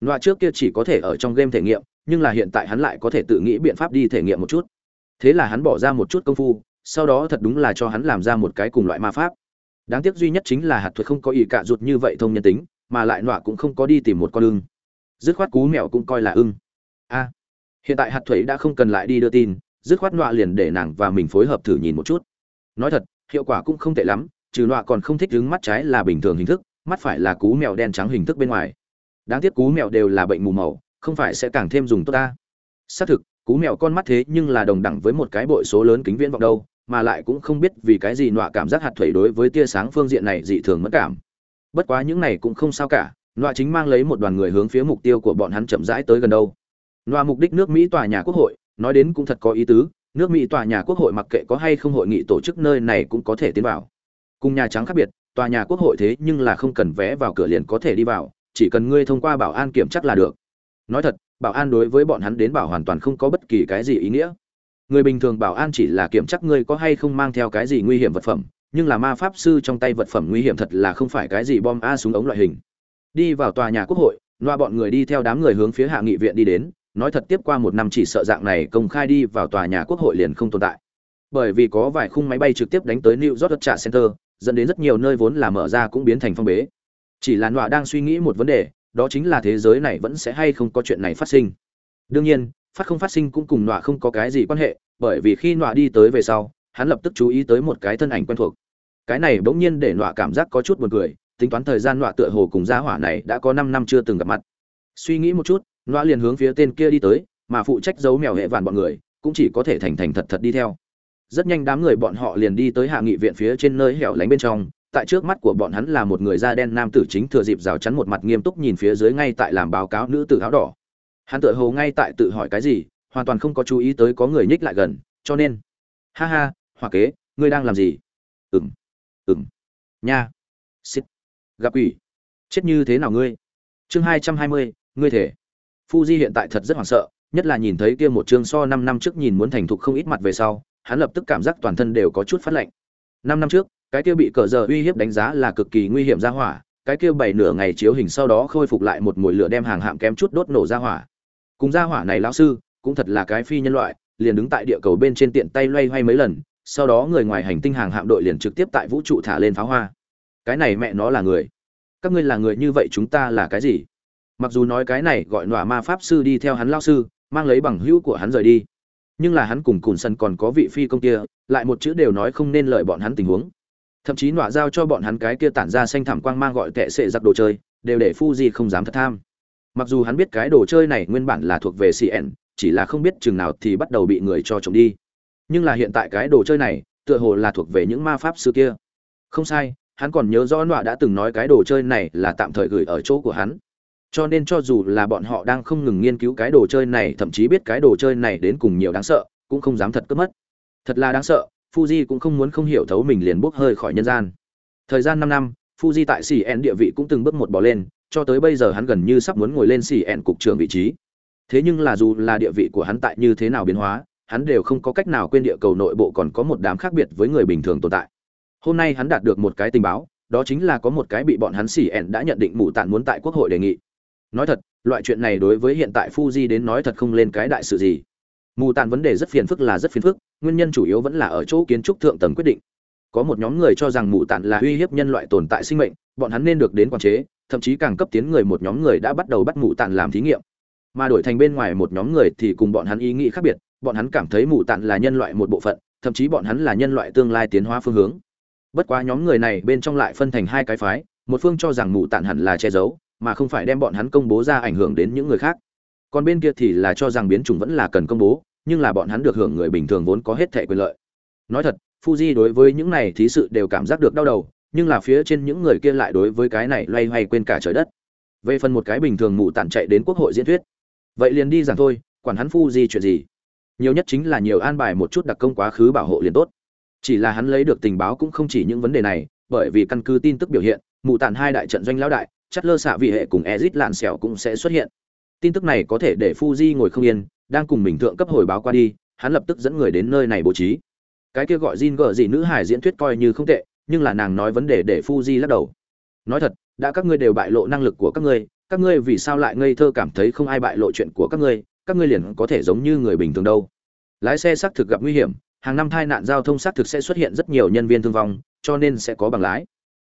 Nọa trước kia chỉ có thể ở trong game thể nghiệm, nhưng là hiện tại hắn lại có thể tự nghĩ biện pháp đi thể nghiệm một chút. Thế là hắn bỏ ra một chút công phu, sau đó thật đúng là cho hắn làm ra một cái cùng loại ma pháp. Đáng tiếc duy nhất chính là hạt thuật không có ý cạ rụt như vậy thông nhân tính, mà lại nọa cũng không có đi tìm một con lưng dứt khoát cú mèo cũng coi là ưng. A, hiện tại hạt thuế đã không cần lại đi đưa tin, dứt khoát nọa liền để nàng và mình phối hợp thử nhìn một chút. Nói thật, hiệu quả cũng không tệ lắm, trừ nọa còn không thích đứng mắt trái là bình thường hình thức, mắt phải là cú mèo đen trắng hình thức bên ngoài. Đáng tiếc cú mèo đều là bệnh mù màu, không phải sẽ càng thêm dùng tốt ta. Xác thực, cú mèo con mắt thế nhưng là đồng đẳng với một cái bội số lớn kính viễn vọng đâu, mà lại cũng không biết vì cái gì nọa cảm giác hạt thủy đối với tia sáng phương diện này dị thường mất cảm. Bất quá những này cũng không sao cả Loa chính mang lấy một đoàn người hướng phía mục tiêu của bọn hắn chậm rãi tới gần đâu. Loa mục đích nước mỹ tòa nhà quốc hội, nói đến cũng thật có ý tứ, nước mỹ tòa nhà quốc hội mặc kệ có hay không hội nghị tổ chức nơi này cũng có thể tiến vào. Cùng nhà trắng khác biệt, tòa nhà quốc hội thế nhưng là không cần vé vào cửa liền có thể đi vào, chỉ cần ngươi thông qua bảo an kiểm chắc là được. Nói thật, bảo an đối với bọn hắn đến bảo hoàn toàn không có bất kỳ cái gì ý nghĩa. Người bình thường bảo an chỉ là kiểm chắc ngươi có hay không mang theo cái gì nguy hiểm vật phẩm, nhưng là ma pháp sư trong tay vật phẩm nguy hiểm thật là không phải cái gì bom a súng ống loại hình đi vào tòa nhà quốc hội, loa bọn người đi theo đám người hướng phía hạ nghị viện đi đến, nói thật tiếp qua một năm chỉ sợ dạng này công khai đi vào tòa nhà quốc hội liền không tồn tại. Bởi vì có vài khung máy bay trực tiếp đánh tới new york trả center, dẫn đến rất nhiều nơi vốn là mở ra cũng biến thành phong bế. Chỉ là loa đang suy nghĩ một vấn đề, đó chính là thế giới này vẫn sẽ hay không có chuyện này phát sinh. Đương nhiên, phát không phát sinh cũng cùng loa không có cái gì quan hệ, bởi vì khi loa đi tới về sau, hắn lập tức chú ý tới một cái thân ảnh quen thuộc. Cái này bỗng nhiên để loa cảm giác có chút buồn cười tính toán thời gian nọa tựa hồ cùng gia hỏa này đã có năm năm chưa từng gặp mặt. Suy nghĩ một chút nọa liền hướng phía tên kia đi tới mà phụ trách giấu mèo hệ vạn bọn người cũng chỉ có thể thành thành thật thật đi theo. Rất nhanh đám người bọn họ liền đi tới hạ nghị viện phía trên nơi hẻo lánh bên trong tại trước mắt của bọn hắn là một người da đen nam tử chính thừa dịp rào chắn một mặt nghiêm túc nhìn phía dưới ngay tại làm báo cáo nữ tử áo đỏ. Hắn tựa hồ ngay tại tự hỏi cái gì hoàn toàn không có chú ý tới có người nhích lại gần cho nên ha ha hỏa kế ngươi đang làm gì? Ừm, ừm, nha. Xích gặp quỷ. Chết như thế nào ngươi? Chương hai trăm hai mươi, ngươi thể. Fuji hiện tại thật rất hoảng sợ, nhất là nhìn thấy kia một chương so năm năm trước nhìn muốn thành thục không ít mặt về sau, hắn lập tức cảm giác toàn thân đều có chút phát lạnh. Năm năm trước, cái kia bị cờ giờ uy hiếp đánh giá là cực kỳ nguy hiểm ra hỏa, cái kia bảy nửa ngày chiếu hình sau đó khôi phục lại một mùi lửa đem hàng hạm kém chút đốt nổ ra hỏa. Cùng ra hỏa này lão sư, cũng thật là cái phi nhân loại, liền đứng tại địa cầu bên trên tiện tay loay hoay mấy lần, sau đó người ngoài hành tinh hàng hạm đội liền trực tiếp tại vũ trụ thả lên pháo hoa cái này mẹ nó là người. Các ngươi là người như vậy chúng ta là cái gì? Mặc dù nói cái này gọi nọa ma pháp sư đi theo hắn lao sư, mang lấy bằng hữu của hắn rời đi. Nhưng là hắn cùng cùn sân còn có vị phi công kia, lại một chữ đều nói không nên lợi bọn hắn tình huống. Thậm chí nọa giao cho bọn hắn cái kia tản ra xanh thảm quang mang gọi tệ sệ giặc đồ chơi, đều để phu di không dám thật tham. Mặc dù hắn biết cái đồ chơi này nguyên bản là thuộc về cn chỉ là không biết chừng nào thì bắt đầu bị người cho trộm đi. Nhưng là hiện tại cái đồ chơi này, tựa hồ là thuộc về những ma pháp sư kia. Không sai hắn còn nhớ rõ nọa đã từng nói cái đồ chơi này là tạm thời gửi ở chỗ của hắn. Cho nên cho dù là bọn họ đang không ngừng nghiên cứu cái đồ chơi này, thậm chí biết cái đồ chơi này đến cùng nhiều đáng sợ, cũng không dám thật cướp mất. Thật là đáng sợ, fuji cũng không muốn không hiểu thấu mình liền bốc hơi khỏi nhân gian. Thời gian năm năm, fuji tại cn địa vị cũng từng bước một bỏ lên, cho tới bây giờ hắn gần như sắp muốn ngồi lên cn cục trưởng vị trí. Thế nhưng là dù là địa vị của hắn tại như thế nào biến hóa, hắn đều không có cách nào quên địa cầu nội bộ còn có một đám khác biệt với người bình thường tồn tại hôm nay hắn đạt được một cái tình báo, đó chính là có một cái bị bọn hắn xỉ ẻn đã nhận định mù tạn muốn tại quốc hội đề nghị. Nói thật, loại chuyện này đối với hiện tại fuji đến nói thật không lên cái đại sự gì. Mù tạn vấn đề rất phiền phức là rất phiền phức, nguyên nhân chủ yếu vẫn là ở chỗ kiến trúc thượng tầng quyết định. Có một nhóm người cho rằng mù tạn là uy hiếp nhân loại tồn tại sinh mệnh, bọn hắn nên được đến quản chế, thậm chí càng cấp tiến người một nhóm người đã bắt đầu bắt mù tạn làm thí nghiệm. Mà đổi thành bên ngoài một nhóm người thì cùng bọn hắn ý nghĩ khác biệt, bọn hắn cảm thấy mù tạn là nhân loại một bộ phận, thậm chí bọn hắn là nhân loại tương lai tiến hóa phương hướng bất quá nhóm người này bên trong lại phân thành hai cái phái, một phương cho rằng mụ tạn hẳn là che giấu, mà không phải đem bọn hắn công bố ra ảnh hưởng đến những người khác. Còn bên kia thì là cho rằng biến chủng vẫn là cần công bố, nhưng là bọn hắn được hưởng người bình thường vốn có hết thẻ quyền lợi. Nói thật, fuji đối với những này thí sự đều cảm giác được đau đầu, nhưng là phía trên những người kia lại đối với cái này loay hoay quên cả trời đất. Về phần một cái bình thường mụ tản chạy đến quốc hội diễn thuyết, vậy liền đi rằng thôi, quản hắn Fuji chuyện gì? Nhiều nhất chính là nhiều an bài một chút đặc công quá khứ bảo hộ liền tốt chỉ là hắn lấy được tình báo cũng không chỉ những vấn đề này, bởi vì căn cứ tin tức biểu hiện mụ tàn hai đại trận doanh lão đại, chất lơ xạ vị hệ cùng ezit lạn xẻo cũng sẽ xuất hiện. Tin tức này có thể để Fuji ngồi không yên, đang cùng mình thượng cấp hồi báo qua đi, hắn lập tức dẫn người đến nơi này bố trí. Cái kia gọi Jin gở gì nữ hải diễn thuyết coi như không tệ, nhưng là nàng nói vấn đề để Fuji lắc đầu. Nói thật, đã các ngươi đều bại lộ năng lực của các ngươi các ngươi vì sao lại ngây thơ cảm thấy không ai bại lộ chuyện của các ngươi các ngươi liền có thể giống như người bình thường đâu. Lái xe xác thực gặp nguy hiểm hàng năm tai nạn giao thông xác thực sẽ xuất hiện rất nhiều nhân viên thương vong, cho nên sẽ có bằng lái.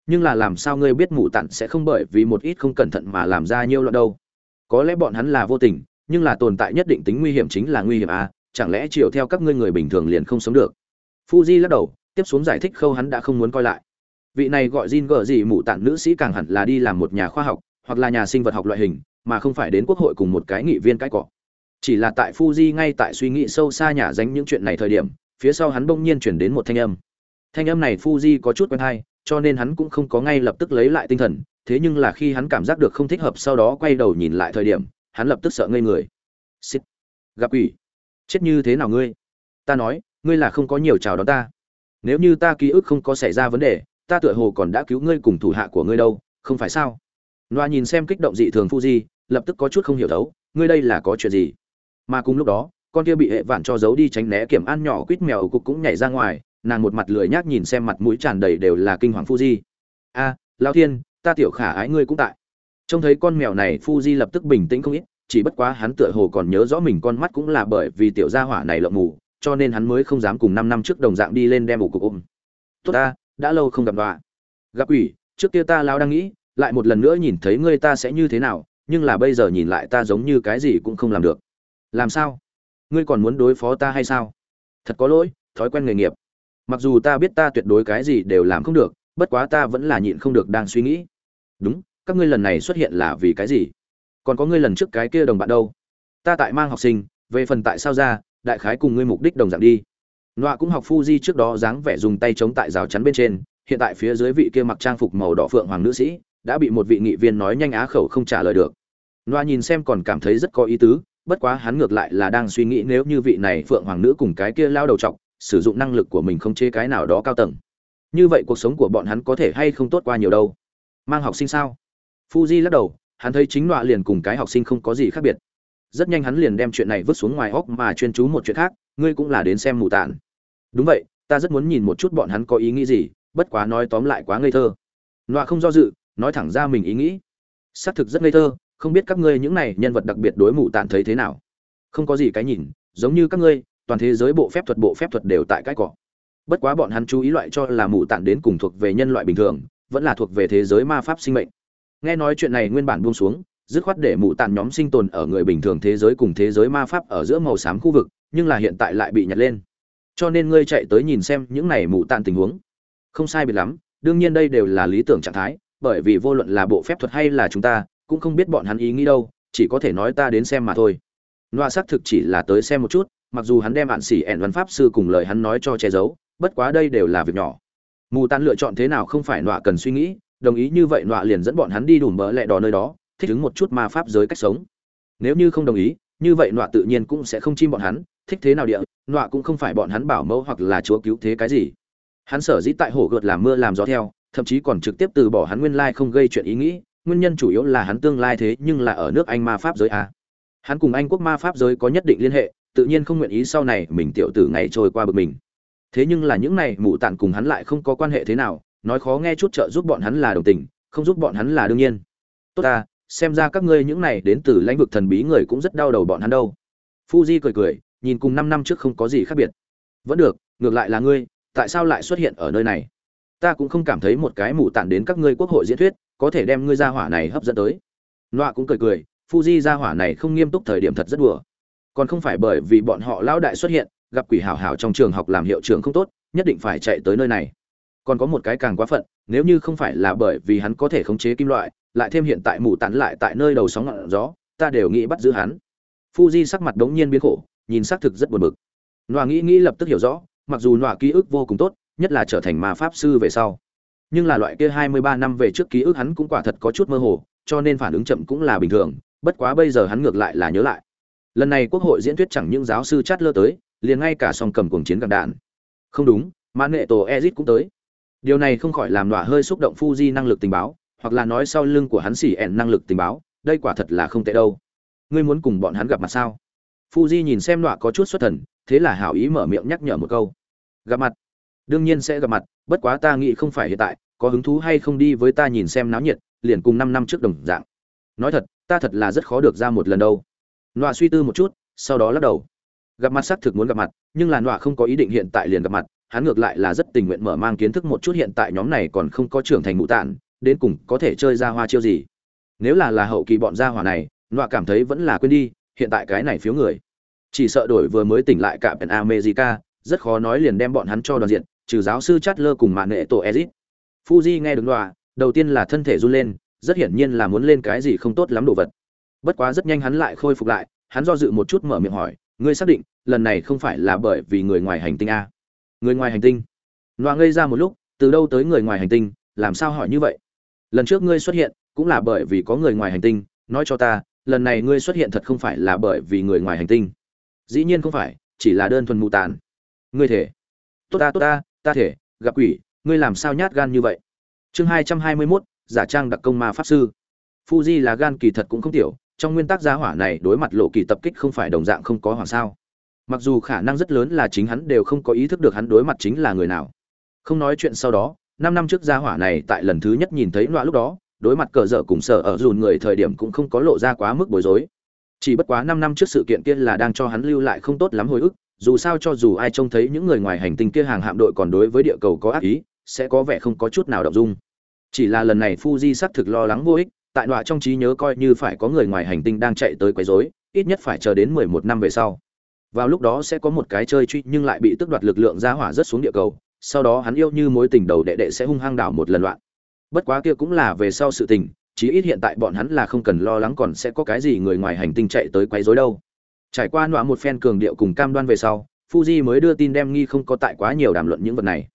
Nhưng là làm sao ngươi biết mụ tặn sẽ không bởi vì một ít không cẩn thận mà làm ra nhiều loạn đâu? Có lẽ bọn hắn là vô tình, nhưng là tồn tại nhất định tính nguy hiểm chính là nguy hiểm à chẳng lẽ chiều theo các ngươi người bình thường liền không sống được? Fuji lắc đầu, tiếp xuống giải thích khâu hắn đã không muốn coi lại. Vị này gọi Jin gở gì mụ tặn nữ sĩ càng hẳn là đi làm một nhà khoa học, hoặc là nhà sinh vật học loại hình, mà không phải đến quốc hội cùng một cái nghị viên cái cọ. Chỉ là tại Fuji ngay tại suy nghĩ sâu xa nhà dánh những chuyện này thời điểm phía sau hắn bỗng nhiên chuyển đến một thanh âm. Thanh âm này Fuji có chút quen hay cho nên hắn cũng không có ngay lập tức lấy lại tinh thần thế nhưng là khi hắn cảm giác được không thích hợp sau đó quay đầu nhìn lại thời điểm hắn lập tức sợ ngây người. Xít gặp quỷ. Chết như thế nào ngươi? Ta nói ngươi là không có nhiều chào đón ta. Nếu như ta ký ức không có xảy ra vấn đề ta tựa hồ còn đã cứu ngươi cùng thủ hạ của ngươi đâu không phải sao? Loa nhìn xem kích động dị thường Fuji, lập tức có chút không hiểu thấu ngươi đây là có chuyện gì? Mà cùng lúc đó con kia bị hệ vạn cho giấu đi tránh né kiểm an nhỏ quýt mèo cục cũng nhảy ra ngoài nàng một mặt lười nhác nhìn xem mặt mũi tràn đầy đều là kinh hoàng Fuji. a à, lao thiên ta tiểu khả ái ngươi cũng tại. Trông thấy con mèo này Fuji lập tức bình tĩnh không ít chỉ bất quá hắn tựa hồ còn nhớ rõ mình con mắt cũng là bởi vì tiểu gia hỏa này lợm mù cho nên hắn mới không dám cùng năm năm trước đồng dạng đi lên đem ủ cục ôm. Tốt ta đã lâu không gặp đọa gặp ủy trước kia ta lao đang nghĩ lại một lần nữa nhìn thấy ngươi ta sẽ như thế nào nhưng là bây giờ nhìn lại ta giống như cái gì cũng không làm được. Làm sao? Ngươi còn muốn đối phó ta hay sao? Thật có lỗi, thói quen nghề nghiệp. Mặc dù ta biết ta tuyệt đối cái gì đều làm không được, bất quá ta vẫn là nhịn không được đang suy nghĩ. Đúng, các ngươi lần này xuất hiện là vì cái gì? Còn có ngươi lần trước cái kia đồng bạn đâu? Ta tại mang học sinh, về phần tại sao ra, đại khái cùng ngươi mục đích đồng dạng đi. Nọa cũng học Fuji trước đó dáng vẻ dùng tay chống tại rào chắn bên trên, hiện tại phía dưới vị kia mặc trang phục màu đỏ phượng hoàng nữ sĩ, đã bị một vị nghị viên nói nhanh á khẩu không trả lời được. Nọa nhìn xem còn cảm thấy rất có ý tứ bất quá hắn ngược lại là đang suy nghĩ nếu như vị này phượng hoàng nữ cùng cái kia lao đầu trọc sử dụng năng lực của mình không chế cái nào đó cao tầng. Như vậy cuộc sống của bọn hắn có thể hay không tốt qua nhiều đâu? Mang học sinh sao? Fuji lắc đầu, hắn thấy chính loại liền cùng cái học sinh không có gì khác biệt. Rất nhanh hắn liền đem chuyện này vứt xuống ngoài óc mà chuyên chú một chuyện khác, ngươi cũng là đến xem mù tản đúng vậy, ta rất muốn nhìn một chút bọn hắn có ý nghĩ gì, bất quá nói tóm lại quá ngây thơ. Nọa không do dự, nói thẳng ra mình ý nghĩ. Xác thực rất ngây thơ không biết các ngươi những này nhân vật đặc biệt đối mụ tản thấy thế nào. Không có gì cái nhìn, giống như các ngươi, toàn thế giới bộ phép thuật bộ phép thuật đều tại cái cỏ. Bất quá bọn hắn chú ý loại cho là mụ tản đến cùng thuộc về nhân loại bình thường, vẫn là thuộc về thế giới ma pháp sinh mệnh. Nghe nói chuyện này nguyên bản buông xuống, dứt khoát để mụ tàn nhóm sinh tồn ở người bình thường thế giới cùng thế giới ma pháp ở giữa màu xám khu vực, nhưng là hiện tại lại bị nhặt lên. Cho nên ngươi chạy tới nhìn xem những này mụ tàn tình huống. Không sai biệt lắm, đương nhiên đây đều là lý tưởng trạng thái, bởi vì vô luận là bộ phép thuật hay là chúng ta cũng không biết bọn hắn ý nghĩ đâu, chỉ có thể nói ta đến xem mà thôi. Loa xác thực chỉ là tới xem một chút, mặc dù hắn đem bạn xỉ ẻn văn pháp sư cùng lời hắn nói cho che giấu, bất quá đây đều là việc nhỏ. Mù tàn lựa chọn thế nào không phải nọa cần suy nghĩ, đồng ý như vậy nọa liền dẫn bọn hắn đi đùm bỡ lẹ đỏ nơi đó, thích ứng một chút ma pháp giới cách sống. Nếu như không đồng ý, như vậy nọa tự nhiên cũng sẽ không chim bọn hắn, thích thế nào địa nọa cũng không phải bọn hắn bảo mẫu hoặc là chúa cứu thế cái gì. Hắn sở dĩ tại hồ gợt làm mưa làm gió theo, thậm chí còn trực tiếp từ bỏ hắn nguyên lai không gây chuyện ý nghĩ nguyên nhân chủ yếu là hắn tương lai thế nhưng là ở nước anh ma pháp giới a. Hắn cùng anh quốc ma pháp giới có nhất định liên hệ, tự nhiên không nguyện ý sau này mình tiểu tử ngày trôi qua bực mình. Thế nhưng là những này mụ tản cùng hắn lại không có quan hệ thế nào, nói khó nghe chút trợ giúp bọn hắn là đồng tình, không giúp bọn hắn là đương nhiên. Tốt ta, xem ra các ngươi những này đến từ lãnh vực thần bí người cũng rất đau đầu bọn hắn đâu. Fuji cười cười, nhìn cùng năm năm trước không có gì khác biệt. Vẫn được, ngược lại là ngươi, tại sao lại xuất hiện ở nơi này? Ta cũng không cảm thấy một cái mụ tản đến các ngươi quốc hội diễn thuyết có thể đem ngươi ra hỏa này hấp dẫn tới. Nọa cũng cười cười, fuji ra hỏa này không nghiêm túc thời điểm thật rất đùa. Còn không phải bởi vì bọn họ lão đại xuất hiện, gặp quỷ hảo hảo trong trường học làm hiệu trưởng không tốt, nhất định phải chạy tới nơi này. Còn có một cái càng quá phận, nếu như không phải là bởi vì hắn có thể khống chế kim loại, lại thêm hiện tại mù tán lại tại nơi đầu sóng ngọn gió, ta đều nghĩ bắt giữ hắn. Fuji sắc mặt đống nhiên biến khổ, nhìn xác thực rất buồn bực. Nọa nghĩ nghĩ lập tức hiểu rõ, mặc dù nọa ký ức vô cùng tốt, nhất là trở thành ma pháp sư về sau nhưng là loại kia hai mươi ba năm về trước ký ức hắn cũng quả thật có chút mơ hồ, cho nên phản ứng chậm cũng là bình thường, bất quá bây giờ hắn ngược lại là nhớ lại. Lần này quốc hội diễn thuyết chẳng những giáo sư chát lơ tới, liền ngay cả song cầm cuồng chiến gặp đạn. Không đúng mã nghệ tổ Ezic cũng tới. Điều này không khỏi làm đọa hơi xúc động fuji năng lực tình báo, hoặc là nói sau lưng của hắn xỉ ẻn năng lực tình báo, đây quả thật là không tệ đâu. Ngươi muốn cùng bọn hắn gặp mặt sao? Fuji nhìn xem đọa có chút xuất thần, thế là hảo ý mở miệng nhắc nhở một câu. Gặp mặt đương nhiên sẽ gặp mặt, bất quá ta nghĩ không phải hiện tại, có hứng thú hay không đi với ta nhìn xem náo nhiệt, liền cùng năm năm trước đồng dạng. Nói thật, ta thật là rất khó được ra một lần đâu. Nọa suy tư một chút, sau đó lắc đầu. Gặp mặt xác thực muốn gặp mặt, nhưng là nọa không có ý định hiện tại liền gặp mặt, hắn ngược lại là rất tình nguyện mở mang kiến thức một chút hiện tại nhóm này còn không có trưởng thành mụ tản đến cùng có thể chơi ra hoa chiêu gì. Nếu là là hậu kỳ bọn gia hỏa này, nọa cảm thấy vẫn là quên đi, hiện tại cái này phiếu người. Chỉ sợ đổi vừa mới tỉnh lại cả pèn america rất khó nói liền đem bọn hắn cho đoàn diện trừ giáo sư chát lơ cùng mạng nghệ tổ ezit. Fuji nghe đứng đọa, đầu tiên là thân thể run lên, rất hiển nhiên là muốn lên cái gì không tốt lắm đồ vật. Bất quá rất nhanh hắn lại khôi phục lại, hắn do dự một chút mở miệng hỏi, ngươi xác định, lần này không phải là bởi vì người ngoài hành tinh a? Người ngoài hành tinh? Loa ngây ra một lúc, từ đâu tới người ngoài hành tinh, làm sao hỏi như vậy? Lần trước ngươi xuất hiện, cũng là bởi vì có người ngoài hành tinh, nói cho ta, lần này ngươi xuất hiện thật không phải là bởi vì người ngoài hành tinh. Dĩ nhiên không phải, chỉ là đơn thuần mù tàn. Ngươi thể. Tốt ta tốt ta ta thể, gặp quỷ, ngươi làm sao nhát gan như vậy? Chương hai trăm hai mươi mốt, giả trang đặc công ma pháp sư. Fuji là gan kỳ thật cũng không tiểu, trong nguyên tắc giá hỏa này đối mặt lộ kỳ tập kích không phải đồng dạng không có hoàng sao. Mặc dù khả năng rất lớn là chính hắn đều không có ý thức được hắn đối mặt chính là người nào. Không nói chuyện sau đó, năm năm trước gia hỏa này tại lần thứ nhất nhìn thấy loa lúc đó, đối mặt cờ dở cùng sở ở dùn người thời điểm cũng không có lộ ra quá mức bối rối. Chỉ bất quá năm năm trước sự kiện kia là đang cho hắn lưu lại không tốt lắm hồi ức dù sao cho dù ai trông thấy những người ngoài hành tinh kia hàng hạm đội còn đối với địa cầu có ác ý, sẽ có vẻ không có chút nào động dung. Chỉ là lần này fuji xác thực lo lắng vô ích, tại đọa trong trí nhớ coi như phải có người ngoài hành tinh đang chạy tới quấy rối, ít nhất phải chờ đến mười một năm về sau. Vào lúc đó sẽ có một cái chơi truy nhưng lại bị tước đoạt lực lượng ra hỏa rất xuống địa cầu, sau đó hắn yêu như mối tình đầu đệ đệ sẽ hung hăng đảo một lần loạn. Bất quá kia cũng là về sau sự tình, chí ít hiện tại bọn hắn là không cần lo lắng còn sẽ có cái gì người ngoài hành tinh chạy tới quấy rối đâu trải qua nọa một phen cường điệu cùng cam đoan về sau, fuji mới đưa tin đem nghi không có tại quá nhiều đàm luận những vật này.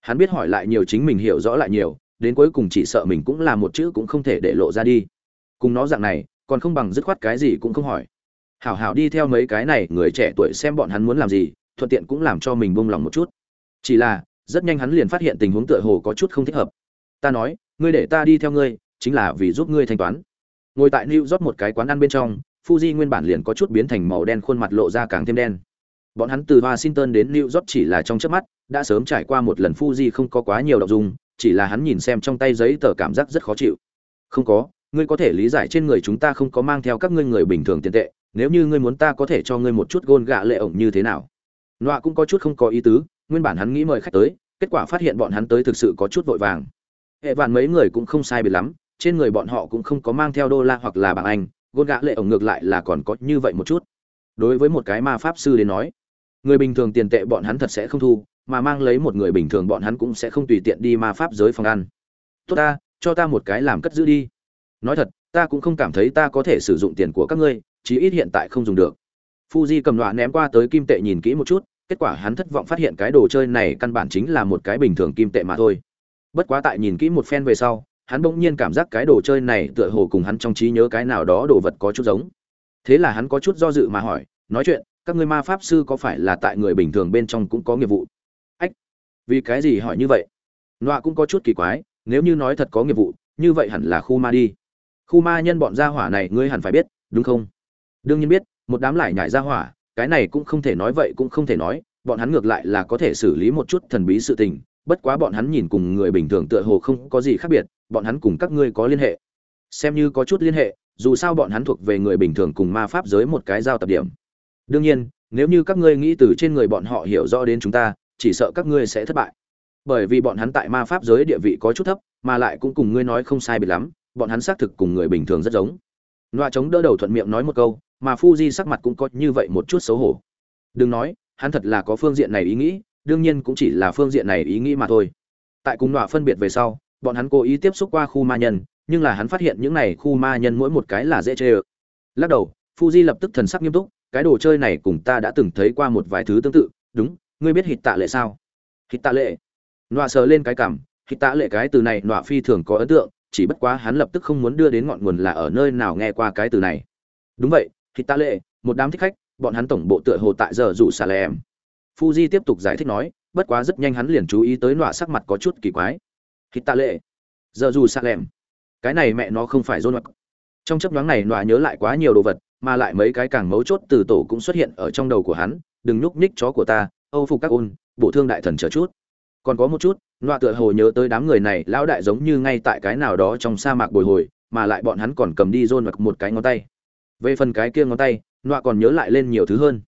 Hắn biết hỏi lại nhiều chính mình hiểu rõ lại nhiều, đến cuối cùng chỉ sợ mình cũng là một chữ cũng không thể để lộ ra đi. Cùng nó dạng này, còn không bằng dứt khoát cái gì cũng không hỏi. Hảo hảo đi theo mấy cái này, người trẻ tuổi xem bọn hắn muốn làm gì, thuận tiện cũng làm cho mình buông lòng một chút. Chỉ là, rất nhanh hắn liền phát hiện tình huống tựa hồ có chút không thích hợp. Ta nói, ngươi để ta đi theo ngươi, chính là vì giúp ngươi thanh toán. Ngồi tại new york một cái quán ăn bên trong fuji nguyên bản liền có chút biến thành màu đen khuôn mặt lộ ra càng thêm đen. Bọn hắn từ washington đến new york chỉ là trong chớp mắt đã sớm trải qua một lần fuji không có quá nhiều động dung, chỉ là hắn nhìn xem trong tay giấy tờ cảm giác rất khó chịu. Không có ngươi có thể lý giải trên người chúng ta không có mang theo các ngươi người bình thường tiền tệ nếu như ngươi muốn ta có thể cho ngươi một chút gôn gạ lệ ổng như thế nào? Nọa cũng có chút không có ý tứ nguyên bản hắn nghĩ mời khách tới kết quả phát hiện bọn hắn tới thực sự có chút vội vàng. Hệ vạn mấy người cũng không sai biệt lắm trên người bọn họ cũng không có mang theo đô la hoặc là bảng anh gôn gã lệ ổng ngược lại là còn có như vậy một chút. Đối với một cái ma pháp sư đến nói, người bình thường tiền tệ bọn hắn thật sẽ không thu, mà mang lấy một người bình thường bọn hắn cũng sẽ không tùy tiện đi ma pháp giới phòng ăn. Tốt ta, cho ta một cái làm cất giữ đi. Nói thật, ta cũng không cảm thấy ta có thể sử dụng tiền của các ngươi, chí ít hiện tại không dùng được. Fuji cầm đoạn ném qua tới kim tệ nhìn kỹ một chút, kết quả hắn thất vọng phát hiện cái đồ chơi này căn bản chính là một cái bình thường kim tệ mà thôi. Bất quá tại nhìn kỹ một phen về sau hắn bỗng nhiên cảm giác cái đồ chơi này tựa hồ cùng hắn trong trí nhớ cái nào đó đồ vật có chút giống. Thế là hắn có chút do dự mà hỏi, nói chuyện, các ngươi ma pháp sư có phải là tại người bình thường bên trong cũng có nghiệp vụ? Ách, vì cái gì hỏi như vậy? Nọa cũng có chút kỳ quái, nếu như nói thật có nghiệp vụ, như vậy hẳn là khu ma đi. Khu ma nhân bọn gia hỏa này ngươi hẳn phải biết, đúng không? Đương nhiên biết, một đám lại nhải gia hỏa, cái này cũng không thể nói vậy cũng không thể nói, bọn hắn ngược lại là có thể xử lý một chút thần bí sự tình bất quá bọn hắn nhìn cùng người bình thường tựa hồ không có gì khác biệt bọn hắn cùng các ngươi có liên hệ. Xem như có chút liên hệ dù sao bọn hắn thuộc về người bình thường cùng ma pháp giới một cái giao tập điểm. Đương nhiên nếu như các ngươi nghĩ từ trên người bọn họ hiểu rõ đến chúng ta chỉ sợ các ngươi sẽ thất bại. Bởi vì bọn hắn tại ma pháp giới địa vị có chút thấp mà lại cũng cùng ngươi nói không sai biệt lắm bọn hắn xác thực cùng người bình thường rất giống. Loa chống đỡ đầu thuận miệng nói một câu mà Fuji sắc mặt cũng có như vậy một chút xấu hổ. Đừng nói, hắn thật là có phương diện này ý nghĩ, đương nhiên cũng chỉ là phương diện này ý nghĩ mà thôi. Tại cùng nọa phân biệt về sau, bọn hắn cố ý tiếp xúc qua khu ma nhân, nhưng là hắn phát hiện những này khu ma nhân mỗi một cái là dễ chơi. Lắc đầu, Fuji lập tức thần sắc nghiêm túc, cái đồ chơi này cùng ta đã từng thấy qua một vài thứ tương tự, đúng, ngươi biết hịt tạ lệ sao? Hịt tạ lệ. Nọa sờ lên cái cằm, hít tạ lệ cái từ này nọa phi thường có ấn tượng chỉ bất quá hắn lập tức không muốn đưa đến ngọn nguồn là ở nơi nào nghe qua cái từ này đúng vậy hít tạ lệ một đám thích khách bọn hắn tổng bộ tựa hồ tại giờ rủ xà lem fuji tiếp tục giải thích nói bất quá rất nhanh hắn liền chú ý tới nọa sắc mặt có chút kỳ quái. Hít tạ lệ giờ dù sạc lẹm, cái này mẹ nó không phải rôn mặc trong chấp nhoáng này nọa nhớ lại quá nhiều đồ vật mà lại mấy cái càng mấu chốt từ tổ cũng xuất hiện ở trong đầu của hắn đừng nhúc nhích chó của ta âu phục các ôn bộ thương đại thần chờ chút. Còn có một chút nọa tựa hồ nhớ tới đám người này lão đại giống như ngay tại cái nào đó trong sa mạc bồi hồi mà lại bọn hắn còn cầm đi rôn mặc một cái ngón tay. Về phần cái kia ngón tay nọa còn nhớ lại lên nhiều thứ hơn.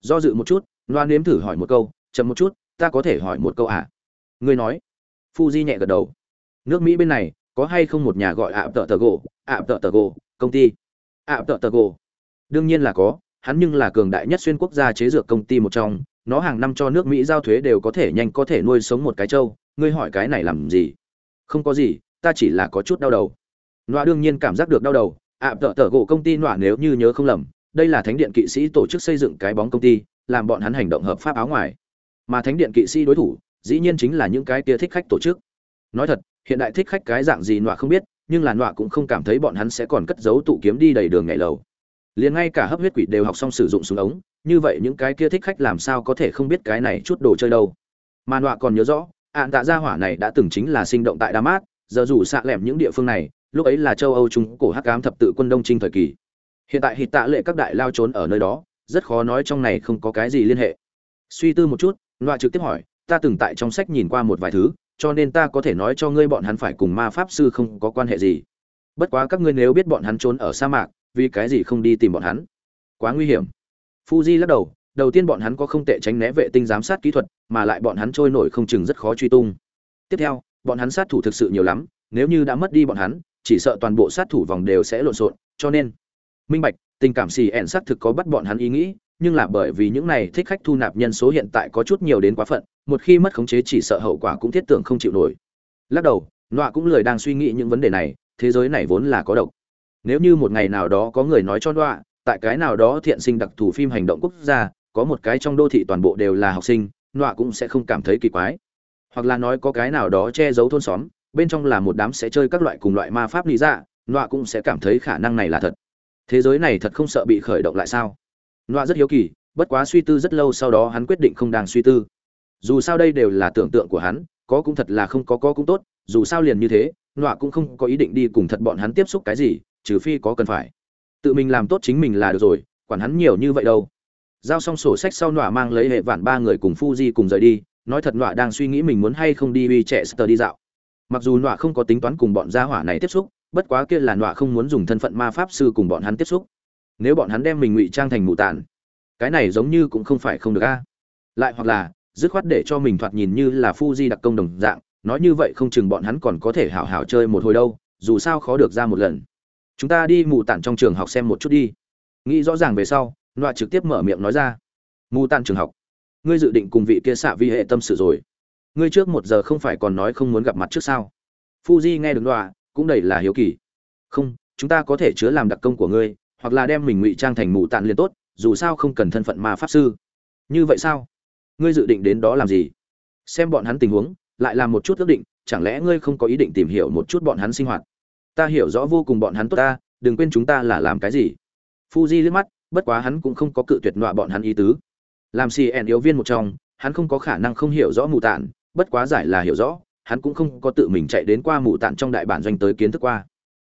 Do dự một chút Loan nếm thử hỏi một câu, chậm một chút, ta có thể hỏi một câu à ngươi nói. Fuji nhẹ gật đầu. Nước mỹ bên này, có hay không một nhà gọi ạ tợ tờ gỗ ạ tợ tờ gỗ công ty? Ạ tợ tờ gỗ đương nhiên là có, hắn nhưng là cường đại nhất xuyên quốc gia chế dược công ty một trong. Nó hàng năm cho nước mỹ giao thuế đều có thể nhanh có thể nuôi sống một cái trâu. Ngươi hỏi cái này làm gì? Không có gì, ta chỉ là có chút đau đầu. Nọa đương nhiên cảm giác được đau đầu. Ạ tợ tợ gỗ công ty nọa nếu như nhớ không lầm, đây là thánh điện kỵ sĩ tổ chức xây dựng cái bóng công ty làm bọn hắn hành động hợp pháp áo ngoài. Mà thánh điện kỵ sĩ đối thủ, dĩ nhiên chính là những cái kia thích khách tổ chức. Nói thật, hiện đại thích khách cái dạng gì nọa không biết, nhưng là nọa cũng không cảm thấy bọn hắn sẽ còn cất giấu tụ kiếm đi đầy đường ngày lầu. Liền ngay cả hấp huyết quỷ đều học xong sử dụng súng ống, như vậy những cái kia thích khách làm sao có thể không biết cái này chút đồ chơi đâu. Mà nọa còn nhớ rõ, ạn tạ gia hỏa này đã từng chính là sinh động tại damas giờ dù xạ lẻm những địa phương này, lúc ấy là châu âu trung cổ hắc ám thập tự quân đông trinh thời kỳ. Hiện tại hít tạ lệ các đại lao trốn ở nơi đó rất khó nói trong này không có cái gì liên hệ. Suy tư một chút loa trực tiếp hỏi, ta từng tại trong sách nhìn qua một vài thứ, cho nên ta có thể nói cho ngươi bọn hắn phải cùng ma pháp sư không có quan hệ gì. Bất quá các ngươi nếu biết bọn hắn trốn ở sa mạc, vì cái gì không đi tìm bọn hắn? Quá nguy hiểm. Fuji lắc đầu đầu tiên bọn hắn có không tệ tránh né vệ tinh giám sát kỹ thuật, mà lại bọn hắn trôi nổi không chừng rất khó truy tung. Tiếp theo, bọn hắn sát thủ thực sự nhiều lắm, nếu như đã mất đi bọn hắn, chỉ sợ toàn bộ sát thủ vòng đều sẽ lộn xộn, cho nên, minh bạch tình cảm xì ẹn xác thực có bắt bọn hắn ý nghĩ, nhưng là bởi vì những này thích khách thu nạp nhân số hiện tại có chút nhiều đến quá phận, một khi mất khống chế chỉ sợ hậu quả cũng thiết tưởng không chịu nổi. Lắc đầu, nọa cũng lười đang suy nghĩ những vấn đề này, thế giới này vốn là có độc. Nếu như một ngày nào đó có người nói cho nọa, tại cái nào đó thiện sinh đặc thù phim hành động quốc gia, có một cái trong đô thị toàn bộ đều là học sinh, nọa cũng sẽ không cảm thấy kỳ quái. Hoặc là nói có cái nào đó che giấu thôn xóm, bên trong là một đám sẽ chơi các loại cùng loại ma pháp lý dạ nọa cũng sẽ cảm thấy khả năng này là thật thế giới này thật không sợ bị khởi động lại sao? Nọa rất hiếu kỳ, bất quá suy tư rất lâu sau đó hắn quyết định không đang suy tư. Dù sao đây đều là tưởng tượng của hắn, có cũng thật là không có có cũng tốt, dù sao liền như thế, nọa cũng không có ý định đi cùng thật bọn hắn tiếp xúc cái gì, trừ phi có cần phải. Tự mình làm tốt chính mình là được rồi, quản hắn nhiều như vậy đâu. Giao xong sổ sách sau nọa mang lấy hệ vạn ba người cùng Fuji cùng rời đi, nói thật nọa đang suy nghĩ mình muốn hay không đi uy trẻ sờ đi dạo. Mặc dù nọa không có tính toán cùng bọn gia hỏa này tiếp xúc bất quá kia là nọa không muốn dùng thân phận ma pháp sư cùng bọn hắn tiếp xúc. Nếu bọn hắn đem mình ngụy trang thành mù tàn cái này giống như cũng không phải không được a. Lại hoặc là, dứt khoát để cho mình thoạt nhìn như là Fuji đặc công đồng dạng, nói như vậy không chừng bọn hắn còn có thể hảo hảo chơi một hồi đâu, dù sao khó được ra một lần. Chúng ta đi mù tản trong trường học xem một chút đi. Nghĩ rõ ràng về sau loại trực tiếp mở miệng nói ra. Mù tản trường học. Ngươi dự định cùng vị kia xạ vi hệ tâm sự rồi. Ngươi trước một giờ không phải còn nói không muốn gặp mặt trước sao? Fuji nghe được loại cũng đầy là hiếu kỳ. Không, chúng ta có thể chứa làm đặc công của ngươi, hoặc là đem mình ngụy trang thành mù tạn liền tốt, dù sao không cần thân phận ma pháp sư. Như vậy sao? Ngươi dự định đến đó làm gì? Xem bọn hắn tình huống, lại làm một chút ước định, chẳng lẽ ngươi không có ý định tìm hiểu một chút bọn hắn sinh hoạt? Ta hiểu rõ vô cùng bọn hắn tốt ta, đừng quên chúng ta là làm cái gì. Fuji liếc mắt, bất quá hắn cũng không có cự tuyệt nọa bọn hắn ý tứ. Làm cn yếu viên một trong, hắn không có khả năng không hiểu rõ mù tản bất quá giải là hiểu rõ hắn cũng không có tự mình chạy đến qua mụ tạn trong đại bản doanh tới kiến thức qua.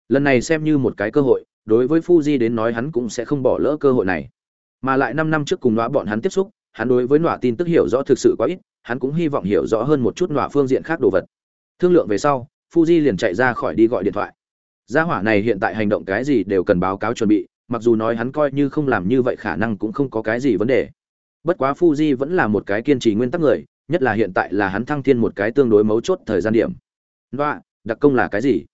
Lần này xem như một cái cơ hội, đối với fuji đến nói hắn cũng sẽ không bỏ lỡ cơ hội này. Mà lại năm năm trước cùng nọa bọn hắn tiếp xúc, hắn đối với nọa tin tức hiểu rõ thực sự quá ít, hắn cũng hy vọng hiểu rõ hơn một chút nọa phương diện khác đồ vật. Thương lượng về sau, fuji liền chạy ra khỏi đi gọi điện thoại. Gia hỏa này hiện tại hành động cái gì đều cần báo cáo chuẩn bị, mặc dù nói hắn coi như không làm như vậy khả năng cũng không có cái gì vấn đề. Bất quá fuji vẫn là một cái kiên trì nguyên tắc người nhất là hiện tại là hắn thăng thiên một cái tương đối mấu chốt thời gian điểm. Và đặc công là cái gì?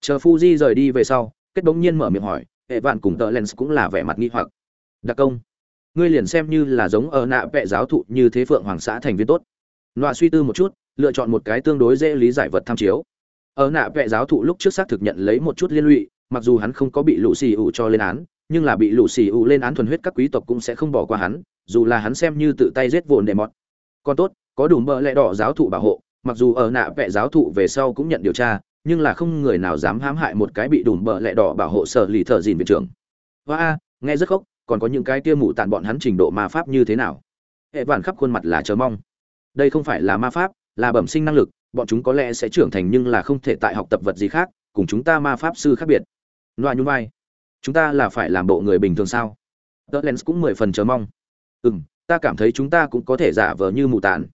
Chờ fuji rời đi về sau, kết bỗng nhiên mở miệng hỏi, hệ vạn cùng tờ lens cũng là vẻ mặt nghi hoặc. Đặc công, ngươi liền xem như là giống ở nạ vẽ giáo thụ như thế phượng hoàng xã thành viên tốt. Loa suy tư một chút, lựa chọn một cái tương đối dễ lý giải vật tham chiếu. Ở nạ vẽ giáo thụ lúc trước xác thực nhận lấy một chút liên lụy, mặc dù hắn không có bị lũ xì ủ cho lên án, nhưng là bị lũ xì ủ lên án thuần huyết các quý tộc cũng sẽ không bỏ qua hắn, dù là hắn xem như tự tay giết vồn đệ mọt. Còn tốt có đủ mỡ lẽ đỏ giáo thụ bảo hộ, mặc dù ở nạ vẽ giáo thụ về sau cũng nhận điều tra, nhưng là không người nào dám hãm hại một cái bị đủ mỡ lẹ đỏ bảo hộ sở lì thợ dìn viện trưởng. Hoa a nghe rất khóc, còn có những cái tia mù tàn bọn hắn trình độ ma pháp như thế nào? Hệ vạn khắp khuôn mặt là chờ mong. Đây không phải là ma pháp, là bẩm sinh năng lực, bọn chúng có lẽ sẽ trưởng thành nhưng là không thể tại học tập vật gì khác, cùng chúng ta ma pháp sư khác biệt. Loa nhún vai. Chúng ta là phải làm bộ người bình thường sao? Tớ lens cũng mười phần chờ mong. Ừ m ta cảm thấy chúng ta cũng có thể giả vờ như mù tàn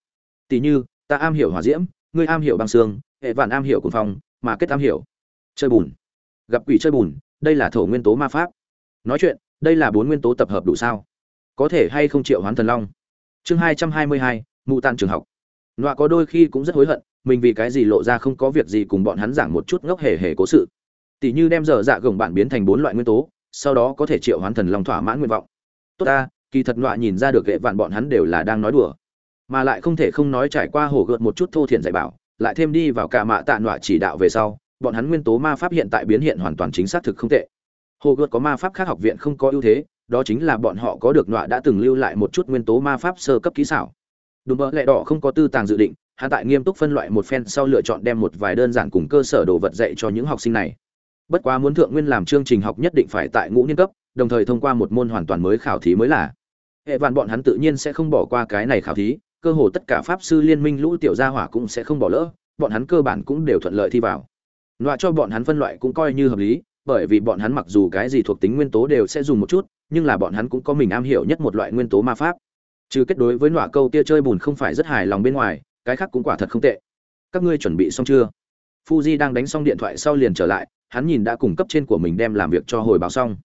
tỉ như, ta am hiểu hỏa diễm, ngươi am hiểu băng xương, hệ vạn am hiểu cùng phong, mà kết am hiểu. Chơi bùn. Gặp quỷ chơi bùn, đây là thổ nguyên tố ma pháp. Nói chuyện, đây là bốn nguyên tố tập hợp đủ sao? Có thể hay không triệu hoán thần long? Chương hai trăm hai mươi hai, mụ tàn trường học. Nọa có đôi khi cũng rất hối hận, mình vì cái gì lộ ra không có việc gì cùng bọn hắn giảng một chút ngốc hề hề cố sự. Tỷ như đem dở dạ gồng bạn biến thành bốn loại nguyên tố, sau đó có thể triệu hoán thần long thỏa mãn nguyện vọng. Tốt ta, kỳ thật nọa nhìn ra được hệ vạn bọn hắn đều là đang nói đùa mà lại không thể không nói trải qua hổ gợt một chút thô thiển dạy bảo, lại thêm đi vào cả mạ tạ nọa chỉ đạo về sau, bọn hắn nguyên tố ma pháp hiện tại biến hiện hoàn toàn chính xác thực không tệ. Hồ gợt có ma pháp khác học viện không có ưu thế, đó chính là bọn họ có được nọa đã từng lưu lại một chút nguyên tố ma pháp sơ cấp kỹ xảo. Đùm bỡ lẹ đỏ không có tư tàng dự định hạ tại nghiêm túc phân loại một phen sau lựa chọn đem một vài đơn giản cùng cơ sở đồ vật dạy cho những học sinh này. Bất quá muốn thượng nguyên làm chương trình học nhất định phải tại ngũ niên cấp, đồng thời thông qua một môn hoàn toàn mới khảo thí mới là. Hệ vạn bọn hắn tự nhiên sẽ không bỏ qua cái này khảo thí cơ hồ tất cả pháp sư liên minh lũ tiểu gia hỏa cũng sẽ không bỏ lỡ, bọn hắn cơ bản cũng đều thuận lợi thi vào. Loại cho bọn hắn phân loại cũng coi như hợp lý, bởi vì bọn hắn mặc dù cái gì thuộc tính nguyên tố đều sẽ dùng một chút, nhưng là bọn hắn cũng có mình am hiểu nhất một loại nguyên tố ma pháp. Trừ kết đối với nọa câu kia chơi bùn không phải rất hài lòng bên ngoài, cái khác cũng quả thật không tệ. Các ngươi chuẩn bị xong chưa? Fuji đang đánh xong điện thoại sau liền trở lại, hắn nhìn đã cung cấp trên của mình đem làm việc cho hồi báo xong.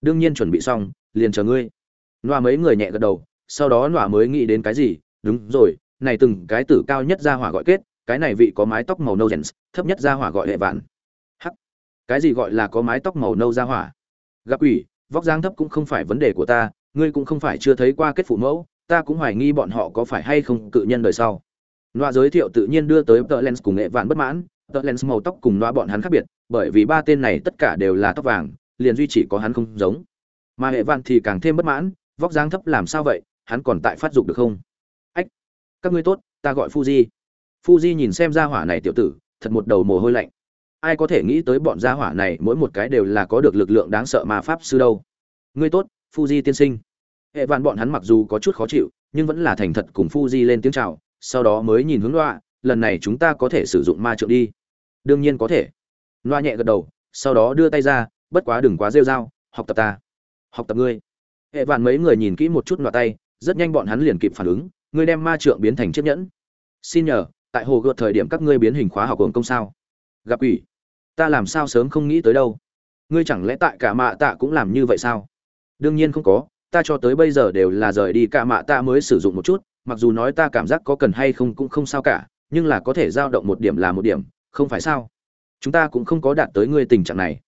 Đương nhiên chuẩn bị xong, liền chờ ngươi. Nọa mấy người nhẹ gật đầu, sau đó nọa mới nghĩ đến cái gì đúng rồi, này từng cái tử cao nhất ra hỏa gọi kết, cái này vị có mái tóc màu nâu jens thấp nhất ra hỏa gọi hệ vạn. Hắc. Cái gì gọi là có mái tóc màu nâu ra hỏa? Gặp ủy vóc dáng thấp cũng không phải vấn đề của ta, ngươi cũng không phải chưa thấy qua kết phụ mẫu, ta cũng hoài nghi bọn họ có phải hay không cự nhân đời sau. Loa giới thiệu tự nhiên đưa tới tờ lens cùng nghệ vạn bất mãn, tờ lens màu tóc cùng loa bọn hắn khác biệt, bởi vì ba tên này tất cả đều là tóc vàng, liền duy chỉ có hắn không giống. Mà hệ vạn thì càng thêm bất mãn, vóc dáng thấp làm sao vậy, hắn còn tại phát dục được không? Các ngươi tốt, ta gọi fuji. Fuji nhìn xem gia hỏa này tiểu tử, thật một đầu mồ hôi lạnh. Ai có thể nghĩ tới bọn gia hỏa này mỗi một cái đều là có được lực lượng đáng sợ mà pháp sư đâu. Ngươi tốt, fuji tiên sinh. Hệ vạn bọn hắn mặc dù có chút khó chịu, nhưng vẫn là thành thật cùng fuji lên tiếng chào, sau đó mới nhìn hướng loa, lần này chúng ta có thể sử dụng ma trượng đi. Đương nhiên có thể. Loa nhẹ gật đầu, sau đó đưa tay ra, bất quá đừng quá rêu r a o học tập ta. Học tập ngươi. Hệ vạn mấy người nhìn kỹ một chút loa tay, rất nhanh bọn hắn liền kịp phản ứng ngươi đem ma trượng biến thành chiếc nhẫn. Xin nhờ, tại hồ gợt thời điểm các ngươi biến hình khóa học hồn công sao? Gặp ủy ta làm sao sớm không nghĩ tới đâu. Ngươi chẳng lẽ tại cả mạ tạ cũng làm như vậy sao? Đương nhiên không có, ta cho tới bây giờ đều là rời đi cả mạ tạ mới sử dụng một chút, mặc dù nói ta cảm giác có cần hay không cũng không sao cả, nhưng là có thể dao động một điểm là một điểm, không phải sao? Chúng ta cũng không có đạt tới ngươi tình trạng này.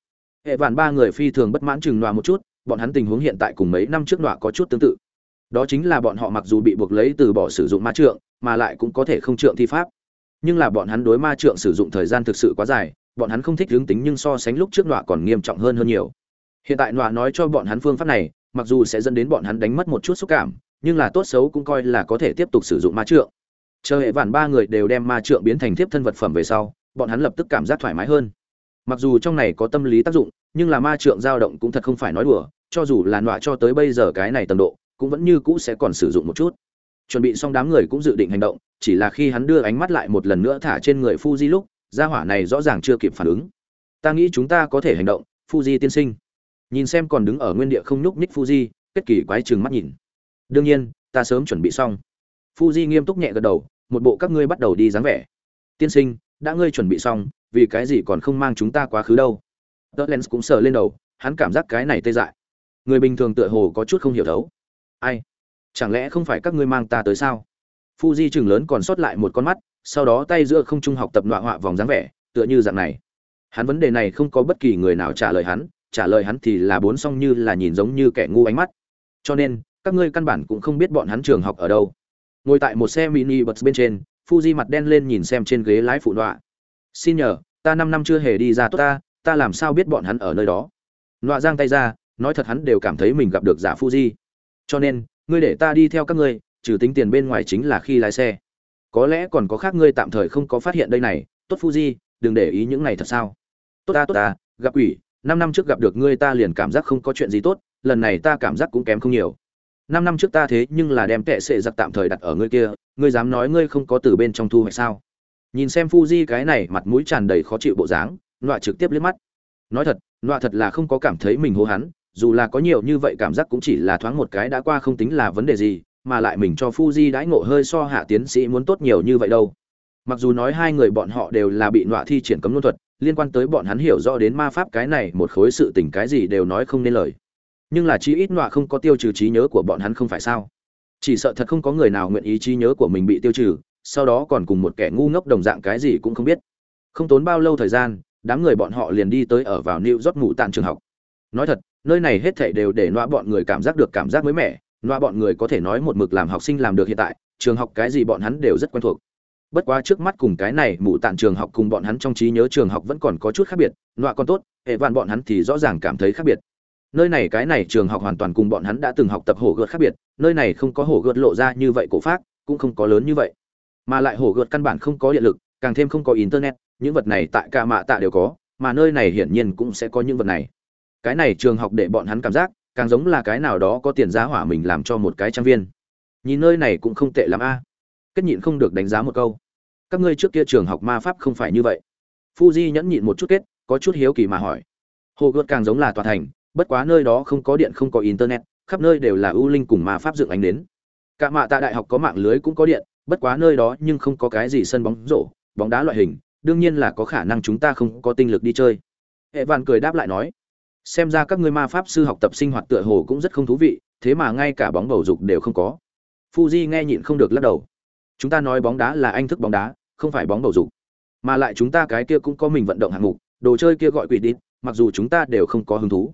Hệ vạn ba người phi thường bất mãn chừng nọa một chút, bọn hắn tình huống hiện tại cùng mấy năm trước nọa có chút tương tự đó chính là bọn họ mặc dù bị buộc lấy từ bỏ sử dụng ma trượng, mà lại cũng có thể không trượng thi pháp. Nhưng là bọn hắn đối ma trượng sử dụng thời gian thực sự quá dài, bọn hắn không thích hướng tính nhưng so sánh lúc trước nọa còn nghiêm trọng hơn hơn nhiều. Hiện tại nọa nói cho bọn hắn phương pháp này, mặc dù sẽ dẫn đến bọn hắn đánh mất một chút xúc cảm, nhưng là tốt xấu cũng coi là có thể tiếp tục sử dụng ma trượng. Chờ hệ vạn ba người đều đem ma trượng biến thành thiếp thân vật phẩm về sau, bọn hắn lập tức cảm giác thoải mái hơn. Mặc dù trong này có tâm lý tác dụng, nhưng là ma trượng dao động cũng thật không phải nói đùa, cho dù là nọa cho tới bây giờ cái này tầm độ cũng vẫn như cũ sẽ còn sử dụng một chút chuẩn bị xong đám người cũng dự định hành động chỉ là khi hắn đưa ánh mắt lại một lần nữa thả trên người Fuji lúc, gia hỏa này rõ ràng chưa kịp phản ứng. Ta nghĩ chúng ta có thể hành động, Fuji tiên sinh. Nhìn xem còn đứng ở nguyên địa không nhúc nhích Fuji, kết kỳ quái trừng mắt nhìn. Đương nhiên, ta sớm chuẩn bị xong. Fuji nghiêm túc nhẹ gật đầu, một bộ các ngươi bắt đầu đi dáng vẻ. Tiên sinh, đã ngươi chuẩn bị xong, vì cái gì còn không mang chúng ta quá khứ đâu? Lens cũng sờ lên đầu, hắn cảm giác cái này tê dại. Người bình thường tựa hồ có chút không hiểu thấu. Ai? Chẳng lẽ không phải các ngươi mang ta tới sao? Fuji chừng lớn còn sót lại một con mắt, sau đó tay giữa không trung học tập nọa họa vòng dáng vẻ, tựa như dạng này. Hắn vấn đề này không có bất kỳ người nào trả lời hắn, trả lời hắn thì là bốn song như là nhìn giống như kẻ ngu ánh mắt. Cho nên, các ngươi căn bản cũng không biết bọn hắn trường học ở đâu. Ngồi tại một xe mini bật bên trên, Fuji mặt đen lên nhìn xem trên ghế lái phụ nọa. "Xin nhờ, ta năm năm chưa hề đi ra tốt ta, ta làm sao biết bọn hắn ở nơi đó?" Nọa giang tay ra, nói thật hắn đều cảm thấy mình gặp được giả Fuji. "Cho nên, ngươi để ta đi theo các ngươi, trừ tính tiền bên ngoài chính là khi lái xe. Có lẽ còn có khác ngươi tạm thời không có phát hiện đây này tốt fuji đừng để ý những này thật sao. Tốt ta tốt ta gặp quỷ năm năm trước gặp được ngươi ta liền cảm giác không có chuyện gì tốt lần này ta cảm giác cũng kém không nhiều. Năm năm trước ta thế nhưng là đem tệ sệ giặc tạm thời đặt ở ngươi kia ngươi dám nói ngươi không có từ bên trong thu hoạch sao? Nhìn xem fuji cái này mặt mũi tràn đầy khó chịu bộ dáng nọa trực tiếp liếc mắt. Nói thật nọa thật là không có cảm thấy mình hô hắn dù là có nhiều như vậy cảm giác cũng chỉ là thoáng một cái đã qua không tính là vấn đề gì mà lại mình cho fuji đãi ngộ hơi so hạ tiến sĩ muốn tốt nhiều như vậy đâu. Mặc dù nói hai người bọn họ đều là bị nọa thi triển cấm luân thuật liên quan tới bọn hắn hiểu rõ đến ma pháp cái này một khối sự tình cái gì đều nói không nên lời. Nhưng là chí ít nọa không có tiêu trừ trí nhớ của bọn hắn không phải sao? Chỉ sợ thật không có người nào nguyện ý trí nhớ của mình bị tiêu trừ sau đó còn cùng một kẻ ngu ngốc đồng dạng cái gì cũng không biết. Không tốn bao lâu thời gian đám người bọn họ liền đi tới ở vào New York ngủ tàn trường học. Nói thật, nơi này hết thảy đều để nọa bọn người cảm giác được cảm giác mới mẻ, nọa bọn người có thể nói một mực làm học sinh làm được hiện tại, trường học cái gì bọn hắn đều rất quen thuộc. Bất quá trước mắt cùng cái này mụ tạn trường học cùng bọn hắn trong trí nhớ trường học vẫn còn có chút khác biệt, nọa còn tốt, hệ vạn bọn hắn thì rõ ràng cảm thấy khác biệt. Nơi này cái này trường học hoàn toàn cùng bọn hắn đã từng học tập hổ gợt khác biệt, nơi này không có hổ gợt lộ ra như vậy cổ pháp, cũng không có lớn như vậy. Mà lại hổ gợt căn bản không có điện lực, càng thêm không có internet, những vật này tại ca mạ tạ đều có mà nơi này hiển nhiên cũng sẽ có những vật này cái này trường học để bọn hắn cảm giác, càng giống là cái nào đó có tiền giá hỏa mình làm cho một cái trang viên. Nhìn nơi này cũng không tệ lắm a. Kết nhịn không được đánh giá một câu. Các ngươi trước kia trường học ma pháp không phải như vậy. Fuji nhẫn nhịn một chút kết, có chút hiếu kỳ mà hỏi. Hồ gợt càng giống là tòa thành, bất quá nơi đó không có điện không có internet, khắp nơi đều là ưu linh cùng ma pháp dựng ánh đến cả mạ tại đại học có mạng lưới cũng có điện, bất quá nơi đó nhưng không có cái gì sân bóng rổ, bóng đá loại hình, đương nhiên là có khả năng chúng ta không có tinh lực đi chơi. Hệ vạn cười đáp lại nói xem ra các ngươi ma pháp sư học tập sinh hoạt tựa hồ cũng rất không thú vị, thế mà ngay cả bóng bầu dục đều không có. Fuji nghe nhịn không được lắc đầu. Chúng ta nói bóng đá là anh thức bóng đá, không phải bóng bầu dục. Mà lại chúng ta cái kia cũng có mình vận động hạng mục, đồ chơi kia gọi quỷ đít, mặc dù chúng ta đều không có hứng thú.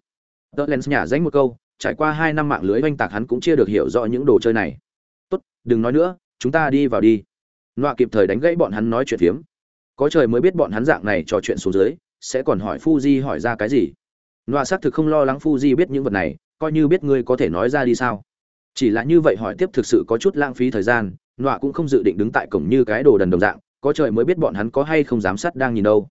Tớ len nhả danh một câu, trải qua hai năm mạng lưới oanh tạc hắn cũng chưa được hiểu rõ những đồ chơi này. Tốt, đừng nói nữa, chúng ta đi vào đi. Nọa kịp thời đánh gãy bọn hắn nói chuyện phiếm. Có trời mới biết bọn hắn dạng này trò chuyện xuống dưới, sẽ còn hỏi Fuji hỏi ra cái gì. Noa xác thực không lo lắng Fuji biết những vật này, coi như biết ngươi có thể nói ra đi sao. Chỉ là như vậy hỏi tiếp thực sự có chút lãng phí thời gian, Noa cũng không dự định đứng tại cổng như cái đồ đần đồng dạng, có trời mới biết bọn hắn có hay không giám sát đang nhìn đâu.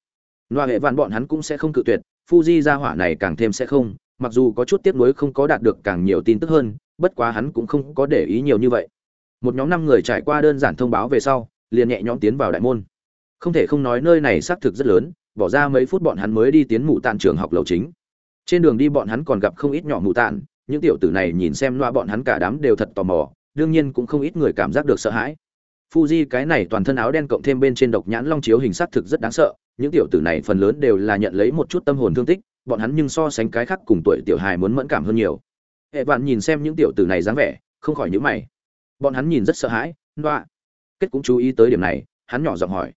Noa hệ vạn bọn hắn cũng sẽ không cự tuyệt, Fuji ra hỏa này càng thêm sẽ không, mặc dù có chút tiếc nuối không có đạt được càng nhiều tin tức hơn, bất quá hắn cũng không có để ý nhiều như vậy. Một nhóm năm người trải qua đơn giản thông báo về sau, liền nhẹ nhõm tiến vào đại môn không thể không nói nơi này xác thực rất lớn bỏ ra mấy phút bọn hắn mới đi tiến mụ tàn trường học lầu chính trên đường đi bọn hắn còn gặp không ít nhỏ mụ tạn những tiểu tử này nhìn xem loa bọn hắn cả đám đều thật tò mò đương nhiên cũng không ít người cảm giác được sợ hãi Fuji cái này toàn thân áo đen cộng thêm bên trên độc nhãn long chiếu hình sắc thực rất đáng sợ, những tiểu tử này phần lớn đều là nhận lấy một chút tâm hồn thương tích, bọn hắn nhưng so sánh cái khác cùng tuổi tiểu hài muốn mẫn cảm hơn nhiều. Hệ vạn nhìn xem những tiểu tử này dáng vẻ, không khỏi nhíu mày. Bọn hắn nhìn rất sợ hãi, loa. Kết cũng chú ý tới điểm này, hắn nhỏ giọng hỏi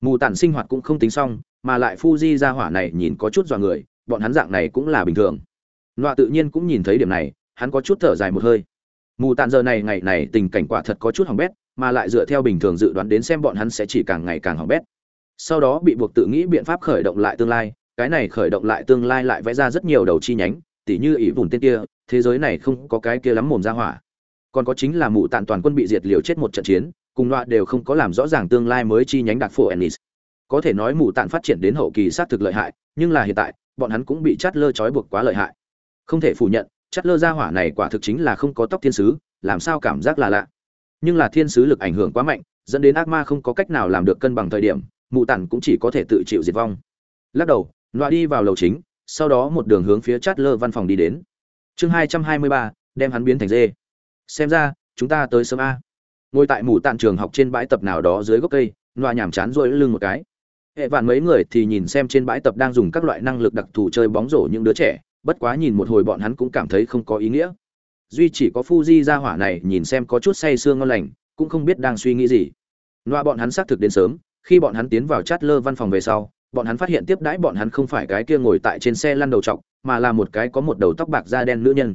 mù tản sinh hoạt cũng không tính xong mà lại Fuji ra hỏa này nhìn có chút dọa người bọn hắn dạng này cũng là bình thường. Nọa tự nhiên cũng nhìn thấy điểm này, hắn có chút thở dài một hơi. Mù tàn giờ này ngày này tình cảnh quả thật có chút hỏng bét, mà lại dựa theo bình thường dự đoán đến xem bọn hắn sẽ chỉ càng ngày càng hỏng bét. Sau đó bị buộc tự nghĩ biện pháp khởi động lại tương lai, cái này khởi động lại tương lai lại vẽ ra rất nhiều đầu chi nhánh, tỉ như ỷ vùng tên kia, thế giới này không có cái kia lắm mồm ra hỏa. Còn có chính là mù tàn toàn quân bị diệt liều chết một trận chiến, cùng loại đều không có làm rõ ràng tương lai mới chi nhánh đặc phổ ennis. Có thể nói mù tàn phát triển đến hậu kỳ sát thực lợi hại, nhưng là hiện tại bọn hắn cũng bị chát lơ trói buộc quá lợi hại. Không thể phủ nhận chát lơ ra hỏa này quả thực chính là không có tóc thiên sứ, làm sao cảm giác là lạ. Nhưng là thiên sứ lực ảnh hưởng quá mạnh, dẫn đến ác ma không có cách nào làm được cân bằng thời điểm, Mụ tản cũng chỉ có thể tự chịu diệt vong. Lắc đầu loại đi vào lầu chính, sau đó một đường hướng phía chát lơ văn phòng đi đến. Chương hai trăm hai mươi ba, đem hắn biến thành dê. Xem ra, chúng ta tới sớm a. Ngồi tại mù tàn trường học trên bãi tập nào đó dưới gốc cây loa nhàm chán rỗi lưng một cái hệ vạn mấy người thì nhìn xem trên bãi tập đang dùng các loại năng lực đặc thù chơi bóng rổ những đứa trẻ bất quá nhìn một hồi bọn hắn cũng cảm thấy không có ý nghĩa. Duy chỉ có Fuji ra hỏa này nhìn xem có chút say sương ngon lành cũng không biết đang suy nghĩ gì. Loa bọn hắn xác thực đến sớm khi bọn hắn tiến vào chát lơ văn phòng về sau bọn hắn phát hiện tiếp đãi bọn hắn không phải cái kia ngồi tại trên xe lăn đầu trọc mà là một cái có một đầu tóc bạc da đen nữ nhân.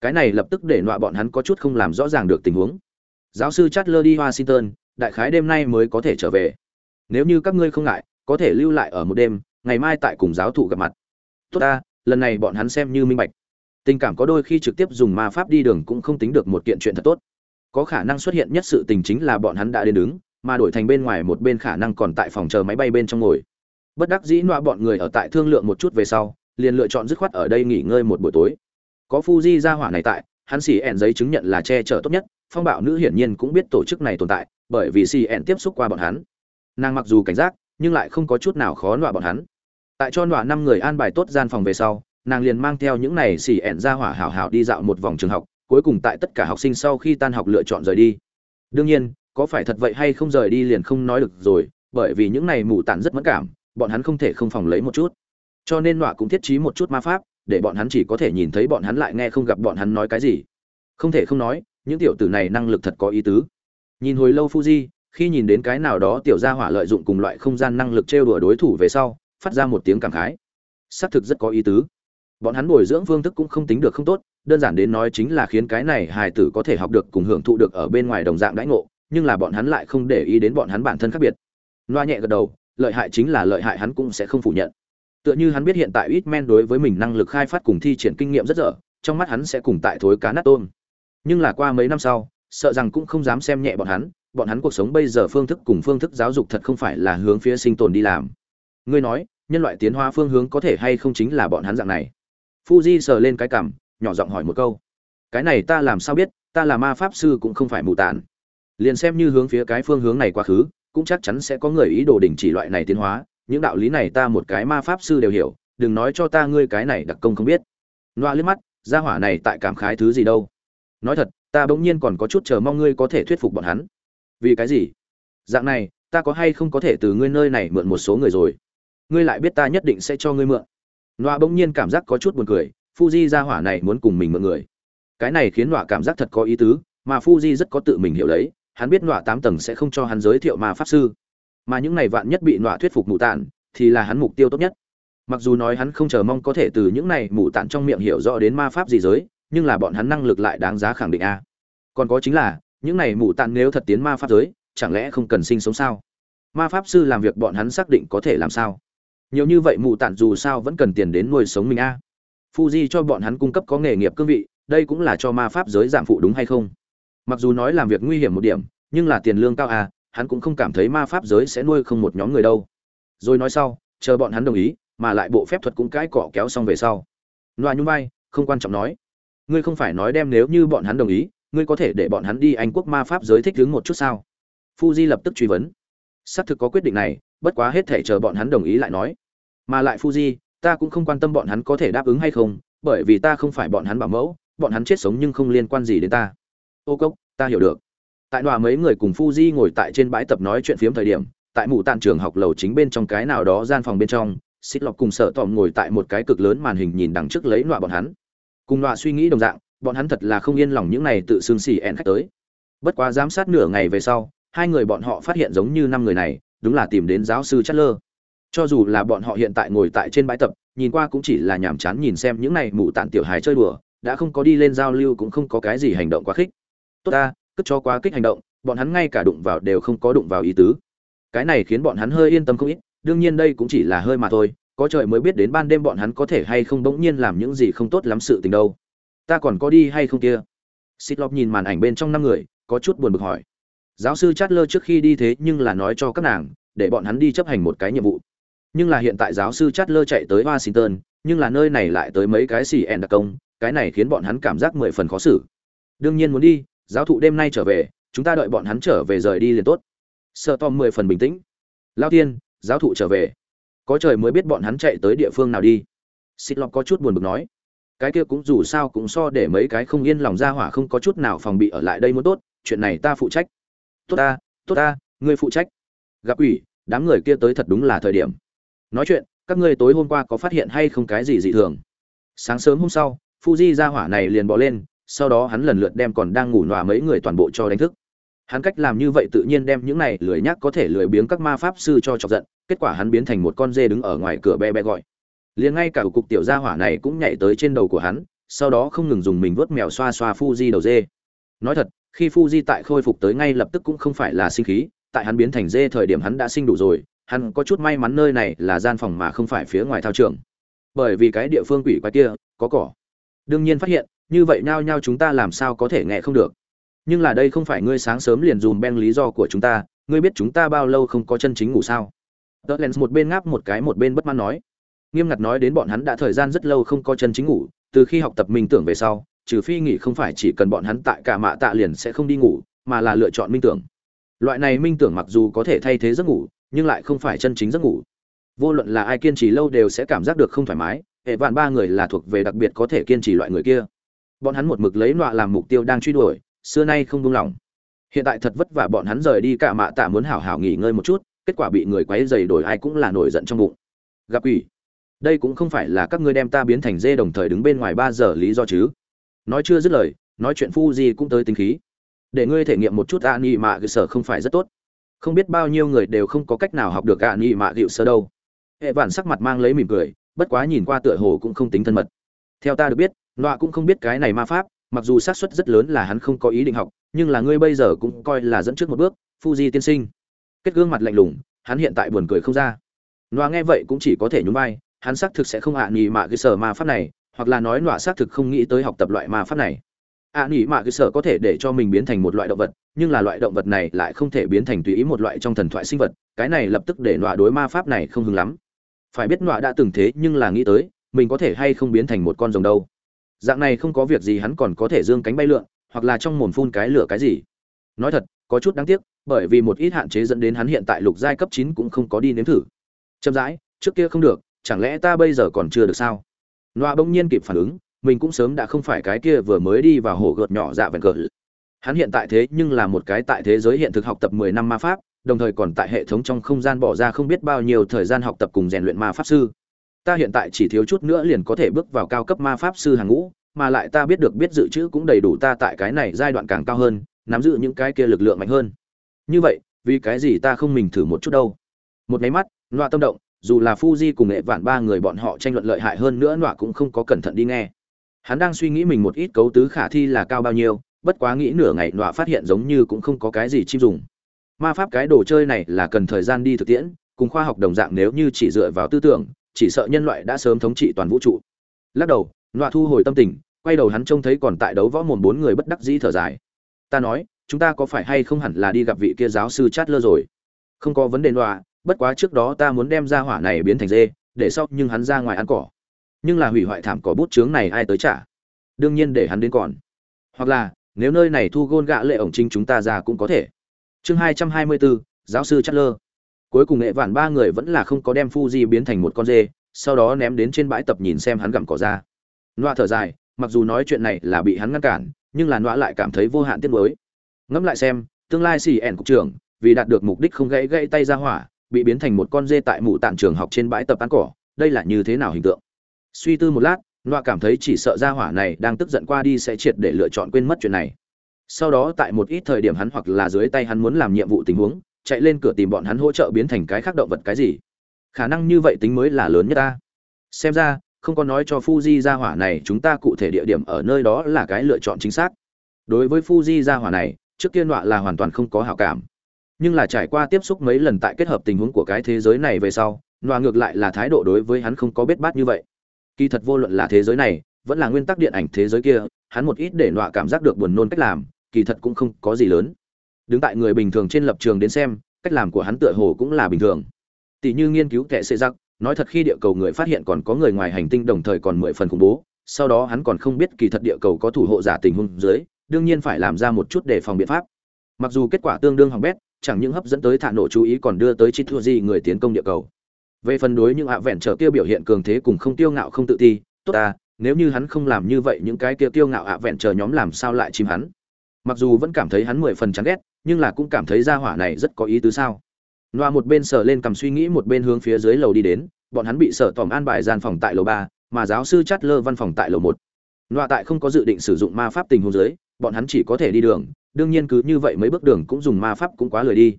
Cái này lập tức để loa bọn hắn có chút không làm rõ ràng được tình huống. Giáo sư Chatler đi Washington, đại khái đêm nay mới có thể trở về. Nếu như các ngươi không ngại, có thể lưu lại ở một đêm, ngày mai tại cùng giáo thụ gặp mặt. Tốt ta, lần này bọn hắn xem như minh bạch. Tình cảm có đôi khi trực tiếp dùng ma pháp đi đường cũng không tính được một kiện chuyện thật tốt. Có khả năng xuất hiện nhất sự tình chính là bọn hắn đã đến đứng, mà đổi thành bên ngoài một bên khả năng còn tại phòng chờ máy bay bên trong ngồi bất đắc dĩ nọa bọn người ở tại thương lượng một chút về sau liền lựa chọn dứt khoát ở đây nghỉ ngơi một buổi tối có fuji ra hỏa này tại hắn xì ẹn giấy chứng nhận là che chở tốt nhất phong bạo nữ hiển nhiên cũng biết tổ chức này tồn tại bởi vì xì ẹn tiếp xúc qua bọn hắn nàng mặc dù cảnh giác nhưng lại không có chút nào khó nọa bọn hắn. Tại cho nọa năm người an bài tốt gian phòng về sau, nàng liền mang theo những này xỉ ẹn ra hỏa hảo hảo đi dạo một vòng trường học, cuối cùng tại tất cả học sinh sau khi tan học lựa chọn rời đi. Đương nhiên, có phải thật vậy hay không rời đi liền không nói được rồi, bởi vì những này mù tản rất mẫn cảm, bọn hắn không thể không phòng lấy một chút. Cho nên nọa cũng thiết trí một chút ma pháp, để bọn hắn chỉ có thể nhìn thấy bọn hắn lại nghe không gặp bọn hắn nói cái gì. Không thể không nói, những tiểu tử này năng lực thật có ý tứ. Nhìn hồi lâu fuji khi nhìn đến cái nào đó tiểu gia hỏa lợi dụng cùng loại không gian năng lực trêu đùa đối thủ về sau, phát ra một tiếng cảm khái. Xác thực rất có ý tứ. Bọn hắn bồi dưỡng phương thức cũng không tính được không tốt, đơn giản đến nói chính là khiến cái này hài tử có thể học được cùng hưởng thụ được ở bên ngoài đồng dạng đãi ngộ, nhưng là bọn hắn lại không để ý đến bọn hắn bản thân khác biệt. Loa nhẹ gật đầu, lợi hại chính là lợi hại hắn cũng sẽ không phủ nhận. Tựa như hắn biết hiện tại ít men đối với mình năng lực khai phát cùng thi triển kinh nghiệm rất dở, trong mắt hắn sẽ cùng tại thối cá nát tôm. Nhưng là qua mấy năm sau, sợ rằng cũng không dám xem nhẹ bọn hắn bọn hắn cuộc sống bây giờ phương thức cùng phương thức giáo dục thật không phải là hướng phía sinh tồn đi làm. Ngươi nói nhân loại tiến hóa phương hướng có thể hay không chính là bọn hắn dạng này? Fuji sờ lên cái cằm, nhỏ giọng hỏi một câu. Cái này ta làm sao biết ta là ma pháp sư cũng không phải mù tàn liền xem như hướng phía cái phương hướng này quá khứ cũng chắc chắn sẽ có người ý đồ đình chỉ loại này tiến hóa. Những đạo lý này ta một cái ma pháp sư đều hiểu đừng nói cho ta ngươi cái này đặc công không biết. Loa liếc mắt gia hỏa này tại cảm khái thứ gì đâu? Nói thật ta bỗng nhiên còn có chút chờ mong ngươi có thể thuyết phục bọn hắn vì cái gì? Dạng này, ta có hay không có thể từ ngươi nơi này mượn một số người rồi? Ngươi lại biết ta nhất định sẽ cho ngươi mượn. Nọa bỗng nhiên cảm giác có chút buồn cười, fuji gia hỏa này muốn cùng mình mượn người. Cái này khiến nọa cảm giác thật có ý tứ, mà fuji rất có tự mình hiểu lấy, hắn biết nọa tám tầng sẽ không cho hắn giới thiệu mà pháp sư. Mà những này vạn nhất bị nọa thuyết phục mù tản thì là hắn mục tiêu tốt nhất. Mặc dù nói hắn không chờ mong có thể từ những này mù tản trong miệng hiểu rõ đến ma pháp gì giới, nhưng là bọn hắn năng lực lại đáng giá khẳng định a. Còn có chính là những này mù tản nếu thật tiến ma pháp giới, chẳng lẽ không cần sinh sống sao? Ma pháp sư làm việc bọn hắn xác định có thể làm sao? Nhiều như vậy mù tản dù sao vẫn cần tiền đến nuôi sống mình a. Fuji cho bọn hắn cung cấp có nghề nghiệp cương vị, đây cũng là cho ma pháp giới giảm phụ đúng hay không? Mặc dù nói làm việc nguy hiểm một điểm, nhưng là tiền lương cao à hắn cũng không cảm thấy ma pháp giới sẽ nuôi không một nhóm người đâu. Rồi nói sau, chờ bọn hắn đồng ý, mà lại bộ phép thuật cũng cãi cọ kéo xong về sau. Loa nhung vai không quan trọng nói. Ngươi không phải nói đem nếu như bọn hắn đồng ý ngươi có thể để bọn hắn đi anh quốc ma pháp giới thích đứng một chút sao? Fuji lập tức truy vấn. Xác thực có quyết định này, bất quá hết thể chờ bọn hắn đồng ý lại nói. Mà lại fuji, ta cũng không quan tâm bọn hắn có thể đáp ứng hay không, bởi vì ta không phải bọn hắn bảo mẫu, bọn hắn chết sống nhưng không liên quan gì đến ta. Ô cốc, ta hiểu được. Tại đòa mấy người cùng fuji ngồi tại trên bãi tập nói chuyện phiếm thời điểm, tại mụ tàn trường học lầu chính bên trong cái nào đó gian phòng bên trong, xích lọc cùng sợ tòm ngồi tại một cái cực lớn màn hình nhìn đằng trước lấy nọa bọn hắn. Cùng nọa suy nghĩ đồng dạng bọn hắn thật là không yên lòng những này tự xương xì ẹn khách tới. Bất quá giám sát nửa ngày về sau, hai người bọn họ phát hiện giống như năm người này, đúng là tìm đến giáo sư chất lơ cho dù là bọn họ hiện tại ngồi tại trên bãi tập, nhìn qua cũng chỉ là nhàm chán nhìn xem những này mụ tàn tiểu hài chơi đùa, đã không có đi lên giao lưu cũng không có cái gì hành động quá khích. Tốt ta cất cho quá kích hành động, bọn hắn ngay cả đụng vào đều không có đụng vào ý tứ. Cái này khiến bọn hắn hơi yên tâm không ít, đương nhiên đây cũng chỉ là hơi mà thôi, có trời mới biết đến ban đêm bọn hắn có thể hay không bỗng nhiên làm những gì không tốt lắm sự tình đâu ta còn có đi hay không kia? Xịt lọc nhìn màn ảnh bên trong năm người, có chút buồn bực hỏi. Giáo sư chát lơ trước khi đi thế nhưng là nói cho các nàng, để bọn hắn đi chấp hành một cái nhiệm vụ. Nhưng là hiện tại giáo sư chát lơ chạy tới washington, nhưng là nơi này lại tới mấy cái xì ẻn đặc công, cái này khiến bọn hắn cảm giác mười phần khó xử. Đương nhiên muốn đi, giáo thụ đêm nay trở về, chúng ta đợi bọn hắn trở về rời đi liền tốt. Sợ tom mười phần bình tĩnh. Lao tiên giáo thụ trở về. Có trời mới biết bọn hắn chạy tới địa phương nào đi. Xịt lọc có chút buồn bực nói cái kia cũng dù sao cũng so để mấy cái không yên lòng ra hỏa không có chút nào phòng bị ở lại đây muốn tốt, chuyện này ta phụ trách. Tốt ta tốt ta, ngươi phụ trách. Gặp ủy, đám người kia tới thật đúng là thời điểm. Nói chuyện, các ngươi tối hôm qua có phát hiện hay không cái gì dị thường? Sáng sớm hôm sau, fuji ra hỏa này liền bỏ lên, sau đó hắn lần lượt đem còn đang ngủ nọa mấy người toàn bộ cho đánh thức. Hắn cách làm như vậy tự nhiên đem những này lười nhác có thể lười biếng các ma pháp sư cho chọc giận, kết quả hắn biến thành một con dê đứng ở ngoài cửa be be gọi liền ngay cả cục tiểu gia hỏa này cũng nhảy tới trên đầu của hắn, sau đó không ngừng dùng mình vớt mèo xoa xoa Fuji đầu dê. Nói thật, khi Fuji tại khôi phục tới ngay lập tức cũng không phải là sinh khí, tại hắn biến thành dê thời điểm hắn đã sinh đủ rồi, hắn có chút may mắn nơi này là gian phòng mà không phải phía ngoài thao trường. Bởi vì cái địa phương quỷ quái kia, có cỏ. Đương nhiên phát hiện, như vậy nhao nhao chúng ta làm sao có thể nghe không được. Nhưng là đây không phải ngươi sáng sớm liền dùm ben lý do của chúng ta, ngươi biết chúng ta bao lâu không có chân chính ngủ sao? Tớ một bên ngáp một cái một bên bất mãn nói nghiêm ngặt nói đến bọn hắn đã thời gian rất lâu không có chân chính ngủ, từ khi học tập minh tưởng về sau, trừ phi nghỉ không phải chỉ cần bọn hắn tại cả mạ tạ liền sẽ không đi ngủ, mà là lựa chọn minh tưởng. Loại này minh tưởng mặc dù có thể thay thế giấc ngủ, nhưng lại không phải chân chính giấc ngủ. Vô luận là ai kiên trì lâu đều sẽ cảm giác được không thoải mái, hệ vạn ba người là thuộc về đặc biệt có thể kiên trì loại người kia. Bọn hắn một mực lấy nọa làm mục tiêu đang truy đuổi, xưa nay không buông lỏng. Hiện tại thật vất vả bọn hắn rời đi cả mạ tạ muốn hảo hảo nghỉ ngơi một chút, kết quả bị người quấy dày đổi ai cũng là nổi giận trong bụng. Gặp quỷ đây cũng không phải là các ngươi đem ta biến thành dê đồng thời đứng bên ngoài ba giờ lý do chứ. Nói chưa dứt lời, nói chuyện phu gì cũng tới tính khí. Để ngươi thể nghiệm một chút ạ nghị mạ cơ sở không phải rất tốt. Không biết bao nhiêu người đều không có cách nào học được ạ nghị mạ dịu sơ đâu. Hệ vạn sắc mặt mang lấy mỉm cười, bất quá nhìn qua tựa hồ cũng không tính thân mật. Theo ta được biết, nọa cũng không biết cái này ma pháp, mặc dù xác suất rất lớn là hắn không có ý định học, nhưng là ngươi bây giờ cũng coi là dẫn trước một bước fuji tiên sinh. Kết gương mặt lạnh lùng, hắn hiện tại buồn cười không ra. Nọa nghe vậy cũng chỉ có thể nhún vai hắn xác thực sẽ không ạ à nghỉ mạ cái sở ma pháp này, hoặc là nói nọa xác thực không nghĩ tới học tập loại ma pháp này. ạ à nghỉ mạ cái sở có thể để cho mình biến thành một loại động vật, nhưng là loại động vật này lại không thể biến thành tùy ý một loại trong thần thoại sinh vật, cái này lập tức để nọa đối ma pháp này không hứng lắm. Phải biết nọa đã từng thế, nhưng là nghĩ tới, mình có thể hay không biến thành một con rồng đâu. Dạng này không có việc gì hắn còn có thể dương cánh bay lượn, hoặc là trong mồm phun cái lửa cái gì. Nói thật, có chút đáng tiếc, bởi vì một ít hạn chế dẫn đến hắn hiện tại lục giai cấp chín cũng không có đi nếm thử. Chậm rãi, trước kia không được chẳng lẽ ta bây giờ còn chưa được sao? Noa bỗng nhiên kịp phản ứng, mình cũng sớm đã không phải cái kia vừa mới đi vào hổ gợt nhỏ dạ vẹn cờ. Hắn hiện tại thế nhưng là một cái tại thế giới hiện thực học tập mười năm ma pháp, đồng thời còn tại hệ thống trong không gian bỏ ra không biết bao nhiêu thời gian học tập cùng rèn luyện ma pháp sư. Ta hiện tại chỉ thiếu chút nữa liền có thể bước vào cao cấp ma pháp sư hàng ngũ, mà lại ta biết được biết dự trữ cũng đầy đủ ta tại cái này giai đoạn càng cao hơn, nắm giữ những cái kia lực lượng mạnh hơn. Như vậy, vì cái gì ta không mình thử một chút đâu? Một máy mắt loa tâm động dù là Fuji cùng nghệ vạn ba người bọn họ tranh luận lợi hại hơn nữa nọa cũng không có cẩn thận đi nghe. Hắn đang suy nghĩ mình một ít cấu tứ khả thi là cao bao nhiêu, bất quá nghĩ nửa ngày nọa phát hiện giống như cũng không có cái gì chim dùng. Ma pháp cái đồ chơi này là cần thời gian đi thực tiễn, cùng khoa học đồng dạng nếu như chỉ dựa vào tư tưởng, chỉ sợ nhân loại đã sớm thống trị toàn vũ trụ. Lắc đầu, nọa thu hồi tâm tình, quay đầu hắn trông thấy còn tại đấu võ mồm bốn người bất đắc dĩ thở dài. Ta nói, chúng ta có phải hay không hẳn là đi gặp vị kia giáo sư Chatler rồi? Không có vấn đề nọa, bất quá trước đó ta muốn đem ra hỏa này biến thành dê, để sau nhưng hắn ra ngoài ăn cỏ. Nhưng là hủy hoại thảm cỏ bút chướng này ai tới trả? Đương nhiên để hắn đến còn. Hoặc là, nếu nơi này thu gôn gạ lệ ổng trinh chúng ta ra cũng có thể. Chương hai trăm hai mươi bốn giáo sư chất lơ cuối cùng nghệ vạn ba người vẫn là không có đem phu di biến thành một con dê, sau đó ném đến trên bãi tập nhìn xem hắn gặm cỏ ra. Noa thở dài, mặc dù nói chuyện này là bị hắn ngăn cản, nhưng là noa lại cảm thấy vô hạn tiếc nuối. Ngẫm lại xem, tương lai xì ẻn cục trưởng, vì đạt được mục đích không gãy gãy tay ra hỏa bị biến thành một con dê tại mụ tản trường học trên bãi tập ăn cỏ, đây là như thế nào hình tượng? Suy tư một lát loa cảm thấy chỉ sợ ra hỏa này đang tức giận qua đi sẽ triệt để lựa chọn quên mất chuyện này. Sau đó tại một ít thời điểm hắn hoặc là dưới tay hắn muốn làm nhiệm vụ tình huống, chạy lên cửa tìm bọn hắn hỗ trợ biến thành cái khác động vật cái gì. Khả năng như vậy tính mới là lớn nhất ta. Xem ra, không có nói cho Fuji ra hỏa này chúng ta cụ thể địa điểm ở nơi đó là cái lựa chọn chính xác. Đối với Fuji ra hỏa này, trước kia nọa là hoàn toàn không có hảo cảm nhưng là trải qua tiếp xúc mấy lần tại kết hợp tình huống của cái thế giới này về sau loa ngược lại là thái độ đối với hắn không có bết bát như vậy. Kỳ thật vô luận là thế giới này, vẫn là nguyên tắc điện ảnh thế giới kia, hắn một ít để loa cảm giác được buồn nôn cách làm, kỳ thật cũng không có gì lớn. Đứng tại người bình thường trên lập trường đến xem, cách làm của hắn tựa hồ cũng là bình thường. Tỷ như nghiên cứu kẻ xê giặc, nói thật khi địa cầu người phát hiện còn có người ngoài hành tinh đồng thời còn mười phần khủng bố, sau đó hắn còn không biết kỳ thật địa cầu có thủ hộ giả tình huống dưới, đương nhiên phải làm ra một chút để phòng biện pháp. Mặc dù kết quả tương đương hỏng bét chẳng những hấp dẫn tới thả nổ chú ý còn đưa tới chít thua gì người tiến công địa cầu. Về phần đối những ạ vẹn trở kia biểu hiện cường thế cùng không tiêu ngạo không tự ti, tốt ta nếu như hắn không làm như vậy những cái kia tiêu ngạo ạ vẹn chờ nhóm làm sao lại chìm hắn? Mặc dù vẫn cảm thấy hắn mười phần chán ghét, nhưng là cũng cảm thấy ra hỏa này rất có ý tứ sao? Loa một bên sờ lên cầm suy nghĩ một bên hướng phía dưới lầu đi đến, bọn hắn bị sở tòm an bài gian phòng tại lầu ba, mà giáo sư chát lơ văn phòng tại lầu một. Loa tại không có dự định sử dụng ma pháp tình huống dưới, bọn hắn chỉ có thể đi đường đương nhiên cứ như vậy mấy bước đường cũng dùng ma pháp cũng quá lười đi.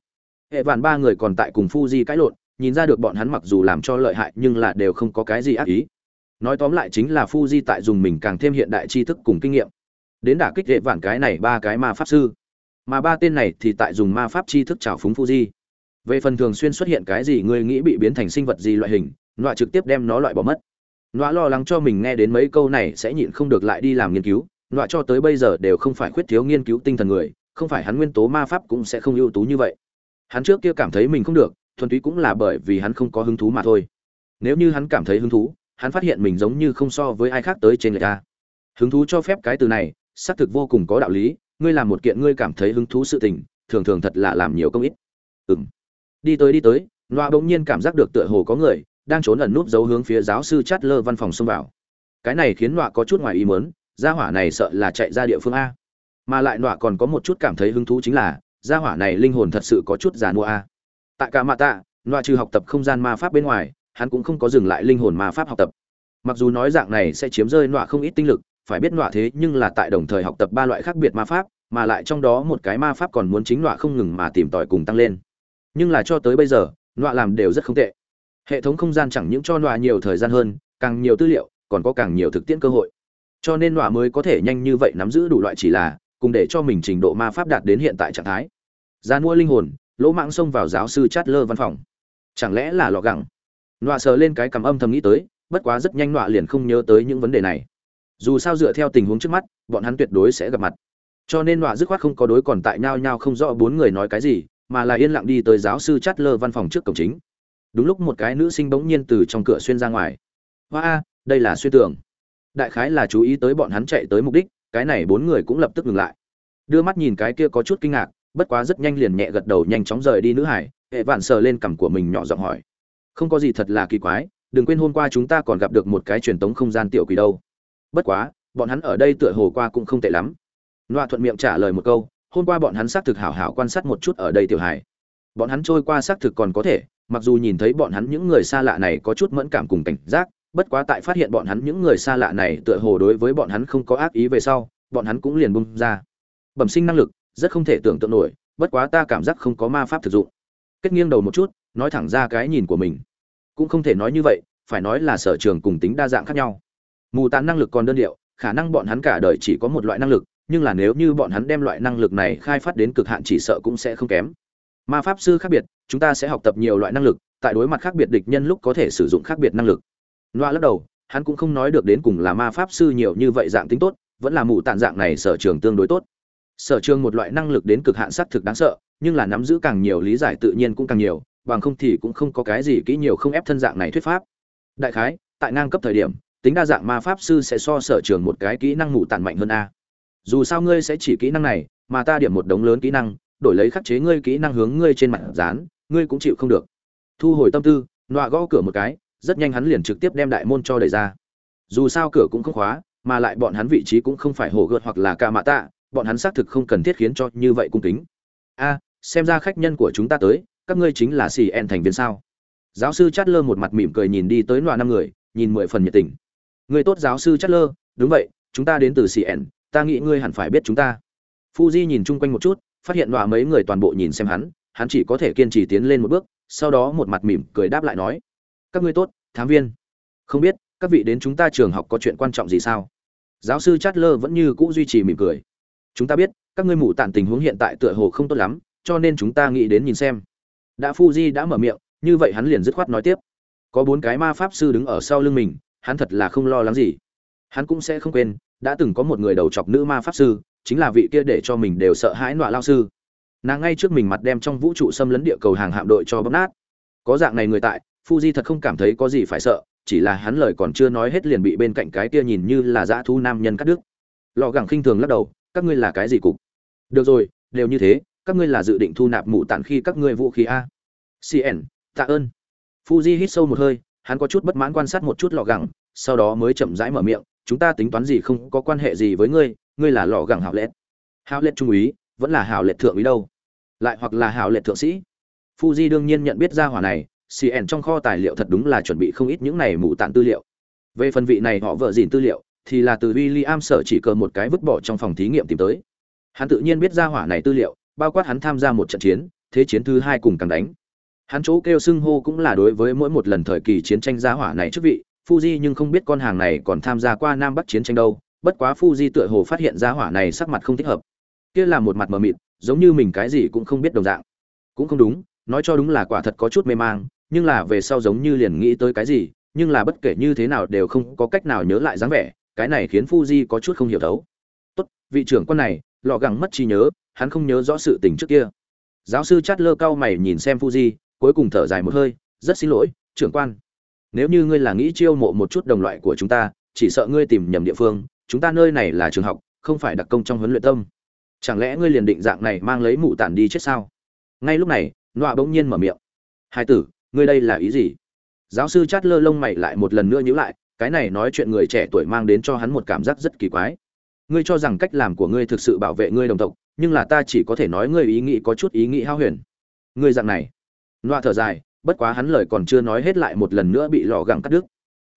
Hệ vạn ba người còn tại cùng Fuji cãi lộn, nhìn ra được bọn hắn mặc dù làm cho lợi hại nhưng là đều không có cái gì ác ý. Nói tóm lại chính là Fuji tại dùng mình càng thêm hiện đại tri thức cùng kinh nghiệm, đến đả kích hệ vạn cái này ba cái ma pháp sư. Mà ba tên này thì tại dùng ma pháp tri thức trào phúng Fuji. Về phần thường xuyên xuất hiện cái gì người nghĩ bị biến thành sinh vật gì loại hình, nọa trực tiếp đem nó loại bỏ mất. Nọa lo lắng cho mình nghe đến mấy câu này sẽ nhịn không được lại đi làm nghiên cứu nọa cho tới bây giờ đều không phải khuyết thiếu nghiên cứu tinh thần người, không phải hắn nguyên tố ma pháp cũng sẽ không ưu tú như vậy. Hắn trước kia cảm thấy mình không được, thuần túy cũng là bởi vì hắn không có hứng thú mà thôi. Nếu như hắn cảm thấy hứng thú, hắn phát hiện mình giống như không so với ai khác tới trên người ta. Hứng thú cho phép cái từ này, xác thực vô cùng có đạo lý, ngươi làm một kiện ngươi cảm thấy hứng thú sự tình, thường thường thật là làm nhiều công ít. Ừng đi tới đi tới, loa bỗng nhiên cảm giác được tựa hồ có người đang trốn ẩn núp giấu hướng phía giáo sư chát lơ văn phòng xông vào. Cái này khiến loa có chút ngoài ý mớn gia hỏa này sợ là chạy ra địa phương a. Mà lại nọa còn có một chút cảm thấy hứng thú chính là, gia hỏa này linh hồn thật sự có chút già mua a. Tại cả mạ tạ, nọa trừ học tập không gian ma pháp bên ngoài, hắn cũng không có dừng lại linh hồn ma pháp học tập. Mặc dù nói dạng này sẽ chiếm rơi nọa không ít tinh lực, phải biết nọa thế nhưng là tại đồng thời học tập ba loại khác biệt ma pháp, mà lại trong đó một cái ma pháp còn muốn chính nọa không ngừng mà tìm tòi cùng tăng lên. Nhưng là cho tới bây giờ, nọa làm đều rất không tệ. Hệ thống không gian chẳng những cho nọa nhiều thời gian hơn, càng nhiều tư liệu, còn có càng nhiều thực tiễn cơ hội cho nên nọa mới có thể nhanh như vậy nắm giữ đủ loại chỉ là, cùng để cho mình trình độ ma pháp đạt đến hiện tại trạng thái. Gian mua linh hồn, lỗ mạng xông vào giáo sư chát lơ văn phòng. Chẳng lẽ là lọ gẳng? Nọa sờ lên cái cầm âm thầm nghĩ tới, bất quá rất nhanh nọa liền không nhớ tới những vấn đề này. Dù sao dựa theo tình huống trước mắt, bọn hắn tuyệt đối sẽ gặp mặt. Cho nên nọa dứt khoát không có đối còn tại nhau nhau không rõ bốn người nói cái gì, mà là yên lặng đi tới giáo sư chát lơ văn phòng trước cổng chính. Đúng lúc một cái nữ sinh bỗng nhiên từ trong cửa xuyên ra ngoài. Hoa a đây là xuyên tường đại khái là chú ý tới bọn hắn chạy tới mục đích, cái này bốn người cũng lập tức ngừng lại. Đưa mắt nhìn cái kia có chút kinh ngạc, bất quá rất nhanh liền nhẹ gật đầu nhanh chóng rời đi nữ hải, hệ vạn sờ lên cằm của mình nhỏ giọng hỏi. Không có gì thật là kỳ quái, đừng quên hôm qua chúng ta còn gặp được một cái truyền tống không gian tiểu quỷ đâu. Bất quá, bọn hắn ở đây tựa hồ qua cũng không tệ lắm. Loa thuận miệng trả lời một câu, hôm qua bọn hắn xác thực hảo hảo quan sát một chút ở đây tiểu hải. Bọn hắn trôi qua xác thực còn có thể, mặc dù nhìn thấy bọn hắn những người xa lạ này có chút mẫn cảm cùng cảnh giác bất quá tại phát hiện bọn hắn những người xa lạ này tựa hồ đối với bọn hắn không có ác ý về sau, bọn hắn cũng liền bung ra. Bẩm sinh năng lực, rất không thể tưởng tượng nổi, bất quá ta cảm giác không có ma pháp thực dụng. Kết nghiêng đầu một chút, nói thẳng ra cái nhìn của mình. Cũng không thể nói như vậy, phải nói là sở trường cùng tính đa dạng khác nhau. Mù tán năng lực còn đơn điệu, khả năng bọn hắn cả đời chỉ có một loại năng lực, nhưng là nếu như bọn hắn đem loại năng lực này khai phát đến cực hạn chỉ sợ cũng sẽ không kém. Ma pháp sư khác biệt, chúng ta sẽ học tập nhiều loại năng lực, tại đối mặt khác biệt địch nhân lúc có thể sử dụng khác biệt năng lực loa lắc đầu, hắn cũng không nói được đến cùng là ma pháp sư nhiều như vậy dạng tính tốt, vẫn là mụ tạn dạng này sở trường tương đối tốt. Sở trường một loại năng lực đến cực hạn xác thực đáng sợ, nhưng là nắm giữ càng nhiều lý giải tự nhiên cũng càng nhiều, bằng không thì cũng không có cái gì kỹ nhiều không ép thân dạng này thuyết pháp. Đại khái, tại ngang cấp thời điểm, tính đa dạng ma pháp sư sẽ so sở trường một cái kỹ năng mụ tàn mạnh hơn a. Dù sao ngươi sẽ chỉ kỹ năng này, mà ta điểm một đống lớn kỹ năng, đổi lấy khắc chế ngươi kỹ năng hướng ngươi trên mặt dán, ngươi cũng chịu không được. Thu hồi tâm tư nọa gõ cửa một cái rất nhanh hắn liền trực tiếp đem đại môn cho đẩy ra. Dù sao cửa cũng không khóa, mà lại bọn hắn vị trí cũng không phải hồ gợt hoặc là ca mạ tạ, bọn hắn xác thực không cần thiết khiến cho như vậy cung kính. A, xem ra khách nhân của chúng ta tới, các ngươi chính là xì en thành viên sao? Giáo sư chát lơ một mặt mỉm cười nhìn đi tới nọa năm người, nhìn mười phần nhiệt tình. Người tốt giáo sư chát lơ đúng vậy, chúng ta đến từ xì en ta nghĩ ngươi hẳn phải biết chúng ta. Fuji nhìn chung quanh một chút, phát hiện nọa mấy người toàn bộ nhìn xem hắn hắn chỉ có thể kiên trì tiến lên một bước, sau đó một mặt mỉm cười đáp lại nói các ngươi tốt, thám viên. Không biết, các vị đến chúng ta trường học có chuyện quan trọng gì sao? Giáo sư chát lơ vẫn như cũ duy trì mỉm cười. Chúng ta biết, các ngươi mù tản tình huống hiện tại tựa hồ không tốt lắm, cho nên chúng ta nghĩ đến nhìn xem. Đã Fuji đã mở miệng, như vậy hắn liền dứt khoát nói tiếp. Có bốn cái ma pháp sư đứng ở sau lưng mình, hắn thật là không lo lắng gì. Hắn cũng sẽ không quên, đã từng có một người đầu chọc nữ ma pháp sư, chính là vị kia để cho mình đều sợ hãi nọa lao sư. Nàng ngay trước mình mặt đem trong vũ trụ xâm lấn địa cầu hàng hạm đội cho bóc nát. Có dạng này người tại Fuji thật không cảm thấy có gì phải sợ, chỉ là hắn lời còn chưa nói hết liền bị bên cạnh cái kia nhìn như là dã thu nam nhân cắt đứt. Lọ gẳng khinh thường lắc đầu, các ngươi là cái gì cục? Được rồi, đều như thế, các ngươi là dự định thu nạp mụ tản khi các ngươi vũ khí a. Cn tạ ơn. Fuji hít sâu một hơi, hắn có chút bất mãn quan sát một chút lọ gẳng, sau đó mới chậm rãi mở miệng, chúng ta tính toán gì không có quan hệ gì với ngươi ngươi là lọ gẳng hảo lệ. Hảo lệ trung úy, vẫn là hảo lệ thượng úy đâu? Lại hoặc là hảo lệ thượng sĩ. Fuji đương nhiên nhận biết ra hỏa này cn trong kho tài liệu thật đúng là chuẩn bị không ít những này mụ tản tư liệu về phần vị này họ vợ dìn tư liệu thì là từ William sở chỉ cờ một cái vứt bỏ trong phòng thí nghiệm tìm tới. Hắn tự nhiên biết ra hỏa này tư liệu, bao quát hắn tham gia một trận chiến, thế chiến thứ hai cùng càng đánh. Hắn chỗ kêu xưng hô cũng là đối với mỗi một lần thời kỳ chiến tranh gia hỏa này trước vị, Fuji nhưng không biết con hàng này còn tham gia qua Nam Bắc chiến tranh đâu, bất quá Fuji tựa hồ phát hiện gia hỏa này sắc mặt không thích hợp. Kia là một mặt mờ mịt, giống như mình cái gì cũng không biết đồng dạng. Cũng không đúng, nói cho đúng là quả thật có chút mê mang, nhưng là về sau giống như liền nghĩ tới cái gì, nhưng là bất kể như thế nào đều không có cách nào nhớ lại dáng vẻ, cái này khiến Fuji có chút không hiểu thấu. Tốt, vị trưởng quan này, lọ gẳng mất trí nhớ, hắn không nhớ rõ sự tình trước kia. giáo sư chát lơ cao mày nhìn xem fuji cuối cùng thở dài một hơi rất xin lỗi trưởng quan nếu như ngươi là nghĩ chiêu mộ một chút đồng loại của chúng ta chỉ sợ ngươi tìm nhầm địa phương chúng ta nơi này là trường học không phải đặc công trong huấn luyện tâm chẳng lẽ ngươi liền định dạng này mang lấy mụ tản đi chết sao ngay lúc này nọa bỗng nhiên mở miệng hai tử ngươi đây là ý gì? Giáo sư chát lơ lông mày lại một lần nữa nhữ lại, cái này nói chuyện người trẻ tuổi mang đến cho hắn một cảm giác rất kỳ quái. Ngươi cho rằng cách làm của ngươi thực sự bảo vệ ngươi đồng tộc, nhưng là ta chỉ có thể nói ngươi ý nghĩ có chút ý nghĩ hao huyền. Ngươi dạng này. Loa thở dài, bất quá hắn lời còn chưa nói hết lại một lần nữa bị lò gẳng cắt đứt.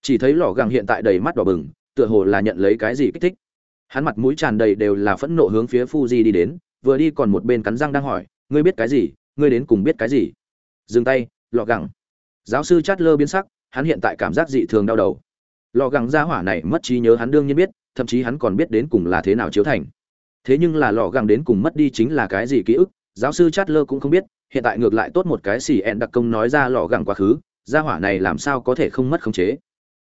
Chỉ thấy lò gẳng hiện tại đầy mắt đỏ bừng, tựa hồ là nhận lấy cái gì kích thích. Hắn mặt mũi tràn đầy đều là phẫn nộ hướng phía Fuji đi đến, vừa đi còn một bên cắn răng đang hỏi, ngươi biết cái gì? Ngươi đến cùng biết cái gì? Dừng tay lò gẳng. Giáo sư chát lơ biến sắc hắn hiện tại cảm giác dị thường đau đầu. Lò gẳng ra hỏa này mất trí nhớ hắn đương nhiên biết thậm chí hắn còn biết đến cùng là thế nào chiếu thành. Thế nhưng là lò gẳng đến cùng mất đi chính là cái gì ký ức giáo sư chát lơ cũng không biết hiện tại ngược lại tốt một cái xì ẹn đặc công nói ra lò gẳng quá khứ gia hỏa này làm sao có thể không mất khống chế.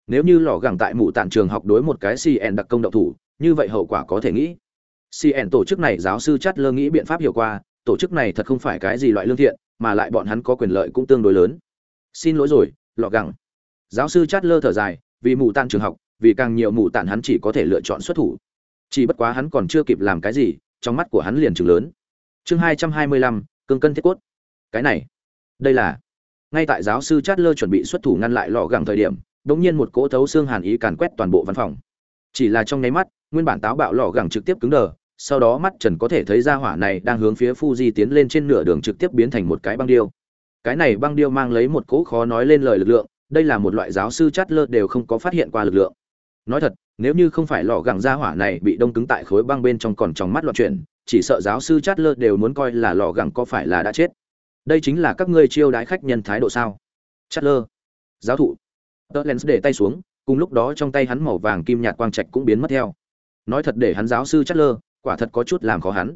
Nếu như lò gẳng tại mụ tạng trường học đối một cái cn đặc công đậu thủ như vậy hậu quả có thể nghĩ. Cn tổ chức này giáo sư chát lơ nghĩ biện pháp hiệu quả, tổ chức này thật không phải cái gì loại lương thiện mà lại bọn hắn có quyền lợi cũng tương đối lớn. Xin lỗi rồi, lọ gẳng. Giáo sư chát lơ thở dài, vì mù tan trường học, vì càng nhiều mù tàn hắn chỉ có thể lựa chọn xuất thủ. Chỉ bất quá hắn còn chưa kịp làm cái gì, trong mắt của hắn liền chừng lớn. Chương hai trăm hai mươi lăm, cương cân thiết cốt. Cái này, đây là, ngay tại giáo sư chát lơ chuẩn bị xuất thủ ngăn lại lọ gẳng thời điểm đ ỗ n g nhiên một cỗ thấu xương hàn ý càn quét toàn bộ văn phòng. Chỉ là trong nháy mắt, nguyên bản táo bạo lọ gẳng trực tiếp cứng đờ sau đó mắt trần có thể thấy ra hỏa này đang hướng phía Fuji tiến lên trên nửa đường trực tiếp biến thành một cái băng điêu. Cái này băng điêu mang lấy một cỗ khó nói lên lời lực lượng, đây là một loại giáo sư chát lơ đều không có phát hiện qua lực lượng. Nói thật, nếu như không phải lọ gẳng ra hỏa này bị đông cứng tại khối băng bên trong còn trong mắt loạn chuyển, chỉ sợ giáo sư chát lơ đều muốn coi là lọ gẳng có phải là đã chết. Đây chính là các ngươi chiêu đãi khách nhân thái độ sao? Chát lơ. Giáo thụ. Tớ lens để tay xuống, cùng lúc đó trong tay hắn màu vàng kim nhạt quang trạch cũng biến mất theo. Nói thật để hắn giáo sư chát lơ quả thật có chút làm khó hắn.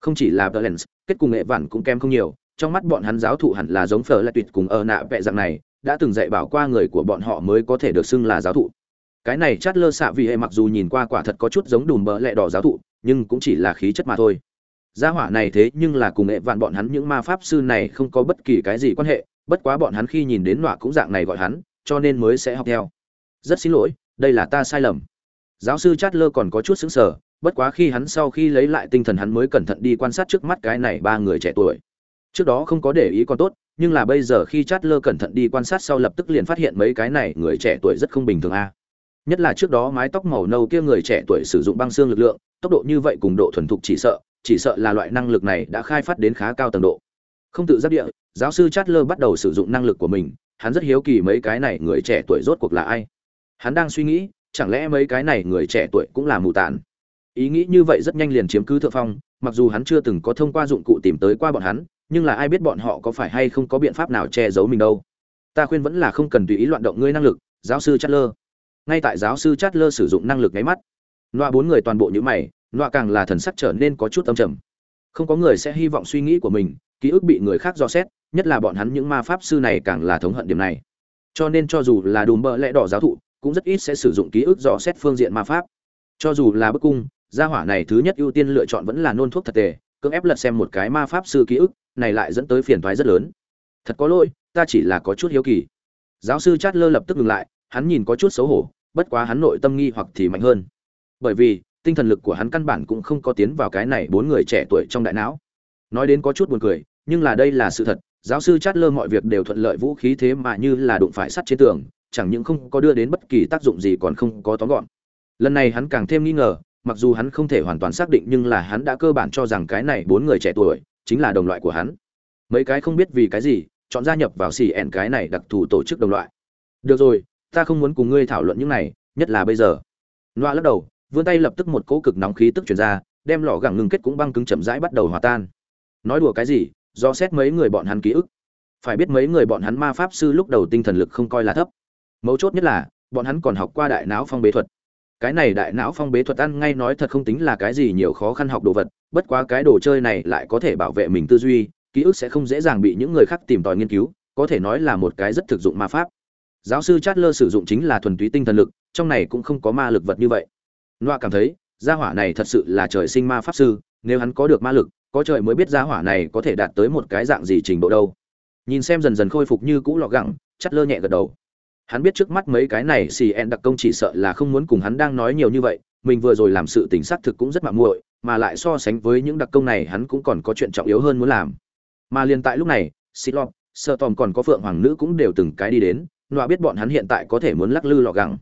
Không chỉ là Berlins kết cùng nghệ vạn cũng kém không nhiều, trong mắt bọn hắn giáo thụ hẳn là giống phở là tuyệt cùng ở nạ vẽ dạng này, đã từng dạy bảo qua người của bọn họ mới có thể được xưng là giáo thụ. Cái này chát lơ xạ vì hệ mặc dù nhìn qua quả thật có chút giống đùm bờ lẹ đỏ giáo thụ, nhưng cũng chỉ là khí chất mà thôi. Gia hỏa này thế nhưng là cùng nghệ vạn bọn hắn những ma pháp sư này không có bất kỳ cái gì quan hệ, bất quá bọn hắn khi nhìn đến nọa cũng dạng này gọi hắn, cho nên mới sẽ học theo. Rất xin lỗi, đây là ta sai lầm. Giáo sư chát lơ còn có chút sững sờ bất quá khi hắn sau khi lấy lại tinh thần hắn mới cẩn thận đi quan sát trước mắt cái này ba người trẻ tuổi. Trước đó không có để ý còn tốt, nhưng là bây giờ khi chát lơ cẩn thận đi quan sát sau lập tức liền phát hiện mấy cái này người trẻ tuổi rất không bình thường a. Nhất là trước đó mái tóc màu nâu kia người trẻ tuổi sử dụng băng xương lực lượng, tốc độ như vậy cùng độ thuần thục chỉ sợ chỉ sợ là loại năng lực này đã khai phát đến khá cao tầng độ. Không tự giác địa, giáo sư chát lơ bắt đầu sử dụng năng lực của mình, hắn rất hiếu kỳ mấy cái này người trẻ tuổi rốt cuộc là ai. Hắn đang suy nghĩ, chẳng lẽ mấy cái này người trẻ tuổi cũng là mù tàn? Ý nghĩ như vậy rất nhanh liền chiếm cứ thượng phong, mặc dù hắn chưa từng có thông qua dụng cụ tìm tới qua bọn hắn, nhưng là ai biết bọn họ có phải hay không có biện pháp nào che giấu mình đâu. Ta khuyên vẫn là không cần tùy ý loạn động ngươi năng lực, giáo sư chát lơ ngay tại giáo sư chát lơ sử dụng năng lực nháy mắt loa bốn người toàn bộ như mày loa càng là thần sắc trở nên có chút âm trầm. Không có người sẽ hy vọng suy nghĩ của mình, ký ức bị người khác dò xét, nhất là bọn hắn những ma pháp sư này càng là thống hận điểm này. Cho nên cho dù là đùm bợ lẽ đỏ giáo thụ, cũng rất ít sẽ sử dụng ký ức dò xét phương diện ma pháp. Cho dù là bức cung gia hỏa này thứ nhất ưu tiên lựa chọn vẫn là nôn thuốc thật tề, cưỡng ép lật xem một cái ma pháp sư ký ức, này lại dẫn tới phiền toái rất lớn. Thật có lỗi, ta chỉ là có chút hiếu kỳ. Giáo sư chát lơ lập tức ngừng lại, hắn nhìn có chút xấu hổ, bất quá hắn nội tâm nghi hoặc thì mạnh hơn. Bởi vì, tinh thần lực của hắn căn bản cũng không có tiến vào cái này bốn người trẻ tuổi trong đại não. Nói đến có chút buồn cười, nhưng là đây là sự thật, giáo sư chát lơ mọi việc đều thuận lợi vũ khí thế mà như là đụng phải sắt trên tường, chẳng những không có đưa đến bất kỳ tác dụng gì còn không có tóm gọn. Lần này hắn càng thêm nghi ngờ mặc dù hắn không thể hoàn toàn xác định nhưng là hắn đã cơ bản cho rằng cái này bốn người trẻ tuổi chính là đồng loại của hắn. Mấy cái không biết vì cái gì, chọn gia nhập vào xì ẻn cái này đặc thù tổ chức đồng loại. Được rồi, ta không muốn cùng ngươi thảo luận những này, nhất là bây giờ. Loa lắc đầu, vươn tay lập tức một cỗ cực nóng khí tức chuyển ra, đem lò gẳng ngưng kết cũng băng cứng chậm rãi bắt đầu hòa tan. Nói đùa cái gì, do xét mấy người bọn hắn ký ức. Phải biết mấy người bọn hắn ma pháp sư lúc đầu tinh thần lực không coi là thấp. Mấu chốt nhất là, bọn hắn còn học qua đại não phong bế thuật cái này đại não phong bế thuật ăn ngay nói thật không tính là cái gì nhiều khó khăn học đồ vật, bất quá cái đồ chơi này lại có thể bảo vệ mình tư duy, ký ức sẽ không dễ dàng bị những người khác tìm tòi nghiên cứu, có thể nói là một cái rất thực dụng ma pháp. Giáo sư chatler lơ sử dụng chính là thuần túy tinh thần lực, trong này cũng không có ma lực vật như vậy. Loa cảm thấy, gia hỏa này thật sự là trời sinh ma pháp sư, nếu hắn có được ma lực, có trời mới biết gia hỏa này có thể đạt tới một cái dạng gì trình độ đâu. Nhìn xem dần dần khôi phục như cũ lọ gẳng, chatler lơ nhẹ gật đầu hắn biết trước mắt mấy cái này xì đặc công chỉ sợ là không muốn cùng hắn đang nói nhiều như vậy, mình vừa rồi làm sự tình xác thực cũng rất mạng muội, mà lại so sánh với những đặc công này hắn cũng còn có chuyện trọng yếu hơn muốn làm. Mà liền tại lúc này xịt lọt sợ tòm còn có phượng hoàng nữ cũng đều từng cái đi đến, nọa biết bọn hắn hiện tại có thể muốn lắc lư lọ gẳng.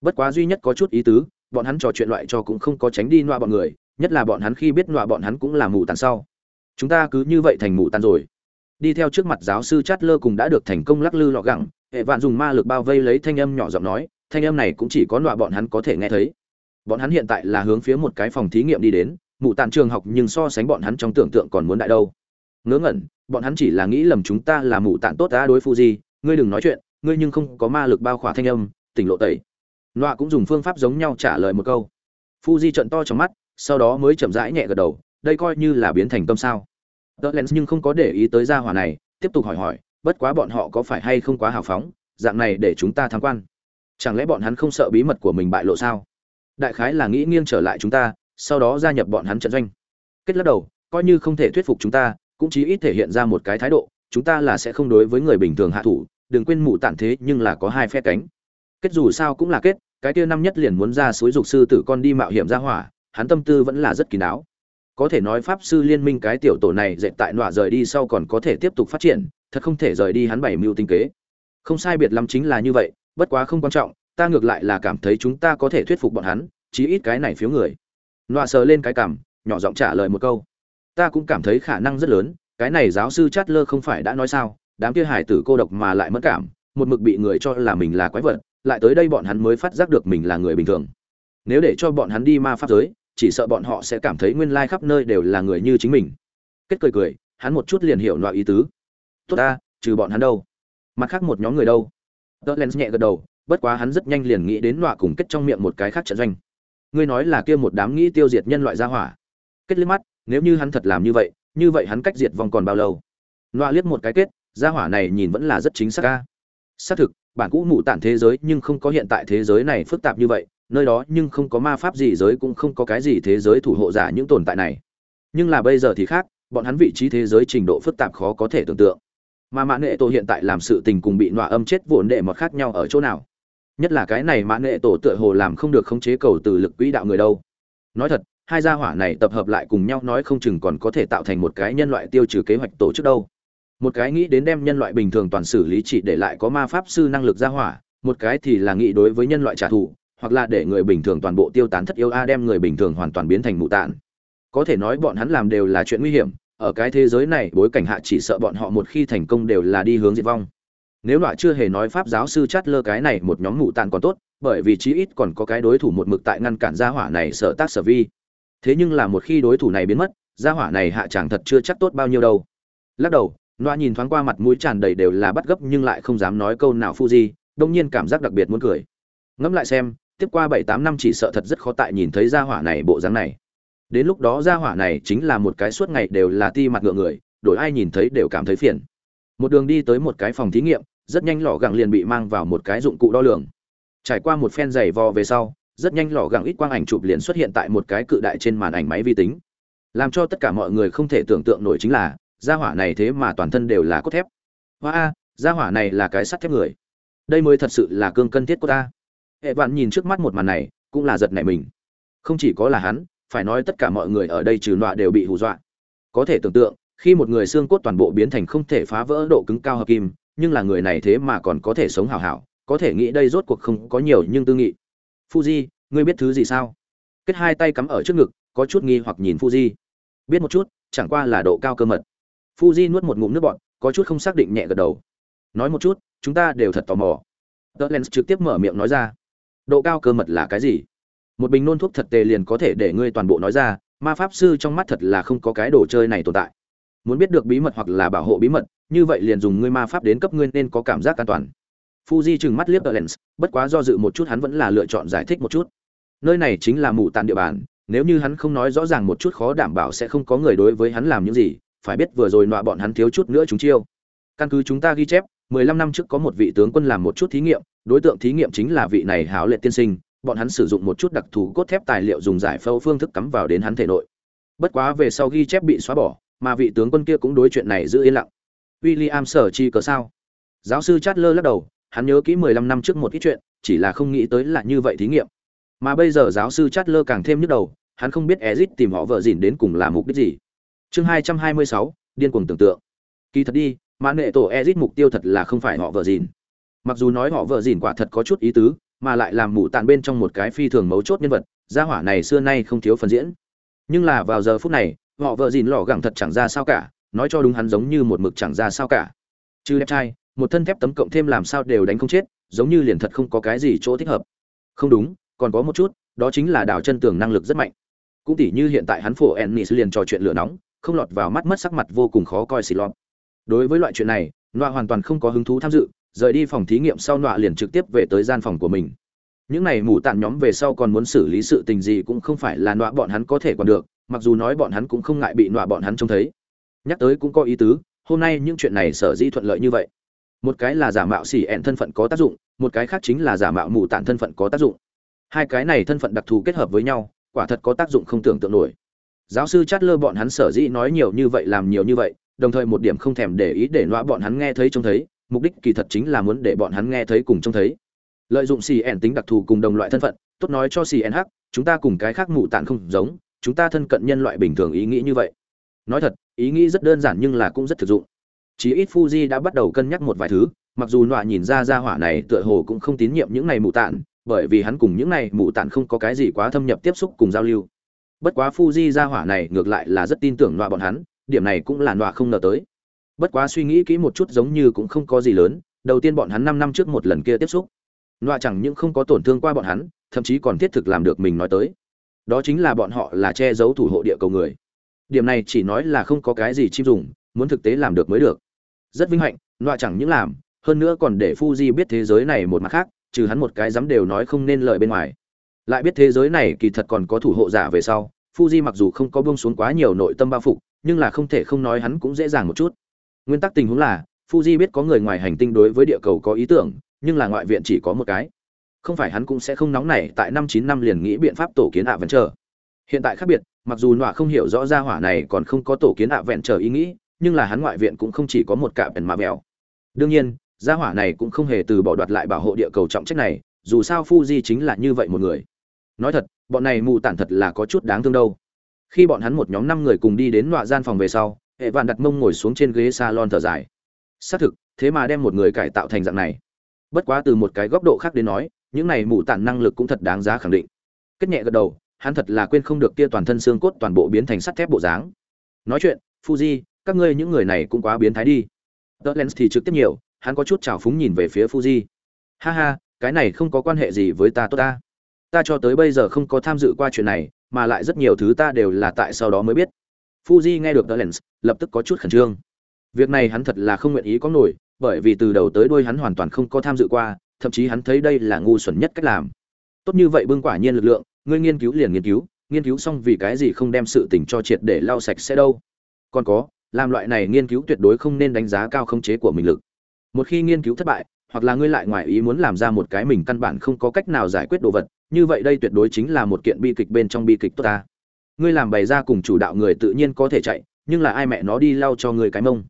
Bất quá duy nhất có chút ý tứ, bọn hắn trò chuyện loại cho cũng không có tránh đi nọa bọn người, nhất là bọn hắn khi biết nọa bọn hắn cũng là mù tàn sau. Chúng ta cứ như vậy thành mù tàn rồi. Đi theo trước mặt giáo sư chát lơ cùng đã được thành công lắc lư lọ gẳng hệ vạn dùng ma lực bao vây lấy thanh âm nhỏ giọng nói, thanh âm này cũng chỉ có nọa bọn hắn có thể nghe thấy. Bọn hắn hiện tại là hướng phía một cái phòng thí nghiệm đi đến, mụ tàn trường học nhưng so sánh bọn hắn trong tưởng tượng còn muốn đại đâu. Ngớ ngẩn, bọn hắn chỉ là nghĩ lầm chúng ta là mụ tàn tốt đã đối phu gì ngươi đừng nói chuyện, ngươi nhưng không có ma lực bao khỏa thanh âm, tỉnh lộ tẩy. Nọa cũng dùng phương pháp giống nhau trả lời một câu. Phu di trận to trong mắt, sau đó mới chậm rãi nhẹ gật đầu, đây coi như là biến thành tâm sao. Tớ len nhưng không có để ý tới gia hỏa này, tiếp tục hỏi hỏi bất quá bọn họ có phải hay không quá hào phóng, dạng này để chúng ta tham quan. Chẳng lẽ bọn hắn không sợ bí mật của mình bại lộ sao? Đại khái là nghĩ nghiêng trở lại chúng ta, sau đó gia nhập bọn hắn trận doanh. Kết lắc đầu, coi như không thể thuyết phục chúng ta, cũng chí ít thể hiện ra một cái thái độ, chúng ta là sẽ không đối với người bình thường hạ thủ, đừng quên mụ tản thế nhưng là có hai phe cánh. Kết dù sao cũng là kết, cái kia năm nhất liền muốn ra suối dục sư tử con đi mạo hiểm ra hỏa, hắn tâm tư vẫn là rất kín đáo. Có thể nói pháp sư liên minh cái tiểu tổ này dệt tại nọa rời đi sau còn có thể tiếp tục phát triển thật không thể rời đi hắn bảy mưu tinh kế. Không sai biệt lắm chính là như vậy, bất quá không quan trọng, ta ngược lại là cảm thấy chúng ta có thể thuyết phục bọn hắn, chí ít cái này phiếu người. Nọa sờ lên cái cảm nhỏ giọng trả lời một câu. Ta cũng cảm thấy khả năng rất lớn, cái này giáo sư chát lơ không phải đã nói sao, đám kia hải tử cô độc mà lại mất cảm, một mực bị người cho là mình là quái vật, lại tới đây bọn hắn mới phát giác được mình là người bình thường. Nếu để cho bọn hắn đi ma pháp giới, chỉ sợ bọn họ sẽ cảm thấy nguyên lai khắp nơi đều là người như chính mình. Kết cười cười, hắn một chút liền hiểu loại ý tứ tốt ta, trừ bọn hắn đâu. Mặt khác một nhóm người đâu? Tớ len nhẹ gật đầu, bất quá hắn rất nhanh liền nghĩ đến nọa cùng kết trong miệng một cái khác trận doanh. Ngươi nói là kia một đám nghĩ tiêu diệt nhân loại gia hỏa. Kết liếc mắt, nếu như hắn thật làm như vậy như vậy hắn cách diệt vong còn bao lâu? Loa liếc một cái kết gia hỏa này nhìn vẫn là rất chính xác ca xác thực, bản cũ mụ tản thế giới nhưng không có hiện tại thế giới này phức tạp như vậy, nơi đó nhưng không có ma pháp gì giới cũng không có cái gì thế giới thủ hộ giả những tồn tại này. Nhưng là bây giờ thì khác, bọn hắn vị trí thế giới trình độ phức tạp khó có thể tưởng tượng mà mã nệ tổ hiện tại làm sự tình cùng bị nọa âm chết vốn đệ mọt khác nhau ở chỗ nào? Nhất là cái này mã nệ tổ tựa hồ làm không được khống chế cầu từ lực quỹ đạo người đâu. Nói thật, hai gia hỏa này tập hợp lại cùng nhau nói không chừng còn có thể tạo thành một cái nhân loại tiêu trừ kế hoạch tổ chức đâu. Một cái nghĩ đến đem nhân loại bình thường toàn xử lý chỉ để lại có ma pháp sư năng lực gia hỏa, một cái thì là nghĩ đối với nhân loại trả thù, hoặc là để người bình thường toàn bộ tiêu tán thất yêu a đem người bình thường hoàn toàn biến thành mụ tạn có thể nói bọn hắn làm đều là chuyện nguy hiểm ở cái thế giới này, bối cảnh hạ chỉ sợ bọn họ một khi thành công đều là đi hướng diệt vong. Nếu loại chưa hề nói pháp giáo sư chát lơ cái này một nhóm mụ tàn còn tốt, bởi vì chí ít còn có cái đối thủ một mực tại ngăn cản gia hỏa này sợ tác sở vi. Thế nhưng là một khi đối thủ này biến mất, gia hỏa này hạ chẳng thật chưa chắc tốt bao nhiêu đâu. Lắc đầu, loa nhìn thoáng qua mặt mũi tràn đầy đều là bắt gấp nhưng lại không dám nói câu nào phu di đông nhiên cảm giác đặc biệt muốn cười. Ngẫm lại xem, tiếp qua bảy tám năm chỉ sợ thật rất khó tại nhìn thấy gia hỏa này bộ dáng này đến lúc đó gia hỏa này chính là một cái suốt ngày đều là ti mặt ngựa người, đổi ai nhìn thấy đều cảm thấy phiền. Một đường đi tới một cái phòng thí nghiệm, rất nhanh lò gẳng liền bị mang vào một cái dụng cụ đo lường. Trải qua một phen giày vò về sau, rất nhanh lò gẳng ít quang ảnh chụp liền xuất hiện tại một cái cự đại trên màn ảnh máy vi tính. Làm cho tất cả mọi người không thể tưởng tượng nổi chính là, gia hỏa này thế mà toàn thân đều là cốt thép. Hoa a gia hỏa này là cái sắt thép người. Đây mới thật sự là cương cân thiết của ta. Hệ vạn nhìn trước mắt một màn này, cũng là giật nảy mình. Không chỉ có là hắn phải nói tất cả mọi người ở đây trừ nọa đều bị hù dọa. Có thể tưởng tượng, khi một người xương cốt toàn bộ biến thành không thể phá vỡ độ cứng cao hợp kim, nhưng là người này thế mà còn có thể sống hào hảo, có thể nghĩ đây rốt cuộc không có nhiều nhưng tư nghị. Fuji, ngươi biết thứ gì sao? Kết hai tay cắm ở trước ngực, có chút nghi hoặc nhìn fuji. Biết một chút, chẳng qua là độ cao cơ mật. Fuji nuốt một ngụm nước bọt, có chút không xác định nhẹ gật đầu. Nói một chút, chúng ta đều thật tò mò. Tớ len trực tiếp mở miệng nói ra. Độ cao cơ mật là cái gì? Một bình nôn thuốc thật tề liền có thể để ngươi toàn bộ nói ra, ma pháp sư trong mắt thật là không có cái đồ chơi này tồn tại. Muốn biết được bí mật hoặc là bảo hộ bí mật, như vậy liền dùng ngươi ma pháp đến cấp ngươi nên có cảm giác an toàn. Fuji chừng mắt liếc lens bất quá do dự một chút hắn vẫn là lựa chọn giải thích một chút. Nơi này chính là mù tàn địa bàn, nếu như hắn không nói rõ ràng một chút khó đảm bảo sẽ không có người đối với hắn làm những gì, phải biết vừa rồi nọa bọn hắn thiếu chút nữa chúng chiêu. Căn cứ chúng ta ghi chép 15 năm trước có một vị tướng quân làm một chút thí nghiệm, đối tượng thí nghiệm chính là vị này háo lệ tiên sinh bọn hắn sử dụng một chút đặc thù cốt thép tài liệu dùng giải phẫu phương thức cắm vào đến hắn thể nội. Bất quá về sau ghi chép bị xóa bỏ mà vị tướng quân kia cũng đối chuyện này giữ yên lặng. William sở chi cớ sao? Giáo sư Chatler lắc đầu hắn nhớ kỹ 15 năm trước một ít chuyện chỉ là không nghĩ tới là như vậy thí nghiệm. Mà bây giờ giáo sư Chatler càng thêm nhức đầu hắn không biết Ezic tìm họ vợ gìn đến cùng là mục đích gì. Chương 226, điên cuồng tưởng tượng. Kỳ thật đi mà nệ tổ Ezic mục tiêu thật là không phải họ vợ gìn. mặc dù nói họ vợ gìn quả thật có chút ý tứ mà lại làm mụ tàn bên trong một cái phi thường mấu chốt nhân vật, gia hỏa này xưa nay không thiếu phần diễn. Nhưng là vào giờ phút này, họ vợ dìn lò gẳng thật chẳng ra sao cả, nói cho đúng hắn giống như một mực chẳng ra sao cả. Chứ đẹp trai, một thân thép tấm cộng thêm làm sao đều đánh không chết, giống như liền thật không có cái gì chỗ thích hợp. Không đúng, còn có một chút, đó chính là đảo chân tường năng lực rất mạnh. Cũng tỉ như hiện tại hắn phổ ennis liền trò chuyện lửa nóng, không lọt vào mắt mất sắc mặt vô cùng khó coi xì lọt. Đối với loại chuyện này loa hoàn toàn không có hứng thú tham dự rời đi phòng thí nghiệm sau nọa liền trực tiếp về tới gian phòng của mình. Những này mù tạt nhóm về sau còn muốn xử lý sự tình gì cũng không phải là nọa bọn hắn có thể còn được, mặc dù nói bọn hắn cũng không ngại bị nọa bọn hắn trông thấy. Nhắc tới cũng có ý tứ, hôm nay những chuyện này sở dĩ thuận lợi như vậy. Một cái là giả mạo xỉ ẹn thân phận có tác dụng, một cái khác chính là giả mạo mù tạt thân phận có tác dụng. Hai cái này thân phận đặc thù kết hợp với nhau, quả thật có tác dụng không tưởng tượng nổi. Giáo sư chát lơ bọn hắn sở dĩ nói nhiều như vậy làm nhiều như vậy, đồng thời một điểm không thèm để ý để nọa bọn hắn nghe thấy trông thấy mục đích kỳ thật chính là muốn để bọn hắn nghe thấy cùng trông thấy. Lợi dụng cn tính đặc thù cùng đồng loại thân phận, tốt nói cho cnh chúng ta cùng cái khác mụ tạn không giống, chúng ta thân cận nhân loại bình thường ý nghĩ như vậy. Nói thật, ý nghĩ rất đơn giản nhưng là cũng rất thực dụng. Chí ít fuji đã bắt đầu cân nhắc một vài thứ, mặc dù nọa nhìn ra ra hỏa này tựa hồ cũng không tín nhiệm những này mụ tạn bởi vì hắn cùng những này mụ tạn không có cái gì quá thâm nhập tiếp xúc cùng giao lưu. Bất quá fuji ra hỏa này ngược lại là rất tin tưởng nọa bọn hắn, điểm này cũng là nọa không ngờ tới bất quá suy nghĩ kỹ một chút giống như cũng không có gì lớn, đầu tiên bọn hắn năm năm trước một lần kia tiếp xúc. Loa chẳng những không có tổn thương qua bọn hắn, thậm chí còn thiết thực làm được mình nói tới. Đó chính là bọn họ là che giấu thủ hộ địa cầu người. Điểm này chỉ nói là không có cái gì chim dùng, muốn thực tế làm được mới được. Rất vinh hạnh loa chẳng những làm, hơn nữa còn để Fuji biết thế giới này một mặt khác, trừ hắn một cái dám đều nói không nên lời bên ngoài. Lại biết thế giới này kỳ thật còn có thủ hộ giả về sau, Fuji mặc dù không có buông xuống quá nhiều nội tâm bao phục nhưng là không thể không nói hắn cũng dễ dàng một chút nguyên tắc tình huống là, Fuji biết có người ngoài hành tinh đối với địa cầu có ý tưởng, nhưng là ngoại viện chỉ có một cái. Không phải hắn cũng sẽ không nóng nảy tại năm chín năm liền nghĩ biện pháp tổ kiến ạ vẫn chờ hiện tại khác biệt, mặc dù nọa không hiểu rõ ra hỏa này còn không có tổ kiến ạ vẹn chờ ý nghĩ, nhưng là hắn ngoại viện cũng không chỉ có một cạm bèn mà mèo đương nhiên gia hỏa này cũng không hề từ bỏ đoạt lại bảo hộ địa cầu trọng trách này, dù sao Fuji chính là như vậy một người. Nói thật, bọn này mù tản thật là có chút đáng thương đâu. Khi bọn hắn một nhóm năm người cùng đi đến nọa gian phòng về sau hệ vạn đặt mông ngồi xuống trên ghế salon thở dài. Xác thực, thế mà đem một người cải tạo thành dạng này. Bất quá từ một cái góc độ khác đến nói, những này mụ tản năng lực cũng thật đáng giá khẳng định. Kết nhẹ gật đầu, hắn thật là quên không được kia toàn thân xương cốt toàn bộ biến thành sắt thép bộ dáng. Nói chuyện, fuji, các ngươi những người này cũng quá biến thái đi. Tớ lens thì trực tiếp nhiều, hắn có chút trào phúng nhìn về phía fuji. Ha ha, cái này không có quan hệ gì với ta, tốt ta. Ta cho tới bây giờ không có tham dự qua chuyện này, mà lại rất nhiều thứ ta đều là tại sau đó mới biết fuji nghe được Dolens, lens lập tức có chút khẩn trương việc này hắn thật là không nguyện ý có nổi bởi vì từ đầu tới đuôi hắn hoàn toàn không có tham dự qua, thậm chí hắn thấy đây là ngu xuẩn nhất cách làm. Tốt như vậy bưng quả nhiên lực lượng, ngươi nghiên cứu liền nghiên cứu, nghiên cứu xong vì cái gì không đem sự tình cho triệt để lau sạch sẽ đâu. Còn có, làm loại này nghiên cứu tuyệt đối không nên đánh giá cao khống chế của mình lực. Một khi nghiên cứu thất bại, hoặc là ngươi lại ngoài ý muốn làm ra một cái mình căn bản không có cách nào giải quyết đồ vật, như vậy đây tuyệt đối chính là một kiện bi kịch bên trong bi kịch tốt ta. Ngươi làm bày ra cùng chủ đạo người tự nhiên có thể chạy, nhưng là ai mẹ nó đi lau cho người cái mông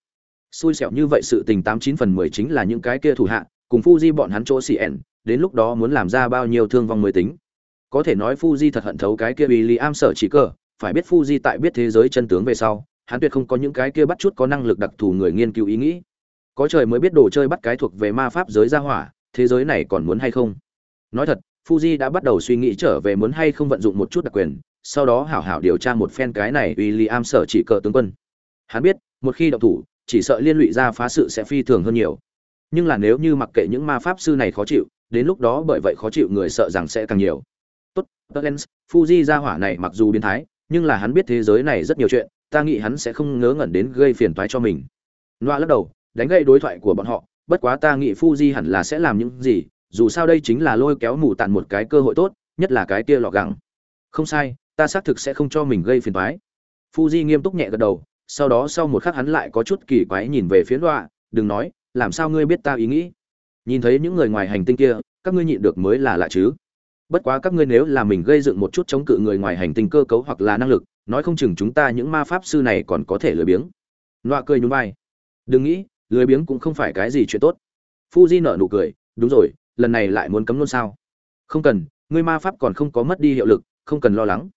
xui xẻo như vậy sự tình tám chín phần mười chính là những cái kia thủ hạ cùng Fuji bọn hắn chỗ xì ẻn, đến lúc đó muốn làm ra bao nhiêu thương vong mới tính. Có thể nói Fuji thật hận thấu cái kia William sở chỉ cờ, phải biết Fuji tại biết thế giới chân tướng về sau, hắn tuyệt không có những cái kia bắt chút có năng lực đặc thù người nghiên cứu ý nghĩ. Có trời mới biết đồ chơi bắt cái thuộc về ma pháp giới gia hỏa, thế giới này còn muốn hay không? Nói thật, Fuji đã bắt đầu suy nghĩ trở về muốn hay không vận dụng một chút đặc quyền, sau đó hảo hảo điều tra một phen cái này William sở chỉ cờ tướng quân. Hắn biết, một khi động thủ, chỉ sợ liên lụy ra phá sự sẽ phi thường hơn nhiều. Nhưng là nếu như mặc kệ những ma pháp sư này khó chịu đến lúc đó bởi vậy khó chịu người sợ rằng sẽ càng nhiều. Tốt Lens, Fuji ra hỏa này mặc dù biến thái nhưng là hắn biết thế giới này rất nhiều chuyện ta nghĩ hắn sẽ không ngớ ngẩn đến gây phiền toái cho mình. Loa lắc đầu đánh gây đối thoại của bọn họ bất quá ta nghĩ Fuji hẳn là sẽ làm những gì dù sao đây chính là lôi kéo mù tàn một cái cơ hội tốt nhất là cái kia lọ gẳng. Không sai ta xác thực sẽ không cho mình gây phiền toái. Fuji nghiêm túc nhẹ gật đầu sau đó sau một khắc hắn lại có chút kỳ quái nhìn về phía loa, đừng nói làm sao ngươi biết ta ý nghĩ? Nhìn thấy những người ngoài hành tinh kia các ngươi nhịn được mới là lạ chứ. Bất quá các ngươi nếu là mình gây dựng một chút chống cự người ngoài hành tinh cơ cấu hoặc là năng lực nói không chừng chúng ta những ma pháp sư này còn có thể lười biếng. Loa cười nhún vai. Đừng nghĩ lười biếng cũng không phải cái gì chuyện tốt. Fuji nở nụ cười đúng rồi lần này lại muốn cấm luôn sao? Không cần ngươi ma pháp còn không có mất đi hiệu lực không cần lo lắng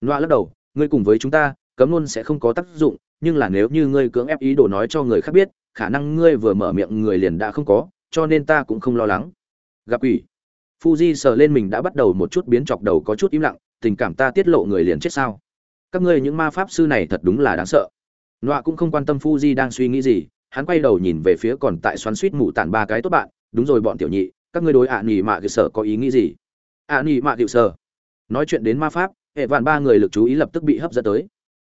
loa lắc đầu, ngươi cùng với chúng ta, cấm luôn sẽ không có tác dụng, nhưng là nếu như ngươi cưỡng ép ý đồ nói cho người khác biết, khả năng ngươi vừa mở miệng người liền đã không có, cho nên ta cũng không lo lắng. Gặp ủy fuji sờ lên mình đã bắt đầu một chút biến chọc đầu có chút im lặng, tình cảm ta tiết lộ người liền chết sao? Các ngươi những ma pháp sư này thật đúng là đáng sợ. Loa cũng không quan tâm fuji đang suy nghĩ gì, hắn quay đầu nhìn về phía còn tại xoắn suýt mụ tản ba cái tốt bạn, đúng rồi bọn tiểu nhị, các ngươi đối ạ à nỉ mạ cơ sở có ý nghĩ gì? ạ à nỉ mạ hiệu sở? Nói chuyện đến ma pháp hệ vạn ba người lực chú ý lập tức bị hấp dẫn tới.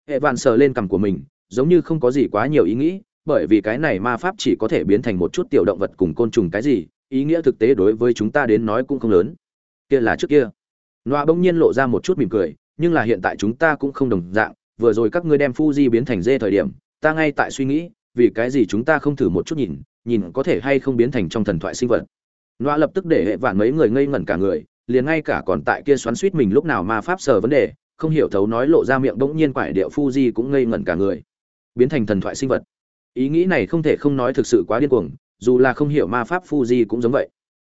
Hệ vạn sờ lên cằm của mình giống như không có gì quá nhiều ý nghĩ bởi vì cái này ma pháp chỉ có thể biến thành một chút tiểu động vật cùng côn trùng cái gì ý nghĩa thực tế đối với chúng ta đến nói cũng không lớn. Kia là trước kia. Noa bỗng nhiên lộ ra một chút mỉm cười, nhưng là hiện tại chúng ta cũng không đồng dạng, vừa rồi các ngươi đem Fuji biến thành dê thời điểm, ta ngay tại suy nghĩ, vì cái gì chúng ta không thử một chút nhìn, nhìn có thể hay không biến thành trong thần thoại sinh vật. Noa lập tức để hệ vạn mấy người ngây ngẩn cả người, liền ngay cả còn tại kia xoắn suýt mình lúc nào ma pháp sở vấn đề, không hiểu thấu nói lộ ra miệng bỗng nhiên quải điệu Fuji cũng ngây ngẩn cả người. Biến thành thần thoại sinh vật. Ý nghĩ này không thể không nói thực sự quá điên cuồng, dù là không hiểu ma pháp Fuji cũng giống vậy.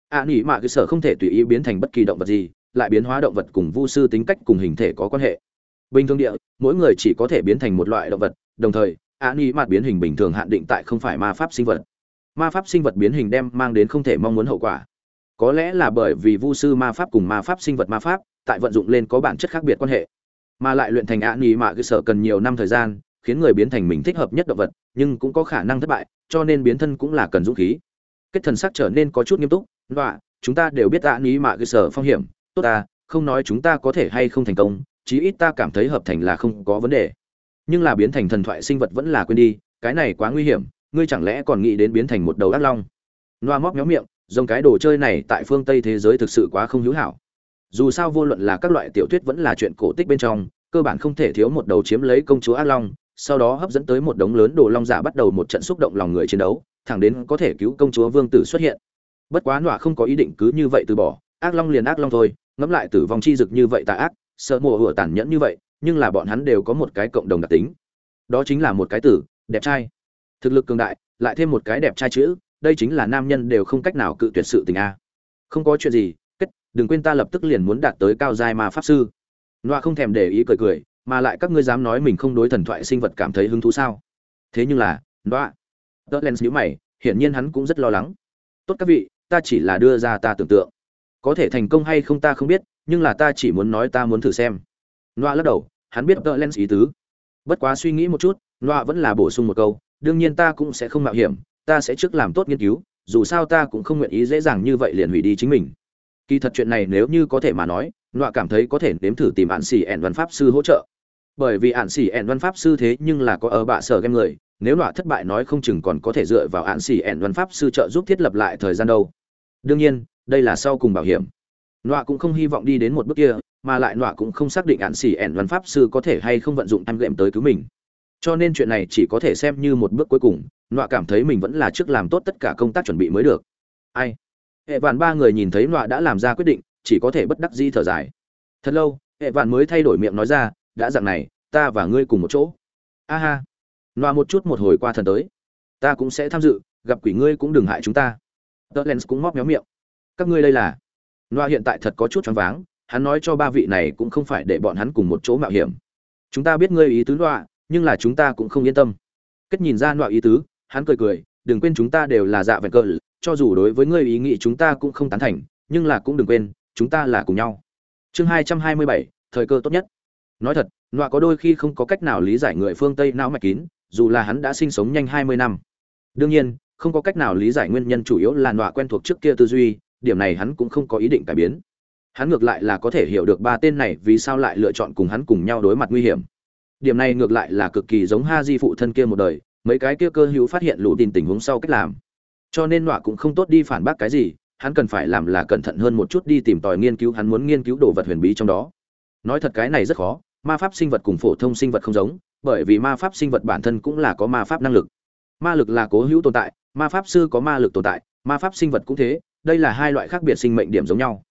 À nghĩ mà cái sở không thể tùy ý biến thành bất kỳ động vật gì, lại biến hóa động vật cùng vu sư tính cách cùng hình thể có quan hệ bình thường địa mỗi người chỉ có thể biến thành một loại động vật đồng thời à, án ý mặt biến hình bình thường hạn định tại không phải ma pháp sinh vật ma pháp sinh vật biến hình đem mang đến không thể mong muốn hậu quả có lẽ là bởi vì vu sư ma pháp cùng ma pháp sinh vật ma pháp, tại vận dụng lên có bản chất khác biệt quan hệ. Mà lại luyện thành ạ ý mạ cơ sở cần nhiều năm thời gian, khiến người biến thành mình thích hợp nhất động vật, nhưng cũng có khả năng thất bại, cho nên biến thân cũng là cần dũng khí. Kết thần sắc trở nên có chút nghiêm túc và chúng ta đều biết ạ ý mạ cơ sở phong hiểm, tốt ta, không nói chúng ta có thể hay không thành công, chí ít ta cảm thấy hợp thành là không có vấn đề. Nhưng là biến thành thần thoại sinh vật vẫn là quên đi, cái này quá nguy hiểm, ngươi chẳng lẽ còn nghĩ đến biến thành một đầu ác long? Loa móc méo miệng dòng cái đồ chơi này tại phương tây thế giới thực sự quá không hữu hảo. Dù sao vô luận là các loại tiểu thuyết vẫn là chuyện cổ tích bên trong, cơ bản không thể thiếu một đầu chiếm lấy công chúa ác long, sau đó hấp dẫn tới một đống lớn đồ long giả bắt đầu một trận xúc động lòng người chiến đấu, thẳng đến có thể cứu công chúa vương tử xuất hiện. Bất quá nọa không có ý định cứ như vậy từ bỏ, ác long liền ác long thôi, ngẫm lại tử vong chi dực như vậy tà ác, sợ mùa hửa tàn nhẫn như vậy, nhưng là bọn hắn đều có một cái cộng đồng đặc tính. Đó chính là một cái tử, đẹp trai. Thực lực cường đại, lại thêm một cái đẹp trai chữ đây chính là nam nhân đều không cách nào cự tuyệt sự tình a. Không có chuyện gì, kết, đừng quên ta lập tức liền muốn đạt tới cao giai ma pháp sư. Loa không thèm để ý cười cười, mà lại các ngươi dám nói mình không đối thần thoại sinh vật cảm thấy hứng thú sao? Thế nhưng là loa tớ nhíu mày, hiển nhiên hắn cũng rất lo lắng. Tốt các vị, ta chỉ là đưa ra ta tưởng tượng. Có thể thành công hay không ta không biết, nhưng là ta chỉ muốn nói ta muốn thử xem. Loa lắc đầu, hắn biết tợ ý tứ. Bất quá suy nghĩ một chút Loa vẫn là bổ sung một câu, đương nhiên ta cũng sẽ không mạo hiểm ta sẽ trước làm tốt nghiên cứu, dù sao ta cũng không nguyện ý dễ dàng như vậy liền hủy đi chính mình. Kỳ thật chuyện này nếu như có thể mà nói, nọa cảm thấy có thể nếm thử tìm ạn xỉ ẻn văn pháp sư hỗ trợ. Bởi vì ạn xỉ ẻn văn pháp sư thế nhưng là có ở bạ sở game người, nếu nọa thất bại nói không chừng còn có thể dựa vào ạn xỉ ẻn văn pháp sư trợ giúp thiết lập lại thời gian đâu. Đương nhiên, đây là sau cùng bảo hiểm. Nọa cũng không hy vọng đi đến một bước kia, mà lại nọa cũng không xác định ạn xỉ ẻn văn pháp sư có thể hay không vận dụng em gệm tới cứu mình cho nên chuyện này chỉ có thể xem như một bước cuối cùng nọa cảm thấy mình vẫn là trước làm tốt tất cả công tác chuẩn bị mới được. Ai? Hệ vạn ba người nhìn thấy nọa đã làm ra quyết định chỉ có thể bất đắc di thở dài. Thật lâu hệ vạn mới thay đổi miệng nói ra đã dặn này ta và ngươi cùng một chỗ. A ha. Nọa một chút một hồi qua thần tới. Ta cũng sẽ tham dự gặp quỷ ngươi cũng đừng hại chúng ta. Tớ lens cũng móc méo miệng. Các ngươi đây là Nọa hiện tại thật có chút choáng váng, hắn nói cho ba vị này cũng không phải để bọn hắn cùng một chỗ mạo hiểm. Chúng ta biết ngươi ý tứ Nọa nhưng là chúng ta cũng không yên tâm. Kết nhìn ra loại ý tứ, hắn cười cười, đừng quên chúng ta đều là dạ vẹn cờ, cho dù đối với ngươi ý nghĩ chúng ta cũng không tán thành, nhưng là cũng đừng quên, chúng ta là cùng nhau. Chương hai trăm hai mươi bảy, thời cơ tốt nhất. Nói thật, loại có đôi khi không có cách nào lý giải người phương Tây não mạch kín, dù là hắn đã sinh sống nhanh hai mươi năm. Đương nhiên, không có cách nào lý giải nguyên nhân chủ yếu là loại quen thuộc trước kia tư duy, điểm này hắn cũng không có ý định cải biến hắn ngược lại là có thể hiểu được ba tên này vì sao lại lựa chọn cùng hắn cùng nhau đối mặt nguy hiểm điểm này ngược lại là cực kỳ giống ha di phụ thân kia một đời, mấy cái kia cơ hữu phát hiện lũ tin tình huống sau cách làm. Cho nên nọa cũng không tốt đi phản bác cái gì, hắn cần phải làm là cẩn thận hơn một chút đi tìm tòi nghiên cứu, hắn muốn nghiên cứu đồ vật huyền bí trong đó. Nói thật cái này rất khó, ma pháp sinh vật cùng phổ thông sinh vật không giống, bởi vì ma pháp sinh vật bản thân cũng là có ma pháp năng lực. Ma lực là cố hữu tồn tại, ma pháp sư có ma lực tồn tại, ma pháp sinh vật cũng thế, đây là hai loại khác biệt sinh mệnh điểm giống nhau.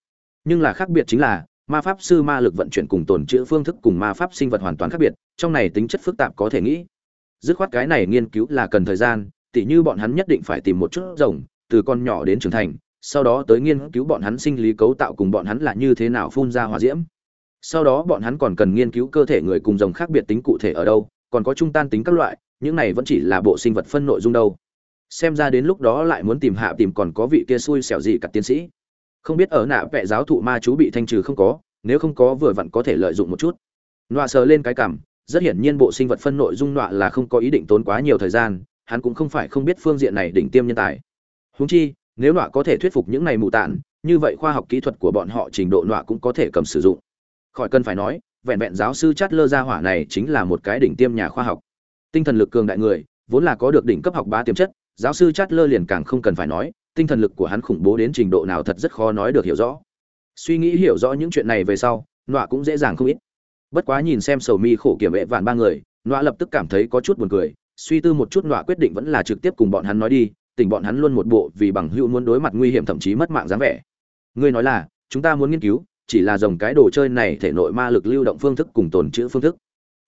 Nhưng là khác biệt chính là ma pháp sư ma lực vận chuyển cùng tồn trữ phương thức cùng ma pháp sinh vật hoàn toàn khác biệt, trong này tính chất phức tạp có thể nghĩ. Dứt khoát cái này nghiên cứu là cần thời gian, tỉ như bọn hắn nhất định phải tìm một chút rồng, từ con nhỏ đến trưởng thành, sau đó tới nghiên cứu bọn hắn sinh lý cấu tạo cùng bọn hắn là như thế nào phun ra hỏa diễm. Sau đó bọn hắn còn cần nghiên cứu cơ thể người cùng rồng khác biệt tính cụ thể ở đâu, còn có trung tan tính các loại, những này vẫn chỉ là bộ sinh vật phân nội dung đâu. Xem ra đến lúc đó lại muốn tìm hạ tìm còn có vị kia xui xẻo gì cả tiến sĩ không biết ở nạ vẽ giáo thụ ma chú bị thanh trừ không có, nếu không có vừa vặn có thể lợi dụng một chút. Nọa sờ lên cái cảm, rất hiển nhiên bộ sinh vật phân nội dung nọa là không có ý định tốn quá nhiều thời gian, hắn cũng không phải không biết phương diện này đỉnh tiêm nhân tài. Húng chi, nếu nọa có thể thuyết phục những này mù tản như vậy khoa học kỹ thuật của bọn họ trình độ nọa cũng có thể cầm sử dụng. Khỏi cần phải nói, vẹn vẹn giáo sư chát lơ gia hỏa này chính là một cái đỉnh tiêm nhà khoa học. Tinh thần lực cường đại người, vốn là có được đỉnh cấp học bá tiềm chất, giáo sư chát lơ liền càng không cần phải nói tinh thần lực của hắn khủng bố đến trình độ nào thật rất khó nói được hiểu rõ. Suy nghĩ hiểu rõ những chuyện này về sau, nọa cũng dễ dàng không ít. Bất quá nhìn xem sầu mi khổ kiểm vệ vạn ba người, nọa lập tức cảm thấy có chút buồn cười. Suy tư một chút, nọa quyết định vẫn là trực tiếp cùng bọn hắn nói đi tỉnh bọn hắn luôn một bộ vì bằng hữu muốn đối mặt nguy hiểm thậm chí mất mạng dáng vẻ. Ngươi nói là, chúng ta muốn nghiên cứu, chỉ là dòng cái đồ chơi này thể nội ma lực lưu động phương thức cùng tồn chữ phương thức.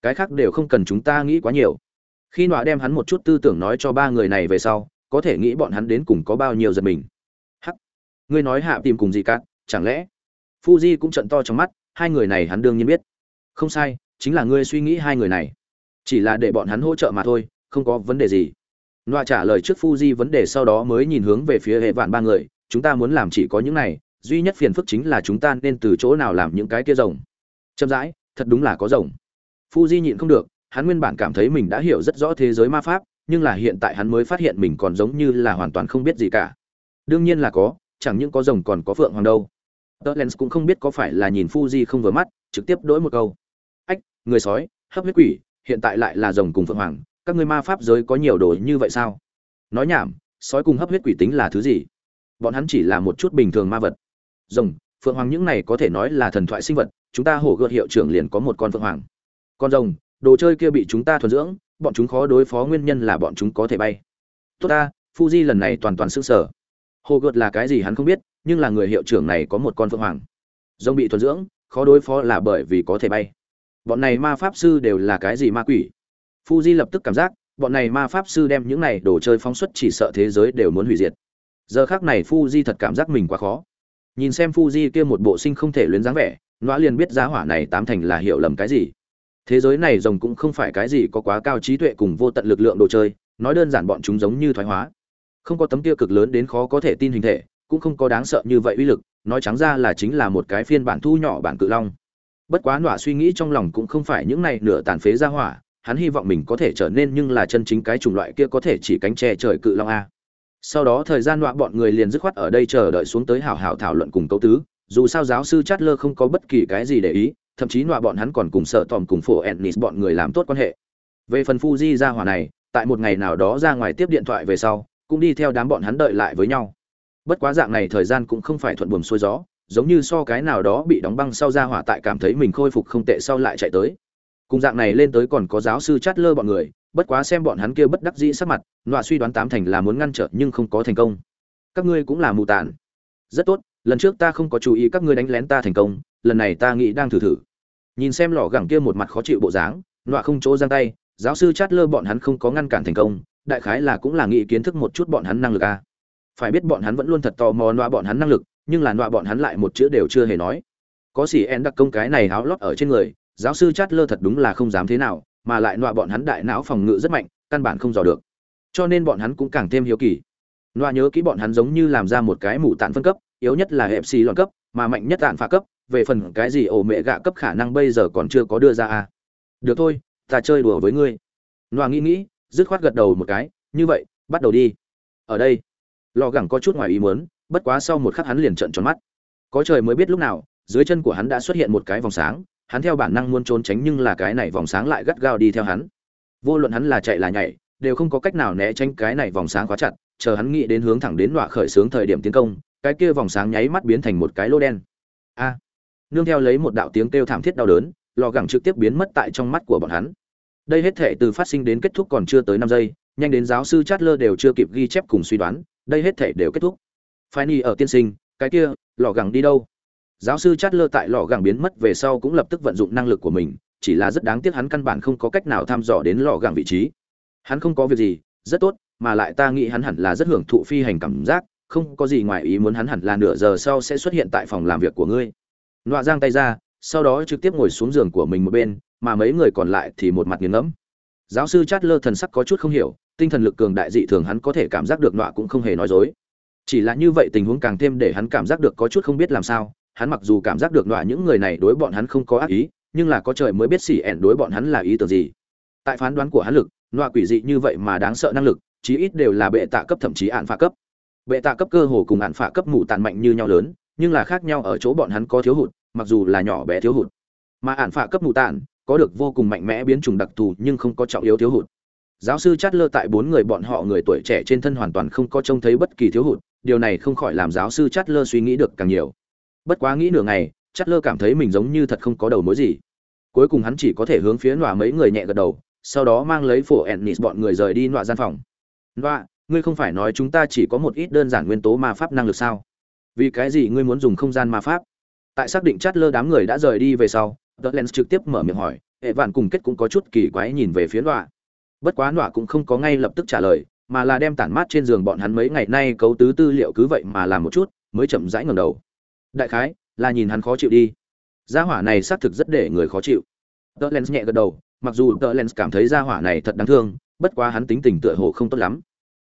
Cái khác đều không cần chúng ta nghĩ quá nhiều. Khi nọa đem hắn một chút tư tưởng nói cho ba người này về sau có thể nghĩ bọn hắn đến cùng có bao nhiêu giật mình hắc ngươi nói hạ tìm cùng gì cả chẳng lẽ Fuji cũng trận to trong mắt, hai người này hắn đương nhiên biết. Không sai, chính là ngươi suy nghĩ hai người này. Chỉ là để bọn hắn hỗ trợ mà thôi, không có vấn đề gì. loa trả lời trước Fuji vấn đề sau đó mới nhìn hướng về phía hệ vạn ba người, chúng ta muốn làm chỉ có những này, duy nhất phiền phức chính là chúng ta nên từ chỗ nào làm những cái kia rồng. Chậm rãi, thật đúng là có rồng. Fuji nhịn không được, hắn nguyên bản cảm thấy mình đã hiểu rất rõ thế giới ma pháp, nhưng là hiện tại hắn mới phát hiện mình còn giống như là hoàn toàn không biết gì cả. Đương nhiên là có, chẳng những có rồng còn có phượng hoàng đâu. Turlens cũng không biết có phải là nhìn Fuji không vừa mắt, trực tiếp đổi một câu. "Ách, người sói, hấp huyết quỷ, hiện tại lại là rồng cùng phượng hoàng, các ngươi ma pháp giới có nhiều đồ như vậy sao?" Nói nhảm, sói cùng hấp huyết quỷ tính là thứ gì? Bọn hắn chỉ là một chút bình thường ma vật. Rồng, phượng hoàng những này có thể nói là thần thoại sinh vật, chúng ta hổ gợt hiệu trưởng liền có một con phượng hoàng. Con rồng, đồ chơi kia bị chúng ta thuần dưỡng, bọn chúng khó đối phó nguyên nhân là bọn chúng có thể bay. Tốt ta, Fuji lần này toàn toàn sững sờ. Hồ gợt là cái gì hắn không biết, nhưng là người hiệu trưởng này có một con phượng hoàng. Rồng bị thuần dưỡng khó đối phó là bởi vì có thể bay. Bọn này ma pháp sư đều là cái gì ma quỷ? Fuji lập tức cảm giác bọn này ma pháp sư đem những này đồ chơi phóng xuất chỉ sợ thế giới đều muốn hủy diệt. Giờ khác này fuji thật cảm giác mình quá khó. Nhìn xem fuji kia một bộ sinh không thể luyến dáng vẻ nó liền biết giá hỏa này tám thành là hiểu lầm cái gì thế giới này rồng cũng không phải cái gì có quá cao trí tuệ cùng vô tận lực lượng đồ chơi, nói đơn giản bọn chúng giống như thoái hóa. Không có tấm kia cực lớn đến khó có thể tin hình thể, cũng không có đáng sợ như vậy uy lực, nói trắng ra là chính là một cái phiên bản thu nhỏ bản cự long. Bất quá nọa suy nghĩ trong lòng cũng không phải những này nửa tàn phế ra hỏa, hắn hy vọng mình có thể trở nên nhưng là chân chính cái chủng loại kia có thể chỉ cánh che trời cự long a. Sau đó thời gian nọa bọn người liền dứt khoát ở đây chờ đợi xuống tới hảo hảo thảo luận cùng cấu tứ, dù sao giáo sư chát lơ không có bất kỳ cái gì để ý thậm chí nọa bọn hắn còn cùng sợ tòm cùng phổ ennis bọn người làm tốt quan hệ. Về phần fuji ra hỏa này, tại một ngày nào đó ra ngoài tiếp điện thoại về sau, cũng đi theo đám bọn hắn đợi lại với nhau. Bất quá dạng này thời gian cũng không phải thuận buồm xuôi gió, giống như so cái nào đó bị đóng băng sau ra hỏa tại cảm thấy mình khôi phục không tệ sau lại chạy tới. Cùng dạng này lên tới còn có giáo sư chát lơ bọn người, bất quá xem bọn hắn kia bất đắc dĩ sắc mặt, nọa suy đoán tám thành là muốn ngăn trở nhưng không có thành công. Các ngươi cũng là mù tàn. Rất tốt, lần trước ta không có chú ý các ngươi đánh lén ta thành công, lần này ta nghĩ đang thử thử nhìn xem lò gẳng kia một mặt khó chịu bộ dáng, nọa không chỗ giang tay, giáo sư chát lơ bọn hắn không có ngăn cản thành công, đại khái là cũng là nghĩ kiến thức một chút bọn hắn năng lực a. Phải biết bọn hắn vẫn luôn thật tò mò nọa bọn hắn năng lực, nhưng là nọa bọn hắn lại một chữ đều chưa hề nói. Có xỉ en đặc công cái này háo lót ở trên người, giáo sư chát lơ thật đúng là không dám thế nào, mà lại nọa bọn hắn đại não phòng ngự rất mạnh, căn bản không dò được. Cho nên bọn hắn cũng càng thêm hiếu kỳ. Nọa nhớ kỹ bọn hắn giống như làm ra một cái mù tạn phân cấp, yếu nhất là hẹp xì lọn cấp, mà mạnh nhất tạn phá cấp về phần cái gì ổ mẹ gạ cấp khả năng bây giờ còn chưa có đưa ra à? Được thôi, ta chơi đùa với ngươi. Noa nghĩ nghĩ, dứt khoát gật đầu một cái, như vậy, bắt đầu đi. Ở đây, lò gẳng có chút ngoài ý muốn, bất quá sau một khắc hắn liền trợn tròn mắt. Có trời mới biết lúc nào, dưới chân của hắn đã xuất hiện một cái vòng sáng, hắn theo bản năng muốn trốn tránh nhưng là cái này vòng sáng lại gắt gao đi theo hắn. Vô luận hắn là chạy là nhảy, đều không có cách nào né tránh cái này vòng sáng khóa chặt, chờ hắn nghĩ đến hướng thẳng đến đọa khởi sướng thời điểm tiến công, cái kia vòng sáng nháy mắt biến thành một cái lô đen. A! Nương theo lấy một đạo tiếng kêu thảm thiết đau đớn, lò gẳng trực tiếp biến mất tại trong mắt của bọn hắn. Đây hết thể từ phát sinh đến kết thúc còn chưa tới năm giây, nhanh đến giáo sư chát lơ đều chưa kịp ghi chép cùng suy đoán, đây hết thể đều kết thúc. Phái ni ở tiên sinh, cái kia, lò gẳng đi đâu? Giáo sư chát lơ tại lò gẳng biến mất về sau cũng lập tức vận dụng năng lực của mình, chỉ là rất đáng tiếc hắn căn bản không có cách nào thăm dò đến lò gẳng vị trí. Hắn không có việc gì, rất tốt, mà lại ta nghĩ hắn hẳn là rất hưởng thụ phi hành cảm giác, không có gì ngoài ý muốn hắn hẳn là nửa giờ sau sẽ xuất hiện tại phòng làm việc của ngươi nọa giang tay ra, sau đó trực tiếp ngồi xuống giường của mình một bên, mà mấy người còn lại thì một mặt nghiền ngẫm. Giáo sư chát lơ thần sắc có chút không hiểu, tinh thần lực cường đại dị thường hắn có thể cảm giác được nọa cũng không hề nói dối. Chỉ là như vậy tình huống càng thêm để hắn cảm giác được có chút không biết làm sao, hắn mặc dù cảm giác được nọa những người này đối bọn hắn không có ác ý, nhưng là có trời mới biết xỉ ẻn đối bọn hắn là ý tưởng gì. Tại phán đoán của hắn lực, nọa quỷ dị như vậy mà đáng sợ năng lực, chí ít đều là bệ tạ cấp thậm chí ạn phạ cấp. Bệ tạ cấp cơ hồ cùng ạn phạ cấp mù tàn mạnh như nhau lớn, nhưng là khác nhau ở chỗ bọn hắn có thiếu hụt mặc dù là nhỏ bé thiếu hụt, mà ạn phạ cấp mù tản có được vô cùng mạnh mẽ biến chủng đặc thù nhưng không có trọng yếu thiếu hụt. Giáo sư chát lơ tại bốn người bọn họ người tuổi trẻ trên thân hoàn toàn không có trông thấy bất kỳ thiếu hụt, điều này không khỏi làm giáo sư chát lơ suy nghĩ được càng nhiều. Bất quá nghĩ nửa ngày chát lơ cảm thấy mình giống như thật không có đầu mối gì. Cuối cùng hắn chỉ có thể hướng phía nọa mấy người nhẹ gật đầu, sau đó mang lấy phổ ennis bọn người rời đi nọa gian phòng. Nọa, ngươi không phải nói chúng ta chỉ có một ít đơn giản nguyên tố ma pháp năng lực sao? Vì cái gì ngươi muốn dùng không gian ma pháp? Tại xác định chát lơ đám người đã rời đi về sau tờ len trực tiếp mở miệng hỏi, hệ vạn cùng kết cũng có chút kỳ quái nhìn về phía nọa. Bất quá nọa cũng không có ngay lập tức trả lời, mà là đem tản mát trên giường bọn hắn mấy ngày nay cấu tứ tư liệu cứ vậy mà làm một chút, mới chậm rãi ngẩng đầu. Đại khái là nhìn hắn khó chịu đi. Gia hỏa này xác thực rất để người khó chịu. Tờ len nhẹ gật đầu, mặc dù tờ len cảm thấy gia hỏa này thật đáng thương, bất quá hắn tính tình tựa hồ không tốt lắm.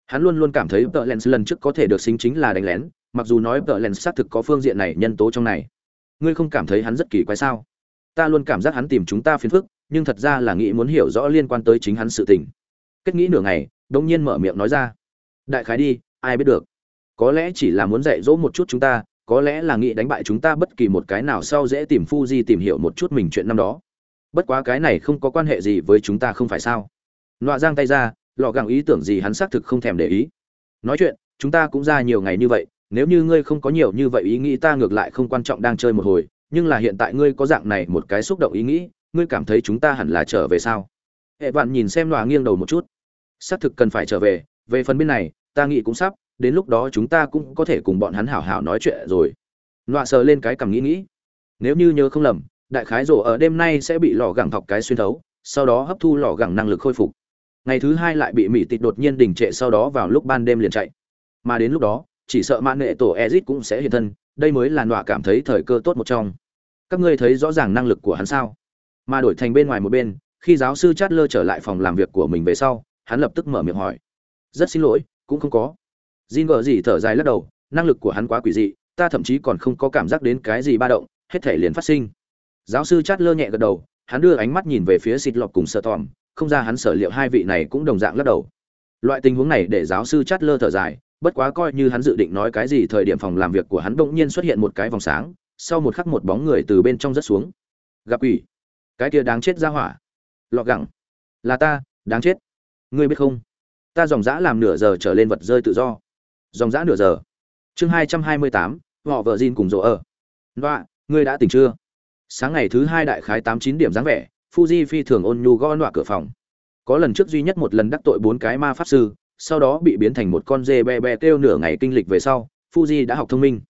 Hắn luôn luôn cảm thấy tờ len lần trước có thể được sinh chính là đánh lén, mặc dù nói tờ len xác thực có phương diện này nhân tố trong này ngươi không cảm thấy hắn rất kỳ quái sao? Ta luôn cảm giác hắn tìm chúng ta phiền phức, nhưng thật ra là nghĩ muốn hiểu rõ liên quan tới chính hắn sự tình. Kết nghĩ nửa ngày đông nhiên mở miệng nói ra. Đại khái đi, ai biết được. Có lẽ chỉ là muốn dạy dỗ một chút chúng ta, có lẽ là nghĩ đánh bại chúng ta bất kỳ một cái nào sau dễ tìm phu di tìm hiểu một chút mình chuyện năm đó. Bất quá cái này không có quan hệ gì với chúng ta không phải sao? Nọa giang tay ra, lọ gàng ý tưởng gì hắn xác thực không thèm để ý. Nói chuyện, chúng ta cũng ra nhiều ngày như vậy nếu như ngươi không có nhiều như vậy ý nghĩ ta ngược lại không quan trọng đang chơi một hồi, nhưng là hiện tại ngươi có dạng này một cái xúc động ý nghĩ, ngươi cảm thấy chúng ta hẳn là trở về sao? Hệ vạn nhìn xem loà nghiêng đầu một chút. Xác thực cần phải trở về về phần bên này, ta nghĩ cũng sắp, đến lúc đó chúng ta cũng có thể cùng bọn hắn hảo hảo nói chuyện rồi. Nọa sờ lên cái cằm nghĩ nghĩ. Nếu như nhớ không lầm, đại khái rổ ở đêm nay sẽ bị lò gẳng thọc cái xuyên thấu, sau đó hấp thu lò gẳng năng lực khôi phục. Ngày thứ hai lại bị mỹ tịt đột nhiên đình trệ sau đó vào lúc ban đêm liền chạy. Mà đến lúc đó chỉ sợ mạn nghệ tổ Ezic cũng sẽ hiện thân, đây mới là nọa cảm thấy thời cơ tốt một trong. Các ngươi thấy rõ ràng năng lực của hắn sao? Mà đổi thành bên ngoài một bên, khi giáo sư Chatler lơ trở lại phòng làm việc của mình về sau, hắn lập tức mở miệng hỏi. Rất xin lỗi, cũng không có. Jin vợ gì thở dài lắc đầu, năng lực của hắn quá quỷ dị, ta thậm chí còn không có cảm giác đến cái gì ba động, hết thể liền phát sinh. Giáo sư Chatler lơ nhẹ gật đầu, hắn đưa ánh mắt nhìn về phía xịt lọc cùng sợ tòm không ra hắn sở liệu hai vị này cũng đồng dạng lắc đầu. Loại tình huống này để giáo sư Chatler lơ thở dài bất quá coi như hắn dự định nói cái gì thời điểm phòng làm việc của hắn bỗng nhiên xuất hiện một cái vòng sáng, sau một khắc một bóng người từ bên trong rất xuống. Gặp quỷ. Cái kia đáng chết ra hỏa. Lọ gẳng. Là ta, đáng chết. Ngươi biết không? Ta dòng dã làm nửa giờ trở lên vật rơi tự do. Dòng dã nửa giờ. Chương hai trăm hai mươi tám, họ vợ Jin cùng rỗ ở. Loạ ngươi đã tỉnh chưa? Sáng ngày thứ hai đại khái tám chín điểm dáng vẻ, fuji phi thường ôn nhu gõ loạ cửa phòng. Có lần trước duy nhất một lần đắc tội bốn cái ma pháp sư sau đó bị biến thành một con dê be be kêu nửa ngày kinh lịch về sau fuji đã học thông minh.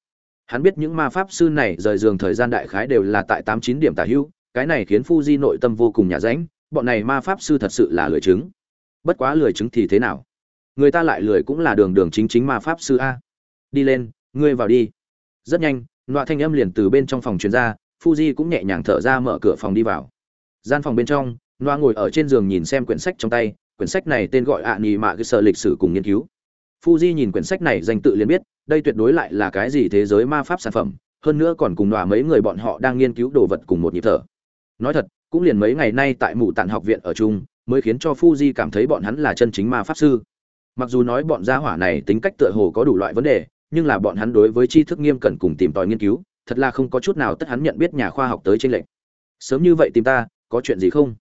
Hắn biết những ma pháp sư này rời giường thời gian đại khái đều là tại tám chín điểm tả hữu cái này khiến fuji nội tâm vô cùng nhà ránh bọn này ma pháp sư thật sự là lười chứng. Bất quá lười chứng thì thế nào? Người ta lại lười cũng là đường đường chính chính ma pháp sư a. Đi lên ngươi vào đi. Rất nhanh loại thanh âm liền từ bên trong phòng chuyên ra, fuji cũng nhẹ nhàng thở ra mở cửa phòng đi vào. Gian phòng bên trong loa ngồi ở trên giường nhìn xem quyển sách trong tay quyển sách này tên gọi ạ à nhì mạ cơ sở lịch sử cùng nghiên cứu. Fuji nhìn quyển sách này danh tự liền biết, đây tuyệt đối lại là cái gì thế giới ma pháp sản phẩm, hơn nữa còn cùng đọa mấy người bọn họ đang nghiên cứu đồ vật cùng một nhịp thở. Nói thật, cũng liền mấy ngày nay tại mù tạn học viện ở chung, mới khiến cho fuji cảm thấy bọn hắn là chân chính ma pháp sư. Mặc dù nói bọn gia hỏa này tính cách tựa hồ có đủ loại vấn đề, nhưng là bọn hắn đối với tri thức nghiêm cẩn cùng tìm tòi nghiên cứu, thật là không có chút nào tất hắn nhận biết nhà khoa học tới tranh lệnh sớm như vậy tìm ta, có chuyện gì không?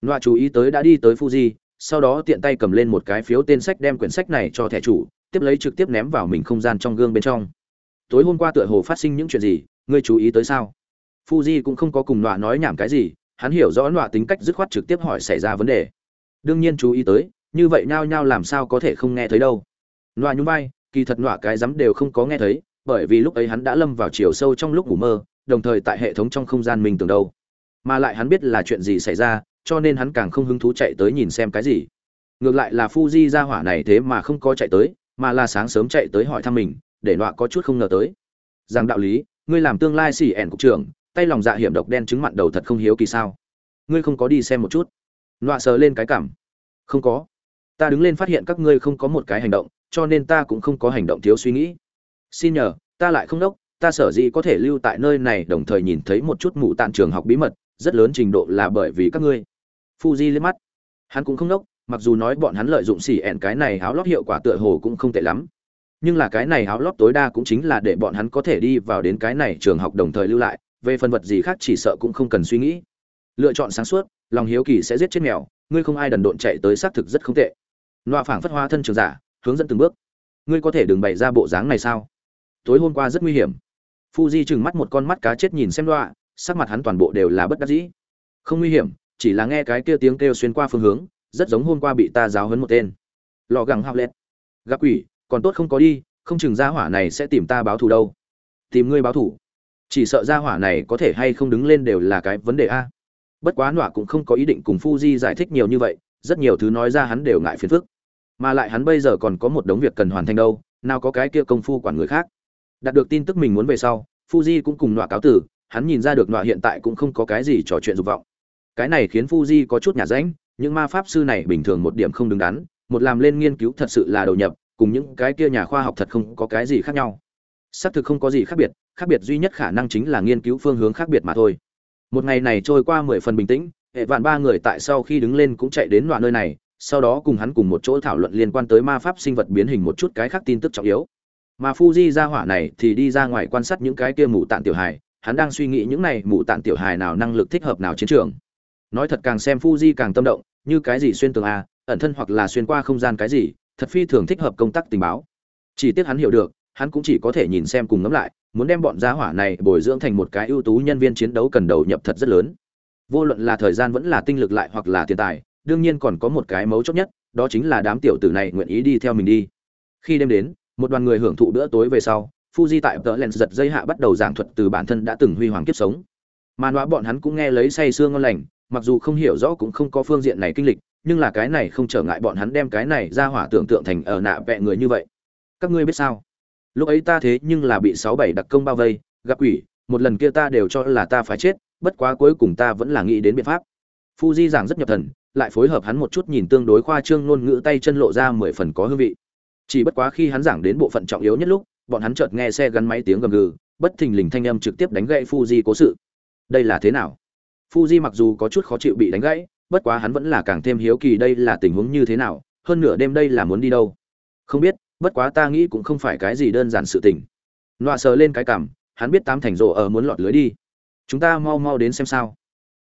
Loa chú ý tới đã đi tới fuji sau đó tiện tay cầm lên một cái phiếu tên sách đem quyển sách này cho thẻ chủ, tiếp lấy trực tiếp ném vào mình không gian trong gương bên trong. Tối hôm qua tựa hồ phát sinh những chuyện gì, ngươi chú ý tới sao? Fuji cũng không có cùng loa nói nhảm cái gì, hắn hiểu rõ loa tính cách dứt khoát trực tiếp hỏi xảy ra vấn đề. Đương nhiên chú ý tới, như vậy nhao nhao làm sao có thể không nghe thấy đâu. Loa nhún vai, kỳ thật loa cái rắm đều không có nghe thấy, bởi vì lúc ấy hắn đã lâm vào chiều sâu trong lúc ngủ mơ, đồng thời tại hệ thống trong không gian mình tưởng đâu. Mà lại hắn biết là chuyện gì xảy ra cho nên hắn càng không hứng thú chạy tới nhìn xem cái gì. Ngược lại là Fuji ra hỏa này thế mà không có chạy tới, mà là sáng sớm chạy tới hỏi thăm mình, để nọa có chút không ngờ tới. Rằng đạo lý, ngươi làm tương lai xỉ ẻn cục trưởng, tay lòng dạ hiểm độc đen chứng mặn đầu thật không hiếu kỳ sao? Ngươi không có đi xem một chút. Nọa sờ lên cái cảm. Không có. Ta đứng lên phát hiện các ngươi không có một cái hành động, cho nên ta cũng không có hành động thiếu suy nghĩ. Xin nhờ, ta lại không đốc, ta sở dĩ có thể lưu tại nơi này, đồng thời nhìn thấy một chút mụ tạn trường học bí mật, rất lớn trình độ là bởi vì các ngươi fuji liếc mắt. Hắn cũng không đốc mặc dù nói bọn hắn lợi dụng xỉ ẹn cái này áo lót hiệu quả tựa hồ cũng không tệ lắm. Nhưng là cái này áo lót tối đa cũng chính là để bọn hắn có thể đi vào đến cái này trường học đồng thời lưu lại, về phần vật gì khác chỉ sợ cũng không cần suy nghĩ. Lựa chọn sáng suốt, lòng hiếu kỳ sẽ giết chết mèo, ngươi không ai đần độn chạy tới xác thực rất không tệ. Loa phảng phất hoa thân trường giả, hướng dẫn từng bước. Ngươi có thể đừng bày ra bộ dáng này sao? Tối hôm qua rất nguy hiểm. Fuji trừng mắt một con mắt cá chết nhìn xem loa, sắc mặt hắn toàn bộ đều là bất đắc dĩ. Không nguy hiểm chỉ là nghe cái kia tiếng kêu xuyên qua phương hướng, rất giống hôm qua bị ta giáo hấn một tên. Lò gẳng học lẹt. Gặp quỷ, còn tốt không có đi, không chừng gia hỏa này sẽ tìm ta báo thù đâu. Tìm ngươi báo thù. Chỉ sợ gia hỏa này có thể hay không đứng lên đều là cái vấn đề a. Bất quá nọa cũng không có ý định cùng Fuji giải thích nhiều như vậy, rất nhiều thứ nói ra hắn đều ngại phiền phức. Mà lại hắn bây giờ còn có một đống việc cần hoàn thành đâu, nào có cái kia công phu quản người khác. Đạt được tin tức mình muốn về sau, Fuji cũng cùng nọa cáo tử, hắn nhìn ra được nọa hiện tại cũng không có cái gì trò chuyện dục vọng cái này khiến Fuji có chút nhà ránh, những ma pháp sư này bình thường một điểm không đứng đắn một làm lên nghiên cứu thật sự là đầu nhập cùng những cái kia nhà khoa học thật không có cái gì khác nhau. Xác thực không có gì khác biệt khác biệt duy nhất khả năng chính là nghiên cứu phương hướng khác biệt mà thôi. Một ngày này trôi qua mười phần bình tĩnh hệ vạn ba người tại sau khi đứng lên cũng chạy đến đoạn nơi này sau đó cùng hắn cùng một chỗ thảo luận liên quan tới ma pháp sinh vật biến hình một chút cái khác tin tức trọng yếu. Mà Fuji ra hỏa này thì đi ra ngoài quan sát những cái kia mù tạn tiểu hài hắn đang suy nghĩ những này mù tạn tiểu hài nào năng lực thích hợp nào chiến trường nói thật càng xem Fuji càng tâm động, như cái gì xuyên tường a, ẩn thân hoặc là xuyên qua không gian cái gì, thật phi thường thích hợp công tác tình báo. Chỉ tiếc hắn hiểu được, hắn cũng chỉ có thể nhìn xem cùng ngẫm lại, muốn đem bọn gia hỏa này bồi dưỡng thành một cái ưu tú nhân viên chiến đấu cần đầu nhập thật rất lớn. Vô luận là thời gian vẫn là tinh lực lại hoặc là tiền tài, đương nhiên còn có một cái mấu chốt nhất, đó chính là đám tiểu tử này nguyện ý đi theo mình đi. Khi đêm đến, một đoàn người hưởng thụ bữa tối về sau, Fuji tại tờ lens giật dây hạ bắt đầu giảng thuật từ bản thân đã từng huy hoàng kiếp sống. Mà nói bọn hắn cũng nghe lấy say sương ngon lành mặc dù không hiểu rõ cũng không có phương diện này kinh lịch, nhưng là cái này không trở ngại bọn hắn đem cái này ra hỏa tưởng tượng thành ở nạ vẹ người như vậy. Các ngươi biết sao? Lúc ấy ta thế nhưng là bị sáu bảy đặc công bao vây, gặp quỷ, một lần kia ta đều cho là ta phải chết, bất quá cuối cùng ta vẫn là nghĩ đến biện pháp. Fuji giảng rất nhập thần, lại phối hợp hắn một chút nhìn tương đối khoa trương ngôn ngữ tay chân lộ ra mười phần có hương vị. Chỉ bất quá khi hắn giảng đến bộ phận trọng yếu nhất lúc, bọn hắn chợt nghe xe gắn máy tiếng gầm gừ, bất thình lình thanh âm trực tiếp đánh gãy Fuji cố sự. Đây là thế nào? Fuji mặc dù có chút khó chịu bị đánh gãy, bất quá hắn vẫn là càng thêm hiếu kỳ đây là tình huống như thế nào, hơn nửa đêm đây là muốn đi đâu. Không biết, bất quá ta nghĩ cũng không phải cái gì đơn giản sự tình. Loa sờ lên cái cằm, hắn biết tám thành rồ ở muốn lọt lưới đi. Chúng ta mau mau đến xem sao.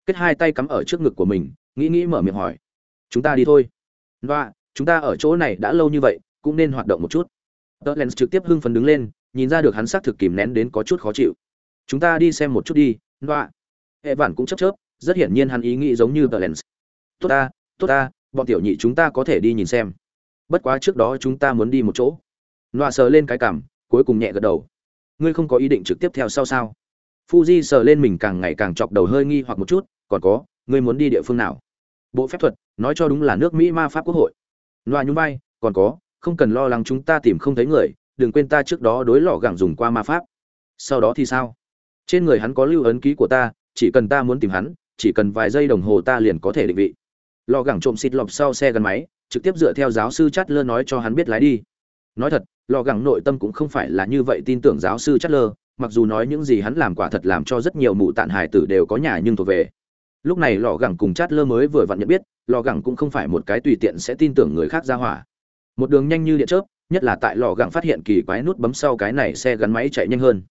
Kết hai tay cắm ở trước ngực của mình, nghĩ nghĩ mở miệng hỏi. Chúng ta đi thôi. Loa, chúng ta ở chỗ này đã lâu như vậy, cũng nên hoạt động một chút. Totland trực tiếp hưng phấn đứng lên, nhìn ra được hắn xác thực kìm nén đến có chút khó chịu. Chúng ta đi xem một chút đi, Loa hệ vạn cũng chấp chớp, rất hiển nhiên hắn ý nghĩ giống như tờ lens. Tốt ta tốt ta, bọn tiểu nhị chúng ta có thể đi nhìn xem. Bất quá trước đó chúng ta muốn đi một chỗ. Nọa sờ lên cái cảm, cuối cùng nhẹ gật đầu. Ngươi không có ý định trực tiếp theo sau sao? Fuji sờ lên mình càng ngày càng chọc đầu hơi nghi hoặc một chút, còn có, ngươi muốn đi địa phương nào? Bộ phép thuật, nói cho đúng là nước mỹ ma pháp quốc hội. Nọa nhún vai, còn có, không cần lo lắng chúng ta tìm không thấy người, đừng quên ta trước đó đối lọ gẳng dùng qua ma pháp. Sau đó thì sao? Trên người hắn có lưu ấn ký của ta chỉ cần ta muốn tìm hắn, chỉ cần vài giây đồng hồ ta liền có thể định vị. Lò gẳng trộm xịt lọc sau xe gắn máy, trực tiếp dựa theo giáo sư chát lơ nói cho hắn biết lái đi. Nói thật, lò gẳng nội tâm cũng không phải là như vậy tin tưởng giáo sư chát lơ mặc dù nói những gì hắn làm quả thật làm cho rất nhiều mụ tạn hải tử đều có nhà nhưng thuộc về. Lúc này lò gẳng cùng chát lơ mới vừa vặn nhận biết, lò gẳng cũng không phải một cái tùy tiện sẽ tin tưởng người khác ra hỏa. Một đường nhanh như điện chớp, nhất là tại lò gẳng phát hiện kỳ quái nút bấm sau cái này xe gắn máy chạy nhanh hơn.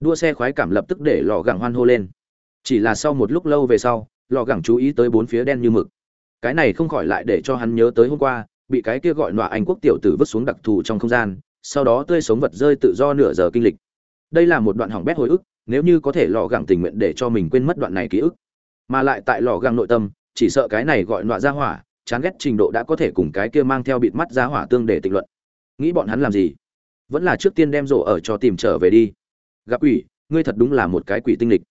Đua xe khoái cảm lập tức để lò gẳng hoan hô lên chỉ là sau một lúc lâu về sau, lò gẳng chú ý tới bốn phía đen như mực. Cái này không khỏi lại để cho hắn nhớ tới hôm qua, bị cái kia gọi nọa anh quốc tiểu tử vứt xuống đặc thù trong không gian, sau đó tươi sống vật rơi tự do nửa giờ kinh lịch. Đây là một đoạn hỏng bét hồi ức, nếu như có thể lò gẳng tình nguyện để cho mình quên mất đoạn này ký ức. Mà lại tại lò gẳng nội tâm, chỉ sợ cái này gọi nọa ra hỏa, chán ghét trình độ đã có thể cùng cái kia mang theo bịt mắt ra hỏa tương để tịch luận. Nghĩ bọn hắn làm gì? Vẫn là trước tiên đem rổ ở cho tìm trở về đi. Gặp ủy ngươi thật đúng là một cái quỷ tinh lịch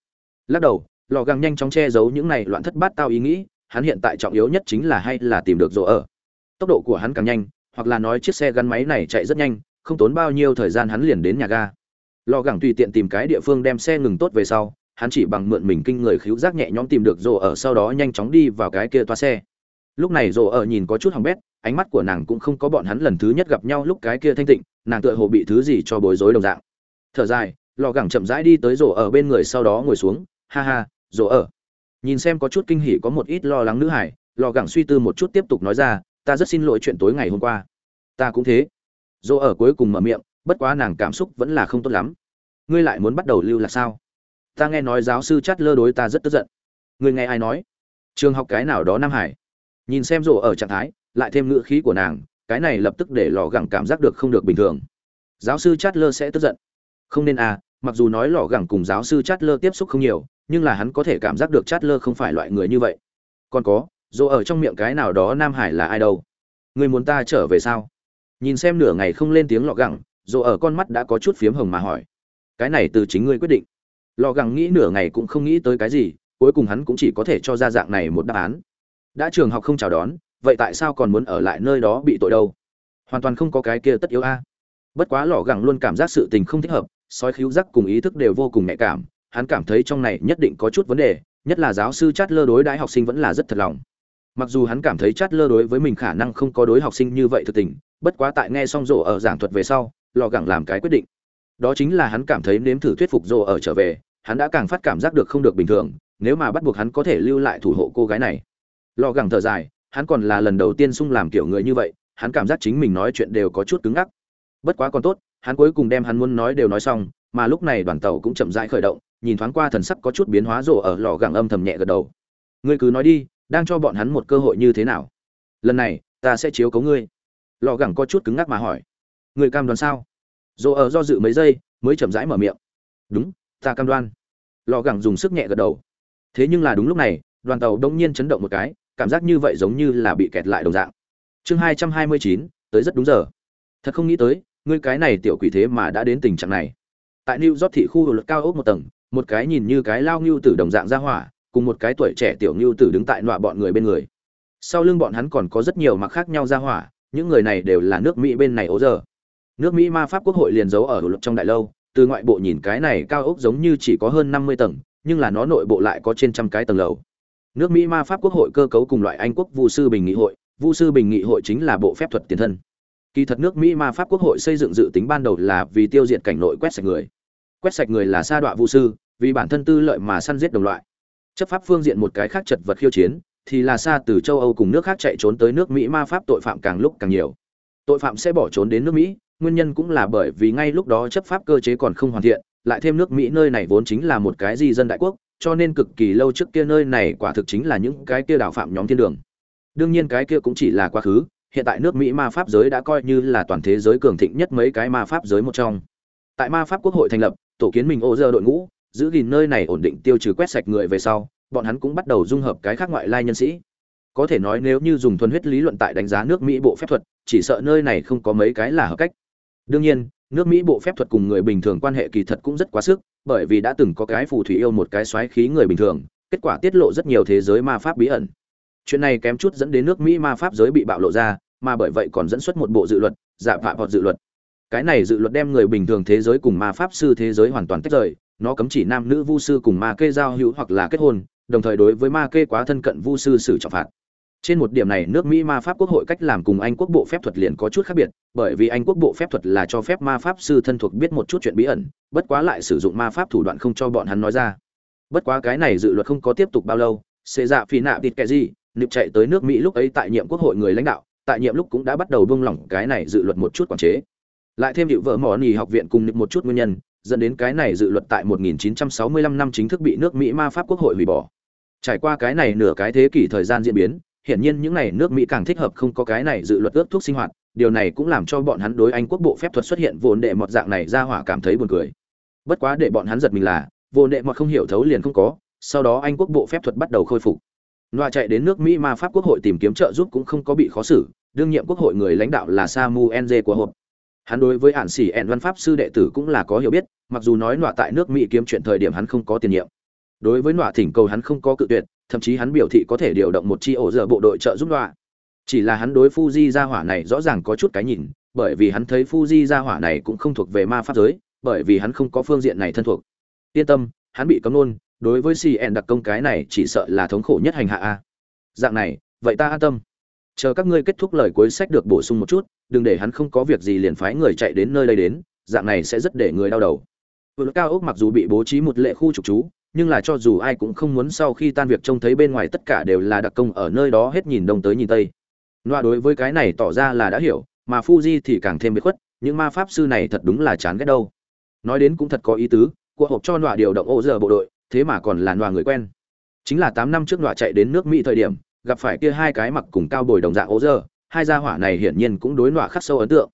lắc đầu, lò găng nhanh chóng che giấu những này loạn thất bát tao ý nghĩ, hắn hiện tại trọng yếu nhất chính là hay là tìm được rỗ ở. Tốc độ của hắn càng nhanh, hoặc là nói chiếc xe gắn máy này chạy rất nhanh, không tốn bao nhiêu thời gian hắn liền đến nhà ga. Lò gẳng tùy tiện tìm cái địa phương đem xe ngừng tốt về sau, hắn chỉ bằng mượn mình kinh người khiếu giác nhẹ nhõm tìm được rồ ở sau đó nhanh chóng đi vào cái kia toa xe. Lúc này rồ ở nhìn có chút hỏng bét, ánh mắt của nàng cũng không có bọn hắn lần thứ nhất gặp nhau lúc cái kia thanh tịnh, nàng tựa hồ bị thứ gì cho bối rối đồng dạng. Thở dài, lò gẳng chậm rãi đi tới rổ ở bên người sau đó ngồi xuống ha ha rồ ở. Nhìn xem có chút kinh hỉ có một ít lo lắng nữ hải, lò gẳng suy tư một chút tiếp tục nói ra, ta rất xin lỗi chuyện tối ngày hôm qua. Ta cũng thế. Rồ ở cuối cùng mở miệng, bất quá nàng cảm xúc vẫn là không tốt lắm. Ngươi lại muốn bắt đầu lưu là sao? Ta nghe nói giáo sư chát lơ đối ta rất tức giận. Ngươi nghe ai nói? Trường học cái nào đó nam hải. Nhìn xem rồ ở trạng thái, lại thêm ngữ khí của nàng, cái này lập tức để lò gẳng cảm giác được không được bình thường. Giáo sư chát lơ sẽ tức giận. Không nên à mặc dù nói lò gẳng cùng giáo sư chát lơ tiếp xúc không nhiều nhưng là hắn có thể cảm giác được chát lơ không phải loại người như vậy. Còn có dỗ ở trong miệng cái nào đó nam hải là ai đâu. Người muốn ta trở về sao? Nhìn xem nửa ngày không lên tiếng lọ gẳng dỗ ở con mắt đã có chút phiếm hồng mà hỏi. Cái này từ chính ngươi quyết định. Lọ gẳng nghĩ nửa ngày cũng không nghĩ tới cái gì, cuối cùng hắn cũng chỉ có thể cho ra dạng này một đáp án. Đã trường học không chào đón, vậy tại sao còn muốn ở lại nơi đó bị tội đâu? Hoàn toàn không có cái kia tất yếu a. Bất quá lọ gẳng luôn cảm giác sự tình không thích hợp, sói khíu giác cùng ý thức đều vô cùng nhạy cảm hắn cảm thấy trong này nhất định có chút vấn đề, nhất là giáo sư chát lơ đối đãi học sinh vẫn là rất thật lòng. Mặc dù hắn cảm thấy chát lơ đối với mình khả năng không có đối học sinh như vậy thực tình, bất quá tại nghe xong rộ ở giảng thuật về sau, lò gẳng làm cái quyết định. Đó chính là hắn cảm thấy nếm thử thuyết phục rộ ở trở về, hắn đã càng phát cảm giác được không được bình thường, nếu mà bắt buộc hắn có thể lưu lại thủ hộ cô gái này. Lò gẳng thở dài, hắn còn là lần đầu tiên sung làm kiểu người như vậy, hắn cảm giác chính mình nói chuyện đều có chút cứng ngắc. Bất quá còn tốt, hắn cuối cùng đem hắn muốn nói đều nói xong, mà lúc này đoàn tàu cũng chậm rãi khởi động nhìn thoáng qua thần sắc có chút biến hóa rộ ở lò gẳng âm thầm nhẹ gật đầu. Ngươi cứ nói đi, đang cho bọn hắn một cơ hội như thế nào? Lần này, ta sẽ chiếu cấu ngươi. Lò gẳng có chút cứng ngắc mà hỏi. Ngươi cam đoan sao? Rộ ở do dự mấy giây, mới chậm rãi mở miệng. Đúng, ta cam đoan. Lò gẳng dùng sức nhẹ gật đầu. Thế nhưng là đúng lúc này, đoàn tàu đông nhiên chấn động một cái, cảm giác như vậy giống như là bị kẹt lại đồng dạng. Chương hai trăm hai mươi chín, tới rất đúng giờ. Thật không nghĩ tới, ngươi cái này tiểu quỷ thế mà đã đến tình trạng này. Tại new york thị khu hồ lực cao ốc một tầng một cái nhìn như cái lao ngưu tử đồng dạng ra hỏa, cùng một cái tuổi trẻ tiểu ngưu tử đứng tại nọa bọn người bên người. Sau lưng bọn hắn còn có rất nhiều mặc khác nhau ra hỏa, những người này đều là nước mỹ bên này ố giờ. Nước mỹ ma pháp quốc hội liền giấu ở luật trong đại lâu, từ ngoại bộ nhìn cái này cao ốc giống như chỉ có hơn năm mươi tầng, nhưng là nó nội bộ lại có trên trăm cái tầng lầu. Nước mỹ ma pháp quốc hội cơ cấu cùng loại anh quốc vu sư bình nghị hội, vu sư bình nghị hội chính là bộ phép thuật tiền thân. Kỳ thật nước mỹ ma pháp quốc hội xây dựng dự tính ban đầu là vì tiêu diệt cảnh nội quét sạch người quét sạch người là sa đọa vu sư, vì bản thân tư lợi mà săn giết đồng loại. Chấp pháp phương diện một cái khác chật vật khiêu chiến, thì là xa từ châu âu cùng nước khác chạy trốn tới nước mỹ ma pháp tội phạm càng lúc càng nhiều. Tội phạm sẽ bỏ trốn đến nước mỹ, nguyên nhân cũng là bởi vì ngay lúc đó chấp pháp cơ chế còn không hoàn thiện, lại thêm nước mỹ nơi này vốn chính là một cái di dân đại quốc, cho nên cực kỳ lâu trước kia nơi này quả thực chính là những cái kia đạo phạm nhóm thiên đường. Đương nhiên cái kia cũng chỉ là quá khứ, hiện tại nước mỹ ma pháp giới đã coi như là toàn thế giới cường thịnh nhất mấy cái ma pháp giới một trong. Tại ma pháp quốc hội thành lập tổ kiến mình ô dơ đội ngũ, giữ gìn nơi này ổn định tiêu trừ quét sạch người về sau, bọn hắn cũng bắt đầu dung hợp cái khác ngoại lai nhân sĩ. Có thể nói nếu như dùng thuần huyết lý luận tại đánh giá nước mỹ bộ phép thuật, chỉ sợ nơi này không có mấy cái là hợp cách. Đương nhiên, nước mỹ bộ phép thuật cùng người bình thường quan hệ kỳ thật cũng rất quá sức, bởi vì đã từng có cái phù thủy yêu một cái xoáy khí người bình thường, kết quả tiết lộ rất nhiều thế giới ma pháp bí ẩn. Chuyện này kém chút dẫn đến nước mỹ ma pháp giới bị bạo lộ ra, mà bởi vậy còn dẫn xuất một bộ dự luật giả phạm hoặc dự luật cái này dự luật đem người bình thường thế giới cùng ma pháp sư thế giới hoàn toàn tách rời, nó cấm chỉ nam nữ vu sư cùng ma kê giao hữu hoặc là kết hôn, đồng thời đối với ma kê quá thân cận vu sư xử trọng phạt. Trên một điểm này, nước mỹ ma pháp quốc hội cách làm cùng anh quốc bộ phép thuật liền có chút khác biệt, bởi vì anh quốc bộ phép thuật là cho phép ma pháp sư thân thuộc biết một chút chuyện bí ẩn, bất quá lại sử dụng ma pháp thủ đoạn không cho bọn hắn nói ra. Bất quá cái này dự luật không có tiếp tục bao lâu xê dạ phi nạ tịt kẻ gì nịp chạy tới nước mỹ lúc ấy tại nhiệm quốc hội người lãnh đạo, tại nhiệm lúc cũng đã bắt đầu buông lỏng cái này dự luật một chút quản chế lại thêm hiệu vợ mỏ nỉ học viện cùng một chút nguyên nhân dẫn đến cái này dự luật tại 1965 năm chính thức bị nước mỹ ma pháp quốc hội hủy bỏ trải qua cái này nửa cái thế kỷ thời gian diễn biến hiển nhiên những này nước Mỹ càng thích hợp không có cái này dự luật ước thuốc sinh hoạt, điều này cũng làm cho bọn hắn đối Anh quốc bộ phép thuật xuất hiện vốn đệ một dạng này ra hỏa cảm thấy buồn cười. Bất quá để bọn hắn giật mình là, vốn đệ mọt không hiểu thấu liền không có, sau đó Anh quốc bộ phép thuật bắt đầu khôi phục. Loa chạy đến nước Mỹ ma pháp quốc hội tìm kiếm trợ giúp cũng không có bị khó xử, đương nhiệm quốc hội người lãnh đạo là Samuel J của hộp hắn đối với ạn xỉ ẹn văn pháp sư đệ tử cũng là có hiểu biết mặc dù nói nọa tại nước mỹ kiếm chuyện thời điểm hắn không có tiền nhiệm đối với nọa thỉnh cầu hắn không có cự tuyệt thậm chí hắn biểu thị có thể điều động một chi ổ dở bộ đội trợ giúp nọa chỉ là hắn đối Fuji gia hỏa này rõ ràng có chút cái nhìn, bởi vì hắn thấy Fuji gia hỏa này cũng không thuộc về ma pháp giới, bởi vì hắn không có phương diện này thân thuộc. Yên tâm, hắn bị cấm luôn, đối với CN đặc công cái này chỉ sợ là thống khổ nhất hành hạ a. Dạng này, vậy ta an tâm. Chờ các ngươi kết thúc lời cuối sách được bổ sung một chút, đừng để hắn không có việc gì liền phái người chạy đến nơi đây đến, dạng này sẽ rất để người đau đầu. Vườn cao ốc mặc dù bị bố trí một lệ khu trục trú, nhưng là cho dù ai cũng không muốn sau khi tan việc trông thấy bên ngoài tất cả đều là đặc công ở nơi đó hết nhìn đông tới nhìn tây loa đối với cái này tỏ ra là đã hiểu, mà Fuji thì càng thêm biệt khuất, những ma pháp sư này thật đúng là chán ghét đâu. Nói đến cũng thật có ý tứ, của hộp cho loa điều động ô giờ bộ đội, thế mà còn là loa người quen. Chính là tám năm trước loa chạy đến nước Mỹ thời điểm, gặp phải kia hai cái mặc cùng cao bồi đồng dạng ô giờ, hai gia hỏa này hiển nhiên cũng đối nọa khắc sâu ấn tượng.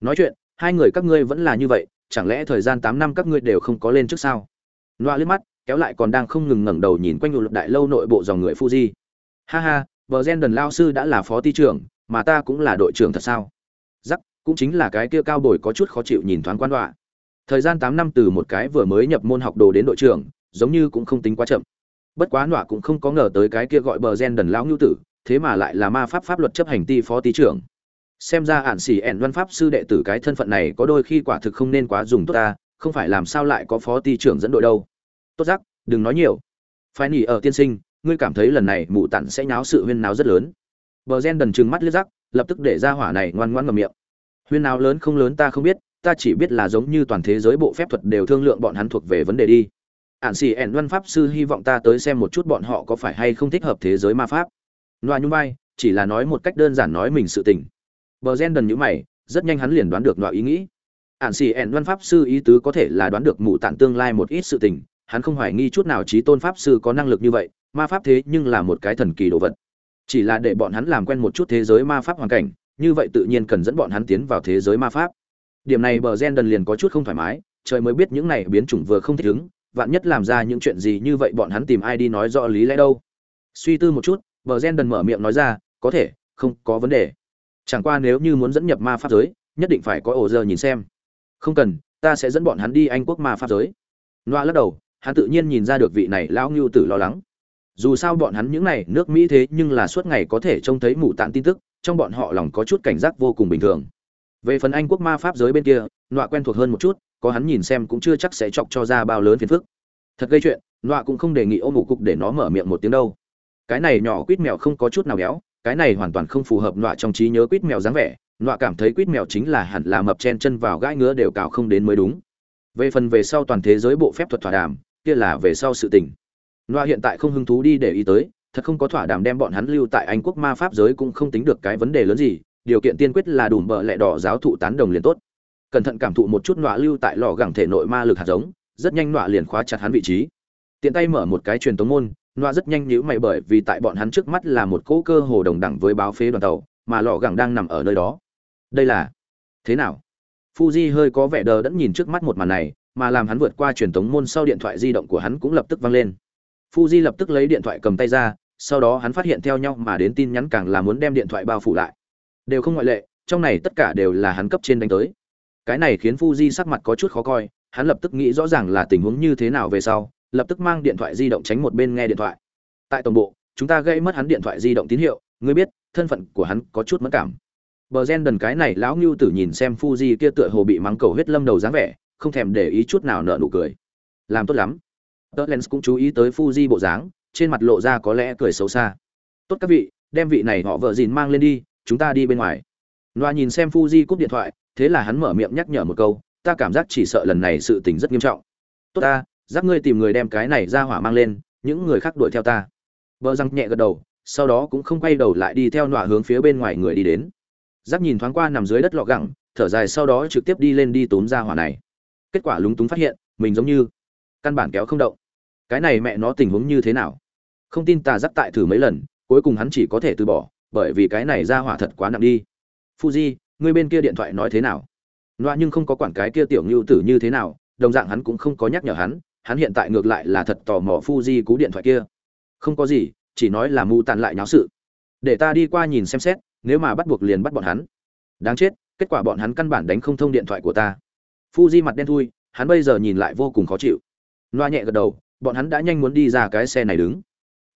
Nói chuyện, hai người các ngươi vẫn là như vậy, chẳng lẽ thời gian 8 năm các ngươi đều không có lên trước sao? nọa liếc mắt, kéo lại còn đang không ngừng ngẩng đầu nhìn quanh lục đại lâu nội bộ dòng người Fuji. Ha ha, Bờ Gen Đần lao sư đã là phó ty trưởng, mà ta cũng là đội trưởng thật sao? Rắc, cũng chính là cái kia cao bồi có chút khó chịu nhìn thoáng quan đoạ. Thời gian tám năm từ một cái vừa mới nhập môn học đồ đến đội trưởng, giống như cũng không tính quá chậm. Bất quá nọa cũng không có ngờ tới cái kia gọi bờ gen đần lão nhu tử, thế mà lại là ma pháp pháp luật chấp hành ty phó ty trưởng. Xem ra ản sĩ ẻn văn pháp sư đệ tử cái thân phận này có đôi khi quả thực không nên quá dùng tốt ta, không phải làm sao lại có phó ty trưởng dẫn đội đâu. Tốt giác, đừng nói nhiều. Phải nỉ ở tiên sinh, ngươi cảm thấy lần này mụ tặn sẽ nháo sự huyên náo rất lớn bờ gen đần trừng mắt liếc giác lập tức để ra hỏa này ngoan ngoãn ngầm miệng huyên náo lớn không lớn ta không biết ta chỉ biết là giống như toàn thế giới bộ phép thuật đều thương lượng bọn hắn thuộc về vấn đề đi ạn xì ẻn văn pháp sư hy vọng ta tới xem một chút bọn họ có phải hay không thích hợp thế giới ma pháp loa nhung vai, chỉ là nói một cách đơn giản nói mình sự tình. Bờ gen đần như mày, rất nhanh hắn liền đoán được loại ý nghĩ. Ản xì ẻn văn pháp sư ý tứ có thể là đoán được mụ tản tương lai một ít sự tình, hắn không hoài nghi chút nào trí tôn pháp sư có năng lực như vậy, ma pháp thế nhưng là một cái thần kỳ đồ vật. Chỉ là để bọn hắn làm quen một chút thế giới ma pháp hoàn cảnh, như vậy tự nhiên cần dẫn bọn hắn tiến vào thế giới ma pháp. Điểm này bờ gen đần liền có chút không thoải mái, trời mới biết những này biến chủng vừa không thích ứng, vạn nhất làm ra những chuyện gì như vậy bọn hắn tìm ai đi nói rõ lý lẽ đâu. Suy tư một chút bờ gen đần mở miệng nói ra, có thể, không có vấn đề. Chẳng qua nếu như muốn dẫn nhập ma pháp giới, nhất định phải có ổ giờ nhìn xem. Không cần, ta sẽ dẫn bọn hắn đi anh quốc ma pháp giới. Loa lắc đầu, hắn tự nhiên nhìn ra được vị này lão ngưu tử lo lắng. Dù sao bọn hắn những này nước mỹ thế nhưng là suốt ngày có thể trông thấy mụ tạn tin tức, trong bọn họ lòng có chút cảnh giác vô cùng bình thường. Về phần anh quốc ma pháp giới bên kia, Loa quen thuộc hơn một chút, có hắn nhìn xem cũng chưa chắc sẽ chọc cho ra bao lớn phiền phức. Thật gây chuyện, Loa cũng không đề nghị ôm ngủ cục để nó mở miệng một tiếng đâu cái này nhỏ quýt mèo không có chút nào béo cái này hoàn toàn không phù hợp nọa trong trí nhớ quýt mèo dáng vẻ nọa cảm thấy quýt mèo chính là hẳn là mập chen chân vào gãi ngứa đều cào không đến mới đúng về phần về sau toàn thế giới bộ phép thuật thỏa đàm kia là về sau sự tình nọa hiện tại không hứng thú đi để ý tới, thật không có thỏa đàm đem bọn hắn lưu tại Anh quốc ma pháp giới cũng không tính được cái vấn đề lớn gì, điều kiện tiên quyết là đủ bợ lẹ đỏ giáo thụ tán đồng liền tốt. Cẩn thận cảm thụ một chút nọa lưu tại lò gẳng thể nội ma lực hạt giống, rất nhanh nọa liền khóa chặt hắn vị trí. Tiện tay mở một cái truyền tống môn, Noa rất nhanh nhíu mày bởi vì tại bọn hắn trước mắt là một cỗ cơ hồ đồng đẳng với báo phế đoàn tàu, mà lò gẳng đang nằm ở nơi đó. Đây là thế nào? Fuji hơi có vẻ đờ đẫn nhìn trước mắt một màn này, mà làm hắn vượt qua truyền tống môn sau điện thoại di động của hắn cũng lập tức vang lên. Fuji lập tức lấy điện thoại cầm tay ra, sau đó hắn phát hiện theo nhau mà đến tin nhắn càng là muốn đem điện thoại bao phủ lại. Đều không ngoại lệ, trong này tất cả đều là hắn cấp trên đánh tới. Cái này khiến Fuji sắc mặt có chút khó coi, hắn lập tức nghĩ rõ ràng là tình huống như thế nào về sau, lập tức mang điện thoại di động tránh một bên nghe điện thoại. Tại tổng bộ, chúng ta gây mất hắn điện thoại di động tín hiệu, ngươi biết, thân phận của hắn có chút mất cảm. Bờ Gen đần cái này lão ngưu tử nhìn xem Fuji kia tựa hồ bị mắng cầu huyết lâm đầu dáng vẻ, không thèm để ý chút nào nở nụ cười. Làm tốt lắm. Tớ Lens cũng chú ý tới Fuji bộ dáng, trên mặt lộ ra có lẽ cười xấu xa. "Tốt các vị, đem vị này họ vợ gìn mang lên đi, chúng ta đi bên ngoài." Loa nhìn xem Fuji cúp điện thoại, thế là hắn mở miệng nhắc nhở một câu, "Ta cảm giác chỉ sợ lần này sự tình rất nghiêm trọng." "Tốt ta, giáp ngươi tìm người đem cái này ra hỏa mang lên, những người khác đuổi theo ta." vợ răng nhẹ gật đầu, sau đó cũng không quay đầu lại đi theo nọa hướng phía bên ngoài người đi đến. Giáp nhìn thoáng qua nằm dưới đất lọ gẳng, thở dài sau đó trực tiếp đi lên đi tốn ra hỏa này. Kết quả lúng túng phát hiện, mình giống như căn bản kéo không động cái này mẹ nó tình huống như thế nào không tin tà giáp tại thử mấy lần cuối cùng hắn chỉ có thể từ bỏ bởi vì cái này ra hỏa thật quá nặng đi fuji người bên kia điện thoại nói thế nào loa nhưng không có quản cái kia tiểu ngưu tử như thế nào đồng dạng hắn cũng không có nhắc nhở hắn hắn hiện tại ngược lại là thật tò mò fuji cú điện thoại kia. Không có gì, chỉ nói là mù tàn lại nháo sự. Để ta đi qua nhìn xem xét, nếu mà bắt buộc liền bắt bọn hắn. Đáng chết, kết quả bọn hắn căn bản đánh không thông điện thoại của ta. Fuji mặt đen thui, hắn bây giờ nhìn lại vô cùng khó chịu. Loa nhẹ gật đầu, bọn hắn đã nhanh muốn đi ra cái xe này đứng.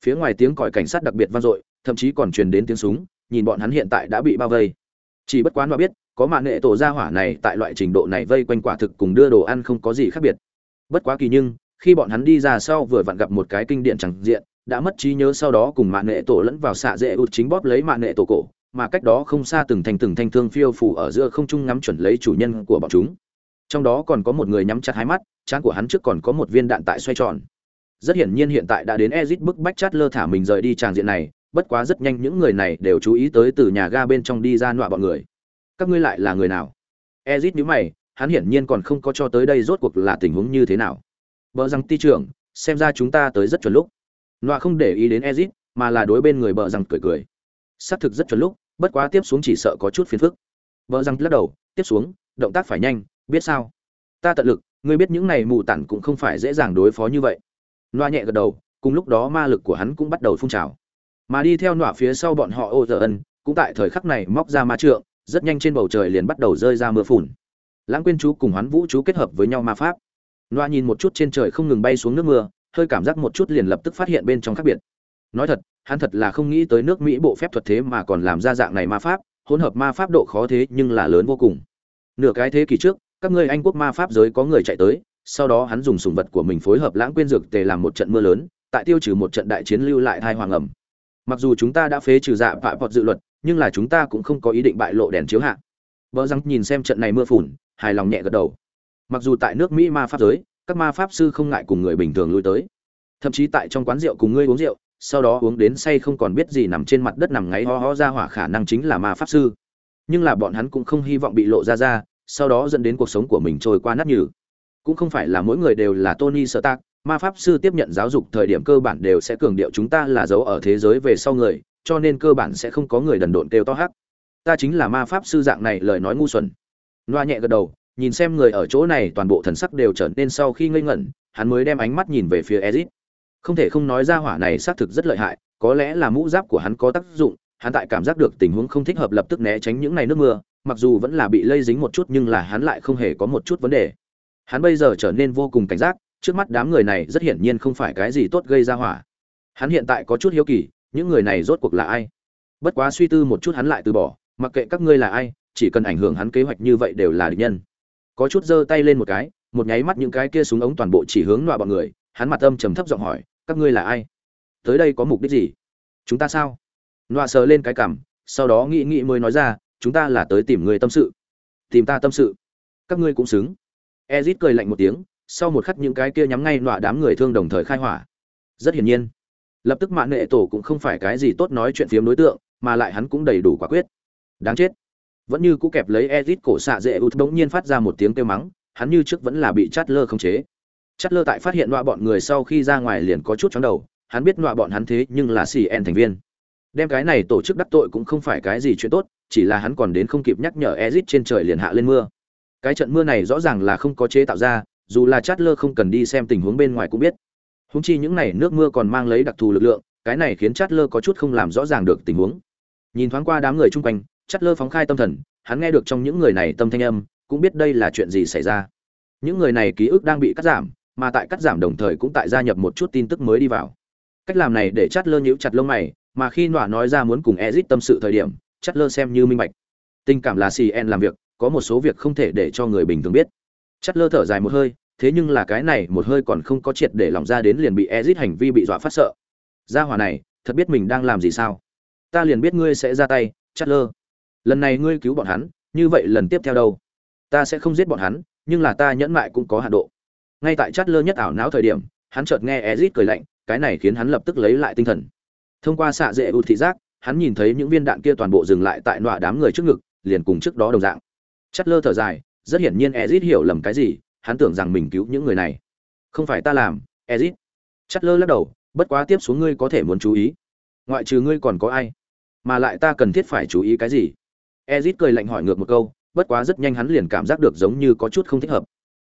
Phía ngoài tiếng còi cảnh sát đặc biệt vang dội, thậm chí còn truyền đến tiếng súng, nhìn bọn hắn hiện tại đã bị bao vây. Chỉ bất quá loa biết, có mạng nghệ tổ gia hỏa này tại loại trình độ này vây quanh quả thực cùng đưa đồ ăn không có gì khác biệt. Bất quá kỳ nhưng khi bọn hắn đi ra sau vừa vặn gặp một cái kinh điển chẳng diện, đã mất trí nhớ sau đó cùng mạng nghệ tổ lẫn vào xạ dễ ụt chính bóp lấy mạng nghệ tổ cổ, mà cách đó không xa từng thành từng thanh thương phiêu phủ ở giữa không trung ngắm chuẩn lấy chủ nhân của bọn chúng. Trong đó còn có một người nhắm chặt hai mắt, trán của hắn trước còn có một viên đạn tại xoay tròn. Rất hiển nhiên hiện tại đã đến Ezit bức bách chát lơ thả mình rời đi tràng diện này, bất quá rất nhanh những người này đều chú ý tới từ nhà ga bên trong đi ra nọa bọn người. Các ngươi lại là người nào? Ezit nhíu mày, hắn hiển nhiên còn không có cho tới đây rốt cuộc là tình huống như thế nào bờ rằng ti trưởng, xem ra chúng ta tới rất chuẩn lúc. Nọa không để ý đến Ezit, mà là đối bên người bờ rằng cười cười. Xác thực rất chuẩn lúc, bất quá tiếp xuống chỉ sợ có chút phiền phức. Bờ rằng lắc đầu, tiếp xuống, động tác phải nhanh, biết sao? Ta tận lực, ngươi biết những này mù tản cũng không phải dễ dàng đối phó như vậy. Loa nhẹ gật đầu, cùng lúc đó ma lực của hắn cũng bắt đầu phun trào. Mà đi theo nọa phía sau bọn họ ô cũng tại thời khắc này móc ra ma trượng, rất nhanh trên bầu trời liền bắt đầu rơi ra mưa phùn. Lãng quên chú cùng hoán vũ chú kết hợp với nhau ma pháp loa nhìn một chút trên trời không ngừng bay xuống nước mưa, hơi cảm giác một chút liền lập tức phát hiện bên trong khác biệt. Nói thật, hắn thật là không nghĩ tới nước mỹ bộ phép thuật thế mà còn làm ra dạng này ma pháp, hỗn hợp ma pháp độ khó thế nhưng là lớn vô cùng. Nửa cái thế kỷ trước, các ngươi anh quốc ma pháp giới có người chạy tới, sau đó hắn dùng sùng vật của mình phối hợp lãng quên dược tề làm một trận mưa lớn, tại tiêu trừ một trận đại chiến lưu lại thai hoàng ẩm. Mặc dù chúng ta đã phế trừ dạ vạ vọt dự luật, nhưng là chúng ta cũng không có ý định bại lộ đèn chiếu hạ. Vợ răng nhìn xem trận này mưa phùn, hài lòng nhẹ gật đầu mặc dù tại nước mỹ ma pháp giới, các ma pháp sư không ngại cùng người bình thường lui tới. Thậm chí tại trong quán rượu cùng ngươi uống rượu, sau đó uống đến say không còn biết gì nằm trên mặt đất nằm ngáy ho ho ra hỏa khả năng chính là ma pháp sư. Nhưng là bọn hắn cũng không hy vọng bị lộ ra ra, sau đó dẫn đến cuộc sống của mình trôi qua nát nhừ. Cũng không phải là mỗi người đều là tony sơ tác ma pháp sư tiếp nhận giáo dục thời điểm cơ bản đều sẽ cường điệu chúng ta là dấu ở thế giới về sau người, cho nên cơ bản sẽ không có người đần độn kêu to hắc. Ta chính là ma pháp sư dạng này lời nói ngu xuẩn. Loa nhẹ gật đầu nhìn xem người ở chỗ này toàn bộ thần sắc đều trở nên sau khi ngây ngẩn, hắn mới đem ánh mắt nhìn về phía ezit. Không thể không nói ra hỏa này xác thực rất lợi hại, có lẽ là mũ giáp của hắn có tác dụng, hắn tại cảm giác được tình huống không thích hợp lập tức né tránh những này nước mưa, mặc dù vẫn là bị lây dính một chút nhưng là hắn lại không hề có một chút vấn đề. Hắn bây giờ trở nên vô cùng cảnh giác, trước mắt đám người này rất hiển nhiên không phải cái gì tốt gây ra hỏa. Hắn hiện tại có chút hiếu kỳ, những người này rốt cuộc là ai? Bất quá suy tư một chút hắn lại từ bỏ, mặc kệ các ngươi là ai, chỉ cần ảnh hưởng hắn kế hoạch như vậy đều là địch nhân có chút giơ tay lên một cái, một nháy mắt những cái kia súng ống toàn bộ chỉ hướng nọa bọn người, hắn mặt âm trầm thấp giọng hỏi, các ngươi là ai? Tới đây có mục đích gì? Chúng ta sao? Nọa sờ lên cái cằm, sau đó nghĩ nghĩ mới nói ra, chúng ta là tới tìm người tâm sự. Tìm ta tâm sự? Các ngươi cũng xứng. Ezit cười lạnh một tiếng, sau một khắc những cái kia nhắm ngay nọa đám người thương đồng thời khai hỏa. Rất hiển nhiên, lập tức mạng nghệ tổ cũng không phải cái gì tốt nói chuyện phiếm đối tượng, mà lại hắn cũng đầy đủ quả quyết. Đáng chết vẫn như cũ kẹp lấy ezit cổ xạ dễ út bỗng nhiên phát ra một tiếng kêu mắng, hắn như trước vẫn là bị chát lơ khống chế. Chát lơ tại phát hiện nọa bọn người sau khi ra ngoài liền có chút chóng đầu, hắn biết nọa bọn hắn thế nhưng là xì en thành viên. Đem cái này tổ chức đắc tội cũng không phải cái gì chuyện tốt, chỉ là hắn còn đến không kịp nhắc nhở ezit trên trời liền hạ lên mưa. Cái trận mưa này rõ ràng là không có chế tạo ra, dù là chát lơ không cần đi xem tình huống bên ngoài cũng biết. Húng chi những này nước mưa còn mang lấy đặc thù lực lượng, cái này khiến chát lơ có chút không làm rõ ràng được tình huống. Nhìn thoáng qua đám người chung quanh chát lơ phóng khai tâm thần, hắn nghe được trong những người này tâm thanh âm, cũng biết đây là chuyện gì xảy ra. Những người này ký ức đang bị cắt giảm, mà tại cắt giảm đồng thời cũng tại gia nhập một chút tin tức mới đi vào. Cách làm này để chát lơ nhíu chặt lông mày, mà khi nọa nói ra muốn cùng ezit tâm sự thời điểm chát lơ xem như minh bạch. Tình cảm là cn làm việc, có một số việc không thể để cho người bình thường biết. Chát lơ thở dài một hơi, thế nhưng là cái này một hơi còn không có triệt để lòng ra đến liền bị ezit hành vi bị dọa phát sợ. Gia hỏa này, thật biết mình đang làm gì sao? Ta liền biết ngươi sẽ ra tay chát lơ lần này ngươi cứu bọn hắn, như vậy lần tiếp theo đâu? Ta sẽ không giết bọn hắn, nhưng là ta nhẫn mại cũng có hạ độ. Ngay tại chát lơ nhất ảo não thời điểm, hắn chợt nghe ezit cười lạnh, cái này khiến hắn lập tức lấy lại tinh thần. Thông qua xạ dễ ưu thị giác, hắn nhìn thấy những viên đạn kia toàn bộ dừng lại tại nọa đám người trước ngực, liền cùng trước đó đồng dạng. Chất lơ thở dài, rất hiển nhiên ezit hiểu lầm cái gì, hắn tưởng rằng mình cứu những người này. Không phải ta làm, ezit. Chất lơ lắc đầu, bất quá tiếp xuống ngươi có thể muốn chú ý. Ngoại trừ ngươi còn có ai? Mà lại ta cần thiết phải chú ý cái gì? Ezit cười lạnh hỏi ngược một câu, bất quá rất nhanh hắn liền cảm giác được giống như có chút không thích hợp.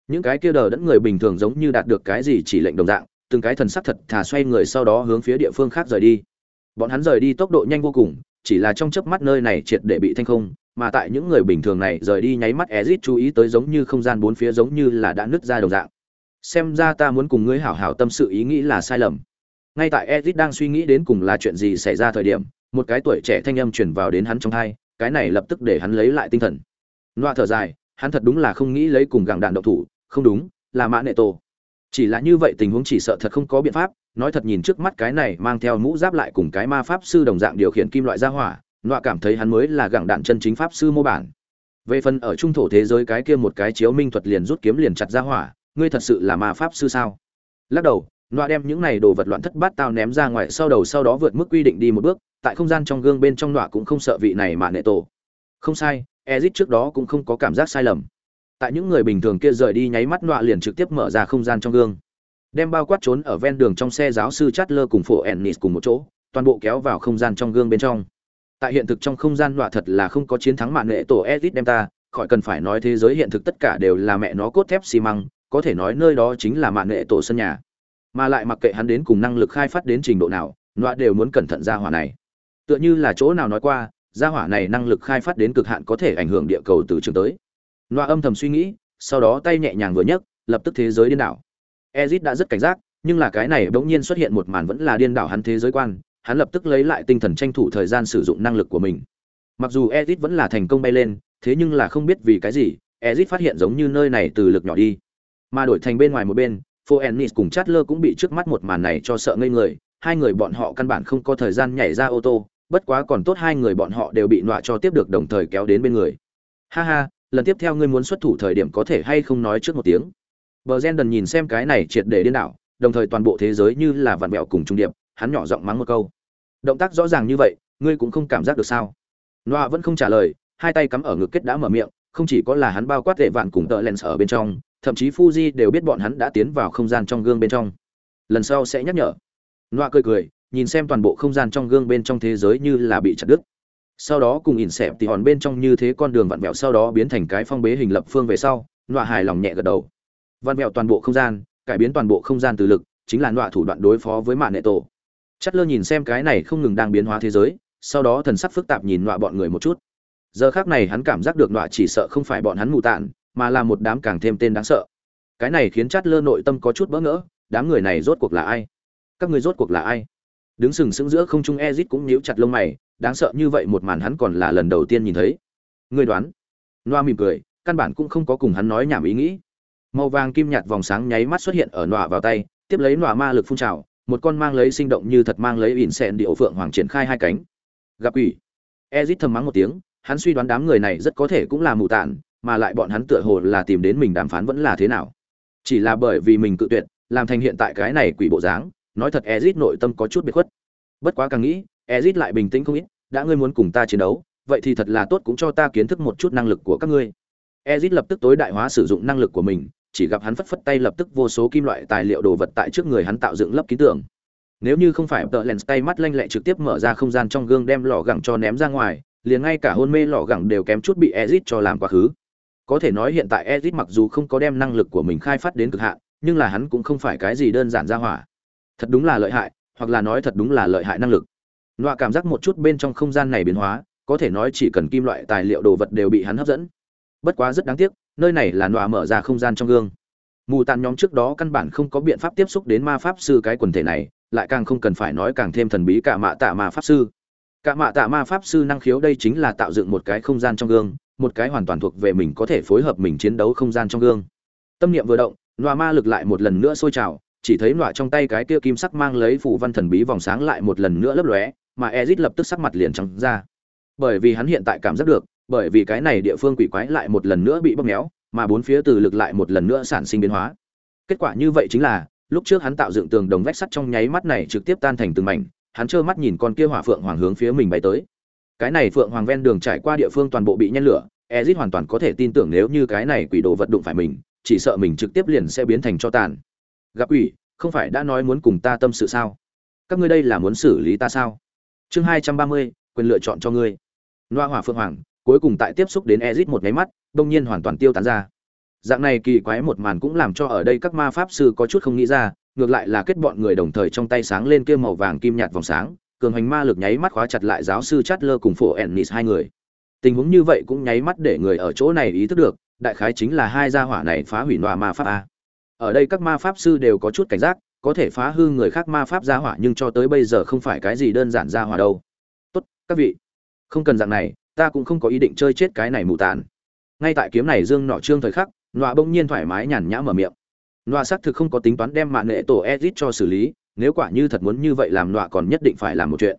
Những cái kia đờ đẫn người bình thường giống như đạt được cái gì chỉ lệnh đồng dạng, từng cái thần sắc thật thà xoay người sau đó hướng phía địa phương khác rời đi. Bọn hắn rời đi tốc độ nhanh vô cùng, chỉ là trong chớp mắt nơi này triệt để bị thanh không, mà tại những người bình thường này rời đi nháy mắt ezit chú ý tới giống như không gian bốn phía giống như là đã nứt ra đồng dạng. Xem ra ta muốn cùng ngươi hảo hảo tâm sự ý nghĩ là sai lầm. Ngay tại ezit đang suy nghĩ đến cùng là chuyện gì xảy ra thời điểm, một cái tuổi trẻ thanh âm truyền vào đến hắn trong tai cái này lập tức để hắn lấy lại tinh thần. Loa thở dài, hắn thật đúng là không nghĩ lấy cùng gẳng đạn độc thủ, không đúng, là mã nệ tổ. Chỉ là như vậy tình huống chỉ sợ thật không có biện pháp, nói thật nhìn trước mắt cái này mang theo mũ giáp lại cùng cái ma pháp sư đồng dạng điều khiển kim loại ra hỏa loa cảm thấy hắn mới là gẳng đạn chân chính pháp sư mô bản. Về phần ở trung thổ thế giới cái kia một cái chiếu minh thuật liền rút kiếm liền chặt ra hỏa, ngươi thật sự là ma pháp sư sao? Lắc đầu nọa đem những này đồ vật loạn thất bát tao ném ra ngoài, sau đầu sau đó vượt mức quy định đi một bước, tại không gian trong gương bên trong nọa cũng không sợ vị này mà nệ tổ. Không sai Ezic trước đó cũng không có cảm giác sai lầm. Tại những người bình thường kia rời đi nháy mắt nọa liền trực tiếp mở ra không gian trong gương. Đem bao quát trốn ở ven đường trong xe giáo sư chatler cùng phụ ennis cùng một chỗ, toàn bộ kéo vào không gian trong gương bên trong. Tại hiện thực trong không gian nọa thật là không có chiến thắng mạn nệ tổ Ezic đem ta, khỏi cần phải nói thế giới hiện thực tất cả đều là mẹ nó cốt thép xi măng, có thể nói nơi đó chính là mạn nệ tổ sân nhà mà lại mặc kệ hắn đến cùng năng lực khai phát đến trình độ nào, nọa đều muốn cẩn thận ra hỏa này. Tựa như là chỗ nào nói qua, gia hỏa này năng lực khai phát đến cực hạn có thể ảnh hưởng địa cầu từ trường tới. Nọa âm thầm suy nghĩ, sau đó tay nhẹ nhàng vừa nhấc, lập tức thế giới điên đảo. Ezit đã rất cảnh giác, nhưng là cái này bỗng nhiên xuất hiện một màn vẫn là điên đảo hắn thế giới quan, hắn lập tức lấy lại tinh thần tranh thủ thời gian sử dụng năng lực của mình. Mặc dù ezit vẫn là thành công bay lên, thế nhưng là không biết vì cái gì, ezit phát hiện giống như nơi này từ lực nhỏ đi, mà đổi thành bên ngoài một bên Phoenix cùng Chatler cũng bị trước mắt một màn này cho sợ ngây người, hai người bọn họ căn bản không có thời gian nhảy ra ô tô, bất quá còn tốt hai người bọn họ đều bị nọa cho tiếp được đồng thời kéo đến bên người. Ha ha, lần tiếp theo ngươi muốn xuất thủ thời điểm có thể hay không nói trước một tiếng. Bờ nhìn xem cái này triệt để điên đảo, đồng thời toàn bộ thế giới như là vạn vẹo cùng trung điệp, hắn nhỏ giọng mắng một câu. Động tác rõ ràng như vậy, ngươi cũng không cảm giác được sao? Nọa vẫn không trả lời, hai tay cắm ở ngực kết đã mở miệng, không chỉ có là hắn bao quát vệ vạn cùng tợ lens ở bên trong, thậm chí Fuji đều biết bọn hắn đã tiến vào không gian trong gương bên trong. Lần sau sẽ nhắc nhở. Nọa cười cười, nhìn xem toàn bộ không gian trong gương bên trong thế giới như là bị chặt đứt. Sau đó cùng ỉn xẹp thì hòn bên trong như thế con đường vặn vẹo sau đó biến thành cái phong bế hình lập phương về sau, Nọa hài lòng nhẹ gật đầu. Vặn vẹo toàn bộ không gian, cải biến toàn bộ không gian từ lực, chính là Nọa thủ đoạn đối phó với mạn nệ tổ. Chất lơ nhìn xem cái này không ngừng đang biến hóa thế giới, sau đó thần sắc phức tạp nhìn Nọa bọn người một chút. Giờ khắc này hắn cảm giác được nọa chỉ sợ không phải bọn hắn mù tạn, mà là một đám càng thêm tên đáng sợ. Cái này khiến chát lơ nội tâm có chút bỡ ngỡ, đám người này rốt cuộc là ai? Các người rốt cuộc là ai? Đứng sừng sững giữa không trung ezit cũng nhíu chặt lông mày, đáng sợ như vậy một màn hắn còn là lần đầu tiên nhìn thấy. Người đoán? Noa mỉm cười, căn bản cũng không có cùng hắn nói nhảm ý nghĩ. Màu vàng kim nhạt vòng sáng nháy mắt xuất hiện ở nọa vào tay, tiếp lấy nọa ma lực phun trào, một con mang lấy sinh động như thật mang lấy ỉn xẹn điệu phượng hoàng triển khai hai cánh. Gặp ủy ezit thầm mắng một tiếng, hắn suy đoán đám người này rất có thể cũng là mù tản mà lại bọn hắn tựa hồ là tìm đến mình đàm phán vẫn là thế nào. Chỉ là bởi vì mình cự tuyệt, làm thành hiện tại cái này quỷ bộ dáng, nói thật ezit nội tâm có chút biệt khuất. Bất quá càng nghĩ, ezit lại bình tĩnh không ít, đã ngươi muốn cùng ta chiến đấu, vậy thì thật là tốt cũng cho ta kiến thức một chút năng lực của các ngươi. Ezit lập tức tối đại hóa sử dụng năng lực của mình, chỉ gặp hắn phất phất tay lập tức vô số kim loại tài liệu đồ vật tại trước người hắn tạo dựng lấp ký tưởng nếu như không phải tợ lens tay mắt lanh lẹ trực tiếp mở ra không gian trong gương đem lò gẳng cho ném ra ngoài, liền ngay cả hôn mê lò gẳng đều kém chút bị ezit cho làm quá khứ có thể nói hiện tại Ezic mặc dù không có đem năng lực của mình khai phát đến cực hạn, nhưng là hắn cũng không phải cái gì đơn giản ra hỏa. Thật đúng là lợi hại, hoặc là nói thật đúng là lợi hại năng lực. Loa cảm giác một chút bên trong không gian này biến hóa, có thể nói chỉ cần kim loại tài liệu đồ vật đều bị hắn hấp dẫn. Bất quá rất đáng tiếc, nơi này là loa mở ra không gian trong gương. Mù tàn nhóm trước đó căn bản không có biện pháp tiếp xúc đến ma pháp sư cái quần thể này, lại càng không cần phải nói càng thêm thần bí cả mạ tạ ma pháp sư. Cả mạ tạ ma pháp sư năng khiếu đây chính là tạo dựng một cái không gian trong gương, một cái hoàn toàn thuộc về mình có thể phối hợp mình chiến đấu không gian trong gương. Tâm niệm vừa động, nọa ma lực lại một lần nữa sôi trào, chỉ thấy nọa trong tay cái kia kim sắc mang lấy phủ văn thần bí vòng sáng lại một lần nữa lấp lóe, mà ezit lập tức sắc mặt liền trắng ra. Bởi vì hắn hiện tại cảm giác được, bởi vì cái này địa phương quỷ quái lại một lần nữa bị bóp méo, mà bốn phía từ lực lại một lần nữa sản sinh biến hóa. Kết quả như vậy chính là, lúc trước hắn tạo dựng tường đồng vách sắt trong nháy mắt này trực tiếp tan thành từng mảnh, hắn trơ mắt nhìn con kia hỏa phượng hoàng hướng phía mình bay tới. Cái này phượng hoàng ven đường trải qua địa phương toàn bộ bị nhen lửa ezit hoàn toàn có thể tin tưởng nếu như cái này quỷ đồ vật đụng phải mình, chỉ sợ mình trực tiếp liền sẽ biến thành cho tàn. Gặp quỷ, không phải đã nói muốn cùng ta tâm sự sao? Các ngươi đây là muốn xử lý ta sao? Chương hai trăm ba mươi, quyền lựa chọn cho ngươi. Loa hỏa phượng hoàng, cuối cùng tại tiếp xúc đến ezit một cái mắt đột nhiên hoàn toàn tiêu tán ra. Dạng này kỳ quái một màn cũng làm cho ở đây các ma pháp sư có chút không nghĩ ra, ngược lại là kết bọn người đồng thời trong tay sáng lên kia màu vàng kim nhạt vòng sáng, cường hành ma lực nháy mắt khóa chặt lại giáo sư Chatler cùng phổ Ennis hai người. Tình huống như vậy cũng nháy mắt để người ở chỗ này ý thức được, đại khái chính là hai gia hỏa này phá hủy nọa ma pháp a. Ở đây các ma pháp sư đều có chút cảnh giác, có thể phá hư người khác ma pháp gia hỏa nhưng cho tới bây giờ không phải cái gì đơn giản gia hỏa đâu. Tốt, các vị, không cần dạng này, ta cũng không có ý định chơi chết cái này mù tàn. Ngay tại kiếm này dương nọ trương thời khắc, nọa bỗng nhiên thoải mái nhàn nhã mở miệng. Nọa xác thực không có tính toán đem mạng nghệ tổ edit cho xử lý, nếu quả như thật muốn như vậy làm nọa còn nhất định phải làm một chuyện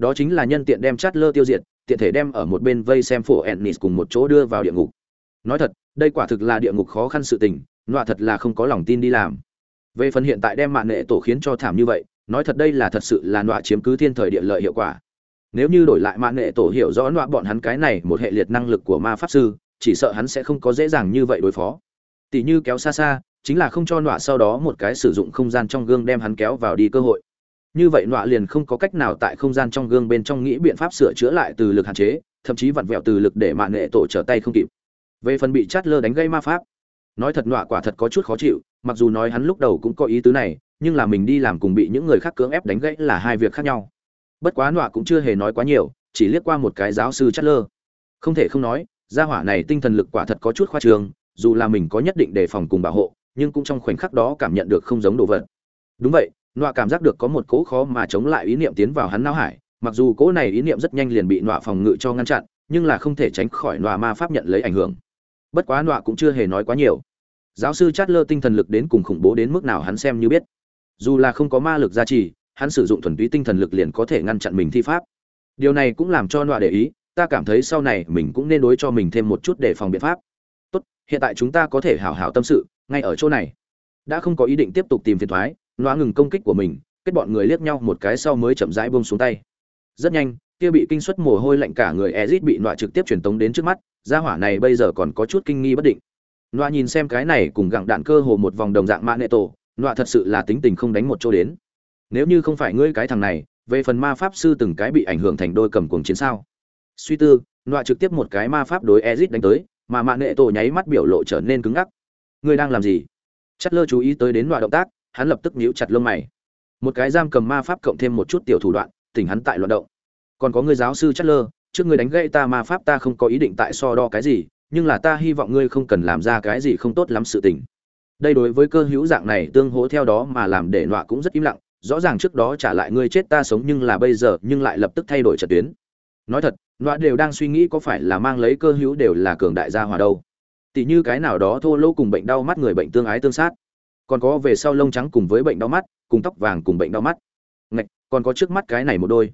đó chính là nhân tiện đem chát lơ tiêu diệt tiện thể đem ở một bên vây xem phổ ennis cùng một chỗ đưa vào địa ngục. Nói thật, đây quả thực là địa ngục khó khăn sự tình, nọa thật là không có lòng tin đi làm. Về phần hiện tại đem mạng nệ tổ khiến cho thảm như vậy, nói thật đây là thật sự là nọa chiếm cứ thiên thời địa lợi hiệu quả. Nếu như đổi lại mạng nệ tổ hiểu rõ nọa bọn hắn cái này một hệ liệt năng lực của ma pháp sư, chỉ sợ hắn sẽ không có dễ dàng như vậy đối phó. Tỷ như kéo xa xa, chính là không cho nọa sau đó một cái sử dụng không gian trong gương đem hắn kéo vào đi cơ hội như vậy nọa liền không có cách nào tại không gian trong gương bên trong nghĩ biện pháp sửa chữa lại từ lực hạn chế, thậm chí vặn vẹo từ lực để mạng nghệ tổ trở tay không kịp. Về phần bị chát lơ đánh gây ma pháp, nói thật nọa quả thật có chút khó chịu, mặc dù nói hắn lúc đầu cũng có ý tứ này, nhưng là mình đi làm cùng bị những người khác cưỡng ép đánh gãy là hai việc khác nhau. Bất quá nọa cũng chưa hề nói quá nhiều, chỉ liếc qua một cái giáo sư chát lơ. Không thể không nói, gia hỏa này tinh thần lực quả thật có chút khoa trường dù là mình có nhất định đề phòng cùng bảo hộ, nhưng cũng trong khoảnh khắc đó cảm nhận được không giống đồ vật. Đúng vậy nọa cảm giác được có một cỗ khó mà chống lại ý niệm tiến vào hắn não hải, mặc dù cỗ này ý niệm rất nhanh liền bị nọa phòng ngự cho ngăn chặn, nhưng là không thể tránh khỏi nọa ma pháp nhận lấy ảnh hưởng. Bất quá nọa cũng chưa hề nói quá nhiều. Giáo sư chát lơ tinh thần lực đến cùng khủng bố đến mức nào hắn xem như biết. Dù là không có ma lực gia trì, hắn sử dụng thuần túy tinh thần lực liền có thể ngăn chặn mình thi pháp. Điều này cũng làm cho nọa để ý, ta cảm thấy sau này mình cũng nên đối cho mình thêm một chút để phòng biện pháp. Tốt, hiện tại chúng ta có thể hảo hảo tâm sự, ngay ở chỗ này. Đã không có ý định tiếp tục tìm phiền thoái Nóa ngừng công kích của mình, kết bọn người liếc nhau một cái sau mới chậm rãi buông xuống tay. Rất nhanh, kia bị kinh suất mồ hôi lạnh cả người ezit bị nọa trực tiếp truyền tống đến trước mắt, gia hỏa này bây giờ còn có chút kinh nghi bất định. Nọa nhìn xem cái này cùng gặng đạn cơ hồ một vòng đồng dạng mã nệ tổ nọa thật sự là tính tình không đánh một chỗ đến. Nếu như không phải ngươi cái thằng này, về phần ma pháp sư từng cái bị ảnh hưởng thành đôi cầm cuồng chiến sao? Suy tư nọa trực tiếp một cái ma pháp đối ezit đánh tới, mà mạ nệ tổ nháy mắt biểu lộ trở nên cứng ngắc. Ngươi đang làm gì? Chất lơ chú ý tới đến Nọa động tác hắn lập tức nhíu chặt lông mày. Một cái giam cầm ma pháp cộng thêm một chút tiểu thủ đoạn, tỉnh hắn tại loạn động. Còn có người giáo sư chất lơ trước ngươi đánh gãy ta ma pháp ta không có ý định tại so đo cái gì, nhưng là ta hy vọng ngươi không cần làm ra cái gì không tốt lắm sự tình. Đây đối với cơ hữu dạng này tương hỗ theo đó mà làm để nọa cũng rất im lặng, rõ ràng trước đó trả lại ngươi chết ta sống nhưng là bây giờ, nhưng lại lập tức thay đổi trận tuyến. Nói thật, nọa đều đang suy nghĩ có phải là mang lấy cơ hữu đều là cường đại gia hòa đâu. Tỷ như cái nào đó thô lỗ cùng bệnh đau mắt người bệnh tương ái tương sát còn có về sau lông trắng cùng với bệnh đau mắt, cùng tóc vàng cùng bệnh đau mắt. Ngạch, còn có trước mắt cái này một đôi.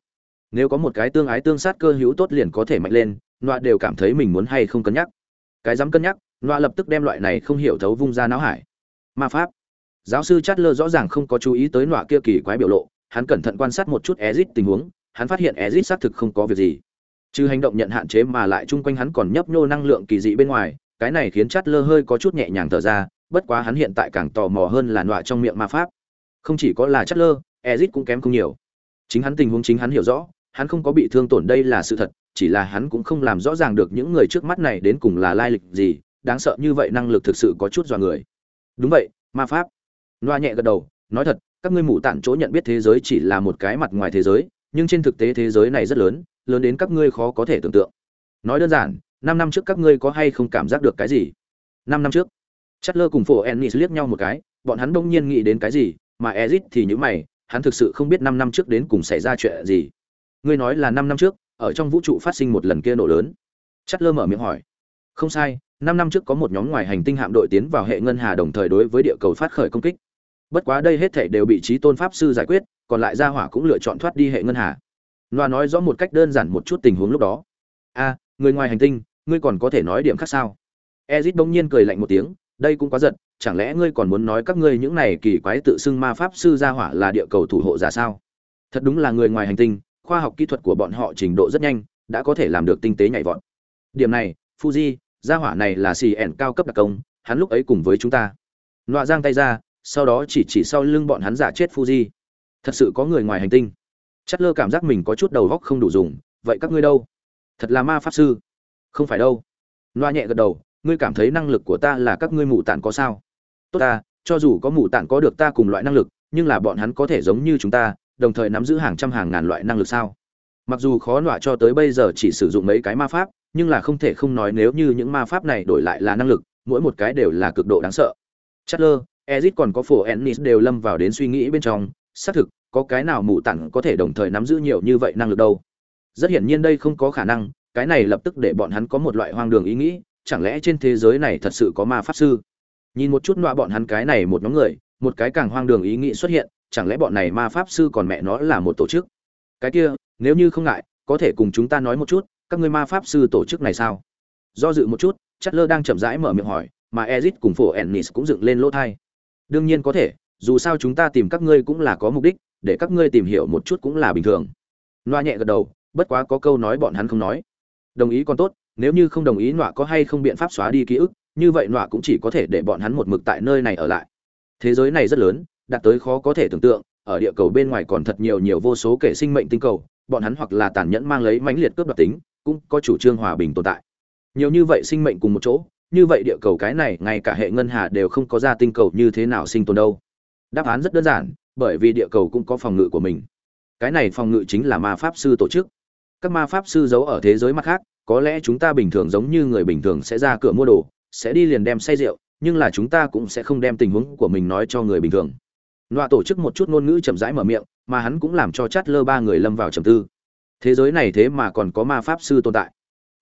Nếu có một cái tương ái tương sát cơ hữu tốt liền có thể mạnh lên, nọa đều cảm thấy mình muốn hay không cân nhắc. Cái dám cân nhắc, nọa lập tức đem loại này không hiểu thấu vung ra não hải. Ma pháp. Giáo sư chát lơ rõ ràng không có chú ý tới nọa kia kỳ quái biểu lộ, hắn cẩn thận quan sát một chút ezit tình huống, hắn phát hiện ezit xác thực không có việc gì. Trừ hành động nhận hạn chế mà lại chung quanh hắn còn nhấp nhô năng lượng kỳ dị bên ngoài, cái này khiến chát lơ hơi có chút nhẹ nhàng thở ra bất quá hắn hiện tại càng tò mò hơn là nọa trong miệng ma pháp. Không chỉ có là chất lơ, ezit cũng kém không nhiều. Chính hắn tình huống chính hắn hiểu rõ, hắn không có bị thương tổn đây là sự thật, chỉ là hắn cũng không làm rõ ràng được những người trước mắt này đến cùng là lai lịch gì, đáng sợ như vậy năng lực thực sự có chút dọa người. Đúng vậy, ma pháp. Loa nhẹ gật đầu, nói thật, các ngươi mù tản chỗ nhận biết thế giới chỉ là một cái mặt ngoài thế giới, nhưng trên thực tế thế giới này rất lớn lớn đến các ngươi khó có thể tưởng tượng. Nói đơn giản, năm năm trước các ngươi có hay không cảm giác được cái gì? Năm năm trước chất lơ cùng phổ ennis liếc nhau một cái, bọn hắn đông nhiên nghĩ đến cái gì, mà ezit thì những mày, hắn thực sự không biết năm năm trước đến cùng xảy ra chuyện gì. Ngươi nói là năm năm trước, ở trong vũ trụ phát sinh một lần kia nổ lớn. Chất lơ mở miệng hỏi. Không sai, năm năm trước có một nhóm ngoài hành tinh hạm đội tiến vào hệ ngân hà đồng thời đối với địa cầu phát khởi công kích. Bất quá đây hết thể đều bị trí tôn pháp sư giải quyết, còn lại gia hỏa cũng lựa chọn thoát đi hệ ngân hà. Loa nói rõ một cách đơn giản một chút tình huống lúc đó. A người ngoài hành tinh, ngươi còn có thể nói điểm khác sao? Ezit bỗng nhiên cười lạnh một tiếng đây cũng quá giật, chẳng lẽ ngươi còn muốn nói các ngươi những này kỳ quái tự xưng ma pháp sư gia hỏa là địa cầu thủ hộ giả sao? Thật đúng là người ngoài hành tinh, khoa học kỹ thuật của bọn họ trình độ rất nhanh, đã có thể làm được tinh tế nhảy vọt. Điểm này, fuji, gia hỏa này là xì ẻn cao cấp đặc công, hắn lúc ấy cùng với chúng ta. Nọa giang tay ra, sau đó chỉ chỉ sau lưng bọn hắn giả chết fuji. Thật sự có người ngoài hành tinh. Chất lơ cảm giác mình có chút đầu góc không đủ dùng, vậy các ngươi đâu? Thật là ma pháp sư. Không phải đâu. Loa nhẹ gật đầu ngươi cảm thấy năng lực của ta là các ngươi mù tản có sao? Tốt ta, cho dù có mù tản có được ta cùng loại năng lực, nhưng là bọn hắn có thể giống như chúng ta, đồng thời nắm giữ hàng trăm hàng ngàn loại năng lực sao? Mặc dù khó nọa cho tới bây giờ chỉ sử dụng mấy cái ma pháp, nhưng là không thể không nói nếu như những ma pháp này đổi lại là năng lực, mỗi một cái đều là cực độ đáng sợ. Chất ezit còn có phổ ennis đều lâm vào đến suy nghĩ bên trong, xác thực, có cái nào mụ tặng có thể đồng thời nắm giữ nhiều như vậy năng lực đâu? Rất hiển nhiên đây không có khả năng, cái này lập tức để bọn hắn có một loại hoang đường ý nghĩ chẳng lẽ trên thế giới này thật sự có ma pháp sư? Nhìn một chút nọa bọn hắn cái này một nhóm người, một cái càng hoang đường ý nghĩ xuất hiện, chẳng lẽ bọn này ma pháp sư còn mẹ nó là một tổ chức? Cái kia, nếu như không ngại, có thể cùng chúng ta nói một chút, các ngươi ma pháp sư tổ chức này sao? Do dự một chút chất lơ đang chậm rãi mở miệng hỏi, mà ezit cùng phổ ennis cũng dựng lên lỗ thai. Đương nhiên có thể, dù sao chúng ta tìm các ngươi cũng là có mục đích, để các ngươi tìm hiểu một chút cũng là bình thường. Loa nhẹ gật đầu, bất quá có câu nói bọn hắn không nói. Đồng ý còn tốt nếu như không đồng ý nọa có hay không biện pháp xóa đi ký ức, như vậy nọa cũng chỉ có thể để bọn hắn một mực tại nơi này ở lại. Thế giới này rất lớn, đạt tới khó có thể tưởng tượng, ở địa cầu bên ngoài còn thật nhiều nhiều vô số kể sinh mệnh tinh cầu, bọn hắn hoặc là tàn nhẫn mang lấy mãnh liệt cướp đoạt tính, cũng có chủ trương hòa bình tồn tại. Nhiều như vậy sinh mệnh cùng một chỗ, như vậy địa cầu cái này, ngay cả hệ ngân hà đều không có ra tinh cầu như thế nào sinh tồn đâu. Đáp án rất đơn giản, bởi vì địa cầu cũng có phòng ngự của mình. Cái này phòng ngự chính là ma pháp sư tổ chức các ma pháp sư giấu ở thế giới mặt khác, có lẽ chúng ta bình thường giống như người bình thường sẽ ra cửa mua đồ, sẽ đi liền đem say rượu, nhưng là chúng ta cũng sẽ không đem tình huống của mình nói cho người bình thường. Nọa tổ chức một chút ngôn ngữ chậm rãi mở miệng, mà hắn cũng làm cho chát lơ ba người lâm vào trầm tư. Thế giới này thế mà còn có ma pháp sư tồn tại.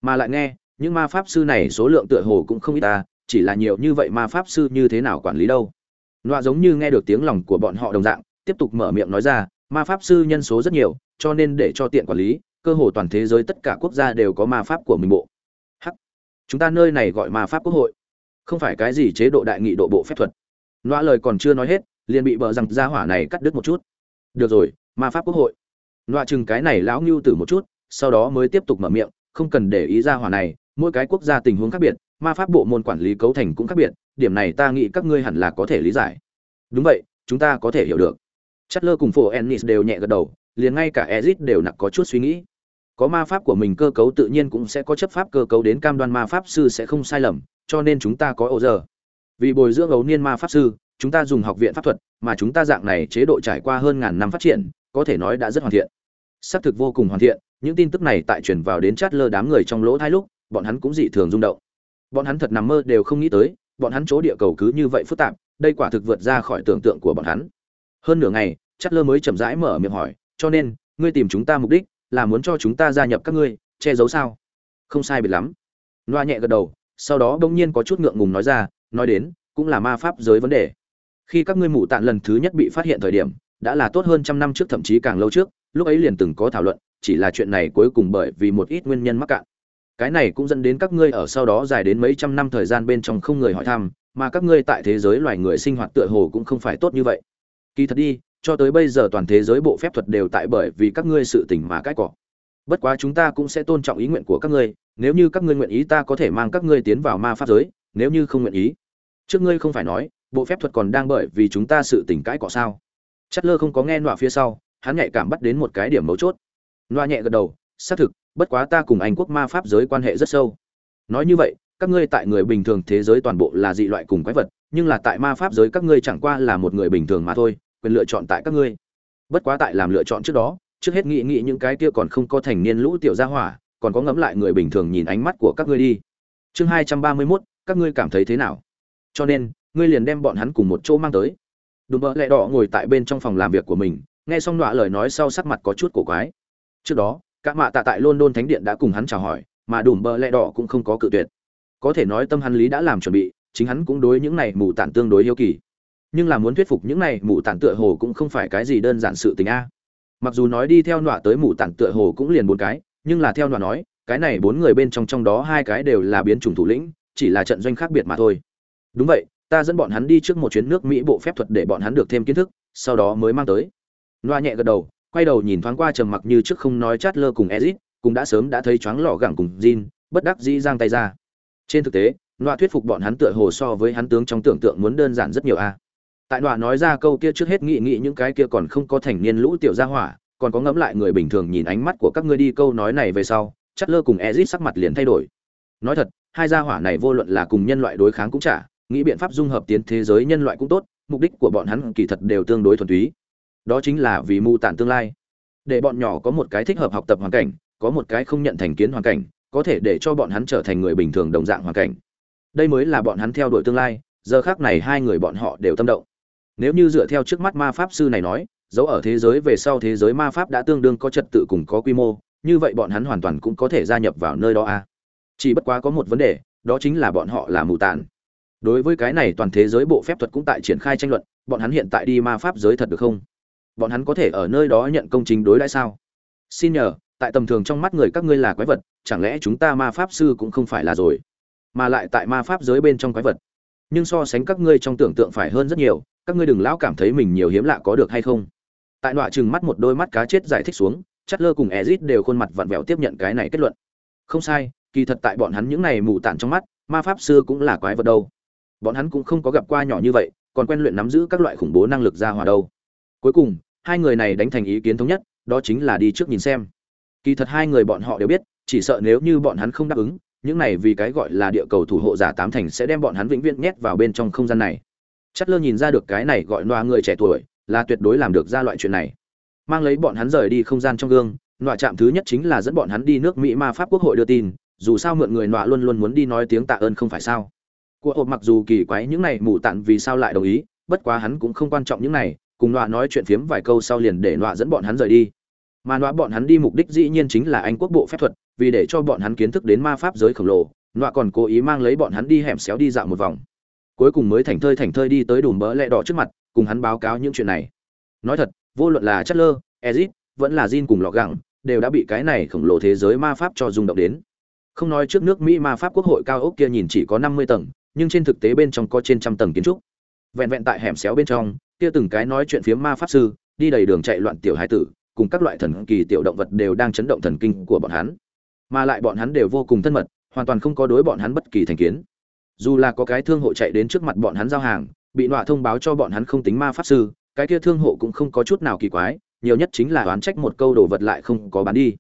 Mà lại nghe, những ma pháp sư này số lượng tựa hồ cũng không ít ta, chỉ là nhiều như vậy ma pháp sư như thế nào quản lý đâu. Nọa giống như nghe được tiếng lòng của bọn họ đồng dạng, tiếp tục mở miệng nói ra, ma pháp sư nhân số rất nhiều, cho nên để cho tiện quản lý cơ hồ toàn thế giới tất cả quốc gia đều có ma pháp của mình bộ. Hắc. Chúng ta nơi này gọi ma pháp quốc hội. Không phải cái gì chế độ đại nghị độ bộ phép thuật. Loa lời còn chưa nói hết, liền bị bờ rằng gia hỏa này cắt đứt một chút. Được rồi, ma pháp quốc hội. Loa chừng cái này lão ngưu tử một chút, sau đó mới tiếp tục mở miệng, không cần để ý gia hỏa này, mỗi cái quốc gia tình huống khác biệt, ma pháp bộ môn quản lý cấu thành cũng khác biệt, điểm này ta nghĩ các ngươi hẳn là có thể lý giải. Đúng vậy, chúng ta có thể hiểu được. Chất lơ cùng phổ ennis đều nhẹ gật đầu, liền ngay cả ezit đều nặng có chút suy nghĩ có ma pháp của mình cơ cấu tự nhiên cũng sẽ có chấp pháp cơ cấu đến cam đoan ma pháp sư sẽ không sai lầm, cho nên chúng ta có ô giờ. Vì bồi dưỡng ấu niên ma pháp sư, chúng ta dùng học viện pháp thuật, mà chúng ta dạng này chế độ trải qua hơn ngàn năm phát triển, có thể nói đã rất hoàn thiện. Xác thực vô cùng hoàn thiện, những tin tức này tại truyền vào đến chát lơ đám người trong lỗ hai lúc, bọn hắn cũng dị thường rung động. Bọn hắn thật nằm mơ đều không nghĩ tới, bọn hắn chỗ địa cầu cứ như vậy phức tạp, đây quả thực vượt ra khỏi tưởng tượng của bọn hắn. Hơn nửa ngày chát lơ mới chậm rãi mở miệng hỏi, cho nên, ngươi tìm chúng ta mục đích là muốn cho chúng ta gia nhập các ngươi, che giấu sao? Không sai biệt lắm. Loa nhẹ gật đầu, sau đó bỗng nhiên có chút ngượng ngùng nói ra, nói đến, cũng là ma pháp giới vấn đề. Khi các ngươi mù tạn lần thứ nhất bị phát hiện thời điểm, đã là tốt hơn trăm năm trước, thậm chí càng lâu trước, lúc ấy liền từng có thảo luận, chỉ là chuyện này cuối cùng bởi vì một ít nguyên nhân mắc cạn. Cái này cũng dẫn đến các ngươi ở sau đó dài đến mấy trăm năm thời gian bên trong không người hỏi thăm, mà các ngươi tại thế giới loài người sinh hoạt tựa hồ cũng không phải tốt như vậy. Kỳ thật đi cho tới bây giờ toàn thế giới bộ phép thuật đều tại bởi vì các ngươi sự tình mà cãi cọ. Bất quá chúng ta cũng sẽ tôn trọng ý nguyện của các ngươi, nếu như các ngươi nguyện ý ta có thể mang các ngươi tiến vào ma pháp giới, nếu như không nguyện ý. Trước ngươi không phải nói, bộ phép thuật còn đang bởi vì chúng ta sự tình cãi cọ sao? Chất lơ không có nghe nọa phía sau, hắn nhạy cảm bắt đến một cái điểm mấu chốt. Nọa nhẹ gật đầu, xác thực, bất quá ta cùng anh quốc ma pháp giới quan hệ rất sâu. Nói như vậy, các ngươi tại người bình thường thế giới toàn bộ là dị loại cùng quái vật, nhưng là tại ma pháp giới các ngươi chẳng qua là một người bình thường mà thôi quyền lựa chọn tại các ngươi. Bất quá tại làm lựa chọn trước đó trước hết nghĩ nghĩ những cái kia còn không có thành niên lũ tiểu gia hỏa còn có ngẫm lại người bình thường nhìn ánh mắt của các ngươi đi. Chương hai trăm ba mươi 231, các ngươi cảm thấy thế nào? Cho nên ngươi liền đem bọn hắn cùng một chỗ mang tới. Đùm bợ lẹ đỏ ngồi tại bên trong phòng làm việc của mình nghe xong đọa lời nói sau sắc mặt có chút cổ quái. Trước đó các mạ tạ tại london thánh điện đã cùng hắn chào hỏi mà đùm bợ lẹ đỏ cũng không có cự tuyệt. Có thể nói tâm hắn lý đã làm chuẩn bị chính hắn cũng đối những này mù tản tương đối yêu kỳ nhưng là muốn thuyết phục những này mụ tản tựa hồ cũng không phải cái gì đơn giản sự tình a. Mặc dù nói đi theo nọa tới mụ tản tựa hồ cũng liền bốn cái nhưng là theo nọa nói cái này bốn người bên trong trong đó hai cái đều là biến chủng thủ lĩnh chỉ là trận doanh khác biệt mà thôi. Đúng vậy ta dẫn bọn hắn đi trước một chuyến nước mỹ bộ phép thuật để bọn hắn được thêm kiến thức sau đó mới mang tới. Loa nhẹ gật đầu quay đầu nhìn thoáng qua trầm mặc như trước không nói chát lơ cùng ezit cũng đã sớm đã thấy choáng lọ gẳng cùng Jin, bất đắc dĩ giang tay ra. Trên thực tế loa thuyết phục bọn hắn tựa hồ so với hắn tướng trong tưởng tượng muốn đơn giản rất nhiều a tại loa nói ra câu kia trước hết nghĩ nghĩ những cái kia còn không có thành niên lũ tiểu gia hỏa, còn có ngẫm lại người bình thường nhìn ánh mắt của các ngươi đi câu nói này về sau, chắc lơ cùng ezit sắc mặt liền thay đổi. Nói thật, hai gia hỏa này vô luận là cùng nhân loại đối kháng cũng chả, nghĩ biện pháp dung hợp tiến thế giới nhân loại cũng tốt, mục đích của bọn hắn kỳ thật đều tương đối thuần túy. Đó chính là vì mưu tản tương lai. Để bọn nhỏ có một cái thích hợp học tập hoàn cảnh, có một cái không nhận thành kiến hoàn cảnh, có thể để cho bọn hắn trở thành người bình thường đồng dạng hoàn cảnh. Đây mới là bọn hắn theo đuổi tương lai, giờ khác này hai người bọn họ đều tâm động nếu như dựa theo trước mắt ma pháp sư này nói dẫu ở thế giới về sau thế giới ma pháp đã tương đương có trật tự cùng có quy mô, như vậy bọn hắn hoàn toàn cũng có thể gia nhập vào nơi đó a chỉ bất quá có một vấn đề, đó chính là bọn họ là mù tàn đối với cái này toàn thế giới bộ phép thuật cũng tại triển khai tranh luận, bọn hắn hiện tại đi ma pháp giới thật được không? Bọn hắn có thể ở nơi đó nhận công trình đối đãi sao? Xin nhờ, tại tầm thường trong mắt người các ngươi là quái vật, chẳng lẽ chúng ta ma pháp sư cũng không phải là rồi? Mà lại tại ma pháp giới bên trong quái vật nhưng so sánh các ngươi trong tưởng tượng phải hơn rất nhiều, các ngươi đừng lão cảm thấy mình nhiều hiếm lạ có được hay không. Tại nọa chừng mắt một đôi mắt cá chết giải thích xuống, chất lơ cùng ezit đều khuôn mặt vặn vẹo tiếp nhận cái này kết luận. Không sai, kỳ thật tại bọn hắn những này mù tản trong mắt, ma pháp xưa cũng là quái vật đâu. Bọn hắn cũng không có gặp qua nhỏ như vậy, còn quen luyện nắm giữ các loại khủng bố năng lực ra hòa đâu. Cuối cùng, hai người này đánh thành ý kiến thống nhất, đó chính là đi trước nhìn xem. Kỳ thật hai người bọn họ đều biết, chỉ sợ nếu như bọn hắn không đáp ứng những này vì cái gọi là địa cầu thủ hộ giả tám thành sẽ đem bọn hắn vĩnh viễn nhét vào bên trong không gian này. Chất lơ nhìn ra được cái này gọi loa người trẻ tuổi là tuyệt đối làm được ra loại chuyện này. Mang lấy bọn hắn rời đi không gian trong gương, nọa chạm thứ nhất chính là dẫn bọn hắn đi nước mỹ ma pháp quốc hội đưa tin, dù sao mượn người nọa luôn luôn muốn đi nói tiếng tạ ơn không phải sao. Của hộp mặc dù kỳ quái những này mù tặn vì sao lại đồng ý, bất quá hắn cũng không quan trọng những này, cùng nọa nói chuyện phiếm vài câu sau liền để nọa dẫn bọn hắn rời đi mà nọa bọn hắn đi mục đích dĩ nhiên chính là anh quốc bộ phép thuật, vì để cho bọn hắn kiến thức đến ma pháp giới khổng lồ, nọa còn cố ý mang lấy bọn hắn đi hẻm xéo đi dạo một vòng. Cuối cùng mới thành thơi thành thơi đi tới đùm bỡ lẹ đỏ trước mặt, cùng hắn báo cáo những chuyện này. Nói thật, vô luận là chất lơ ezit, vẫn là Jin cùng lọ gẳng, đều đã bị cái này khổng lồ thế giới ma pháp cho rung động đến. Không nói trước nước mỹ ma pháp quốc hội cao ốc kia nhìn chỉ có năm mươi tầng, nhưng trên thực tế bên trong có trên trăm tầng kiến trúc. Vẹn vẹn tại hẻm xéo bên trong, kia từng cái nói chuyện phía ma pháp sư, đi đầy đường chạy loạn tiểu hải tử cùng các loại thần kỳ tiểu động vật đều đang chấn động thần kinh của bọn hắn. Mà lại bọn hắn đều vô cùng thân mật, hoàn toàn không có đối bọn hắn bất kỳ thành kiến. Dù là có cái thương hộ chạy đến trước mặt bọn hắn giao hàng, bị nọa thông báo cho bọn hắn không tính ma pháp sư, cái kia thương hộ cũng không có chút nào kỳ quái, nhiều nhất chính là oán trách một câu đồ vật lại không có bán đi.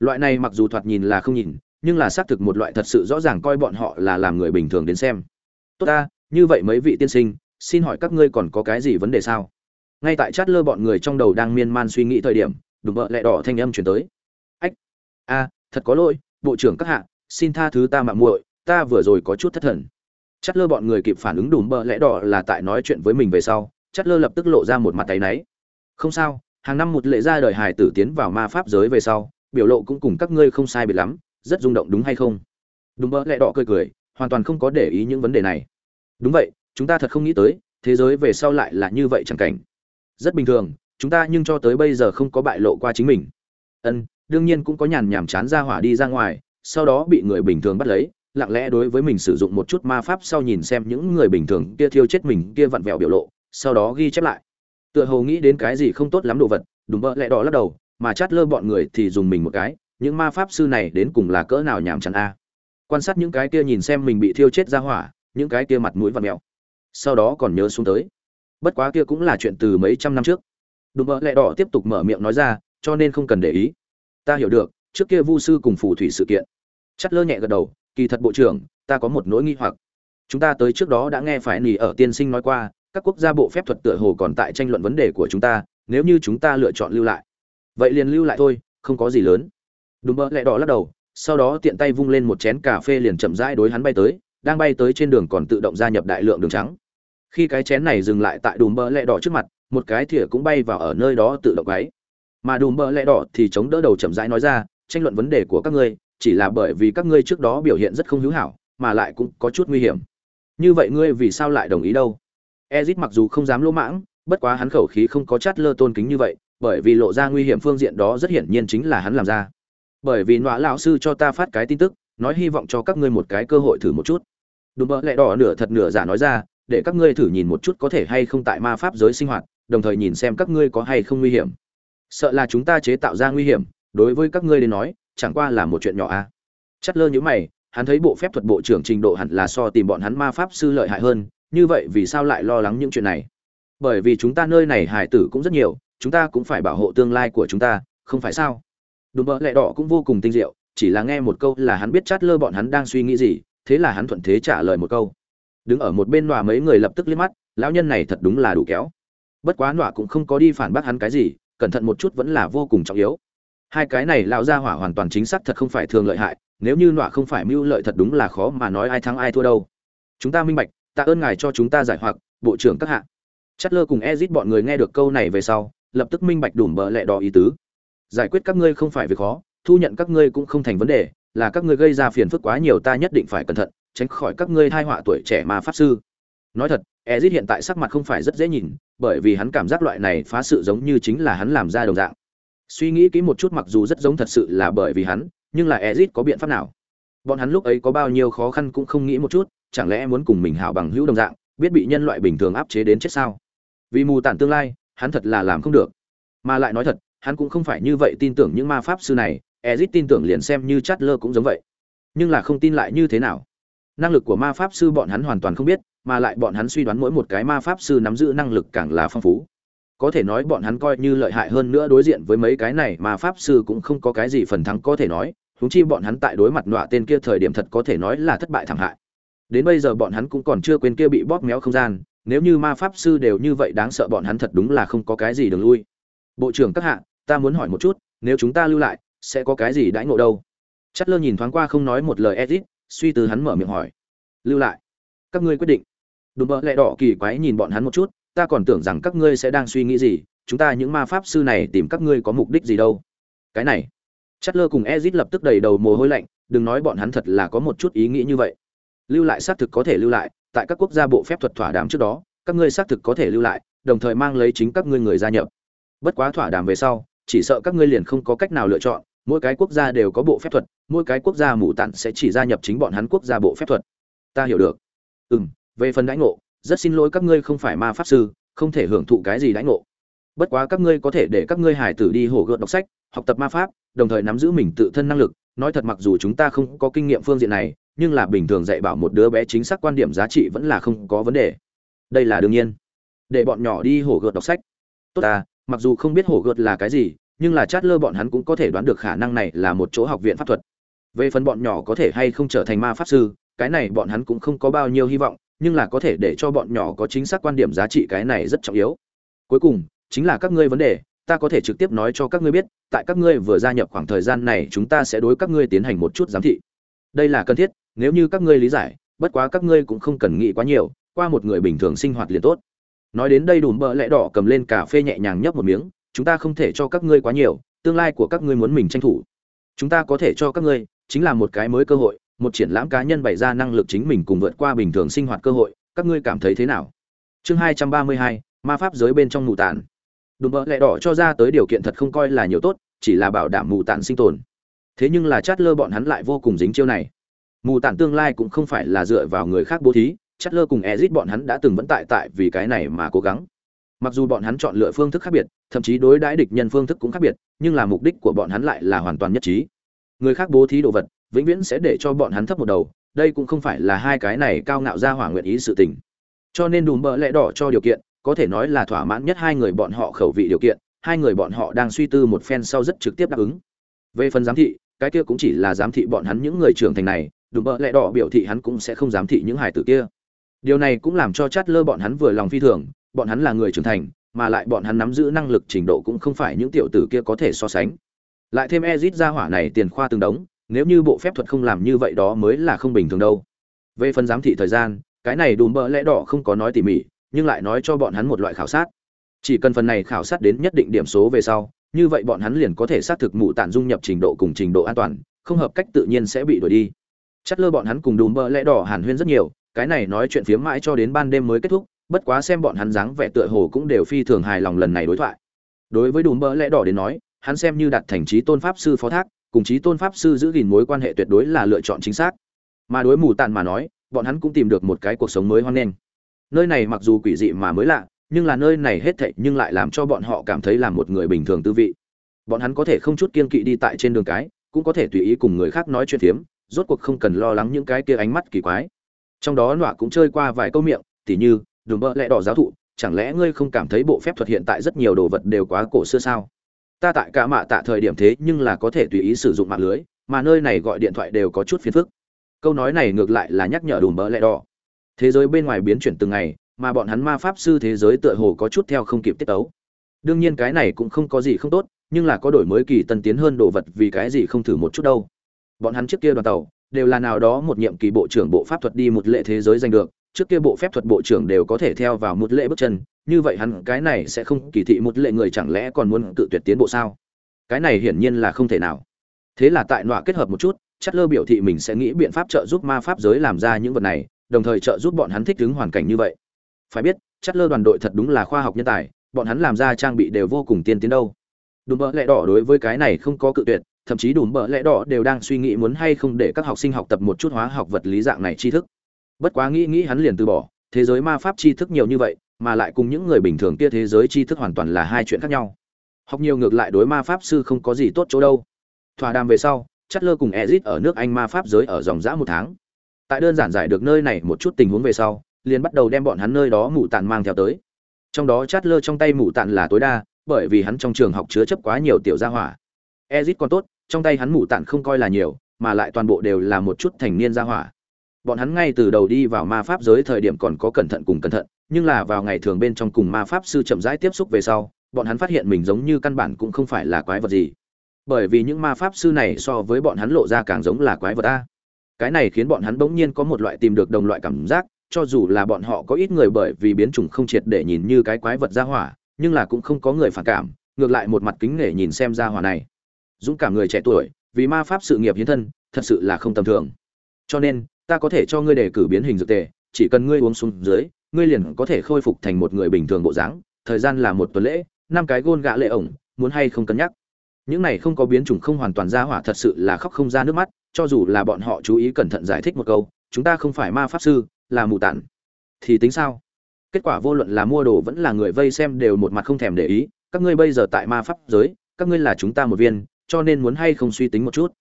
Loại này mặc dù thoạt nhìn là không nhìn, nhưng là xác thực một loại thật sự rõ ràng coi bọn họ là làm người bình thường đến xem. Tốt ta, như vậy mấy vị tiên sinh, xin hỏi các ngươi còn có cái gì vấn đề sao? Ngay tại chát lơ bọn người trong đầu đang miên man suy nghĩ thời điểm, đùm bợ lẹ đỏ thanh âm chuyển tới. Ách, a, thật có lỗi, bộ trưởng các hạ, xin tha thứ ta mạng muội, ta vừa rồi có chút thất thần. Chát lơ bọn người kịp phản ứng đùm bợ lẹ đỏ là tại nói chuyện với mình về sau, chát lơ lập tức lộ ra một mặt tay náy. Không sao, hàng năm một lệ ra đời Hải tử tiến vào ma pháp giới về sau, biểu lộ cũng cùng các ngươi không sai biệt lắm, rất rung động đúng hay không? Đúng bỡ lẹ đỏ cười cười, hoàn toàn không có để ý những vấn đề này. Đúng vậy, chúng ta thật không nghĩ tới, thế giới về sau lại là như vậy chẳng cảnh rất bình thường, chúng ta nhưng cho tới bây giờ không có bại lộ qua chính mình. Ân, đương nhiên cũng có nhàn nhảm chán ra hỏa đi ra ngoài, sau đó bị người bình thường bắt lấy, lặng lẽ đối với mình sử dụng một chút ma pháp sau nhìn xem những người bình thường kia thiêu chết mình kia vặn vẹo biểu lộ, sau đó ghi chép lại. Tựa hồ nghĩ đến cái gì không tốt lắm đồ vật đúng vợ lẽ đỏ lắc đầu, mà chát lơ bọn người thì dùng mình một cái, những ma pháp sư này đến cùng là cỡ nào nhàm chán a. Quan sát những cái kia nhìn xem mình bị thiêu chết ra hỏa, những cái kia mặt mũi vặn mèo sau đó còn nhớ xuống tới bất quá kia cũng là chuyện từ mấy trăm năm trước. Đùm bợ lẹ đỏ tiếp tục mở miệng nói ra, cho nên không cần để ý. Ta hiểu được, trước kia vu sư cùng phù thủy sự kiện. Chắt lơ nhẹ gật đầu, kỳ thật bộ trưởng, ta có một nỗi nghi hoặc. Chúng ta tới trước đó đã nghe phải nỉ ở tiên sinh nói qua, các quốc gia bộ phép thuật tựa hồ còn tại tranh luận vấn đề của chúng ta, nếu như chúng ta lựa chọn lưu lại. Vậy liền lưu lại thôi, không có gì lớn. Đùm bợ lẹ đỏ lắc đầu, sau đó tiện tay vung lên một chén cà phê liền chậm rãi đối hắn bay tới, đang bay tới trên đường còn tự động gia nhập đại lượng đường trắng khi cái chén này dừng lại tại đùm bơ lẹ đỏ trước mặt, một cái thìa cũng bay vào ở nơi đó tự động gáy mà đùm bơ lẹ đỏ thì chống đỡ đầu chậm rãi nói ra, tranh luận vấn đề của các ngươi, chỉ là bởi vì các ngươi trước đó biểu hiện rất không hữu hảo, mà lại cũng có chút nguy hiểm. Như vậy ngươi vì sao lại đồng ý đâu? Ezit mặc dù không dám lỗ mãng, bất quá hắn khẩu khí không có chát lơ tôn kính như vậy, bởi vì lộ ra nguy hiểm phương diện đó rất hiển nhiên chính là hắn làm ra. Bởi vì nọa lão sư cho ta phát cái tin tức, nói hy vọng cho các ngươi một cái cơ hội thử một chút. Đùm bỡ lẹ đỏ nửa thật nửa giả nói ra để các ngươi thử nhìn một chút có thể hay không tại ma pháp giới sinh hoạt, đồng thời nhìn xem các ngươi có hay không nguy hiểm. Sợ là chúng ta chế tạo ra nguy hiểm, đối với các ngươi đến nói, chẳng qua là một chuyện nhỏ à. chất lơ nhữ mày, hắn thấy bộ phép thuật bộ trưởng trình độ hẳn là so tìm bọn hắn ma pháp sư lợi hại hơn, như vậy vì sao lại lo lắng những chuyện này? Bởi vì chúng ta nơi này hải tử cũng rất nhiều, chúng ta cũng phải bảo hộ tương lai của chúng ta, không phải sao? Đùm bỡ lẹ đỏ cũng vô cùng tinh diệu, chỉ là nghe một câu là hắn biết chát lơ bọn hắn đang suy nghĩ gì, thế là hắn thuận thế trả lời một câu đứng ở một bên nọa mấy người lập tức liếc mắt, lão nhân này thật đúng là đủ kéo. Bất quá nọa cũng không có đi phản bác hắn cái gì, cẩn thận một chút vẫn là vô cùng trọng yếu. Hai cái này lão gia hỏa hoàn toàn chính xác thật không phải thường lợi hại, nếu như nọa không phải mưu lợi thật đúng là khó mà nói ai thắng ai thua đâu. Chúng ta minh bạch, tạ ơn ngài cho chúng ta giải hoặc, bộ trưởng các hạ. Chất lơ cùng ezit bọn người nghe được câu này về sau, lập tức minh bạch đủ bợ lẹ đỏ ý tứ. Giải quyết các ngươi không phải việc khó, thu nhận các ngươi cũng không thành vấn đề, là các ngươi gây ra phiền phức quá nhiều ta nhất định phải cẩn thận tránh khỏi các ngươi thai họa tuổi trẻ mà pháp sư. Nói thật, ezit hiện tại sắc mặt không phải rất dễ nhìn, bởi vì hắn cảm giác loại này phá sự giống như chính là hắn làm ra đồng dạng. Suy nghĩ kỹ một chút mặc dù rất giống thật sự là bởi vì hắn, nhưng là ezit có biện pháp nào? Bọn hắn lúc ấy có bao nhiêu khó khăn cũng không nghĩ một chút, chẳng lẽ muốn cùng mình hảo bằng hữu đồng dạng, biết bị nhân loại bình thường áp chế đến chết sao? Vì mù tản tương lai, hắn thật là làm không được. Mà lại nói thật, hắn cũng không phải như vậy tin tưởng những ma pháp sư này, ezit tin tưởng liền xem như chát lơ cũng giống vậy. Nhưng là không tin lại như thế nào? Năng lực của ma pháp sư bọn hắn hoàn toàn không biết, mà lại bọn hắn suy đoán mỗi một cái ma pháp sư nắm giữ năng lực càng là phong phú. Có thể nói bọn hắn coi như lợi hại hơn nữa đối diện với mấy cái này mà pháp sư cũng không có cái gì phần thắng có thể nói húng chi bọn hắn tại đối mặt nọa tên kia thời điểm thật có thể nói là thất bại thảm hại. Đến bây giờ bọn hắn cũng còn chưa quên kia bị bóp méo không gian, nếu như ma pháp sư đều như vậy đáng sợ bọn hắn thật đúng là không có cái gì đường lui. Bộ trưởng các hạ, ta muốn hỏi một chút, nếu chúng ta lưu lại, sẽ có cái gì đãi ngộ đâu? Chất lơ nhìn thoáng qua không nói một lời edit suy tư hắn mở miệng hỏi. Lưu lại. Các ngươi quyết định. Đùm bợ lẹ đỏ kỳ quái nhìn bọn hắn một chút, ta còn tưởng rằng các ngươi sẽ đang suy nghĩ gì, chúng ta những ma pháp sư này tìm các ngươi có mục đích gì đâu. Cái này chất lơ cùng ezit lập tức đầy đầu mồ hôi lạnh, đừng nói bọn hắn thật là có một chút ý nghĩ như vậy. Lưu lại xác thực có thể lưu lại, tại các quốc gia bộ phép thuật thỏa đàm trước đó, các ngươi xác thực có thể lưu lại, đồng thời mang lấy chính các ngươi người gia nhập. Bất quá thỏa đàm về sau, chỉ sợ các ngươi liền không có cách nào lựa chọn mỗi cái quốc gia đều có bộ phép thuật, mỗi cái quốc gia mù tặn sẽ chỉ gia nhập chính bọn hắn quốc gia bộ phép thuật. Ta hiểu được. Ừ m về phần đãi ngộ, rất xin lỗi các ngươi không phải ma pháp sư, không thể hưởng thụ cái gì đãi ngộ. Bất quá các ngươi có thể để các ngươi hải tử đi hổ gợt đọc sách, học tập ma pháp, đồng thời nắm giữ mình tự thân năng lực. Nói thật mặc dù chúng ta không có kinh nghiệm phương diện này, nhưng là bình thường dạy bảo một đứa bé chính xác quan điểm giá trị vẫn là không có vấn đề. Đây là đương nhiên. Để bọn nhỏ đi hổ gợt đọc sách. Tốt ta, mặc dù không biết hổ gợt là cái gì nhưng là chát lơ bọn hắn cũng có thể đoán được khả năng này là một chỗ học viện pháp thuật. Về phần bọn nhỏ có thể hay không trở thành ma pháp sư, cái này bọn hắn cũng không có bao nhiêu hy vọng, nhưng là có thể để cho bọn nhỏ có chính xác quan điểm giá trị cái này rất trọng yếu. Cuối cùng, chính là các ngươi vấn đề, ta có thể trực tiếp nói cho các ngươi biết, tại các ngươi vừa gia nhập khoảng thời gian này, chúng ta sẽ đối các ngươi tiến hành một chút giám thị. Đây là cần thiết, nếu như các ngươi lý giải, bất quá các ngươi cũng không cần nghĩ quá nhiều, qua một người bình thường sinh hoạt liền tốt. Nói đến đây đùm bợ lẽ đỏ cầm lên cà phê nhẹ nhàng nhấp một miếng chúng ta không thể cho các ngươi quá nhiều, tương lai của các ngươi muốn mình tranh thủ. Chúng ta có thể cho các ngươi, chính là một cái mới cơ hội, một triển lãm cá nhân bày ra năng lực chính mình cùng vượt qua bình thường sinh hoạt cơ hội, các ngươi cảm thấy thế nào? Chương hai trăm ba mươi hai, ma pháp giới bên trong mù tàn đùm bợ lẹ đỏ cho ra tới điều kiện thật không coi là nhiều tốt, chỉ là bảo đảm mù tàn sinh tồn. Thế nhưng là chát lơ bọn hắn lại vô cùng dính chiêu này. Mù tàn tương lai cũng không phải là dựa vào người khác bố thí, chát lơ cùng ezit bọn hắn đã từng vẫn tại tại vì cái này mà cố gắng. Mặc dù bọn hắn chọn lựa phương thức khác biệt thậm chí đối đãi địch nhân phương thức cũng khác biệt, nhưng là mục đích của bọn hắn lại là hoàn toàn nhất trí. Người khác bố thí đồ vật, vĩnh viễn sẽ để cho bọn hắn thấp một đầu, đây cũng không phải là hai cái này cao ngạo ra hỏa nguyện ý sự tình. Cho nên đùm bợ lẽ đỏ cho điều kiện, có thể nói là thỏa mãn nhất hai người bọn họ khẩu vị điều kiện, hai người bọn họ đang suy tư một phen sau rất trực tiếp đáp ứng. Về phần giám thị, cái kia cũng chỉ là giám thị bọn hắn những người trưởng thành này, đùm bợ lẽ đỏ biểu thị hắn cũng sẽ không giám thị những hải tử kia. Điều này cũng làm cho chát lơ bọn hắn vừa lòng phi thường, bọn hắn là người trưởng thành mà lại bọn hắn nắm giữ năng lực trình độ cũng không phải những tiểu tử kia có thể so sánh. Lại thêm ezit ra hỏa này tiền khoa từng đống, nếu như bộ phép thuật không làm như vậy đó mới là không bình thường đâu. Về phần giám thị thời gian, cái này đùm bỡ lẽ đỏ không có nói tỉ mỉ, nhưng lại nói cho bọn hắn một loại khảo sát. Chỉ cần phần này khảo sát đến nhất định điểm số về sau, như vậy bọn hắn liền có thể xác thực mụ tản dung nhập trình độ cùng trình độ an toàn, không hợp cách tự nhiên sẽ bị đuổi đi. Chắc lơ bọn hắn cùng đùm bỡ lẽ đỏ hàn huyên rất nhiều, cái này nói chuyện phiếm mãi cho đến ban đêm mới kết thúc bất quá xem bọn hắn dáng vẻ tựa hồ cũng đều phi thường hài lòng lần này đối thoại. Đối với đùm bỡ lẽ đỏ đến nói, hắn xem như đặt thành trí tôn pháp sư phó thác, cùng trí tôn pháp sư giữ gìn mối quan hệ tuyệt đối là lựa chọn chính xác. Mà đối mù tàn mà nói, bọn hắn cũng tìm được một cái cuộc sống mới hoan nghênh. Nơi này mặc dù quỷ dị mà mới lạ, nhưng là nơi này hết thảy nhưng lại làm cho bọn họ cảm thấy là một người bình thường tư vị. Bọn hắn có thể không chút kiên kỵ đi tại trên đường cái, cũng có thể tùy ý cùng người khác nói chuyện phiếm, rốt cuộc không cần lo lắng những cái kia ánh mắt kỳ quái. Trong đó nọa cũng chơi qua vài câu miệng, tỉ như đùm bợ lẽ đỏ giáo thụ, chẳng lẽ ngươi không cảm thấy bộ phép thuật hiện tại rất nhiều đồ vật đều quá cổ xưa sao? Ta tại cả mạ tạ thời điểm thế nhưng là có thể tùy ý sử dụng mạng lưới, mà nơi này gọi điện thoại đều có chút phiền phức. Câu nói này ngược lại là nhắc nhở đùm bỡ lẹ đỏ. Thế giới bên ngoài biến chuyển từng ngày, mà bọn hắn ma pháp sư thế giới tựa hồ có chút theo không kịp tiết tấu. Đương nhiên cái này cũng không có gì không tốt, nhưng là có đổi mới kỳ tân tiến hơn đồ vật vì cái gì không thử một chút đâu. Bọn hắn trước kia đoàn tàu, đều là nào đó một nhiệm kỳ bộ trưởng bộ pháp thuật đi một lệ thế giới giành được trước kia bộ phép thuật bộ trưởng đều có thể theo vào một lệ bước chân, như vậy hắn cái này sẽ không kỳ thị một lệ người chẳng lẽ còn muốn tự tuyệt tiến bộ sao? Cái này hiển nhiên là không thể nào. Thế là tại nọa kết hợp một chút chất lơ biểu thị mình sẽ nghĩ biện pháp trợ giúp ma pháp giới làm ra những vật này, đồng thời trợ giúp bọn hắn thích ứng hoàn cảnh như vậy. Phải biết chất lơ đoàn đội thật đúng là khoa học nhân tài, bọn hắn làm ra trang bị đều vô cùng tiên tiến đâu. Đùm bỡ lẽ đỏ đối với cái này không có cự tuyệt, thậm chí đùm bỡ lẽ đỏ đều đang suy nghĩ muốn hay không để các học sinh học tập một chút hóa học vật lý dạng này tri thức bất quá nghĩ nghĩ hắn liền từ bỏ, thế giới ma pháp tri thức nhiều như vậy, mà lại cùng những người bình thường kia thế giới tri thức hoàn toàn là hai chuyện khác nhau. Học nhiều ngược lại đối ma pháp sư không có gì tốt chỗ đâu. Thỏa đàm về sau chất lơ cùng ezit ở nước anh ma pháp giới ở dòng dã một tháng. Tại đơn giản giải được nơi này một chút tình huống về sau, liền bắt đầu đem bọn hắn nơi đó mụ tàn mang theo tới. Trong đó chát lơ trong tay mụ tàn là tối đa, bởi vì hắn trong trường học chứa chấp quá nhiều tiểu gia hỏa. Ezit còn tốt, trong tay hắn mụ tàn không coi là nhiều, mà lại toàn bộ đều là một chút thành niên gia hỏa bọn hắn ngay từ đầu đi vào ma pháp giới thời điểm còn có cẩn thận cùng cẩn thận, nhưng là vào ngày thường bên trong cùng ma pháp sư chậm rãi tiếp xúc về sau, bọn hắn phát hiện mình giống như căn bản cũng không phải là quái vật gì. Bởi vì những ma pháp sư này so với bọn hắn lộ ra càng giống là quái vật a. Cái này khiến bọn hắn bỗng nhiên có một loại tìm được đồng loại cảm giác, cho dù là bọn họ có ít người bởi vì biến chủng không triệt để nhìn như cái quái vật ra hỏa, nhưng là cũng không có người phản cảm, ngược lại một mặt kính nể nhìn xem ra hỏa này. Dũng cảm người trẻ tuổi, vì ma pháp sự nghiệp hiến thân, thật sự là không tầm thường. Cho nên ta có thể cho ngươi đề cử biến hình dược tề, chỉ cần ngươi uống xuống dưới, ngươi liền có thể khôi phục thành một người bình thường bộ dáng, thời gian là một tuần lễ, năm cái gôn gạ lệ ổng, muốn hay không cân nhắc. Những này không có biến chủng không hoàn toàn ra hỏa thật sự là khóc không ra nước mắt, cho dù là bọn họ chú ý cẩn thận giải thích một câu, chúng ta không phải ma pháp sư, là mù tản. Thì tính sao? Kết quả vô luận là mua đồ vẫn là người vây xem đều một mặt không thèm để ý, các ngươi bây giờ tại ma pháp giới, các ngươi là chúng ta một viên, cho nên muốn hay không suy tính một chút.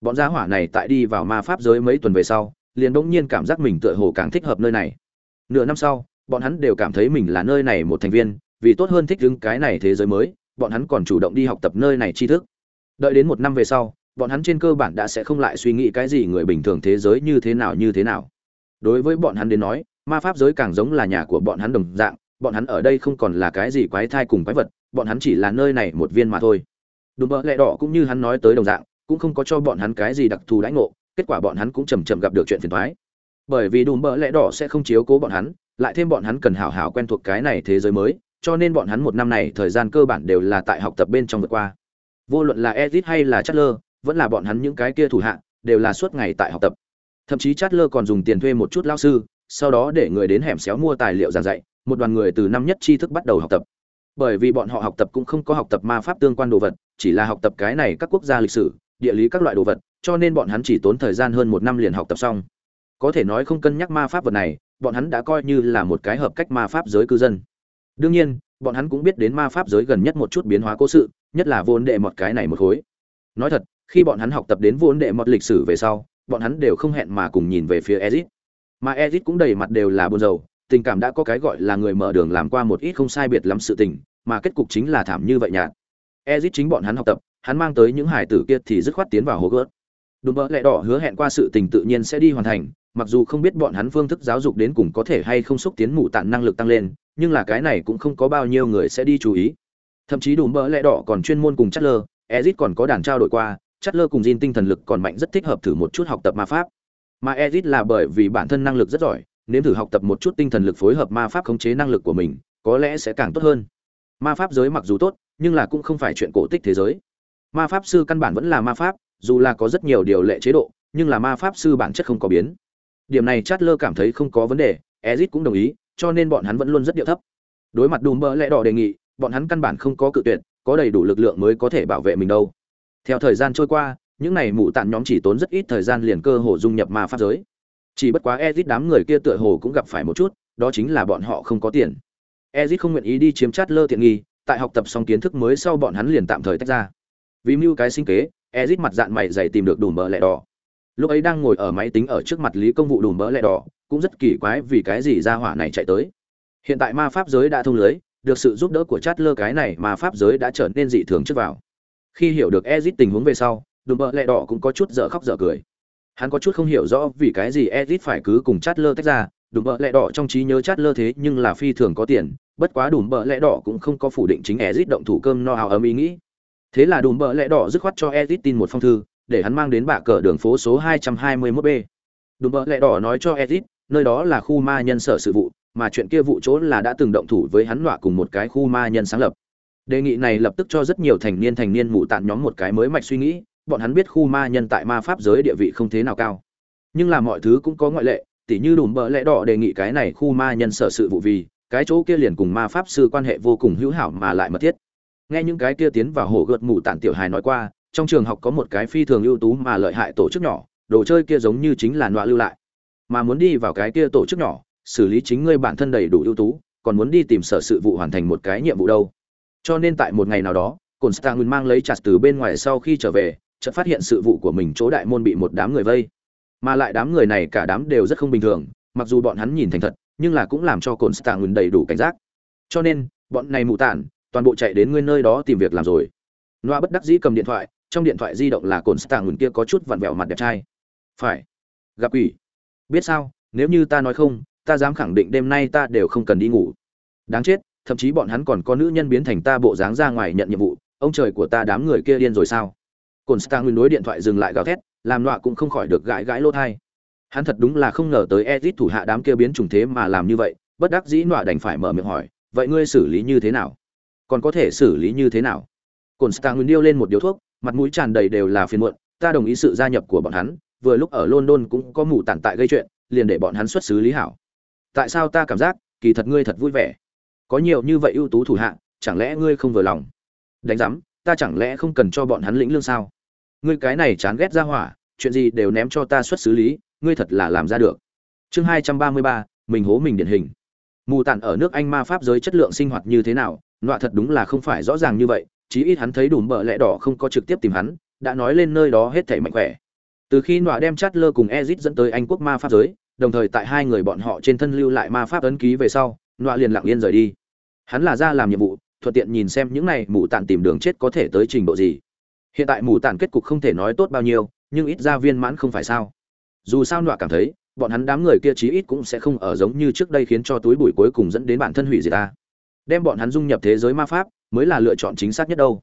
Bọn gia hỏa này tại đi vào ma pháp giới mấy tuần về sau liền bỗng nhiên cảm giác mình tựa hồ càng thích hợp nơi này. Nửa năm sau, bọn hắn đều cảm thấy mình là nơi này một thành viên, vì tốt hơn thích ứng cái này thế giới mới, bọn hắn còn chủ động đi học tập nơi này tri thức. Đợi đến một năm về sau, bọn hắn trên cơ bản đã sẽ không lại suy nghĩ cái gì người bình thường thế giới như thế nào như thế nào. Đối với bọn hắn đến nói, ma pháp giới càng giống là nhà của bọn hắn đồng dạng, bọn hắn ở đây không còn là cái gì quái thai cùng quái vật, bọn hắn chỉ là nơi này một viên mà thôi. Đúng bợ lẹ đỏ cũng như hắn nói tới đồng dạng, cũng không có cho bọn hắn cái gì đặc thù đãi ngộ kết quả bọn hắn cũng chầm chậm gặp được chuyện phiền toái, bởi vì đùm bợ lẽ đỏ sẽ không chiếu cố bọn hắn lại thêm bọn hắn cần hảo hảo quen thuộc cái này thế giới mới cho nên bọn hắn một năm này thời gian cơ bản đều là tại học tập bên trong vượt qua vô luận là Ezit hay là Chatler, vẫn là bọn hắn những cái kia thủ hạ, đều là suốt ngày tại học tập. Thậm chí Chatler còn dùng tiền thuê một chút lao sư, sau đó để người đến hẻm xéo mua tài liệu giảng dạy, một đoàn người từ năm nhất tri thức bắt đầu học tập. Bởi vì bọn họ học tập cũng không có học tập ma pháp tương quan đồ vật, chỉ là học tập cái này các quốc gia lịch sử, địa lý các loại đồ vật, cho nên bọn hắn chỉ tốn thời gian hơn một năm liền học tập xong. Có thể nói không cân nhắc ma pháp vật này, bọn hắn đã coi như là một cái hợp cách ma pháp giới cư dân. Đương nhiên, bọn hắn cũng biết đến ma pháp giới gần nhất một chút biến hóa cố sự, nhất là vốn đệ một cái này một khối. Nói thật, khi bọn hắn học tập đến vốn đệ một lịch sử về sau, bọn hắn đều không hẹn mà cùng nhìn về phía Ezit. Mà Ezit cũng đầy mặt đều là buồn rầu, tình cảm đã có cái gọi là người mở đường làm qua một ít không sai biệt lắm sự tình, mà kết cục chính là thảm như vậy nhạt. Ezit chính bọn hắn học tập, hắn mang tới những hải tử kia thì dứt khoát tiến vào hố gớt. Đúng bỡ lẽ đỏ hứa hẹn qua sự tình tự nhiên sẽ đi hoàn thành, mặc dù không biết bọn hắn phương thức giáo dục đến cùng có thể hay không xúc tiến mụ tạn năng lực tăng lên, nhưng là cái này cũng không có bao nhiêu người sẽ đi chú ý. Thậm chí đùm bỡ lẽ đỏ còn chuyên môn cùng chất lơ ezit còn có đàn trao đổi qua chất lơ cùng Jin tinh thần lực còn mạnh rất thích hợp thử một chút học tập ma pháp. Mà ezit là bởi vì bản thân năng lực rất giỏi nếu thử học tập một chút tinh thần lực phối hợp ma pháp khống chế năng lực của mình có lẽ sẽ càng tốt hơn. Ma pháp giới mặc dù tốt nhưng là cũng không phải chuyện cổ tích thế giới. Ma pháp sư căn bản vẫn là ma pháp dù là có rất nhiều điều lệ chế độ, nhưng là ma pháp sư bản chất không có biến. Điểm này chát lơ cảm thấy không có vấn đề, ezit cũng đồng ý, cho nên bọn hắn vẫn luôn rất điệu thấp. Đối mặt đùm bỡ lẽ đỏ đề nghị, bọn hắn căn bản không có cự tuyệt, có đầy đủ lực lượng mới có thể bảo vệ mình đâu. Theo thời gian trôi qua, những này mụ tạn nhóm chỉ tốn rất ít thời gian liền cơ hồ dung nhập ma pháp giới. Chỉ bất quá ezit đám người kia tựa hồ cũng gặp phải một chút, đó chính là bọn họ không có tiền. Ezit không nguyện ý đi chiếm chát lơ tiện nghi, tại học tập xong kiến thức mới sau bọn hắn liền tạm thời tách ra. Vì mưu cái sinh kế ezit mặt dạng mày dày tìm được đùm bỡ lẹ đỏ. Lúc ấy đang ngồi ở máy tính ở trước mặt lý công vụ đùm bỡ lẹ đỏ, cũng rất kỳ quái vì cái gì ra hỏa này chạy tới. Hiện tại ma pháp giới đã thông lưới, được sự giúp đỡ của chát lơ cái này mà pháp giới đã trở nên dị thường trước vào. Khi hiểu được ezit tình huống về sau, đùm bợ lẹ đỏ cũng có chút dở khóc dở cười. Hắn có chút không hiểu rõ vì cái gì ezit phải cứ cùng chát lơ tách ra, đùm bợ lẹ đỏ trong trí nhớ chát lơ thế nhưng là phi thường có tiền, bất quá đùm bợ lẹ đỏ cũng không có phủ định chính ezit động thủ cơm no hào ấm ý nghĩ thế là đùm bợ lẽ đỏ dứt khoát cho ezit tin một phong thư, để hắn mang đến bạ cờ đường phố số 221 b. Đùm bợ lẽ đỏ nói cho ezit nơi đó là khu ma nhân sở sự vụ, mà chuyện kia vụ chỗ là đã từng động thủ với hắn nọa cùng một cái khu ma nhân sáng lập. Đề nghị này lập tức cho rất nhiều thành niên thành niên mụ tạn nhóm một cái mới mạch suy nghĩ, bọn hắn biết khu ma nhân tại ma pháp giới địa vị không thế nào cao. Nhưng là mọi thứ cũng có ngoại lệ, tỉ như đùm bợ lẽ đỏ đề nghị cái này khu ma nhân sở sự vụ vì, cái chỗ kia liền cùng ma pháp sư quan hệ vô cùng hữu hảo mà lại mật thiết nghe những cái kia tiến vào hồ gợt mù tản tiểu hài nói qua, trong trường học có một cái phi thường ưu tú mà lợi hại tổ chức nhỏ, đồ chơi kia giống như chính là nọa lưu lại. Mà muốn đi vào cái kia tổ chức nhỏ, xử lý chính ngươi bản thân đầy đủ ưu tú, còn muốn đi tìm sở sự vụ hoàn thành một cái nhiệm vụ đâu. Cho nên tại một ngày nào đó cồn stang mang lấy chặt từ bên ngoài sau khi trở về, chợt phát hiện sự vụ của mình chỗ đại môn bị một đám người vây. Mà lại đám người này cả đám đều rất không bình thường, mặc dù bọn hắn nhìn thành thật, nhưng là cũng làm cho cồn stang đầy đủ cảnh giác. Cho nên, bọn này mụ tản toàn bộ chạy đến nguyên nơi đó tìm việc làm rồi. Noa bất đắc dĩ cầm điện thoại, trong điện thoại di động là cồn ngẩn kia có chút vặn vẹo mặt đẹp trai. Phải. Gặp ủy biết sao, nếu như ta nói không, ta dám khẳng định đêm nay ta đều không cần đi ngủ. Đáng chết, thậm chí bọn hắn còn có nữ nhân biến thành ta bộ dáng ra ngoài nhận nhiệm vụ, ông trời của ta đám người kia điên rồi sao? Cồn stạng nguyên đối điện thoại dừng lại gào thét, làm nọa cũng không khỏi được gãi gãi lỗ thai. Hắn thật đúng là không ngờ tới ezit thủ hạ đám kia biến trùng thế mà làm như vậy, bất đắc dĩ nọa đành phải mở miệng hỏi, vậy ngươi xử lý như thế nào? Còn có thể xử lý như thế nào? Cồn stang nguyên điêu lên một điếu thuốc, mặt mũi tràn đầy đều là phiền muộn, ta đồng ý sự gia nhập của bọn hắn, vừa lúc ở london cũng có mù tàn tại gây chuyện, liền để bọn hắn xuất xứ lý hảo. Tại sao ta cảm giác, kỳ thật ngươi thật vui vẻ? Có nhiều như vậy ưu tú thủ hạ, chẳng lẽ ngươi không vừa lòng? Đánh giám, ta chẳng lẽ không cần cho bọn hắn lĩnh lương sao? Ngươi cái này chán ghét ra hỏa, chuyện gì đều ném cho ta xuất xử lý, ngươi thật là làm ra được. Chương hai trăm ba mươi ba, mình hố mình điển hình. Mù tàn ở nước anh ma pháp giới chất lượng sinh hoạt như thế nào nọa thật đúng là không phải rõ ràng như vậy, chí ít hắn thấy đủ bợ lẽ đỏ không có trực tiếp tìm hắn, đã nói lên nơi đó hết thảy mạnh khỏe. Từ khi nọa đem chát lơ cùng ezit dẫn tới anh quốc ma pháp giới, đồng thời tại hai người bọn họ trên thân lưu lại ma pháp ấn ký về sau, nọa liền lặng yên rời đi. Hắn là ra làm nhiệm vụ, thuận tiện nhìn xem những này mù tàn tìm đường chết có thể tới trình độ gì. Hiện tại mù tàn kết cục không thể nói tốt bao nhiêu, nhưng ít ra viên mãn không phải sao. Dù sao nọa cảm thấy, bọn hắn đám người kia chí ít cũng sẽ không ở giống như trước đây khiến cho túi bụi cuối cùng dẫn đến bản thân hủy diệt ta đem bọn hắn dung nhập thế giới ma pháp mới là lựa chọn chính xác nhất đâu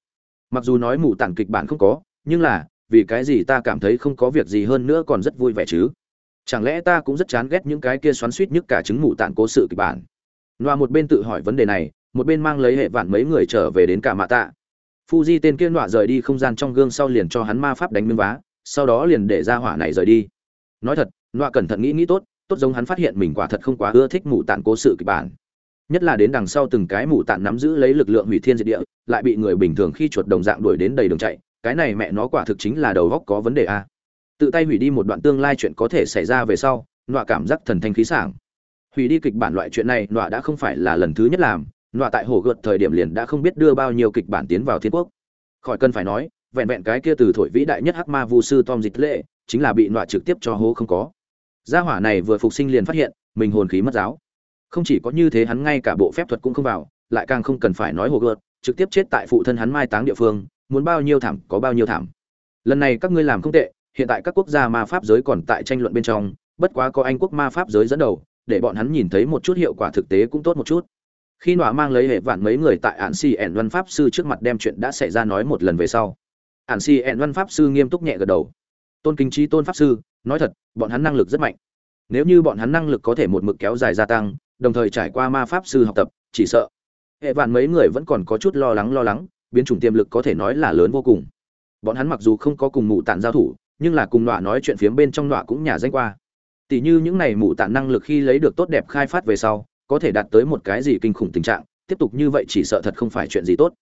mặc dù nói mù tản kịch bản không có nhưng là vì cái gì ta cảm thấy không có việc gì hơn nữa còn rất vui vẻ chứ chẳng lẽ ta cũng rất chán ghét những cái kia xoắn suýt nhất cả chứng mù tản cố sự kịch bản loa một bên tự hỏi vấn đề này một bên mang lấy hệ vạn mấy người trở về đến cả mạ tạ Fuji tên kia nọa rời đi không gian trong gương sau liền cho hắn ma pháp đánh miếng vá, sau đó liền để ra hỏa này rời đi. Nói thật, nọa cẩn thận nghĩ nghĩ tốt, tốt giống hắn phát hiện mình quả thật không quá ưa thích mụ tạn cố sự kịch bản. Nhất là đến đằng sau từng cái mụ tạn nắm giữ lấy lực lượng hủy thiên diệt địa, lại bị người bình thường khi chuột đồng dạng đuổi đến đầy đường chạy, cái này mẹ nó quả thực chính là đầu góc có vấn đề a. Tự tay hủy đi một đoạn tương lai chuyện có thể xảy ra về sau, nọa cảm giác thần thanh khí sảng. Hủy đi kịch bản loại chuyện này, nọa đã không phải là lần thứ nhất làm, nọa tại hồ gợt thời điểm liền đã không biết đưa bao nhiêu kịch bản tiến vào thiên quốc khỏi cần phải nói vẹn vẹn cái kia từ thổi vĩ đại nhất hắc ma vu sư tom dịch lệ chính là bị nọa trực tiếp cho hố không có gia hỏa này vừa phục sinh liền phát hiện mình hồn khí mất giáo không chỉ có như thế hắn ngay cả bộ phép thuật cũng không vào, lại càng không cần phải nói hồ gợt, trực tiếp chết tại phụ thân hắn mai táng địa phương, muốn bao nhiêu thảm có bao nhiêu thảm. Lần này các ngươi làm không tệ, hiện tại các quốc gia ma pháp giới còn tại tranh luận bên trong, bất quá có anh quốc ma pháp giới dẫn đầu, để bọn hắn nhìn thấy một chút hiệu quả thực tế cũng tốt một chút. Khi nọa mang lấy hệ vạn mấy người tại ạn si ẻn văn pháp sư trước mặt đem chuyện đã xảy ra nói một lần về sau. Ạn si ẻn văn pháp sư nghiêm túc nhẹ gật đầu. Tôn kính trí tôn pháp sư, nói thật, bọn hắn năng lực rất mạnh. Nếu như bọn hắn năng lực có thể một mực kéo dài gia tăng đồng thời trải qua ma pháp sư học tập, chỉ sợ. Hệ vạn mấy người vẫn còn có chút lo lắng lo lắng, biến chủng tiềm lực có thể nói là lớn vô cùng. Bọn hắn mặc dù không có cùng mụ tản giao thủ, nhưng là cùng nọa nói chuyện phiếm bên trong nọa cũng nhả danh qua. Tỷ như những này mụ tản năng lực khi lấy được tốt đẹp khai phát về sau, có thể đạt tới một cái gì kinh khủng tình trạng, tiếp tục như vậy chỉ sợ thật không phải chuyện gì tốt.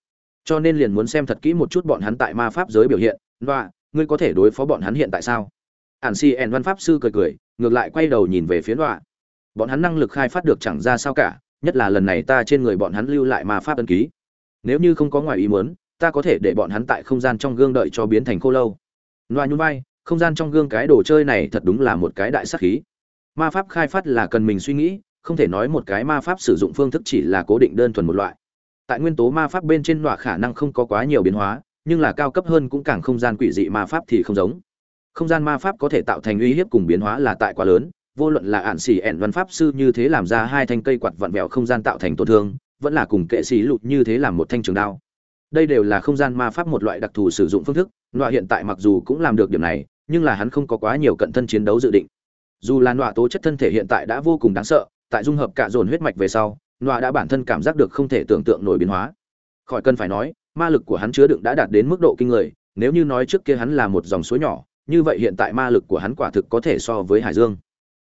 Cho nên liền muốn xem thật kỹ một chút bọn hắn tại ma pháp giới biểu hiện. Và ngươi có thể đối phó bọn hắn hiện tại sao? Ản si ẻn văn pháp sư cười cười, ngược lại quay đầu nhìn về phía nọa bọn hắn năng lực khai phát được chẳng ra sao cả, nhất là lần này ta trên người bọn hắn lưu lại ma pháp ấn ký. Nếu như không có ngoài ý muốn, ta có thể để bọn hắn tại không gian trong gương đợi cho biến thành khô lâu. Loa nhún vai, không gian trong gương cái đồ chơi này thật đúng là một cái đại sắc khí. Ma pháp khai phát là cần mình suy nghĩ, không thể nói một cái ma pháp sử dụng phương thức chỉ là cố định đơn thuần một loại. Tại nguyên tố ma pháp bên trên loại khả năng không có quá nhiều biến hóa, nhưng là cao cấp hơn cũng càng không gian quỷ dị ma pháp thì không giống. Không gian ma pháp có thể tạo thành uy hiếp cùng biến hóa là tại quá lớn vô luận là ạn xỉ ẻn văn pháp sư như thế làm ra hai thanh cây quạt vặn vẹo không gian tạo thành tổn thương, vẫn là cùng kệ sĩ lụt như thế làm một thanh trường đao. Đây đều là không gian ma pháp một loại đặc thù sử dụng phương thức, nọa hiện tại mặc dù cũng làm được điểm này, nhưng là hắn không có quá nhiều cận thân chiến đấu dự định. Dù là nọa tố chất thân thể hiện tại đã vô cùng đáng sợ, tại dung hợp cả dồn huyết mạch về sau, nọa đã bản thân cảm giác được không thể tưởng tượng nổi biến hóa. Khỏi cần phải nói, ma lực của hắn chứa đựng đã đạt đến mức độ kinh người, nếu như nói trước kia hắn là một dòng suối nhỏ, như vậy hiện tại ma lực của hắn quả thực có thể so với hải dương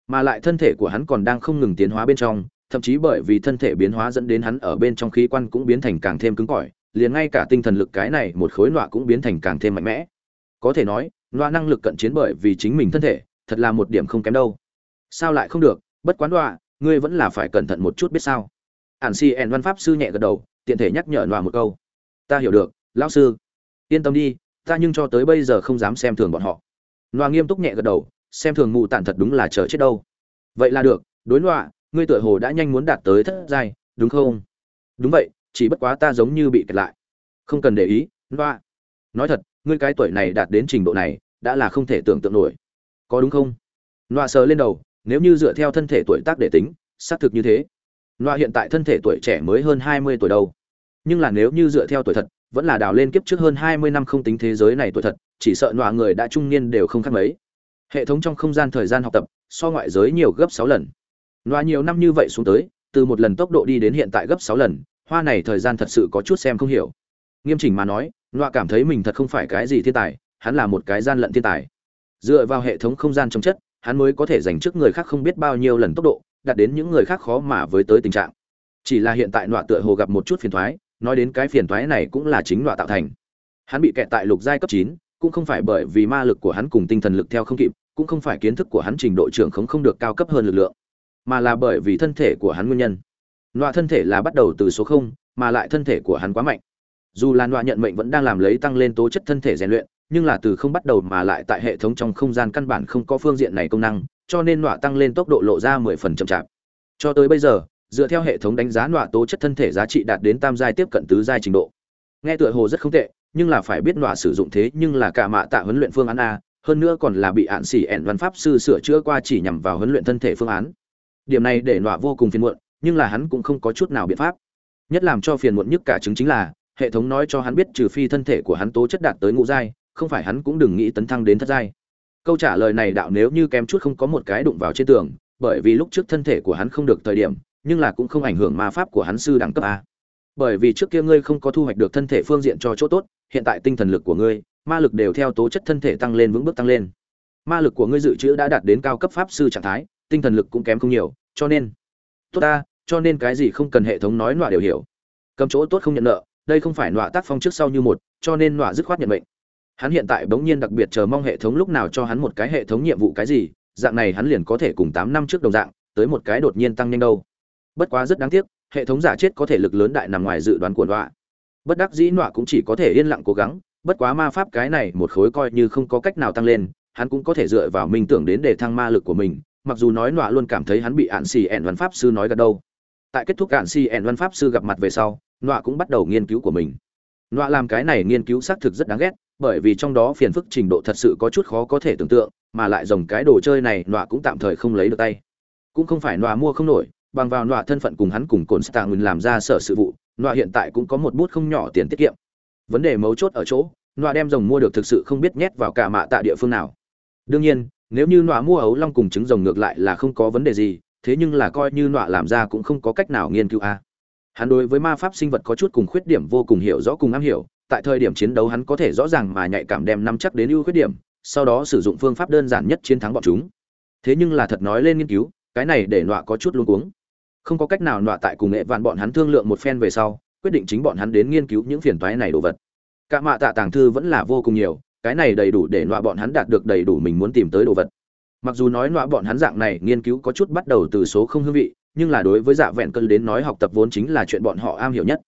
mà lại thân thể của hắn còn đang không ngừng tiến hóa bên trong, thậm chí bởi vì thân thể biến hóa dẫn đến hắn ở bên trong khí quan cũng biến thành càng thêm cứng cỏi, liền ngay cả tinh thần lực cái này một khối nọa cũng biến thành càng thêm mạnh mẽ. Có thể nói, nọa năng lực cận chiến bởi vì chính mình thân thể, thật là một điểm không kém đâu. Sao lại không được? Bất quán nọa, ngươi vẫn là phải cẩn thận một chút biết sao. Ản si ẻn văn pháp sư nhẹ gật đầu, tiện thể nhắc nhở nọa một câu. Ta hiểu được, lão sư. Yên tâm đi, ta nhưng cho tới bây giờ không dám xem thường bọn họ. Nọa nghiêm túc nhẹ gật đầu xem thường mụ tản thật đúng là chờ chết đâu. Vậy là được, đối loạ ngươi tựa hồ đã nhanh muốn đạt tới thất giai, đúng không? Đúng vậy, chỉ bất quá ta giống như bị kẹt lại. Không cần để ý loạ nói thật, ngươi cái tuổi này đạt đến trình độ này, đã là không thể tưởng tượng nổi. Có đúng không? Loạ sờ lên đầu, nếu như dựa theo thân thể tuổi tác để tính, xác thực như thế. Loạ hiện tại thân thể tuổi trẻ mới hơn hai mươi tuổi đâu nhưng là nếu như dựa theo tuổi thật, vẫn là đào lên kiếp trước hơn hai mươi năm không tính thế giới này tuổi thật, chỉ sợ loạ người đã trung niên đều không khác mấy hệ thống trong không gian thời gian học tập, so ngoại giới nhiều gấp sáu lần. Loa nhiều năm như vậy xuống tới, từ một lần tốc độ đi đến hiện tại gấp sáu lần, hoa này thời gian thật sự có chút xem không hiểu. Nghiêm chỉnh mà nói, Loa cảm thấy mình thật không phải cái gì thiên tài, hắn là một cái gian lận thiên tài. Dựa vào hệ thống không gian trong chất, hắn mới có thể giành trước người khác không biết bao nhiêu lần tốc độ, đạt đến những người khác khó mà với tới tình trạng. Chỉ là hiện tại nọa tựa hồ gặp một chút phiền thoái, nói đến cái phiền thoái này cũng là chính nọa tạo thành. Hắn bị kẹt tại lục giai cấp chín cũng không phải bởi vì ma lực của hắn cùng tinh thần lực theo không kịp, cũng không phải kiến thức của hắn trình độ trưởng không không được cao cấp hơn lực lượng, mà là bởi vì thân thể của hắn nguyên nhân. Loại thân thể là bắt đầu từ số không, mà lại thân thể của hắn quá mạnh. Dù là loại nhận mệnh vẫn đang làm lấy tăng lên tố chất thân thể rèn luyện, nhưng là từ không bắt đầu mà lại tại hệ thống trong không gian căn bản không có phương diện này công năng, cho nên loại tăng lên tốc độ lộ ra mười phần chậm chạp. Cho tới bây giờ, dựa theo hệ thống đánh giá loại tố chất thân thể giá trị đạt đến tam giai tiếp cận tứ giai trình độ. Nghe tựa hồ rất không tệ nhưng là phải biết nọa sử dụng thế nhưng là cả mạ tạ huấn luyện phương án a, hơn nữa còn là bị hạn xỉ ẻn văn pháp sư sửa chữa qua chỉ nhằm vào huấn luyện thân thể phương án. Điểm này để nọa vô cùng phiền muộn, nhưng là hắn cũng không có chút nào biện pháp. Nhất làm cho phiền muộn nhất cả chứng chính là, hệ thống nói cho hắn biết trừ phi thân thể của hắn tố chất đạt tới ngũ giai, không phải hắn cũng đừng nghĩ tấn thăng đến thất giai. Câu trả lời này đạo nếu như kém chút không có một cái đụng vào trên tường, bởi vì lúc trước thân thể của hắn không được thời điểm, nhưng là cũng không ảnh hưởng ma pháp của hắn sư đẳng cấp a bởi vì trước kia ngươi không có thu hoạch được thân thể phương diện cho chỗ tốt, hiện tại tinh thần lực của ngươi, ma lực đều theo tố chất thân thể tăng lên vững bước tăng lên. Ma lực của ngươi dự trữ đã đạt đến cao cấp pháp sư trạng thái, tinh thần lực cũng kém không nhiều, cho nên, tốt ta, cho nên cái gì không cần hệ thống nói nọa đều hiểu. Cầm chỗ tốt không nhận nợ, đây không phải nọa tác phong trước sau như một, cho nên nọa dứt khoát nhận mệnh. Hắn hiện tại bỗng nhiên đặc biệt chờ mong hệ thống lúc nào cho hắn một cái hệ thống nhiệm vụ cái gì, dạng này hắn liền có thể cùng tám năm trước đồng dạng, tới một cái đột nhiên tăng nhanh đâu. Bất quá rất đáng tiếc hệ thống giả chết có thể lực lớn đại nằm ngoài dự đoán của nọa bất đắc dĩ nọa cũng chỉ có thể yên lặng cố gắng, bất quá ma pháp cái này một khối coi như không có cách nào tăng lên, hắn cũng có thể dựa vào minh tưởng đến để thăng ma lực của mình, mặc dù nói nọa luôn cảm thấy hắn bị ạn xì ẻn văn pháp sư nói gật đâu tại kết thúc ạn xì ẻn văn pháp sư gặp mặt về sau, nọa cũng bắt đầu nghiên cứu của mình. Nọa làm cái này nghiên cứu xác thực rất đáng ghét, bởi vì trong đó phiền phức trình độ thật sự có chút khó có thể tưởng tượng, mà lại dòng cái đồ chơi này nọa cũng tạm thời không lấy được tay. Cũng không phải nọa mua không nổi bằng vào nọa thân phận cùng hắn cùng cồn stạng làm ra sở sự vụ, nọa hiện tại cũng có một bút không nhỏ tiền tiết kiệm. Vấn đề mấu chốt ở chỗ, nọa đem rồng mua được thực sự không biết nhét vào cả mạ tạ địa phương nào. Đương nhiên, nếu như nọa mua ấu long cùng trứng rồng ngược lại là không có vấn đề gì, thế nhưng là coi như nọa làm ra cũng không có cách nào nghiên cứu a. Hắn đối với ma pháp sinh vật có chút cùng khuyết điểm vô cùng hiểu rõ cùng am hiểu, tại thời điểm chiến đấu hắn có thể rõ ràng mà nhạy cảm đem nắm chắc đến ưu khuyết điểm, sau đó sử dụng phương pháp đơn giản nhất chiến thắng bọn chúng. Thế nhưng là thật nói lên nghiên cứu, cái này để nọa có chút luôn cuống không có cách nào nọa tại cùng nghệ vạn bọn hắn thương lượng một phen về sau, quyết định chính bọn hắn đến nghiên cứu những phiền toái này đồ vật. Cả mạ tạ tàng thư vẫn là vô cùng nhiều, cái này đầy đủ để nọa bọn hắn đạt được đầy đủ mình muốn tìm tới đồ vật. Mặc dù nói nọa bọn hắn dạng này nghiên cứu có chút bắt đầu từ số không hương vị, nhưng là đối với dạ vẹn cân đến nói học tập vốn chính là chuyện bọn họ am hiểu nhất.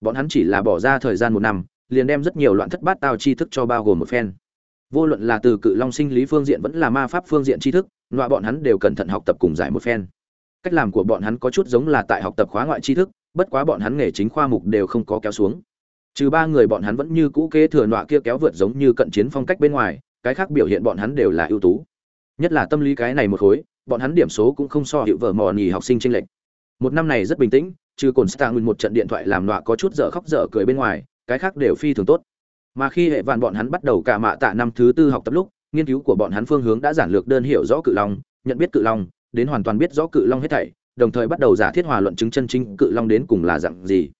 Bọn hắn chỉ là bỏ ra thời gian một năm, liền đem rất nhiều loạn thất bát tao tri thức cho bao gồm một phen. Vô luận là từ cự long sinh lý phương diện vẫn là ma pháp phương diện tri thức, nọa bọn hắn đều cẩn thận học tập cùng giải một phen cách làm của bọn hắn có chút giống là tại học tập khóa ngoại tri thức, bất quá bọn hắn nghề chính khoa mục đều không có kéo xuống. Trừ ba người bọn hắn vẫn như cũ kế thừa nọa kia kéo vượt giống như cận chiến phong cách bên ngoài, cái khác biểu hiện bọn hắn đều là ưu tú. Nhất là tâm lý cái này một khối, bọn hắn điểm số cũng không so hiệu vở mò nhì học sinh tranh lệch. Một năm này rất bình tĩnh, trừ cồn stang một trận điện thoại làm nọa có chút dở khóc dở cười bên ngoài, cái khác đều phi thường tốt. Mà khi hệ vạn bọn hắn bắt đầu cả mạ tạ năm thứ tư học tập lúc, nghiên cứu của bọn hắn phương hướng đã giản lược đơn hiểu rõ cự long, nhận biết cự long đến hoàn toàn biết rõ cự long hết thảy, đồng thời bắt đầu giả thiết hòa luận chứng chân chính cự long đến cùng là dạng gì.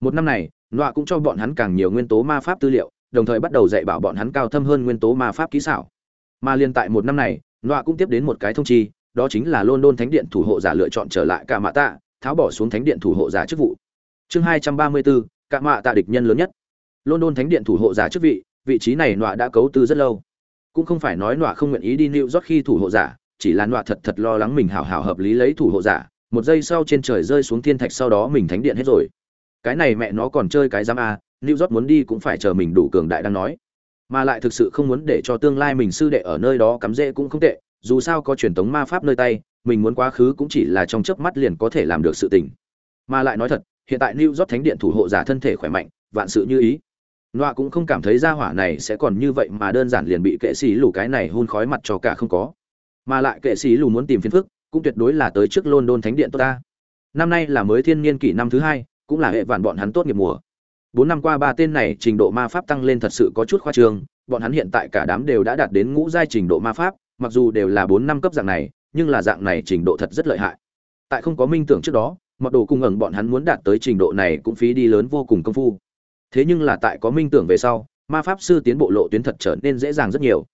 Một năm này, nọa cũng cho bọn hắn càng nhiều nguyên tố ma pháp tư liệu, đồng thời bắt đầu dạy bảo bọn hắn cao thâm hơn nguyên tố ma pháp kỹ xảo. Mà liên tại một năm này, nọa cũng tiếp đến một cái thông chi, đó chính là london thánh điện thủ hộ giả lựa chọn trở lại cả mạ tạ, tháo bỏ xuống thánh điện thủ hộ giả chức vụ. Chương hai trăm ba mươi bốn cả mạ tạ địch nhân lớn nhất. London thánh điện thủ hộ giả chức vị vị trí này nọa đã cấu tư rất lâu. Cũng không phải nói nọa không nguyện ý đi nịu rót khi thủ hộ giả chỉ là nọa thật thật lo lắng mình hảo hảo hợp lý lấy thủ hộ giả, một giây sau trên trời rơi xuống thiên thạch sau đó mình thánh điện hết rồi. Cái này mẹ nó còn chơi cái giám a, new york muốn đi cũng phải chờ mình đủ cường đại đang nói. Mà lại thực sự không muốn để cho tương lai mình sư đệ ở nơi đó cắm rễ cũng không tệ, dù sao có truyền thống ma pháp nơi tay, mình muốn quá khứ cũng chỉ là trong chớp mắt liền có thể làm được sự tình. Mà lại nói thật, hiện tại new york thánh điện thủ hộ giả thân thể khỏe mạnh, vạn sự như ý. Nọa cũng không cảm thấy gia hỏa này sẽ còn như vậy mà đơn giản liền bị kệ sĩ lù cái này hun khói mặt cho cả không có. Mà lại kệ sĩ lù muốn tìm phiền phức, cũng tuyệt đối là tới trước London Thánh điện tốt ta. Năm nay là mới thiên niên kỷ năm thứ hai, cũng là hệ vạn bọn hắn tốt nghiệp mùa. Bốn năm qua ba tên này trình độ ma pháp tăng lên thật sự có chút khoa trương, bọn hắn hiện tại cả đám đều đã đạt đến ngũ giai trình độ ma pháp, mặc dù đều là bốn năm cấp dạng này, nhưng là dạng này trình độ thật rất lợi hại. Tại không có minh tưởng trước đó, mật đồ cung ẩn bọn hắn muốn đạt tới trình độ này cũng phí đi lớn vô cùng công phu thế nhưng là tại có minh tưởng về sau ma pháp sư tiến bộ lộ tuyến thật trở nên dễ dàng rất nhiều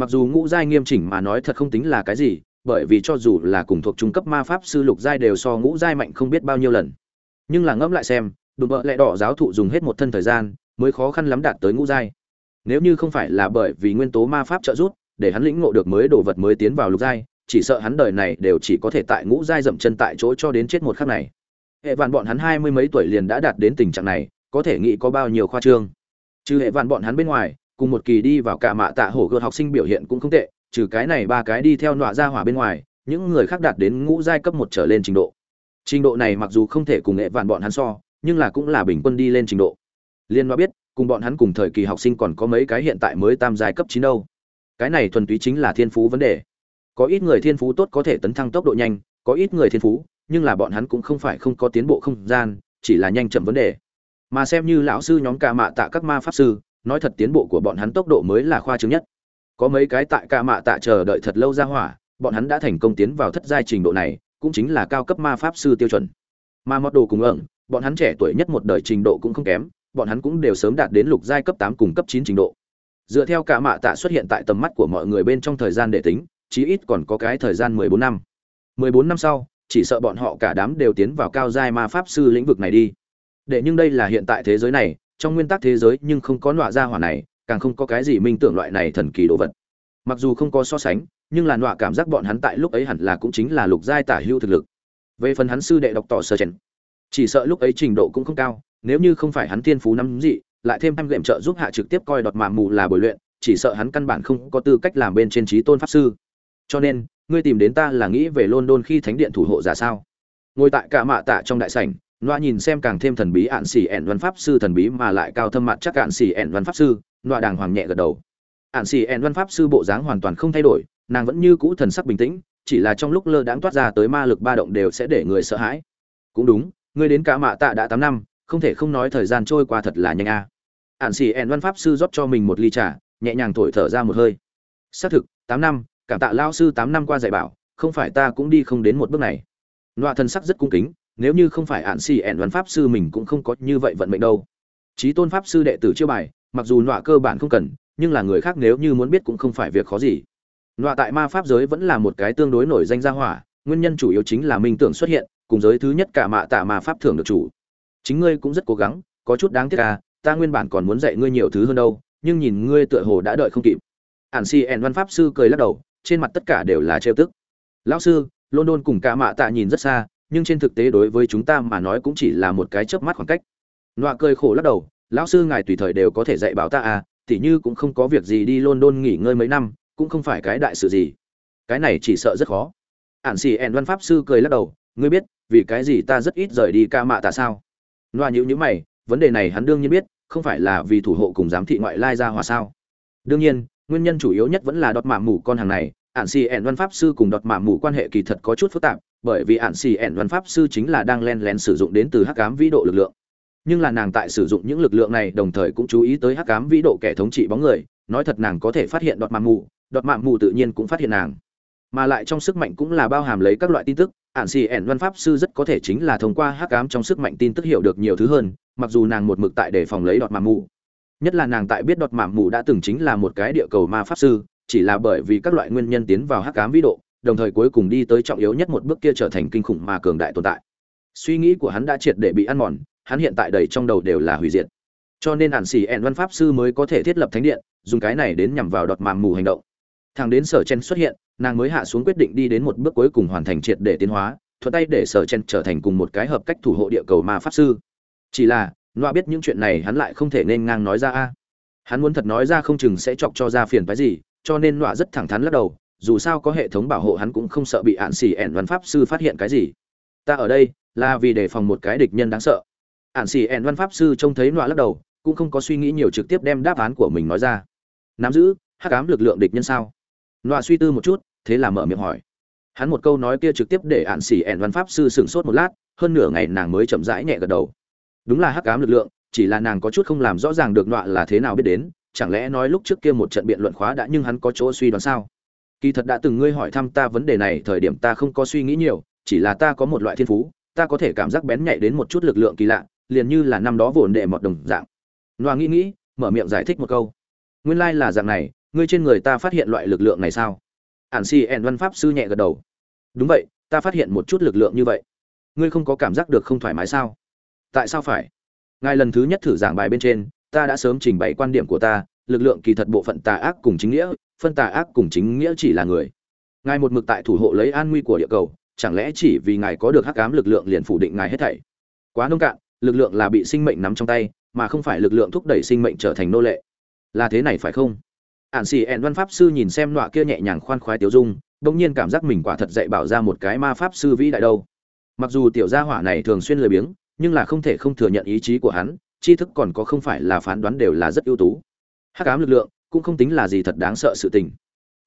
mặc dù ngũ giai nghiêm chỉnh mà nói thật không tính là cái gì, bởi vì cho dù là cùng thuộc trung cấp ma pháp sư lục giai đều so ngũ giai mạnh không biết bao nhiêu lần. Nhưng là ngẫm lại xem, đùm bợ lẹ đỏ giáo thụ dùng hết một thân thời gian, mới khó khăn lắm đạt tới ngũ giai. Nếu như không phải là bởi vì nguyên tố ma pháp trợ giúp, để hắn lĩnh ngộ được mới đồ vật mới tiến vào lục giai, chỉ sợ hắn đời này đều chỉ có thể tại ngũ giai dậm chân tại chỗ cho đến chết một khắc này. Hệ vạn bọn hắn hai mươi mấy tuổi liền đã đạt đến tình trạng này, có thể nghĩ có bao nhiêu khoa trương. Trừ hệ vạn bọn hắn bên ngoài cùng một kỳ đi vào cả mạ tạ hổ gợt học sinh biểu hiện cũng không tệ, trừ cái này ba cái đi theo nọa ra hỏa bên ngoài, những người khác đạt đến ngũ giai cấp một trở lên trình độ. Trình độ này mặc dù không thể cùng nghệ vạn bọn hắn so, nhưng là cũng là bình quân đi lên trình độ. Liên nọa biết, cùng bọn hắn cùng thời kỳ học sinh còn có mấy cái hiện tại mới tam giai cấp chín đâu. Cái này thuần túy chính là thiên phú vấn đề. Có ít người thiên phú tốt có thể tấn thăng tốc độ nhanh, có ít người thiên phú, nhưng là bọn hắn cũng không phải không có tiến bộ không gian, chỉ là nhanh chậm vấn đề. Mà xem như lão sư nhóm ca mạ tạ các ma pháp sư nói thật tiến bộ của bọn hắn tốc độ mới là khoa chứng nhất. Có mấy cái tại ca mạ tạ chờ đợi thật lâu ra hỏa, bọn hắn đã thành công tiến vào thất giai trình độ này, cũng chính là cao cấp ma pháp sư tiêu chuẩn. Mà mọt đồ cùng ẩn, bọn hắn trẻ tuổi nhất một đời trình độ cũng không kém, bọn hắn cũng đều sớm đạt đến lục giai cấp tám cùng cấp chín trình độ. Dựa theo cả mạ tạ xuất hiện tại tầm mắt của mọi người bên trong thời gian để tính, chí ít còn có cái thời gian mười bốn năm. Mười bốn năm sau, chỉ sợ bọn họ cả đám đều tiến vào cao giai ma pháp sư lĩnh vực này đi. Để nhưng đây là hiện tại thế giới này trong nguyên tắc thế giới nhưng không có nọa ra hỏa này, càng không có cái gì minh tưởng loại này thần kỳ đồ vật. Mặc dù không có so sánh, nhưng là nọa cảm giác bọn hắn tại lúc ấy hẳn là cũng chính là lục giai tả hưu thực lực. Về phần hắn sư đệ đọc tỏ sơ chen chỉ sợ lúc ấy trình độ cũng không cao, nếu như không phải hắn tiên phú năm dị, lại thêm em lệm trợ giúp hạ trực tiếp coi đọt mạ mù là bồi luyện, chỉ sợ hắn căn bản không có tư cách làm bên trên trí tôn pháp sư. Cho nên, ngươi tìm đến ta là nghĩ về london khi thánh điện thủ hộ giả sao? Ngồi tại cả mạ tạ trong đại sảnh Noa nhìn xem càng thêm thần bí ạn xỉ ẻn văn pháp sư thần bí mà lại cao thâm mặt chắc ạn xỉ ẻn văn pháp sư, Noa đàng hoàng nhẹ gật đầu. Ạn xỉ ẻn văn pháp sư bộ dáng hoàn toàn không thay đổi, nàng vẫn như cũ thần sắc bình tĩnh, chỉ là trong lúc lơ đãng toát ra tới ma lực ba động đều sẽ để người sợ hãi. Cũng đúng, ngươi đến cả mạ tạ đã tám năm, không thể không nói thời gian trôi qua thật là nhanh a. À. Ản xỉ ẻn văn pháp sư rót cho mình một ly trà, nhẹ nhàng thổi thở ra một hơi. Xác thực, tám năm, cảm tạ lao sư tám năm qua dạy bảo, không phải ta cũng đi không đến một bước này. Noa thần sắc rất cung kính, nếu như không phải ạn xì ẻn văn pháp sư mình cũng không có như vậy vận mệnh đâu. Trí tôn pháp sư đệ tử chiêu bài, mặc dù nọa cơ bản không cần, nhưng là người khác nếu như muốn biết cũng không phải việc khó gì. Nọa tại ma pháp giới vẫn là một cái tương đối nổi danh gia hỏa, nguyên nhân chủ yếu chính là minh tưởng xuất hiện, cùng giới thứ nhất cả mạ tạ ma pháp thưởng được chủ. Chính ngươi cũng rất cố gắng, có chút đáng tiếc à ta nguyên bản còn muốn dạy ngươi nhiều thứ hơn đâu, nhưng nhìn ngươi tựa hồ đã đợi không kịp. Ản xì ẻn văn pháp sư cười lắc đầu, trên mặt tất cả đều là trêu tức. Lão sư, london cùng cả mạ tạ nhìn rất xa nhưng trên thực tế đối với chúng ta mà nói cũng chỉ là một cái chớp mắt khoảng cách. Nọa cười khổ lắc đầu, lão sư ngài tùy thời đều có thể dạy bảo ta à tỉ như cũng không có việc gì đi london nghỉ ngơi mấy năm, cũng không phải cái đại sự gì. Cái này chỉ sợ rất khó. Ản xì ẻn văn pháp sư cười lắc đầu, ngươi biết, vì cái gì ta rất ít rời đi ca mạ tại sao? Nọa nhữ nhữ mày, vấn đề này hắn đương nhiên biết, không phải là vì thủ hộ cùng giám thị ngoại lai ra hòa sao? Đương nhiên, nguyên nhân chủ yếu nhất vẫn là đọt mạ mù con hàng này. Ản xì ẻn văn pháp sư cùng đọt mạ mù quan hệ kỳ thật có chút phức tạp bởi vì ạn xì ẻn văn pháp sư chính là đang len lén sử dụng đến từ hắc cám vĩ độ lực lượng. Nhưng là nàng tại sử dụng những lực lượng này đồng thời cũng chú ý tới hắc cám vĩ độ kẻ thống trị bóng người, nói thật nàng có thể phát hiện đọt mạng mù, đọt mạng mù tự nhiên cũng phát hiện nàng. Mà lại trong sức mạnh cũng là bao hàm lấy các loại tin tức, ạn xì ẻn văn pháp sư rất có thể chính là thông qua hắc ám trong sức mạnh tin tức hiểu được nhiều thứ hơn, mặc dù nàng một mực tại để phòng lấy đọt mạng mù. Nhất là nàng tại biết đọt mạng mù đã từng chính là một cái địa cầu ma pháp sư, chỉ là bởi vì các loại nguyên nhân tiến vào hắc ám vĩ độ đồng thời cuối cùng đi tới trọng yếu nhất một bước kia trở thành kinh khủng mà cường đại tồn tại. Suy nghĩ của hắn đã triệt để bị ăn mòn, hắn hiện tại đầy trong đầu đều là hủy diệt. Cho nên ạn xì ẻn văn pháp sư mới có thể thiết lập thánh điện, dùng cái này đến nhằm vào đọt màng mù hành động. Thằng đến sở chen xuất hiện, nàng mới hạ xuống quyết định đi đến một bước cuối cùng hoàn thành triệt để tiến hóa, thuận tay để sở chen trở thành cùng một cái hợp cách thủ hộ địa cầu ma pháp sư. Chỉ là, loa biết những chuyện này hắn lại không thể nên ngang nói ra a. Hắn muốn thật nói ra không chừng sẽ chọc cho ra phiền phái gì, cho nên loa rất thẳng thắn lắc đầu dù sao có hệ thống bảo hộ hắn cũng không sợ bị ạn xỉ ẻn văn pháp sư phát hiện cái gì. Ta ở đây là vì đề phòng một cái địch nhân đáng sợ. Ạn xỉ ẻn văn pháp sư trông thấy nọa lắc đầu, cũng không có suy nghĩ nhiều trực tiếp đem đáp án của mình nói ra. Nắm giữ, hắc ám lực lượng địch nhân sao? Nọa suy tư một chút, thế là mở miệng hỏi. Hắn một câu nói kia trực tiếp để ạn xỉ ẻn văn pháp sư sửng sốt một lát, hơn nửa ngày nàng mới chậm rãi nhẹ gật đầu. Đúng là hắc ám lực lượng, chỉ là nàng có chút không làm rõ ràng được nọa là thế nào biết đến, chẳng lẽ nói lúc trước kia một trận biện luận khóa đã nhưng hắn có chỗ suy đoán sao? Kỳ thật đã từng ngươi hỏi thăm ta vấn đề này thời điểm ta không có suy nghĩ nhiều, chỉ là ta có một loại thiên phú, ta có thể cảm giác bén nhạy đến một chút lực lượng kỳ lạ, liền như là năm đó vồn đệ một đồng dạng. Nọa nghĩ nghĩ, mở miệng giải thích một câu. Nguyên lai là dạng này, ngươi trên người ta phát hiện loại lực lượng này sao? Ản si ẹn văn pháp sư nhẹ gật đầu. Đúng vậy, ta phát hiện một chút lực lượng như vậy. Ngươi không có cảm giác được không thoải mái sao? Tại sao phải? Ngài lần thứ nhất thử giảng bài bên trên, ta đã sớm trình bày quan điểm của ta, lực lượng kỳ thật bộ phận tà ác cùng chính nghĩa phân tà ác cùng chính nghĩa chỉ là người. Ngài một mực tại thủ hộ lấy an nguy của địa cầu, chẳng lẽ chỉ vì ngài có được hắc ám lực lượng liền phủ định ngài hết thảy? Quá nông cạn, lực lượng là bị sinh mệnh nắm trong tay, mà không phải lực lượng thúc đẩy sinh mệnh trở thành nô lệ. Là thế này phải không? Ạn xì ẹn văn pháp sư nhìn xem nọa kia nhẹ nhàng khoan khoái tiêu dung bỗng nhiên cảm giác mình quả thật dạy bảo ra một cái ma pháp sư vĩ đại đâu. Mặc dù tiểu gia hỏa này thường xuyên lười biếng, nhưng là không thể không thừa nhận ý chí của hắn, tri thức còn có không phải là phán đoán đều là rất ưu tú. Hắc ám lực lượng cũng không tính là gì thật đáng sợ sự tình.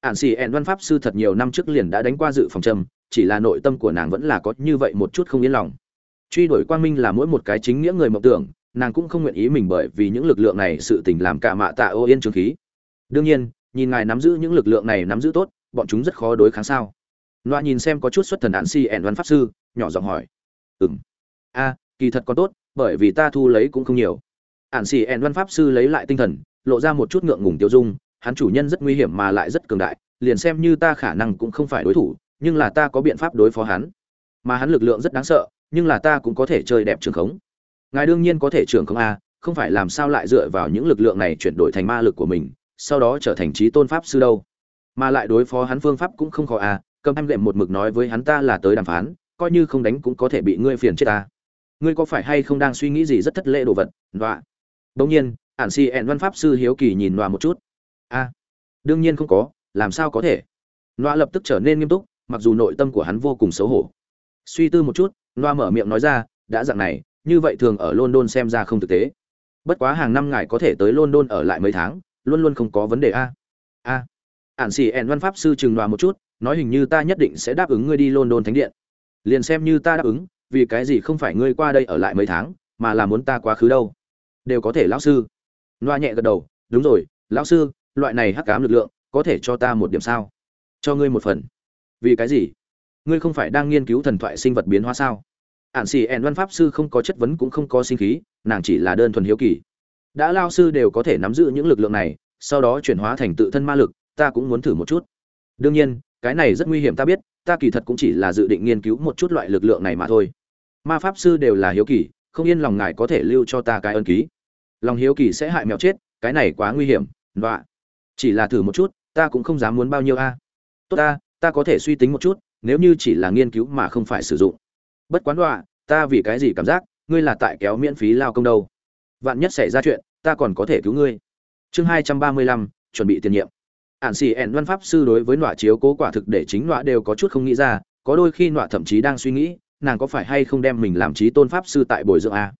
Ản xì ẹn văn pháp sư thật nhiều năm trước liền đã đánh qua dự phòng trầm, chỉ là nội tâm của nàng vẫn là có như vậy một chút không yên lòng. Truy đuổi quang minh là mỗi một cái chính nghĩa người mộng tưởng, nàng cũng không nguyện ý mình bởi vì những lực lượng này sự tình làm cả mạ tạ ô yên trường khí. Đương nhiên, nhìn ngài nắm giữ những lực lượng này nắm giữ tốt, bọn chúng rất khó đối kháng sao? Loa nhìn xem có chút xuất thần ạn si ẻn văn pháp sư, nhỏ giọng hỏi. Ừ m a, kỳ thật còn tốt, bởi vì ta thu lấy cũng không nhiều. Ạn xì ẻn văn pháp sư lấy lại tinh thần lộ ra một chút ngượng ngùng tiêu dung, hắn chủ nhân rất nguy hiểm mà lại rất cường đại, liền xem như ta khả năng cũng không phải đối thủ, nhưng là ta có biện pháp đối phó hắn. Mà hắn lực lượng rất đáng sợ, nhưng là ta cũng có thể chơi đẹp trường khống. Ngài đương nhiên có thể trường khống a, không phải làm sao lại dựa vào những lực lượng này chuyển đổi thành ma lực của mình, sau đó trở thành trí tôn pháp sư đâu. Mà lại đối phó hắn phương pháp cũng không khó à cầm em lệm một mực nói với hắn ta là tới đàm phán, coi như không đánh cũng có thể bị ngươi phiền chết ta ngươi có phải hay không đang suy nghĩ gì rất thất lễ đồ vật, nọa? Đông nhiên ản xì ẹn văn pháp sư hiếu kỳ nhìn nọa một chút. A, đương nhiên không có, làm sao có thể? Nọa lập tức trở nên nghiêm túc, mặc dù nội tâm của hắn vô cùng xấu hổ. Suy tư một chút, nọa mở miệng nói ra, đã dặn này, như vậy thường ở london xem ra không thực tế. Bất quá hàng năm ngài có thể tới london ở lại mấy tháng, luôn luôn không có vấn đề a. A. Ản xì ẹn văn pháp sư chừng đoà một chút, nói hình như ta nhất định sẽ đáp ứng ngươi đi london thánh điện. Liền xem như ta đáp ứng, vì cái gì không phải ngươi qua đây ở lại mấy tháng, mà là muốn ta quá khứ đâu? Đều có thể lão sư loa nhẹ gật đầu, đúng rồi, lão sư, loại này hắc cám lực lượng có thể cho ta một điểm sao? Cho ngươi một phần. Vì cái gì? Ngươi không phải đang nghiên cứu thần thoại sinh vật biến hóa sao? Ản xì ẹn văn pháp sư không có chất vấn cũng không có sinh khí, nàng chỉ là đơn thuần hiếu kỳ. Đã lao sư đều có thể nắm giữ những lực lượng này, sau đó chuyển hóa thành tự thân ma lực, ta cũng muốn thử một chút. Đương nhiên, cái này rất nguy hiểm, ta biết, ta kỳ thật cũng chỉ là dự định nghiên cứu một chút loại lực lượng này mà thôi. Ma pháp sư đều là hiếu kỳ, không yên lòng ngài có thể lưu cho ta cái ân ký lòng hiếu kỳ sẽ hại mèo chết, cái này quá nguy hiểm đọa chỉ là thử một chút, ta cũng không dám muốn bao nhiêu a. Tốt ta ta có thể suy tính một chút, nếu như chỉ là nghiên cứu mà không phải sử dụng. Bất quán đọa ta vì cái gì cảm giác, ngươi là tại kéo miễn phí lao công đâu? Vạn nhất xảy ra chuyện, ta còn có thể cứu ngươi. Chương hai trăm ba mươi lăm, chuẩn bị tiền nhiệm. Ản xì ẻn văn pháp sư đối với nọa chiếu cố quả thực để chính nọa đều có chút không nghĩ ra, có đôi khi nọa thậm chí đang suy nghĩ, nàng có phải hay không đem mình làm trí tôn pháp sư tại bồi dưỡng a?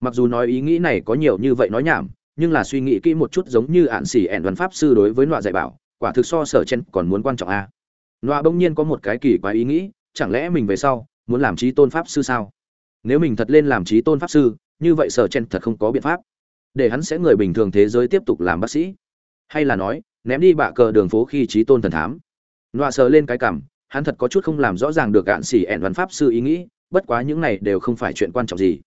Mặc dù nói ý nghĩ này có nhiều như vậy nói nhảm, nhưng là suy nghĩ kỹ một chút giống như ạn xỉ ẻn văn pháp sư đối với nọa dạy bảo, quả thực so sở chen còn muốn quan trọng a. Nọa bỗng nhiên có một cái kỳ quái ý nghĩ, chẳng lẽ mình về sau muốn làm trí tôn pháp sư sao? Nếu mình thật lên làm trí tôn pháp sư, như vậy sở chen thật không có biện pháp. Để hắn sẽ người bình thường thế giới tiếp tục làm bác sĩ. Hay là nói, ném đi bạ cờ đường phố khi trí tôn thần thám. Nọa sờ lên cái cảm, hắn thật có chút không làm rõ ràng được ạn xỉ ẹn văn pháp sư ý nghĩ, bất quá những này đều không phải chuyện quan trọng gì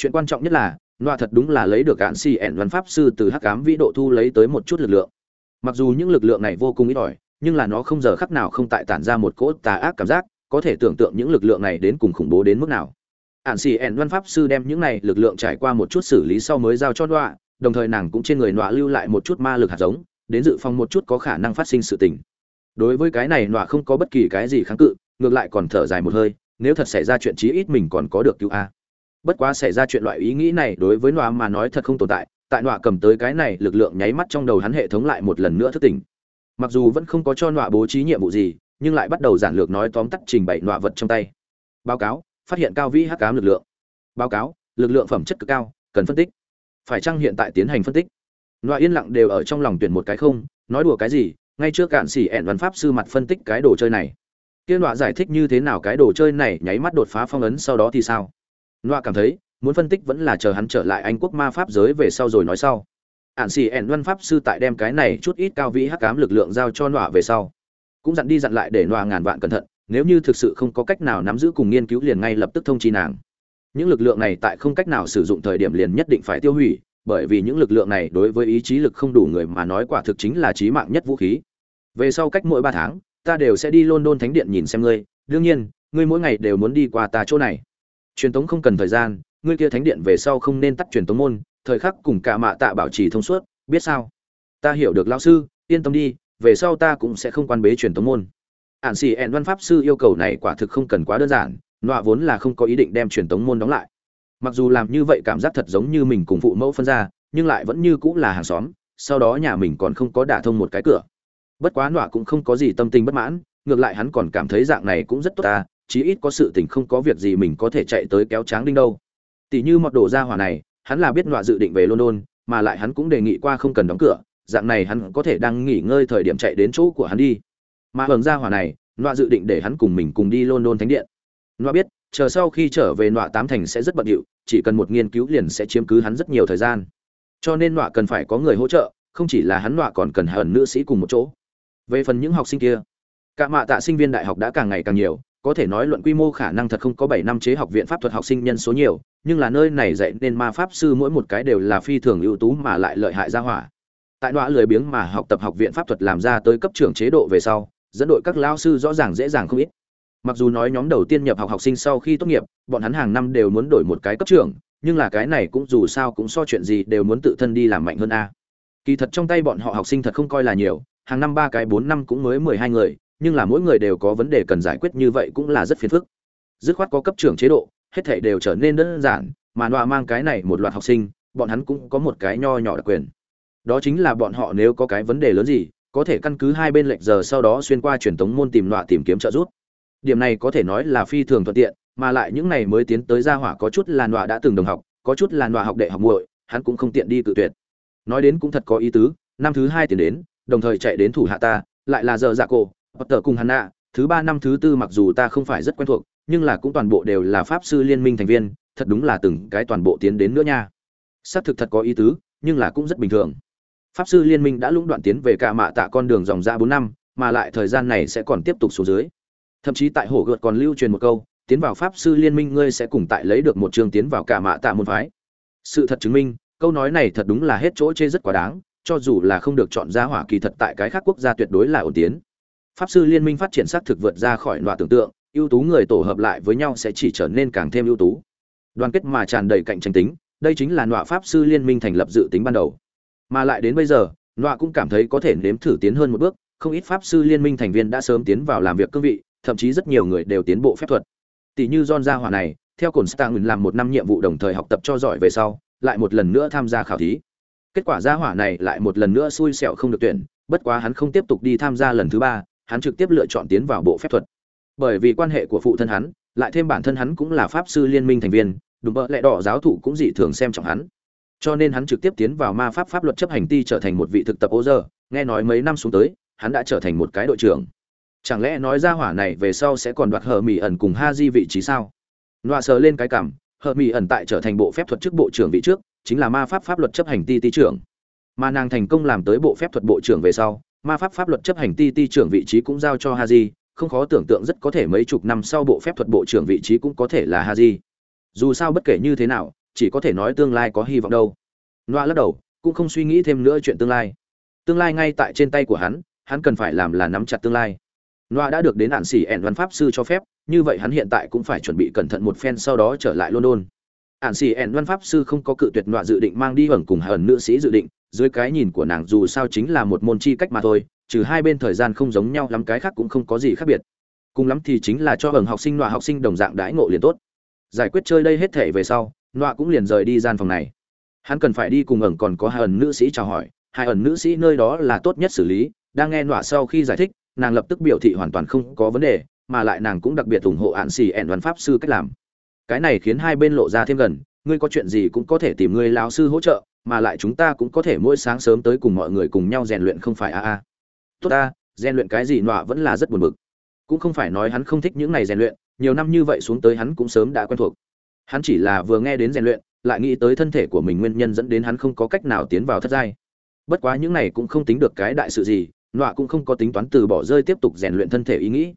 chuyện quan trọng nhất là loa thật đúng là lấy được cạn xỉ ẹn văn pháp sư từ hắc cám vĩ độ thu lấy tới một chút lực lượng. Mặc dù những lực lượng này vô cùng ít ỏi, nhưng là nó không giờ khắc nào không tại tản ra một cỗ tà ác cảm giác, có thể tưởng tượng những lực lượng này đến cùng khủng bố đến mức nào. Ạn xì ẻn văn pháp sư đem những này lực lượng trải qua một chút xử lý sau mới giao cho đọa đồng thời nàng cũng trên người nọa lưu lại một chút ma lực hạt giống, đến dự phòng một chút có khả năng phát sinh sự tình. Đối với cái này nọa không có bất kỳ cái gì kháng cự, ngược lại còn thở dài một hơi, nếu thật xảy ra chuyện chí ít mình còn có được cứu a bất quá xảy ra chuyện loại ý nghĩ này đối với nọa mà nói thật không tồn tại tại nọa cầm tới cái này lực lượng nháy mắt trong đầu hắn hệ thống lại một lần nữa thức tỉnh. Mặc dù vẫn không có cho nọa bố trí nhiệm vụ gì, nhưng lại bắt đầu giản lược nói tóm tắt trình bày nọa vật trong tay. Báo cáo, phát hiện cao vĩ hắc cám lực lượng. Báo cáo, lực lượng phẩm chất cực cao, cần phân tích. Phải chăng hiện tại tiến hành phân tích? Nọa yên lặng đều ở trong lòng tuyển một cái không, nói đùa cái gì, ngay trước cạn xỉ ẹn văn pháp sư mặt phân tích cái đồ chơi này. Kia nọa giải thích như thế nào cái đồ chơi này nháy mắt đột phá phong ấn sau đó thì sao? Noa cảm thấy, muốn phân tích vẫn là chờ hắn trở lại anh quốc ma pháp giới về sau rồi nói sau. Ản xỉ ẻn văn pháp sư tại đem cái này chút ít cao vĩ hắc cám lực lượng giao cho Noa về sau. Cũng dặn đi dặn lại để Noa ngàn vạn cẩn thận, nếu như thực sự không có cách nào nắm giữ cùng nghiên cứu liền ngay lập tức thông chi nàng. Những lực lượng này tại không cách nào sử dụng thời điểm liền nhất định phải tiêu hủy, bởi vì những lực lượng này đối với ý chí lực không đủ người mà nói quả thực chính là chí mạng nhất vũ khí. Về sau cách mỗi ba tháng, ta đều sẽ đi london thánh điện nhìn xem ngươi. Đương nhiên, ngươi mỗi ngày đều muốn đi qua ta chỗ này truyền tống không cần thời gian, ngươi kia thánh điện về sau không nên tắt truyền tống môn, thời khắc cùng cả mạ tạ bảo trì thông suốt, biết sao? Ta hiểu được lão sư, yên tâm đi, về sau ta cũng sẽ không quan bế truyền tống môn. Ạn xì ẹn văn pháp sư yêu cầu này quả thực không cần quá đơn giản, nọa vốn là không có ý định đem truyền tống môn đóng lại. Mặc dù làm như vậy cảm giác thật giống như mình cùng phụ mẫu phân ra, nhưng lại vẫn như cũng là hàng xóm, sau đó nhà mình còn không có đả thông một cái cửa. Bất quá nọa cũng không có gì tâm tình bất mãn, ngược lại hắn còn cảm thấy dạng này cũng rất tốt ta chí ít có sự tình không có việc gì mình có thể chạy tới kéo tráng đinh đâu. Tỷ như mọt đồ ra hỏa này, hắn là biết nọa dự định về london, mà lại hắn cũng đề nghị qua không cần đóng cửa, dạng này hắn có thể đang nghỉ ngơi thời điểm chạy đến chỗ của hắn đi. Mà hưởng ra hỏa này, nọa dự định để hắn cùng mình cùng đi london thánh điện. Nọa biết, chờ sau khi trở về nọa tám thành sẽ rất bận điệu, chỉ cần một nghiên cứu liền sẽ chiếm cứ hắn rất nhiều thời gian. Cho nên nọa cần phải có người hỗ trợ, không chỉ là hắn nọa còn cần hờn nữ sĩ cùng một chỗ. Về phần những học sinh kia, cả mạ tạ sinh viên đại học đã càng ngày càng nhiều có thể nói luận quy mô khả năng thật không có bảy năm chế học viện pháp thuật học sinh nhân số nhiều, nhưng là nơi này dạy nên ma pháp sư mỗi một cái đều là phi thường ưu tú mà lại lợi hại ra hỏa. Tại đoạn lười biếng mà học tập học viện pháp thuật làm ra tới cấp trưởng chế độ về sau, dẫn đội các lao sư rõ ràng dễ dàng không ít. Mặc dù nói nhóm đầu tiên nhập học học sinh sau khi tốt nghiệp, bọn hắn hàng năm đều muốn đổi một cái cấp trưởng, nhưng là cái này cũng dù sao cũng so chuyện gì đều muốn tự thân đi làm mạnh hơn a. Kỳ thật trong tay bọn họ học sinh thật không coi là nhiều, hàng năm ba cái bốn năm cũng mới mười hai người nhưng là mỗi người đều có vấn đề cần giải quyết như vậy cũng là rất phiền phức. Dứt khoát có cấp trưởng chế độ, hết thảy đều trở nên đơn giản, mà nọa mang cái này một loạt học sinh, bọn hắn cũng có một cái nho nhỏ đặc quyền. Đó chính là bọn họ nếu có cái vấn đề lớn gì, có thể căn cứ hai bên lệch giờ sau đó xuyên qua truyền thống môn tìm nọa tìm kiếm trợ giúp. Điểm này có thể nói là phi thường thuận tiện, mà lại những này mới tiến tới gia hỏa có chút là nọa đã từng đồng học, có chút là nọa học đệ học muội, hắn cũng không tiện đi cự tuyệt. Nói đến cũng thật có ý tứ, năm thứ hai tiền đến, đồng thời chạy đến thủ hạ ta, lại là giờ dạ cổ bất tờ cùng hắn nạ thứ ba năm thứ tư mặc dù ta không phải rất quen thuộc, nhưng là cũng toàn bộ đều là pháp sư liên minh thành viên, thật đúng là từng cái toàn bộ tiến đến nữa nha. Xác thực thật có ý tứ, nhưng là cũng rất bình thường. Pháp sư liên minh đã lũng đoạn tiến về cả mạ tạ con đường dòng ra bốn năm, mà lại thời gian này sẽ còn tiếp tục xuống dưới. Thậm chí tại hổ gợt còn lưu truyền một câu, tiến vào pháp sư liên minh ngươi sẽ cùng tại lấy được một trường tiến vào cả mạ tạ môn phái. Sự thật chứng minh, câu nói này thật đúng là hết chỗ chê rất quá đáng, cho dù là không được chọn ra hỏa kỳ thật tại cái khác quốc gia tuyệt đối là ổn tiến pháp sư liên minh phát triển xác thực vượt ra khỏi loại tưởng tượng, ưu tú người tổ hợp lại với nhau sẽ chỉ trở nên càng thêm ưu tú. Đoàn kết mà tràn đầy cạnh tranh tính, đây chính là nọa pháp sư liên minh thành lập dự tính ban đầu. Mà lại đến bây giờ, nọa cũng cảm thấy có thể nếm thử tiến hơn một bước, không ít pháp sư liên minh thành viên đã sớm tiến vào làm việc cương vị, thậm chí rất nhiều người đều tiến bộ phép thuật. Tỷ như John gia hỏa này, theo cồn stang làm một năm nhiệm vụ đồng thời học tập cho giỏi về sau, lại một lần nữa tham gia khảo thí. Kết quả gia hỏa này lại một lần nữa xui xẻo không được tuyển, bất quá hắn không tiếp tục đi tham gia lần thứ ba hắn trực tiếp lựa chọn tiến vào bộ phép thuật. Bởi vì quan hệ của phụ thân hắn, lại thêm bản thân hắn cũng là pháp sư liên minh thành viên đúng bợ lẽ đỏ giáo thủ cũng dị thường xem trọng hắn. Cho nên hắn trực tiếp tiến vào ma pháp pháp luật chấp hành ti trở thành một vị thực tập ô giờ nghe nói mấy năm xuống tới, hắn đã trở thành một cái đội trưởng. Chẳng lẽ nói ra hỏa này về sau sẽ còn đoạt hờ mỹ ẩn cùng ha di vị trí sao? Nọa sờ lên cái cảm, hờ mỹ ẩn tại trở thành bộ phép thuật chức bộ trưởng vị trước, chính là ma pháp pháp luật chấp hành ti ti trưởng. Mà nàng thành công làm tới bộ phép thuật bộ trưởng về sau ma pháp pháp luật chấp hành ti ti trưởng vị trí cũng giao cho Haji, không khó tưởng tượng rất có thể mấy chục năm sau bộ phép thuật bộ trưởng vị trí cũng có thể là Haji. dù sao bất kể như thế nào chỉ có thể nói tương lai có hy vọng đâu. Loa lắc đầu cũng không suy nghĩ thêm nữa chuyện tương lai. Tương lai ngay tại trên tay của hắn hắn cần phải làm là nắm chặt tương lai. Loa đã được đến hạn xỉ ẻn văn pháp sư cho phép như vậy hắn hiện tại cũng phải chuẩn bị cẩn thận một phen sau đó trở lại london ạn xì ẻn văn pháp sư không có cự tuyệt nọa dự định mang đi ẩn cùng hờn nữ sĩ dự định, dưới cái nhìn của nàng dù sao chính là một môn chi cách mà thôi, trừ hai bên thời gian không giống nhau lắm cái khác cũng không có gì khác biệt. Cùng lắm thì chính là cho ẩn học sinh nọa học sinh đồng dạng đãi ngộ liền tốt. Giải quyết chơi đây hết thể về sau, nọa cũng liền rời đi gian phòng này. Hắn cần phải đi cùng ẩn còn có hai ẩn nữ sĩ chào hỏi, hai ẩn nữ sĩ nơi đó là tốt nhất xử lý, đang nghe nọa sau khi giải thích, nàng lập tức biểu thị hoàn toàn không có vấn đề, mà lại nàng cũng đặc biệt ủng hộ ạn xì ẻn văn pháp sư cách làm cái này khiến hai bên lộ ra thêm gần, ngươi có chuyện gì cũng có thể tìm ngươi lão sư hỗ trợ, mà lại chúng ta cũng có thể mỗi sáng sớm tới cùng mọi người cùng nhau rèn luyện không phải a a. Tốt ta, rèn luyện cái gì nọa vẫn là rất buồn bực. Cũng không phải nói hắn không thích những này rèn luyện, nhiều năm như vậy xuống tới hắn cũng sớm đã quen thuộc. Hắn chỉ là vừa nghe đến rèn luyện, lại nghĩ tới thân thể của mình nguyên nhân dẫn đến hắn không có cách nào tiến vào thất giai. Bất quá những này cũng không tính được cái đại sự gì, nọa cũng không có tính toán từ bỏ rơi tiếp tục rèn luyện thân thể ý nghĩ.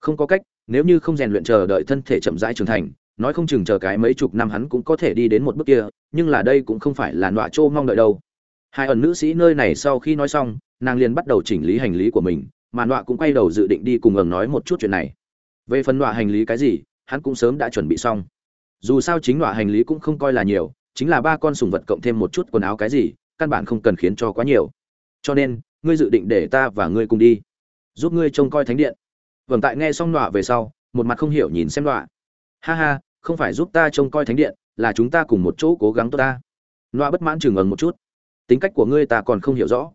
Không có cách, nếu như không rèn luyện chờ đợi thân thể chậm rãi trưởng thành nói không chừng chờ cái mấy chục năm hắn cũng có thể đi đến một bước kia, nhưng là đây cũng không phải là nọa trô mong đợi đâu. Hai ẩn nữ sĩ nơi này sau khi nói xong, nàng liền bắt đầu chỉnh lý hành lý của mình, mà nọa cũng quay đầu dự định đi cùng ẩn nói một chút chuyện này. Về phần nọa hành lý cái gì, hắn cũng sớm đã chuẩn bị xong. Dù sao chính nọa hành lý cũng không coi là nhiều, chính là ba con sùng vật cộng thêm một chút quần áo cái gì, căn bản không cần khiến cho quá nhiều. Cho nên, ngươi dự định để ta và ngươi cùng đi. Giúp ngươi trông coi thánh điện. Vâng tại nghe xong nọa về sau, một mặt không hiểu nhìn xem nọa ha ha, không phải giúp ta trông coi thánh điện, là chúng ta cùng một chỗ cố gắng tốt ta. Nọa bất mãn chừng ẩn một chút. Tính cách của ngươi ta còn không hiểu rõ.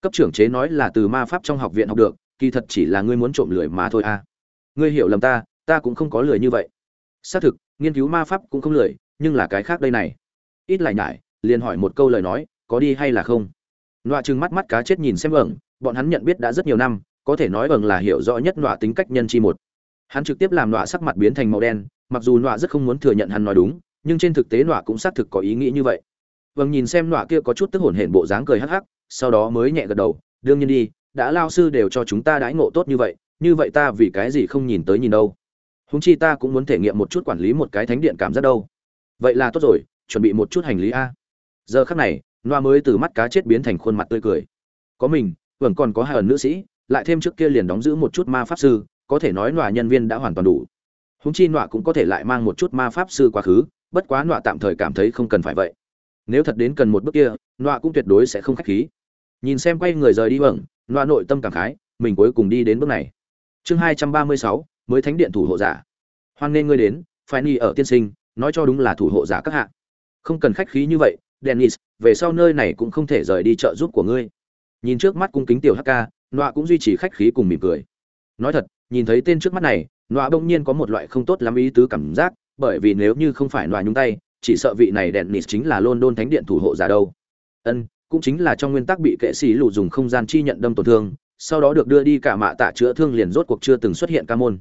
Cấp trưởng chế nói là từ ma pháp trong học viện học được, kỳ thật chỉ là ngươi muốn trộm lười mà thôi à. Ngươi hiểu lầm ta ta cũng không có lười như vậy. Xác thực, nghiên cứu ma pháp cũng không lười, nhưng là cái khác đây này. Ít lại nhải, liền hỏi một câu lời nói, có đi hay là không? Nọa chừng mắt mắt cá chết nhìn xem ẩn, bọn hắn nhận biết đã rất nhiều năm, có thể nói ẩn là hiểu rõ nhất nọa tính cách nhân chi một. Hắn trực tiếp làm nọa sắc mặt biến thành màu đen mặc dù nọa rất không muốn thừa nhận hắn nói đúng, nhưng trên thực tế nọa cũng xác thực có ý nghĩ như vậy. Vâng nhìn xem nọa kia có chút tức hổn hển bộ dáng cười hắc hắc, sau đó mới nhẹ gật đầu, đương nhiên đi, đã lao sư đều cho chúng ta đãi ngộ tốt như vậy như vậy ta vì cái gì không nhìn tới nhìn đâu? Húng chi ta cũng muốn thể nghiệm một chút quản lý một cái thánh điện cảm giác đâu. Vậy là tốt rồi, chuẩn bị một chút hành lý a. Giờ khắc này noa mới từ mắt cá chết biến thành khuôn mặt tươi cười. Có mình vẫn còn có hai ẩn nữ sĩ, lại thêm trước kia liền đóng giữ một chút ma pháp sư, có thể nói noa nhân viên đã hoàn toàn đủ húng chi nọa cũng có thể lại mang một chút ma pháp sư quá khứ, bất quá nọa tạm thời cảm thấy không cần phải vậy. Nếu thật đến cần một bước kia, nọa cũng tuyệt đối sẽ không khách khí. Nhìn xem quay người rời đi bẩn nọa nội tâm cảm khái, mình cuối cùng đi đến bước này. Chương hai trăm ba mươi sáu, mới thánh điện thủ hộ giả. Hoan nên ngươi đến, phải ni ở tiên sinh, nói cho đúng là thủ hộ giả các hạ. Không cần khách khí như vậy, dennis, về sau nơi này cũng không thể rời đi trợ giúp của ngươi. Nhìn trước mắt cung kính tiểu hk nọa cũng duy trì khách khí cùng mỉm cười. Nói thật, nhìn thấy tên trước mắt này nọa bỗng nhiên có một loại không tốt lắm ý tứ cảm giác, bởi vì nếu như không phải nọa nhúng tay, chỉ sợ vị này đèn nịt chính là london thánh điện thủ hộ giả đâu. Ân, cũng chính là trong nguyên tắc bị kệ sĩ lụ dùng không gian chi nhận đâm tổn thương, sau đó được đưa đi cả mạ tạ chữa thương liền rốt cuộc chưa từng xuất hiện ca môn.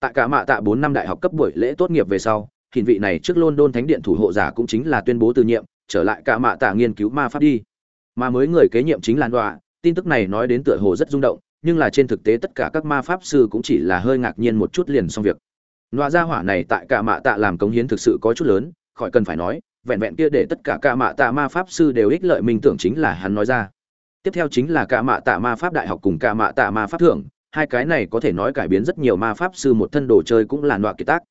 Tại cả mạ tạ bốn năm đại học cấp buổi lễ tốt nghiệp về sau, hiện vị này trước london thánh điện thủ hộ giả cũng chính là tuyên bố từ nhiệm, trở lại cả mạ tạ nghiên cứu ma pháp đi. Mà mới người kế nhiệm chính là đọa tin tức này nói đến tựa hồ rất rung động nhưng là trên thực tế tất cả các ma pháp sư cũng chỉ là hơi ngạc nhiên một chút liền xong việc. Nọa gia hỏa này tại cả mạ tạ làm cống hiến thực sự có chút lớn, khỏi cần phải nói, vẹn vẹn kia để tất cả cả mạ tạ ma pháp sư đều ích lợi mình tưởng chính là hắn nói ra. Tiếp theo chính là cả mạ tạ ma pháp đại học cùng cả mạ tạ ma pháp thưởng hai cái này có thể nói cải biến rất nhiều ma pháp sư một thân đồ chơi cũng là nọa kiệt tác.